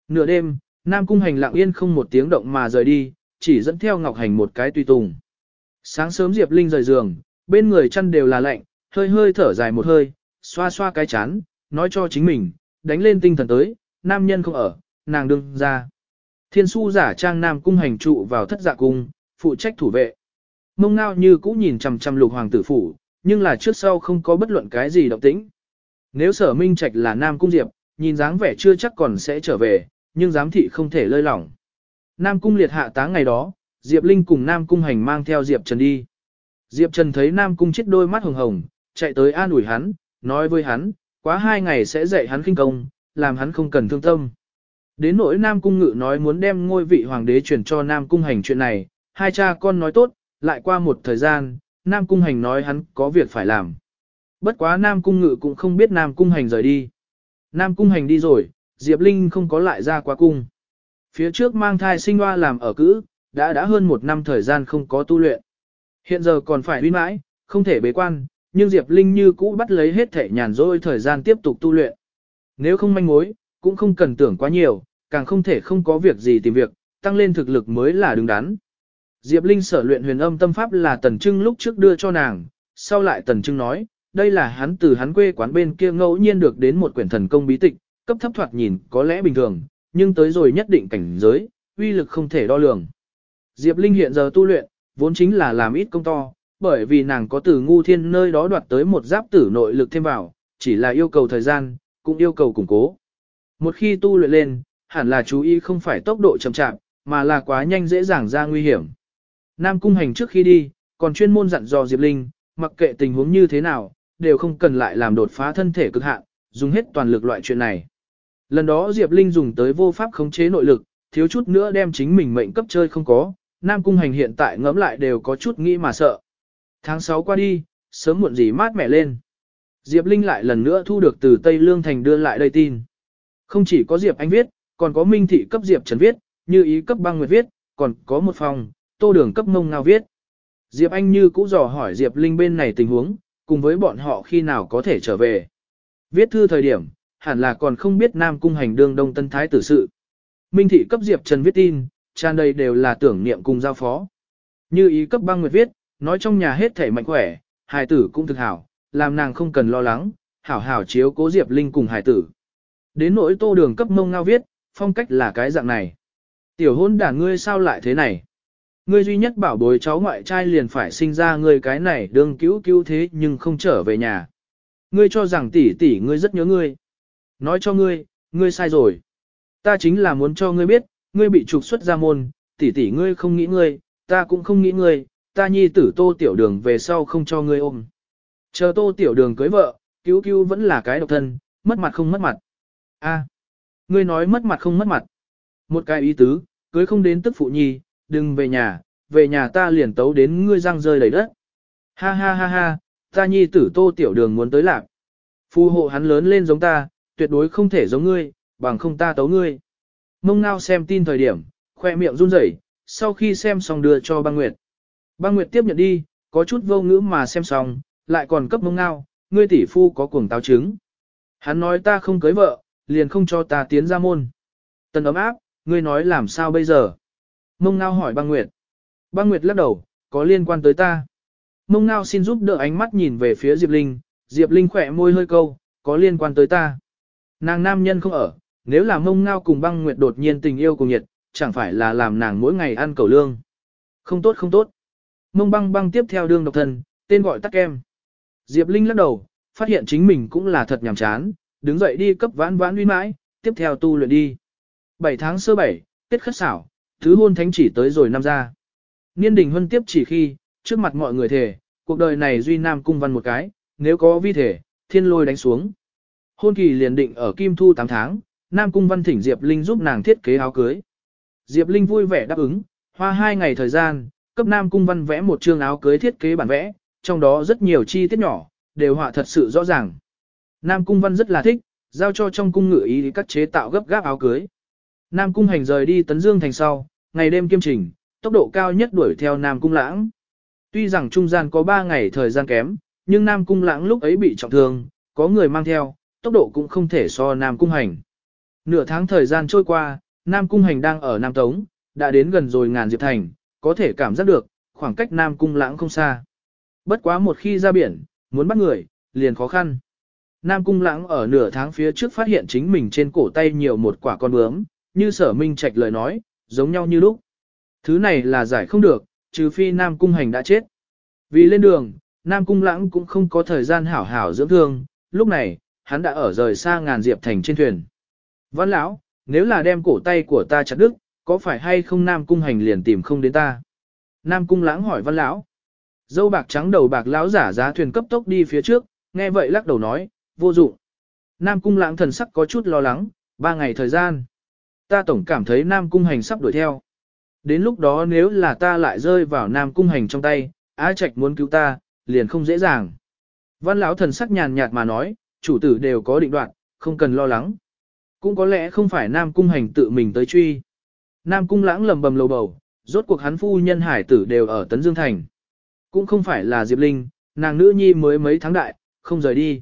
Nửa đêm, Nam Cung Hành lặng yên không một tiếng động mà rời đi, chỉ dẫn theo Ngọc Hành một cái tùy tùng. Sáng sớm Diệp Linh rời giường, bên người chăn đều là lạnh, hơi hơi thở dài một hơi, xoa xoa cái chán, nói cho chính mình, đánh lên tinh thần tới, nam nhân không ở, nàng đương ra. Thiên su giả trang nam cung hành trụ vào thất dạ cung, phụ trách thủ vệ. Mông ngao như cũ nhìn chằm chằm lục hoàng tử phủ, nhưng là trước sau không có bất luận cái gì động tĩnh. Nếu sở minh trạch là nam cung diệp, nhìn dáng vẻ chưa chắc còn sẽ trở về, nhưng giám thị không thể lơi lỏng. Nam cung liệt hạ táng ngày đó, Diệp Linh cùng Nam cung hành mang theo Diệp Trần đi. Diệp Trần thấy Nam cung chết đôi mắt hồng hồng, chạy tới an ủi hắn, nói với hắn, quá hai ngày sẽ dạy hắn kinh công, làm hắn không cần thương tâm. Đến nỗi Nam Cung Ngự nói muốn đem ngôi vị hoàng đế chuyển cho Nam Cung Hành chuyện này, hai cha con nói tốt, lại qua một thời gian, Nam Cung Hành nói hắn có việc phải làm. Bất quá Nam Cung Ngự cũng không biết Nam Cung Hành rời đi. Nam Cung Hành đi rồi, Diệp Linh không có lại ra quá cung. Phía trước mang thai sinh hoa làm ở cữ, đã đã hơn một năm thời gian không có tu luyện. Hiện giờ còn phải huy mãi, không thể bế quan, nhưng Diệp Linh như cũ bắt lấy hết thể nhàn rỗi thời gian tiếp tục tu luyện. Nếu không manh mối, cũng không cần tưởng quá nhiều, càng không thể không có việc gì tìm việc, tăng lên thực lực mới là đứng đắn. Diệp Linh sở luyện huyền âm tâm pháp là Tần Trưng lúc trước đưa cho nàng, sau lại Tần Trưng nói, đây là hắn từ hắn quê quán bên kia ngẫu nhiên được đến một quyển thần công bí tịch, cấp thấp thoạt nhìn có lẽ bình thường, nhưng tới rồi nhất định cảnh giới, uy lực không thể đo lường. Diệp Linh hiện giờ tu luyện, vốn chính là làm ít công to, bởi vì nàng có từ ngu thiên nơi đó đoạt tới một giáp tử nội lực thêm vào, chỉ là yêu cầu thời gian, cũng yêu cầu củng cố. Một khi tu luyện lên, hẳn là chú ý không phải tốc độ chậm chạp, mà là quá nhanh dễ dàng ra nguy hiểm. Nam cung hành trước khi đi, còn chuyên môn dặn dò Diệp Linh, mặc kệ tình huống như thế nào, đều không cần lại làm đột phá thân thể cực hạn, dùng hết toàn lực loại chuyện này. Lần đó Diệp Linh dùng tới vô pháp khống chế nội lực, thiếu chút nữa đem chính mình mệnh cấp chơi không có, Nam cung hành hiện tại ngẫm lại đều có chút nghĩ mà sợ. Tháng 6 qua đi, sớm muộn gì mát mẻ lên. Diệp Linh lại lần nữa thu được từ Tây Lương Thành đưa lại đây tin. Không chỉ có Diệp Anh viết, còn có Minh Thị cấp Diệp Trần viết, như ý cấp băng nguyệt viết, còn có một phòng, tô đường cấp mông ngao viết. Diệp Anh như cũ dò hỏi Diệp Linh bên này tình huống, cùng với bọn họ khi nào có thể trở về. Viết thư thời điểm, hẳn là còn không biết Nam Cung hành đương Đông Tân Thái tử sự. Minh thị cấp Diệp Trần viết tin, tràn đầy đều là tưởng niệm cùng giao phó. Như ý cấp băng nguyệt viết, nói trong nhà hết thể mạnh khỏe, hài tử cũng thực hảo, làm nàng không cần lo lắng, hảo hảo chiếu cố Diệp Linh cùng hài tử. Đến nỗi tô đường cấp mông ngao viết, phong cách là cái dạng này. Tiểu hôn đả ngươi sao lại thế này? Ngươi duy nhất bảo bối cháu ngoại trai liền phải sinh ra ngươi cái này đương cứu cứu thế nhưng không trở về nhà. Ngươi cho rằng tỷ tỷ ngươi rất nhớ ngươi. Nói cho ngươi, ngươi sai rồi. Ta chính là muốn cho ngươi biết, ngươi bị trục xuất ra môn, tỷ tỷ ngươi không nghĩ ngươi, ta cũng không nghĩ ngươi, ta nhi tử tô tiểu đường về sau không cho ngươi ôm. Chờ tô tiểu đường cưới vợ, cứu cứu vẫn là cái độc thân, mất mặt không mất mặt. a ngươi nói mất mặt không mất mặt. Một cái ý tứ, cưới không đến tức phụ nhi, đừng về nhà, về nhà ta liền tấu đến ngươi răng rơi đầy đất. Ha ha ha ha, ta nhi tử tô tiểu đường muốn tới lạc. Phù hộ hắn lớn lên giống ta, tuyệt đối không thể giống ngươi, bằng không ta tấu ngươi. Mông ngao xem tin thời điểm, khoe miệng run rẩy, sau khi xem xong đưa cho băng nguyệt. Băng nguyệt tiếp nhận đi, có chút vô ngữ mà xem xong, lại còn cấp mông ngao, ngươi tỷ phu có cuồng táo trứng. Hắn nói ta không cưới vợ, liền không cho ta tiến ra môn. Tần ấm áp, ngươi nói làm sao bây giờ? Mông ngao hỏi băng nguyệt. Băng nguyệt lắc đầu, có liên quan tới ta. Mông ngao xin giúp đỡ ánh mắt nhìn về phía Diệp Linh, Diệp Linh khỏe môi hơi câu, có liên quan tới ta. Nàng nam nhân không ở, nếu là mông ngao cùng băng nguyệt đột nhiên tình yêu cùng nhiệt, chẳng phải là làm nàng mỗi ngày ăn cầu lương. Không tốt không tốt. Mông băng băng tiếp theo đương độc thân, tên gọi tắc em. Diệp Linh lắc đầu, phát hiện chính mình cũng là thật nhàm chán, đứng dậy đi cấp vãn vãn uy mãi, tiếp theo tu luyện đi. 7 tháng sơ 7, Tết khất xảo, thứ hôn thánh chỉ tới rồi năm ra. Niên đình huân tiếp chỉ khi, trước mặt mọi người thề, cuộc đời này duy nam cung văn một cái, nếu có vi thể, thiên lôi đánh xuống. Hôn kỳ liền định ở Kim Thu 8 tháng, Nam Cung Văn thỉnh Diệp Linh giúp nàng thiết kế áo cưới. Diệp Linh vui vẻ đáp ứng, hoa hai ngày thời gian, cấp Nam Cung Văn vẽ một chương áo cưới thiết kế bản vẽ, trong đó rất nhiều chi tiết nhỏ, đều họa thật sự rõ ràng. Nam Cung Văn rất là thích, giao cho trong cung ngự ý các chế tạo gấp gáp áo cưới. Nam Cung hành rời đi Tấn Dương thành sau, ngày đêm kiêm trình, tốc độ cao nhất đuổi theo Nam Cung lãng. Tuy rằng trung gian có 3 ngày thời gian kém, nhưng Nam Cung lãng lúc ấy bị trọng thương, có người mang theo, tốc độ cũng không thể so Nam Cung hành. Nửa tháng thời gian trôi qua, Nam Cung hành đang ở Nam Tống, đã đến gần rồi ngàn diệp thành, có thể cảm giác được, khoảng cách Nam Cung lãng không xa. Bất quá một khi ra biển, muốn bắt người, liền khó khăn. Nam Cung lãng ở nửa tháng phía trước phát hiện chính mình trên cổ tay nhiều một quả con bướm, như sở minh trạch lời nói, giống nhau như lúc. Thứ này là giải không được, trừ phi Nam Cung hành đã chết. Vì lên đường, Nam Cung lãng cũng không có thời gian hảo hảo dưỡng thương, lúc này, hắn đã ở rời xa ngàn diệp thành trên thuyền. Văn lão, nếu là đem cổ tay của ta chặt đứt, có phải hay không Nam Cung hành liền tìm không đến ta? Nam Cung lãng hỏi văn lão. Dâu bạc trắng đầu bạc lão giả giá thuyền cấp tốc đi phía trước, nghe vậy lắc đầu nói, vô dụng. Nam Cung lãng thần sắc có chút lo lắng, ba ngày thời gian. Ta tổng cảm thấy Nam Cung hành sắp đuổi theo. Đến lúc đó nếu là ta lại rơi vào Nam Cung hành trong tay, Á Trạch muốn cứu ta, liền không dễ dàng. Văn lão thần sắc nhàn nhạt mà nói, chủ tử đều có định đoạn, không cần lo lắng. Cũng có lẽ không phải Nam Cung hành tự mình tới truy. Nam Cung lãng lầm bầm lầu bầu, rốt cuộc hắn phu nhân hải tử đều ở Tấn Dương Thành. Cũng không phải là Diệp Linh, nàng nữ nhi mới mấy tháng đại, không rời đi.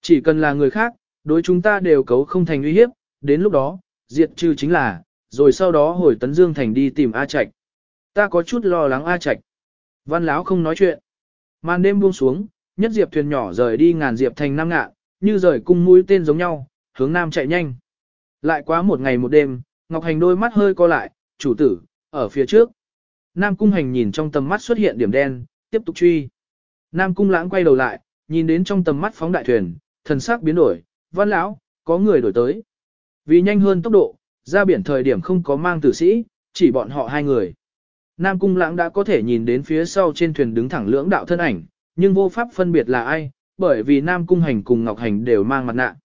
Chỉ cần là người khác, đối chúng ta đều cấu không thành uy hiếp, đến lúc đó, diệt trừ chính là, rồi sau đó hồi Tấn Dương Thành đi tìm A Trạch. Ta có chút lo lắng A Trạch. Văn Lão không nói chuyện. Màn đêm buông xuống, nhất diệp thuyền nhỏ rời đi ngàn diệp thành nam ngạ, như rời cung mũi tên giống nhau, hướng nam chạy nhanh. Lại quá một ngày một đêm, Ngọc Hành đôi mắt hơi co lại, chủ tử, ở phía trước. Nam Cung Hành nhìn trong tầm mắt xuất hiện điểm đen, tiếp tục truy. Nam Cung Lãng quay đầu lại, nhìn đến trong tầm mắt phóng đại thuyền, thần sắc biến đổi, văn lão, có người đổi tới. Vì nhanh hơn tốc độ, ra biển thời điểm không có mang tử sĩ, chỉ bọn họ hai người. Nam Cung Lãng đã có thể nhìn đến phía sau trên thuyền đứng thẳng lưỡng đạo thân ảnh, nhưng vô pháp phân biệt là ai, bởi vì Nam Cung Hành cùng Ngọc Hành đều mang mặt nạ.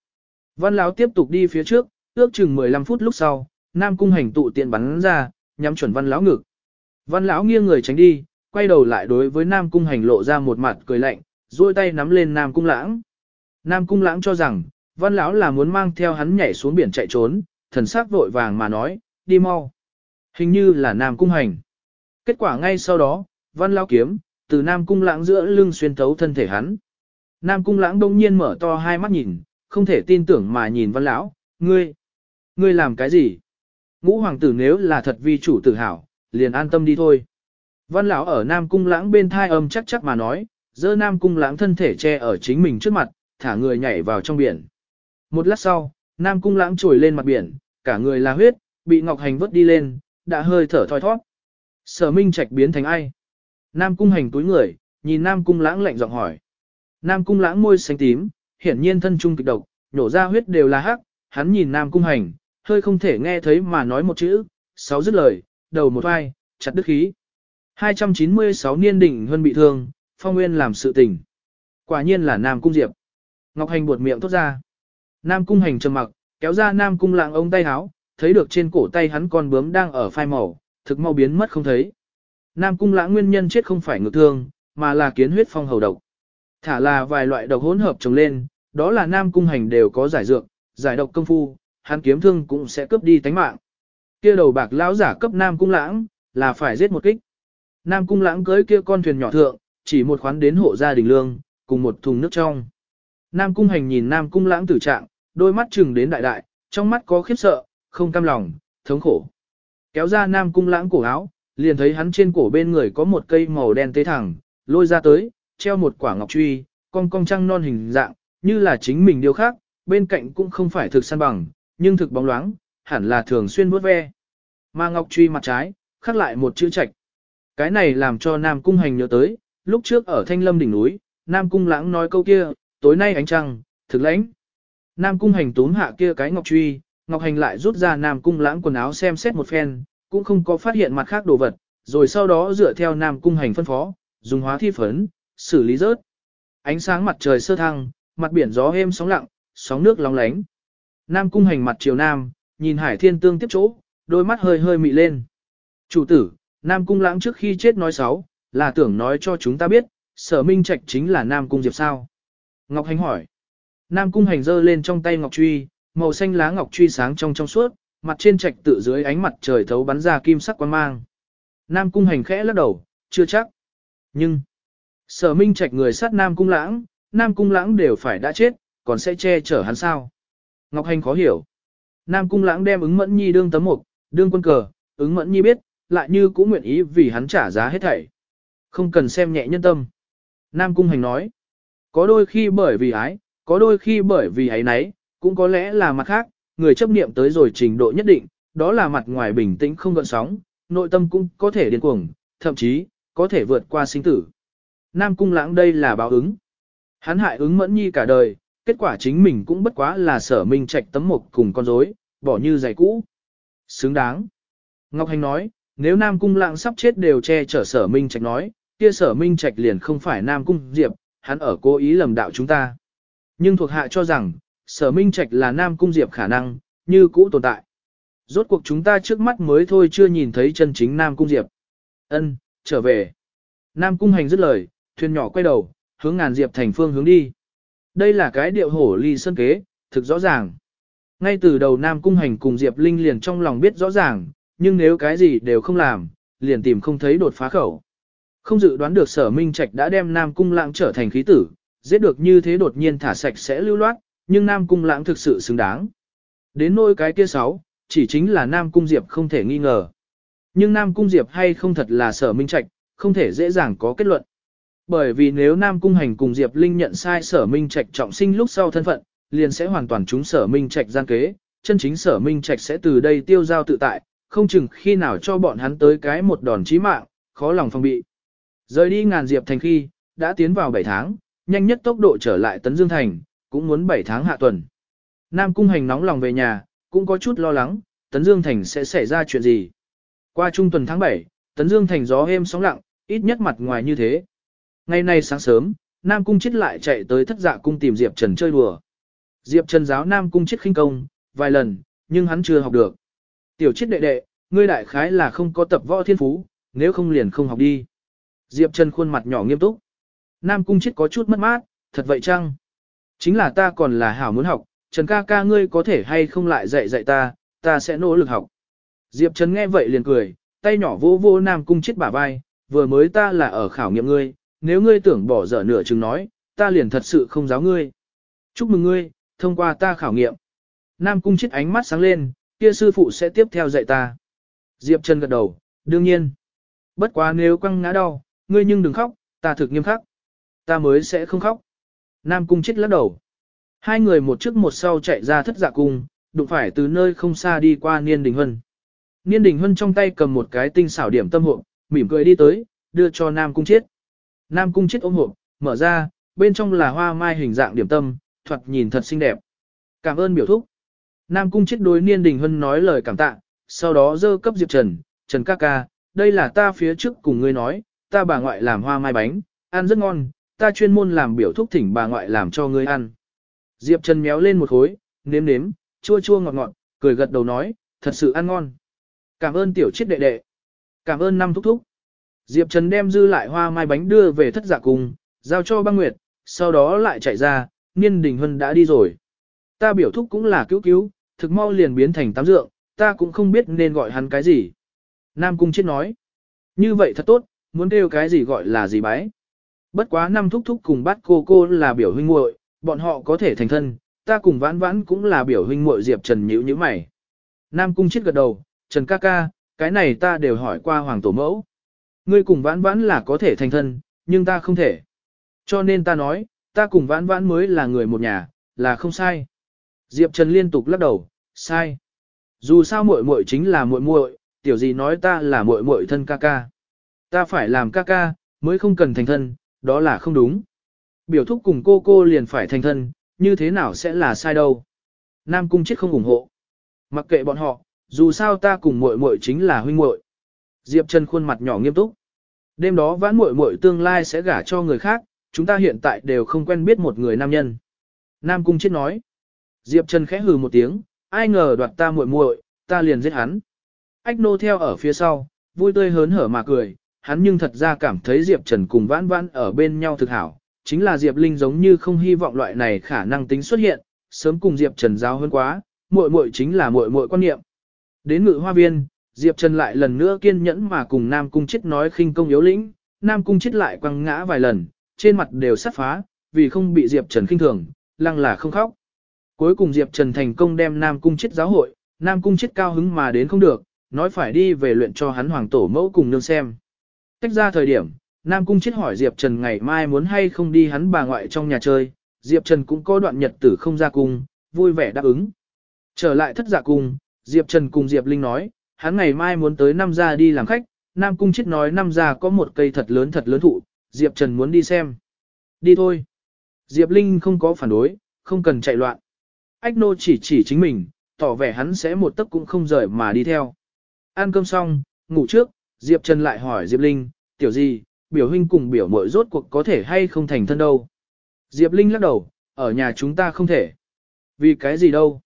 Văn Lão tiếp tục đi phía trước, ước chừng 15 phút lúc sau, Nam Cung Hành tụ tiện bắn ra, nhắm chuẩn Văn Lão ngực. Văn Lão nghiêng người tránh đi, quay đầu lại đối với Nam Cung Hành lộ ra một mặt cười lạnh, duỗi tay nắm lên Nam Cung Lãng. Nam Cung Lãng cho rằng, Văn Lão là muốn mang theo hắn nhảy xuống biển chạy trốn, thần sắc vội vàng mà nói, đi mau. Hình như là Nam Cung Hành. Kết quả ngay sau đó, văn lão kiếm, từ Nam Cung lãng giữa lưng xuyên thấu thân thể hắn. Nam Cung lãng đông nhiên mở to hai mắt nhìn, không thể tin tưởng mà nhìn văn lão, ngươi, ngươi làm cái gì? Ngũ hoàng tử nếu là thật vi chủ tự hào, liền an tâm đi thôi. Văn lão ở Nam Cung lãng bên thai âm chắc chắc mà nói, dơ Nam Cung lãng thân thể che ở chính mình trước mặt, thả người nhảy vào trong biển. Một lát sau, Nam Cung lãng trồi lên mặt biển, cả người là huyết, bị Ngọc Hành vớt đi lên, đã hơi thở thoi thoát. Sở Minh Trạch biến thành ai? Nam Cung Hành túi người, nhìn Nam Cung lãng lạnh giọng hỏi. Nam Cung lãng môi xanh tím, hiển nhiên thân trung kịch độc, nhổ ra huyết đều là hắc, hắn nhìn Nam Cung Hành, hơi không thể nghe thấy mà nói một chữ, sáu dứt lời, đầu một vai, chặt đứt khí. 296 niên đỉnh hơn bị thương, Phong Nguyên làm sự tình. Quả nhiên là Nam Cung Diệp. Ngọc Hành buột miệng tốt ra. Nam Cung Hành trầm mặc, kéo ra Nam Cung Lãng ông tay háo, thấy được trên cổ tay hắn con bướm đang ở phai màu, thực mau biến mất không thấy. Nam Cung Lãng nguyên nhân chết không phải ngược thương, mà là kiến huyết phong hầu độc. Thả là vài loại độc hỗn hợp trồng lên, đó là Nam Cung Hành đều có giải dược, giải độc công phu, hắn kiếm thương cũng sẽ cướp đi tánh mạng. Kia đầu bạc lão giả cấp Nam Cung Lãng, là phải giết một kích. Nam Cung Lãng cưới kia con thuyền nhỏ thượng, chỉ một khoán đến hộ gia đình lương, cùng một thùng nước trong. Nam Cung Hành nhìn Nam Cung Lãng tử trạng, đôi mắt chừng đến đại đại, trong mắt có khiếp sợ, không cam lòng, thống khổ. Kéo ra Nam Cung Lãng cổ áo, liền thấy hắn trên cổ bên người có một cây màu đen tế thẳng, lôi ra tới, treo một quả ngọc truy, cong cong trăng non hình dạng, như là chính mình điều khác, bên cạnh cũng không phải thực săn bằng, nhưng thực bóng loáng, hẳn là thường xuyên vuốt ve. Mà ngọc truy mặt trái, khắc lại một chữ trạch. Cái này làm cho Nam Cung Hành nhớ tới, lúc trước ở Thanh Lâm đỉnh núi, Nam Cung Lãng nói câu kia, tối nay ánh trăng, thực lãnh. Nam Cung Hành túm hạ kia cái ngọc truy, Ngọc Hành lại rút ra Nam Cung Lãng quần áo xem xét một phen, cũng không có phát hiện mặt khác đồ vật, rồi sau đó dựa theo Nam Cung Hành phân phó, dùng hóa thi phấn, xử lý rớt. Ánh sáng mặt trời sơ thăng, mặt biển gió êm sóng lặng, sóng nước lóng lánh. Nam Cung Hành mặt chiều nam, nhìn Hải Thiên Tương tiếp chỗ, đôi mắt hơi hơi mị lên. Chủ tử, Nam Cung Lãng trước khi chết nói sáu là tưởng nói cho chúng ta biết, sở minh trạch chính là Nam Cung Diệp sao. Ngọc Hành hỏi. Nam Cung Hành giơ lên trong tay Ngọc Truy, màu xanh lá Ngọc Truy sáng trong trong suốt, mặt trên trạch tự dưới ánh mặt trời thấu bắn ra kim sắc quang mang. Nam Cung Hành khẽ lắc đầu, chưa chắc. Nhưng, sở minh trạch người sát Nam Cung Lãng, Nam Cung Lãng đều phải đã chết, còn sẽ che chở hắn sao. Ngọc Hành khó hiểu. Nam Cung Lãng đem ứng mẫn nhi đương tấm mục, đương quân cờ, ứng mẫn nhi biết, lại như cũng nguyện ý vì hắn trả giá hết thảy. Không cần xem nhẹ nhân tâm. Nam Cung Hành nói, có đôi khi bởi vì ái, có đôi khi bởi vì ấy nấy, cũng có lẽ là mặt khác, người chấp niệm tới rồi trình độ nhất định, đó là mặt ngoài bình tĩnh không gợn sóng, nội tâm cũng có thể điên cuồng, thậm chí, có thể vượt qua sinh tử. Nam Cung Lãng đây là báo ứng. Hắn hại ứng mẫn nhi cả đời, kết quả chính mình cũng bất quá là sở minh trạch tấm mộc cùng con rối, bỏ như giày cũ. Xứng đáng. Ngọc Hành nói, nếu Nam Cung Lãng sắp chết đều che chở sở minh trạch nói, kia sở minh trạch liền không phải Nam Cung Diệp, hắn ở cố ý lầm đạo chúng ta. Nhưng thuộc hạ cho rằng, sở minh trạch là Nam Cung Diệp khả năng, như cũ tồn tại. Rốt cuộc chúng ta trước mắt mới thôi chưa nhìn thấy chân chính Nam Cung Diệp. Ân, trở về. Nam Cung Hành dứt lời, thuyền nhỏ quay đầu, hướng ngàn Diệp thành phương hướng đi. Đây là cái điệu hổ ly sân kế, thực rõ ràng. Ngay từ đầu Nam Cung Hành cùng Diệp Linh liền trong lòng biết rõ ràng, nhưng nếu cái gì đều không làm, liền tìm không thấy đột phá khẩu. Không dự đoán được sở minh trạch đã đem Nam Cung Lãng trở thành khí tử, giết được như thế đột nhiên thả sạch sẽ lưu loát, nhưng Nam Cung Lãng thực sự xứng đáng. Đến nôi cái kia sáu, chỉ chính là Nam Cung Diệp không thể nghi ngờ. Nhưng Nam Cung Diệp hay không thật là sở minh trạch, không thể dễ dàng có kết luận. Bởi vì nếu Nam Cung Hành cùng Diệp Linh nhận sai sở minh trạch trọng sinh lúc sau thân phận, liền sẽ hoàn toàn trúng sở minh trạch gian kế, chân chính sở minh trạch sẽ từ đây tiêu giao tự tại, không chừng khi nào cho bọn hắn tới cái một đòn chí mạng, khó lòng phòng bị. Rời đi ngàn diệp thành khi, đã tiến vào 7 tháng, nhanh nhất tốc độ trở lại Tấn Dương Thành, cũng muốn 7 tháng hạ tuần. Nam Cung Hành nóng lòng về nhà, cũng có chút lo lắng, Tấn Dương Thành sẽ xảy ra chuyện gì. Qua trung tuần tháng 7, Tấn Dương Thành gió êm sóng lặng, ít nhất mặt ngoài như thế. Ngày nay sáng sớm, Nam Cung chết lại chạy tới thất dạ cung tìm Diệp Trần chơi đùa. Diệp Trần giáo Nam Cung chết khinh công, vài lần, nhưng hắn chưa học được. Tiểu chết đệ đệ, ngươi đại khái là không có tập võ thiên phú, nếu không liền không học đi. Diệp Trần khuôn mặt nhỏ nghiêm túc. Nam Cung chết có chút mất mát, thật vậy chăng? Chính là ta còn là hảo muốn học, Trần ca ca ngươi có thể hay không lại dạy dạy ta, ta sẽ nỗ lực học. Diệp Trần nghe vậy liền cười, tay nhỏ vô vô Nam Cung chết bả vai, vừa mới ta là ở khảo nghiệm ngươi, nếu ngươi tưởng bỏ dở nửa chừng nói, ta liền thật sự không giáo ngươi. Chúc mừng ngươi, thông qua ta khảo nghiệm. Nam Cung chết ánh mắt sáng lên, kia sư phụ sẽ tiếp theo dạy ta. Diệp Trần gật đầu, đương nhiên. Bất quá nếu quăng ngã đau, ngươi nhưng đừng khóc, ta thực nghiêm khắc. Ta mới sẽ không khóc. Nam Cung chết lắc đầu. Hai người một trước một sau chạy ra thất dạ cung, đụng phải từ nơi không xa đi qua Niên Đình Hân. Niên Đình Hân trong tay cầm một cái tinh xảo điểm tâm hộ, mỉm cười đi tới, đưa cho Nam Cung Chiết. Nam Cung Chiết ôm hộp, mở ra, bên trong là hoa mai hình dạng điểm tâm, thoạt nhìn thật xinh đẹp. Cảm ơn biểu thúc. Nam Cung Chiết đối Niên Đình Hân nói lời cảm tạ, sau đó dơ cấp Diệp Trần, Trần ca ca, đây là ta phía trước cùng ngươi nói, ta bà ngoại làm hoa mai bánh, ăn rất ngon, ta chuyên môn làm biểu thúc thỉnh bà ngoại làm cho ngươi ăn. Diệp Trần méo lên một khối, nếm nếm, chua chua ngọt ngọt, cười gật đầu nói, thật sự ăn ngon. Cảm ơn tiểu chiết đệ đệ. Cảm ơn năm thúc thúc. Diệp Trần đem dư lại hoa mai bánh đưa về thất giả cung, giao cho băng nguyệt, sau đó lại chạy ra, Niên Đình Hân đã đi rồi. Ta biểu thúc cũng là cứu cứu, thực mau liền biến thành tám dượng, ta cũng không biết nên gọi hắn cái gì. Nam Cung Chiết nói. Như vậy thật tốt, muốn kêu cái gì gọi là gì bái. Bất quá năm thúc thúc cùng bắt cô cô là biểu huynh muội, bọn họ có thể thành thân, ta cùng vãn vãn cũng là biểu huynh muội Diệp Trần nhữ như mày. Nam Cung Chiết gật đầu, Trần ca ca, cái này ta đều hỏi qua Hoàng Tổ Mẫu. Ngươi cùng vãn vãn là có thể thành thân, nhưng ta không thể. Cho nên ta nói, ta cùng vãn vãn mới là người một nhà, là không sai. Diệp Trần liên tục lắc đầu, sai. Dù sao muội muội chính là muội muội, tiểu gì nói ta là muội muội thân ca ca. Ta phải làm ca ca, mới không cần thành thân, đó là không đúng. Biểu thúc cùng cô cô liền phải thành thân, như thế nào sẽ là sai đâu. Nam Cung chết không ủng hộ. Mặc kệ bọn họ, dù sao ta cùng muội muội chính là huynh muội. Diệp Trần khuôn mặt nhỏ nghiêm túc. Đêm đó vãn muội muội tương lai sẽ gả cho người khác, chúng ta hiện tại đều không quen biết một người nam nhân. Nam Cung chết nói. Diệp Trần khẽ hừ một tiếng, ai ngờ đoạt ta muội muội, ta liền giết hắn. Ách nô theo ở phía sau, vui tươi hớn hở mà cười, hắn nhưng thật ra cảm thấy Diệp Trần cùng vãn vãn ở bên nhau thực hảo, chính là Diệp Linh giống như không hy vọng loại này khả năng tính xuất hiện, sớm cùng Diệp Trần giao hơn quá, muội muội chính là muội muội quan niệm. Đến ngự hoa viên, Diệp Trần lại lần nữa kiên nhẫn mà cùng Nam Cung Chết nói khinh công yếu lĩnh, Nam Cung Chết lại quăng ngã vài lần, trên mặt đều sắt phá, vì không bị Diệp Trần khinh thường, lăng là không khóc. Cuối cùng Diệp Trần thành công đem Nam Cung Chết giáo hội, Nam Cung Chết cao hứng mà đến không được, nói phải đi về luyện cho hắn hoàng tổ mẫu cùng nương xem. Tách ra thời điểm, Nam Cung chết hỏi Diệp Trần ngày mai muốn hay không đi hắn bà ngoại trong nhà chơi, Diệp Trần cũng có đoạn nhật tử không ra cung, vui vẻ đáp ứng. Trở lại thất giả cung, Diệp Trần cùng Diệp Linh nói, hắn ngày mai muốn tới Nam gia đi làm khách, Nam Cung chết nói Nam gia có một cây thật lớn thật lớn thụ, Diệp Trần muốn đi xem. Đi thôi. Diệp Linh không có phản đối, không cần chạy loạn. Ách nô chỉ chỉ chính mình, tỏ vẻ hắn sẽ một tấc cũng không rời mà đi theo. Ăn cơm xong, ngủ trước, Diệp Trần lại hỏi Diệp Linh, tiểu gì, biểu huynh cùng biểu mội rốt cuộc có thể hay không thành thân đâu. Diệp Linh lắc đầu, ở nhà chúng ta không thể. Vì cái gì đâu?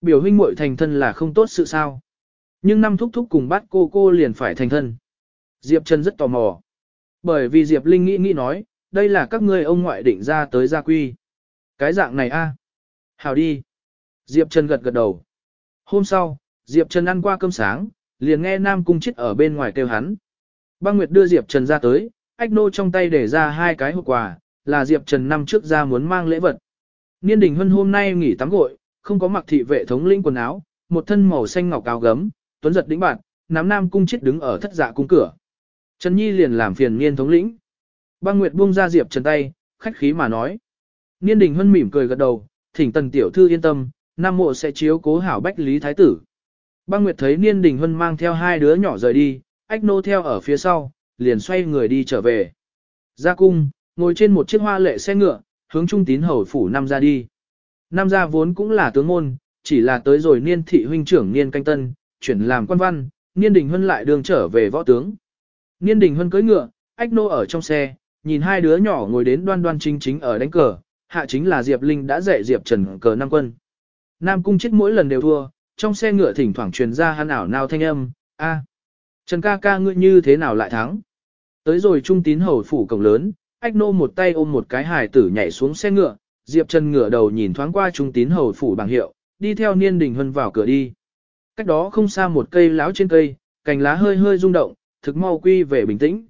Biểu huynh muội thành thân là không tốt sự sao? Nhưng năm thúc thúc cùng bắt cô cô liền phải thành thân. Diệp Trần rất tò mò. Bởi vì Diệp Linh nghĩ nghĩ nói, đây là các ngươi ông ngoại định ra tới gia quy. Cái dạng này a, Hào đi. Diệp Trần gật gật đầu. Hôm sau, Diệp Trần ăn qua cơm sáng, liền nghe Nam Cung Chết ở bên ngoài kêu hắn. Băng Nguyệt đưa Diệp Trần ra tới, Ách Nô trong tay để ra hai cái hộp quà, là Diệp Trần năm trước ra muốn mang lễ vật. Niên Đình Hân hôm nay nghỉ tắm gội, không có mặc thị vệ thống linh quần áo, một thân màu xanh ngọc áo gấm, tuấn giật đĩnh bạn, nắm Nam Cung Chết đứng ở thất dạ cung cửa. Trần Nhi liền làm phiền Niên thống lĩnh. Băng Nguyệt buông ra Diệp Trần tay, khách khí mà nói. Niên Đình Hân mỉm cười gật đầu, thỉnh tần tiểu thư yên tâm, Nam mộ sẽ chiếu cố hảo bách lý thái tử. Băng Nguyệt thấy Niên Đình Hân mang theo hai đứa nhỏ rời đi, Ách Nô theo ở phía sau, liền xoay người đi trở về. Ra cung, ngồi trên một chiếc hoa lệ xe ngựa, hướng trung tín hầu phủ năm ra đi. Nam gia vốn cũng là tướng môn, chỉ là tới rồi niên thị huynh trưởng niên canh tân, chuyển làm quan văn, niên đình huân lại đường trở về võ tướng. Niên đình huân cưỡi ngựa, ách nô ở trong xe, nhìn hai đứa nhỏ ngồi đến đoan đoan chính chính ở đánh cờ, hạ chính là Diệp Linh đã dạy Diệp Trần cờ năm quân. Nam cung chết mỗi lần đều thua, trong xe ngựa thỉnh thoảng truyền ra hắn ảo nào thanh âm, a Trần ca ca ngươi như thế nào lại thắng? Tới rồi trung tín hầu phủ cổng lớn, ách nô một tay ôm một cái hài tử nhảy xuống xe ngựa, Diệp Trần ngựa đầu nhìn thoáng qua trung tín hầu phủ bằng hiệu, đi theo niên đình hân vào cửa đi. Cách đó không xa một cây láo trên cây, cành lá hơi hơi rung động, thực mau quy về bình tĩnh.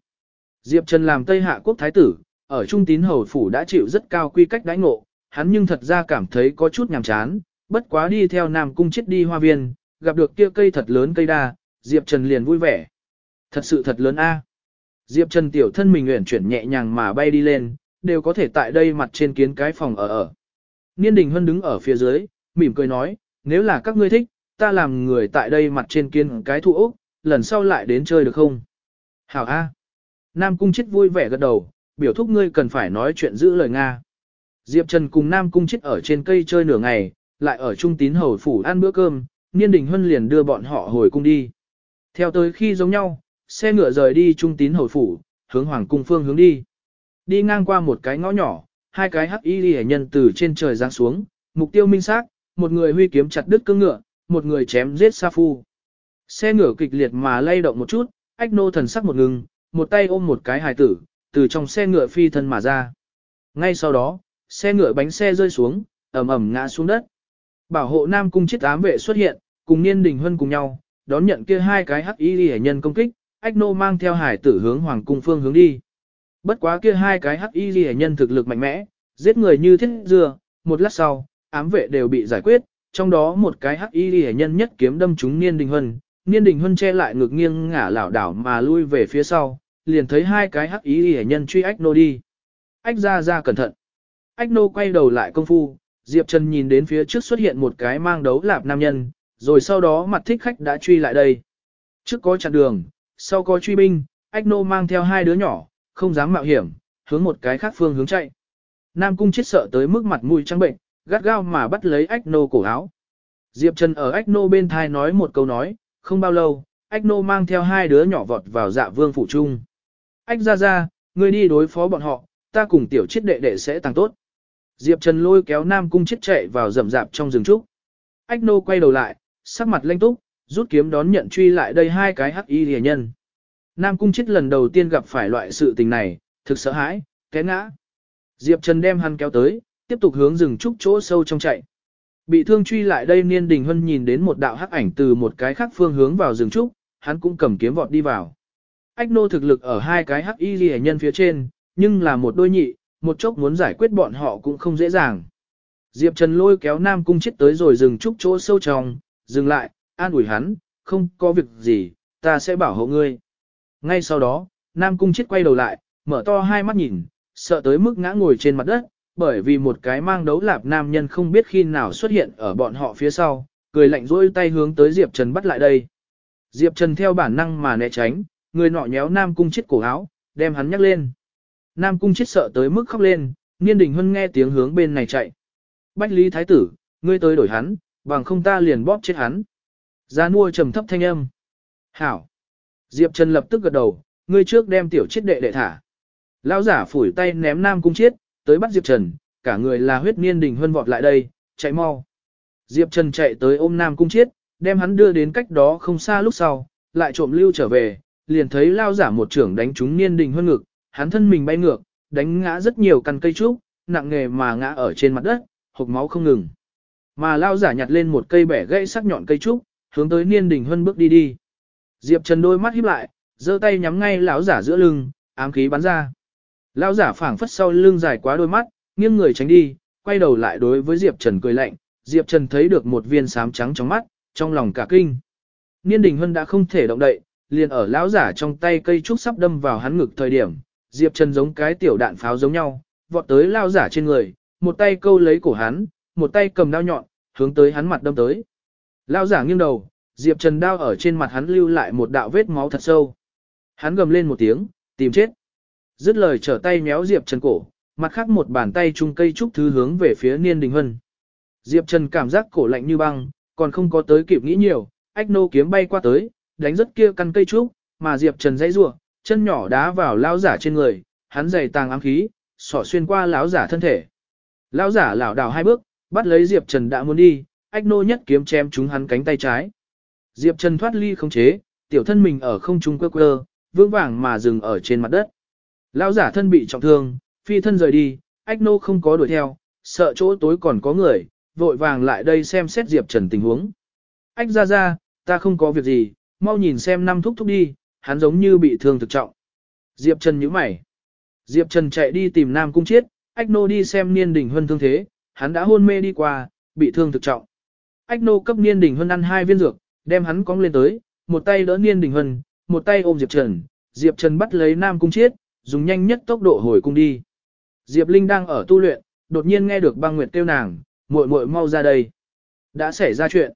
Diệp Trần làm Tây Hạ quốc thái tử, ở Trung Tín Hầu Phủ đã chịu rất cao quy cách đãi ngộ, hắn nhưng thật ra cảm thấy có chút nhàm chán, bất quá đi theo Nam Cung chết đi hoa viên, gặp được kia cây thật lớn cây đa, Diệp Trần liền vui vẻ. Thật sự thật lớn a. Diệp Trần tiểu thân mình nguyện chuyển nhẹ nhàng mà bay đi lên, đều có thể tại đây mặt trên kiến cái phòng ở ở. Niên Đình Hân đứng ở phía dưới, mỉm cười nói, nếu là các ngươi thích, ta làm người tại đây mặt trên kiên cái thụ ốc, lần sau lại đến chơi được không? Hảo A. Nam Cung chết vui vẻ gật đầu, biểu thúc ngươi cần phải nói chuyện giữ lời Nga. Diệp Trần cùng Nam Cung chết ở trên cây chơi nửa ngày, lại ở Trung Tín Hầu Phủ ăn bữa cơm, Niên Đình huân liền đưa bọn họ hồi cung đi. Theo tới khi giống nhau, xe ngựa rời đi Trung Tín Hầu Phủ, hướng Hoàng Cung phương hướng đi. Đi ngang qua một cái ngõ nhỏ, hai cái hắc y hệ nhân từ trên trời giáng xuống, mục tiêu minh xác, một người huy kiếm chặt đứt cương ngựa, một người chém giết Sa Phu. Xe ngựa kịch liệt mà lay động một chút, ách nô thần sắc một ngừng, một tay ôm một cái hài tử, từ trong xe ngựa phi thân mà ra. Ngay sau đó, xe ngựa bánh xe rơi xuống, ầm ầm ngã xuống đất. Bảo hộ Nam cung chiếc ám vệ xuất hiện, cùng Niên Đình Huân cùng nhau, đón nhận kia hai cái hắc y hệ nhân công kích, ách nô mang theo hải tử hướng hoàng cung phương hướng đi. Bất quá kia hai cái hắc y hệ nhân thực lực mạnh mẽ, giết người như thiết dưa, một lát sau, ám vệ đều bị giải quyết, trong đó một cái hắc y hệ nhân nhất kiếm đâm trúng Niên Đình Huân, Niên Đình Huân che lại ngực nghiêng ngả lảo đảo mà lui về phía sau, liền thấy hai cái hắc y hệ nhân truy ách nô đi. Ách ra ra cẩn thận. Ách nô quay đầu lại công phu, Diệp Trần nhìn đến phía trước xuất hiện một cái mang đấu lạp nam nhân, rồi sau đó mặt thích khách đã truy lại đây. Trước có chặn đường, sau có truy binh, Ách nô mang theo hai đứa nhỏ, không dám mạo hiểm, hướng một cái khác phương hướng chạy. Nam cung chết sợ tới mức mặt mũi trắng bệnh, gắt gao mà bắt lấy ách nô cổ áo. Diệp Trần ở ách nô bên thai nói một câu nói, không bao lâu, ách nô mang theo hai đứa nhỏ vọt vào dạ vương phủ trung. Ách ra ra, ngươi đi đối phó bọn họ, ta cùng tiểu chết đệ đệ sẽ tăng tốt. Diệp Trần lôi kéo Nam cung chết chạy vào rầm rạp trong rừng trúc. Ách nô quay đầu lại, sắc mặt lanh túc, rút kiếm đón nhận truy lại đây hai cái hắc y rìa nhân. Nam cung chết lần đầu tiên gặp phải loại sự tình này, thực sợ hãi, té ngã. Diệp Trần đem hắn kéo tới, tiếp tục hướng rừng trúc chỗ sâu trong chạy. Bị thương truy lại đây Niên Đình Hân nhìn đến một đạo hắc ảnh từ một cái khác phương hướng vào rừng trúc, hắn cũng cầm kiếm vọt đi vào. Ách nô thực lực ở hai cái hắc y ghi nhân phía trên, nhưng là một đôi nhị, một chốc muốn giải quyết bọn họ cũng không dễ dàng. Diệp Trần lôi kéo Nam Cung chết tới rồi rừng trúc chỗ sâu trong, dừng lại, an ủi hắn, không có việc gì, ta sẽ bảo hộ ngươi. Ngay sau đó, Nam Cung chết quay đầu lại, mở to hai mắt nhìn, sợ tới mức ngã ngồi trên mặt đất, bởi vì một cái mang đấu lạp nam nhân không biết khi nào xuất hiện ở bọn họ phía sau, cười lạnh rỗi tay hướng tới Diệp Trần bắt lại đây. Diệp Trần theo bản năng mà né tránh, người nọ nhéo Nam Cung chết cổ áo, đem hắn nhắc lên. Nam Cung chết sợ tới mức khóc lên, Niên Đình Hân nghe tiếng hướng bên này chạy. Bách Lý Thái tử, ngươi tới đổi hắn, bằng không ta liền bóp chết hắn. Gia nua trầm thấp thanh âm. Hảo. Diệp Trần lập tức gật đầu, ngươi trước đem tiểu chết đệ đệ thả. Lão giả phủi tay ném Nam Cung chết, tới bắt Diệp Trần, cả người là huyết niên đình hân vọt lại đây, chạy mau. Diệp Trần chạy tới ôm Nam Cung Chiết, đem hắn đưa đến cách đó không xa lúc sau, lại trộm lưu trở về, liền thấy lao giả một trưởng đánh trúng niên đình hơn ngực, hắn thân mình bay ngược, đánh ngã rất nhiều căn cây trúc, nặng nghề mà ngã ở trên mặt đất, hộc máu không ngừng. Mà lao giả nhặt lên một cây bẻ gãy sắc nhọn cây trúc, hướng tới niên đình hơn bước đi đi. Diệp Trần đôi mắt híp lại, giơ tay nhắm ngay lão giả giữa lưng, ám khí bắn ra. Lão giả phảng phất sau lưng dài quá đôi mắt, nghiêng người tránh đi, quay đầu lại đối với Diệp Trần cười lạnh, Diệp Trần thấy được một viên sám trắng trong mắt, trong lòng cả kinh. Niên Đình Hân đã không thể động đậy, liền ở lão giả trong tay cây trúc sắp đâm vào hắn ngực thời điểm, Diệp Trần giống cái tiểu đạn pháo giống nhau, vọt tới lão giả trên người, một tay câu lấy cổ hắn, một tay cầm đao nhọn, hướng tới hắn mặt đâm tới. Lão giả nghiêng đầu, Diệp Trần đao ở trên mặt hắn lưu lại một đạo vết máu thật sâu. Hắn gầm lên một tiếng, tìm chết. Dứt lời trở tay méo Diệp Trần cổ, mặt khác một bàn tay chung cây trúc thứ hướng về phía Niên Đình Hân. Diệp Trần cảm giác cổ lạnh như băng, còn không có tới kịp nghĩ nhiều, ách nô kiếm bay qua tới, đánh rất kia căn cây trúc, mà Diệp Trần dãy rủa, chân nhỏ đá vào lão giả trên người, hắn giày tàng ám khí, xỏ xuyên qua lão giả thân thể. Lão giả lảo đảo hai bước, bắt lấy Diệp Trần đã muốn đi, ách nô nhất kiếm chém trúng hắn cánh tay trái. Diệp Trần thoát ly không chế, tiểu thân mình ở không trung quơ quơ, vững vàng mà dừng ở trên mặt đất. Lão giả thân bị trọng thương, phi thân rời đi, ách nô không có đuổi theo, sợ chỗ tối còn có người, vội vàng lại đây xem xét Diệp Trần tình huống. Ách ra ra, Ta không có việc gì, mau nhìn xem năm thúc thúc đi, hắn giống như bị thương thực trọng. Diệp Trần nhíu mày. Diệp Trần chạy đi tìm Nam Cung Chiết, Ách Nô đi xem Niên Đình Huân thương thế, hắn đã hôn mê đi qua, bị thương thực trọng. Ách Nô cấp Niên Đình Huân ăn hai viên dược, đem hắn cong lên tới, một tay đỡ Niên Đình Huân, một tay ôm Diệp Trần. Diệp Trần bắt lấy Nam Cung Chiết, dùng nhanh nhất tốc độ hồi cung đi. Diệp Linh đang ở tu luyện, đột nhiên nghe được băng nguyệt kêu nàng, muội muội mau ra đây. Đã xảy ra chuyện.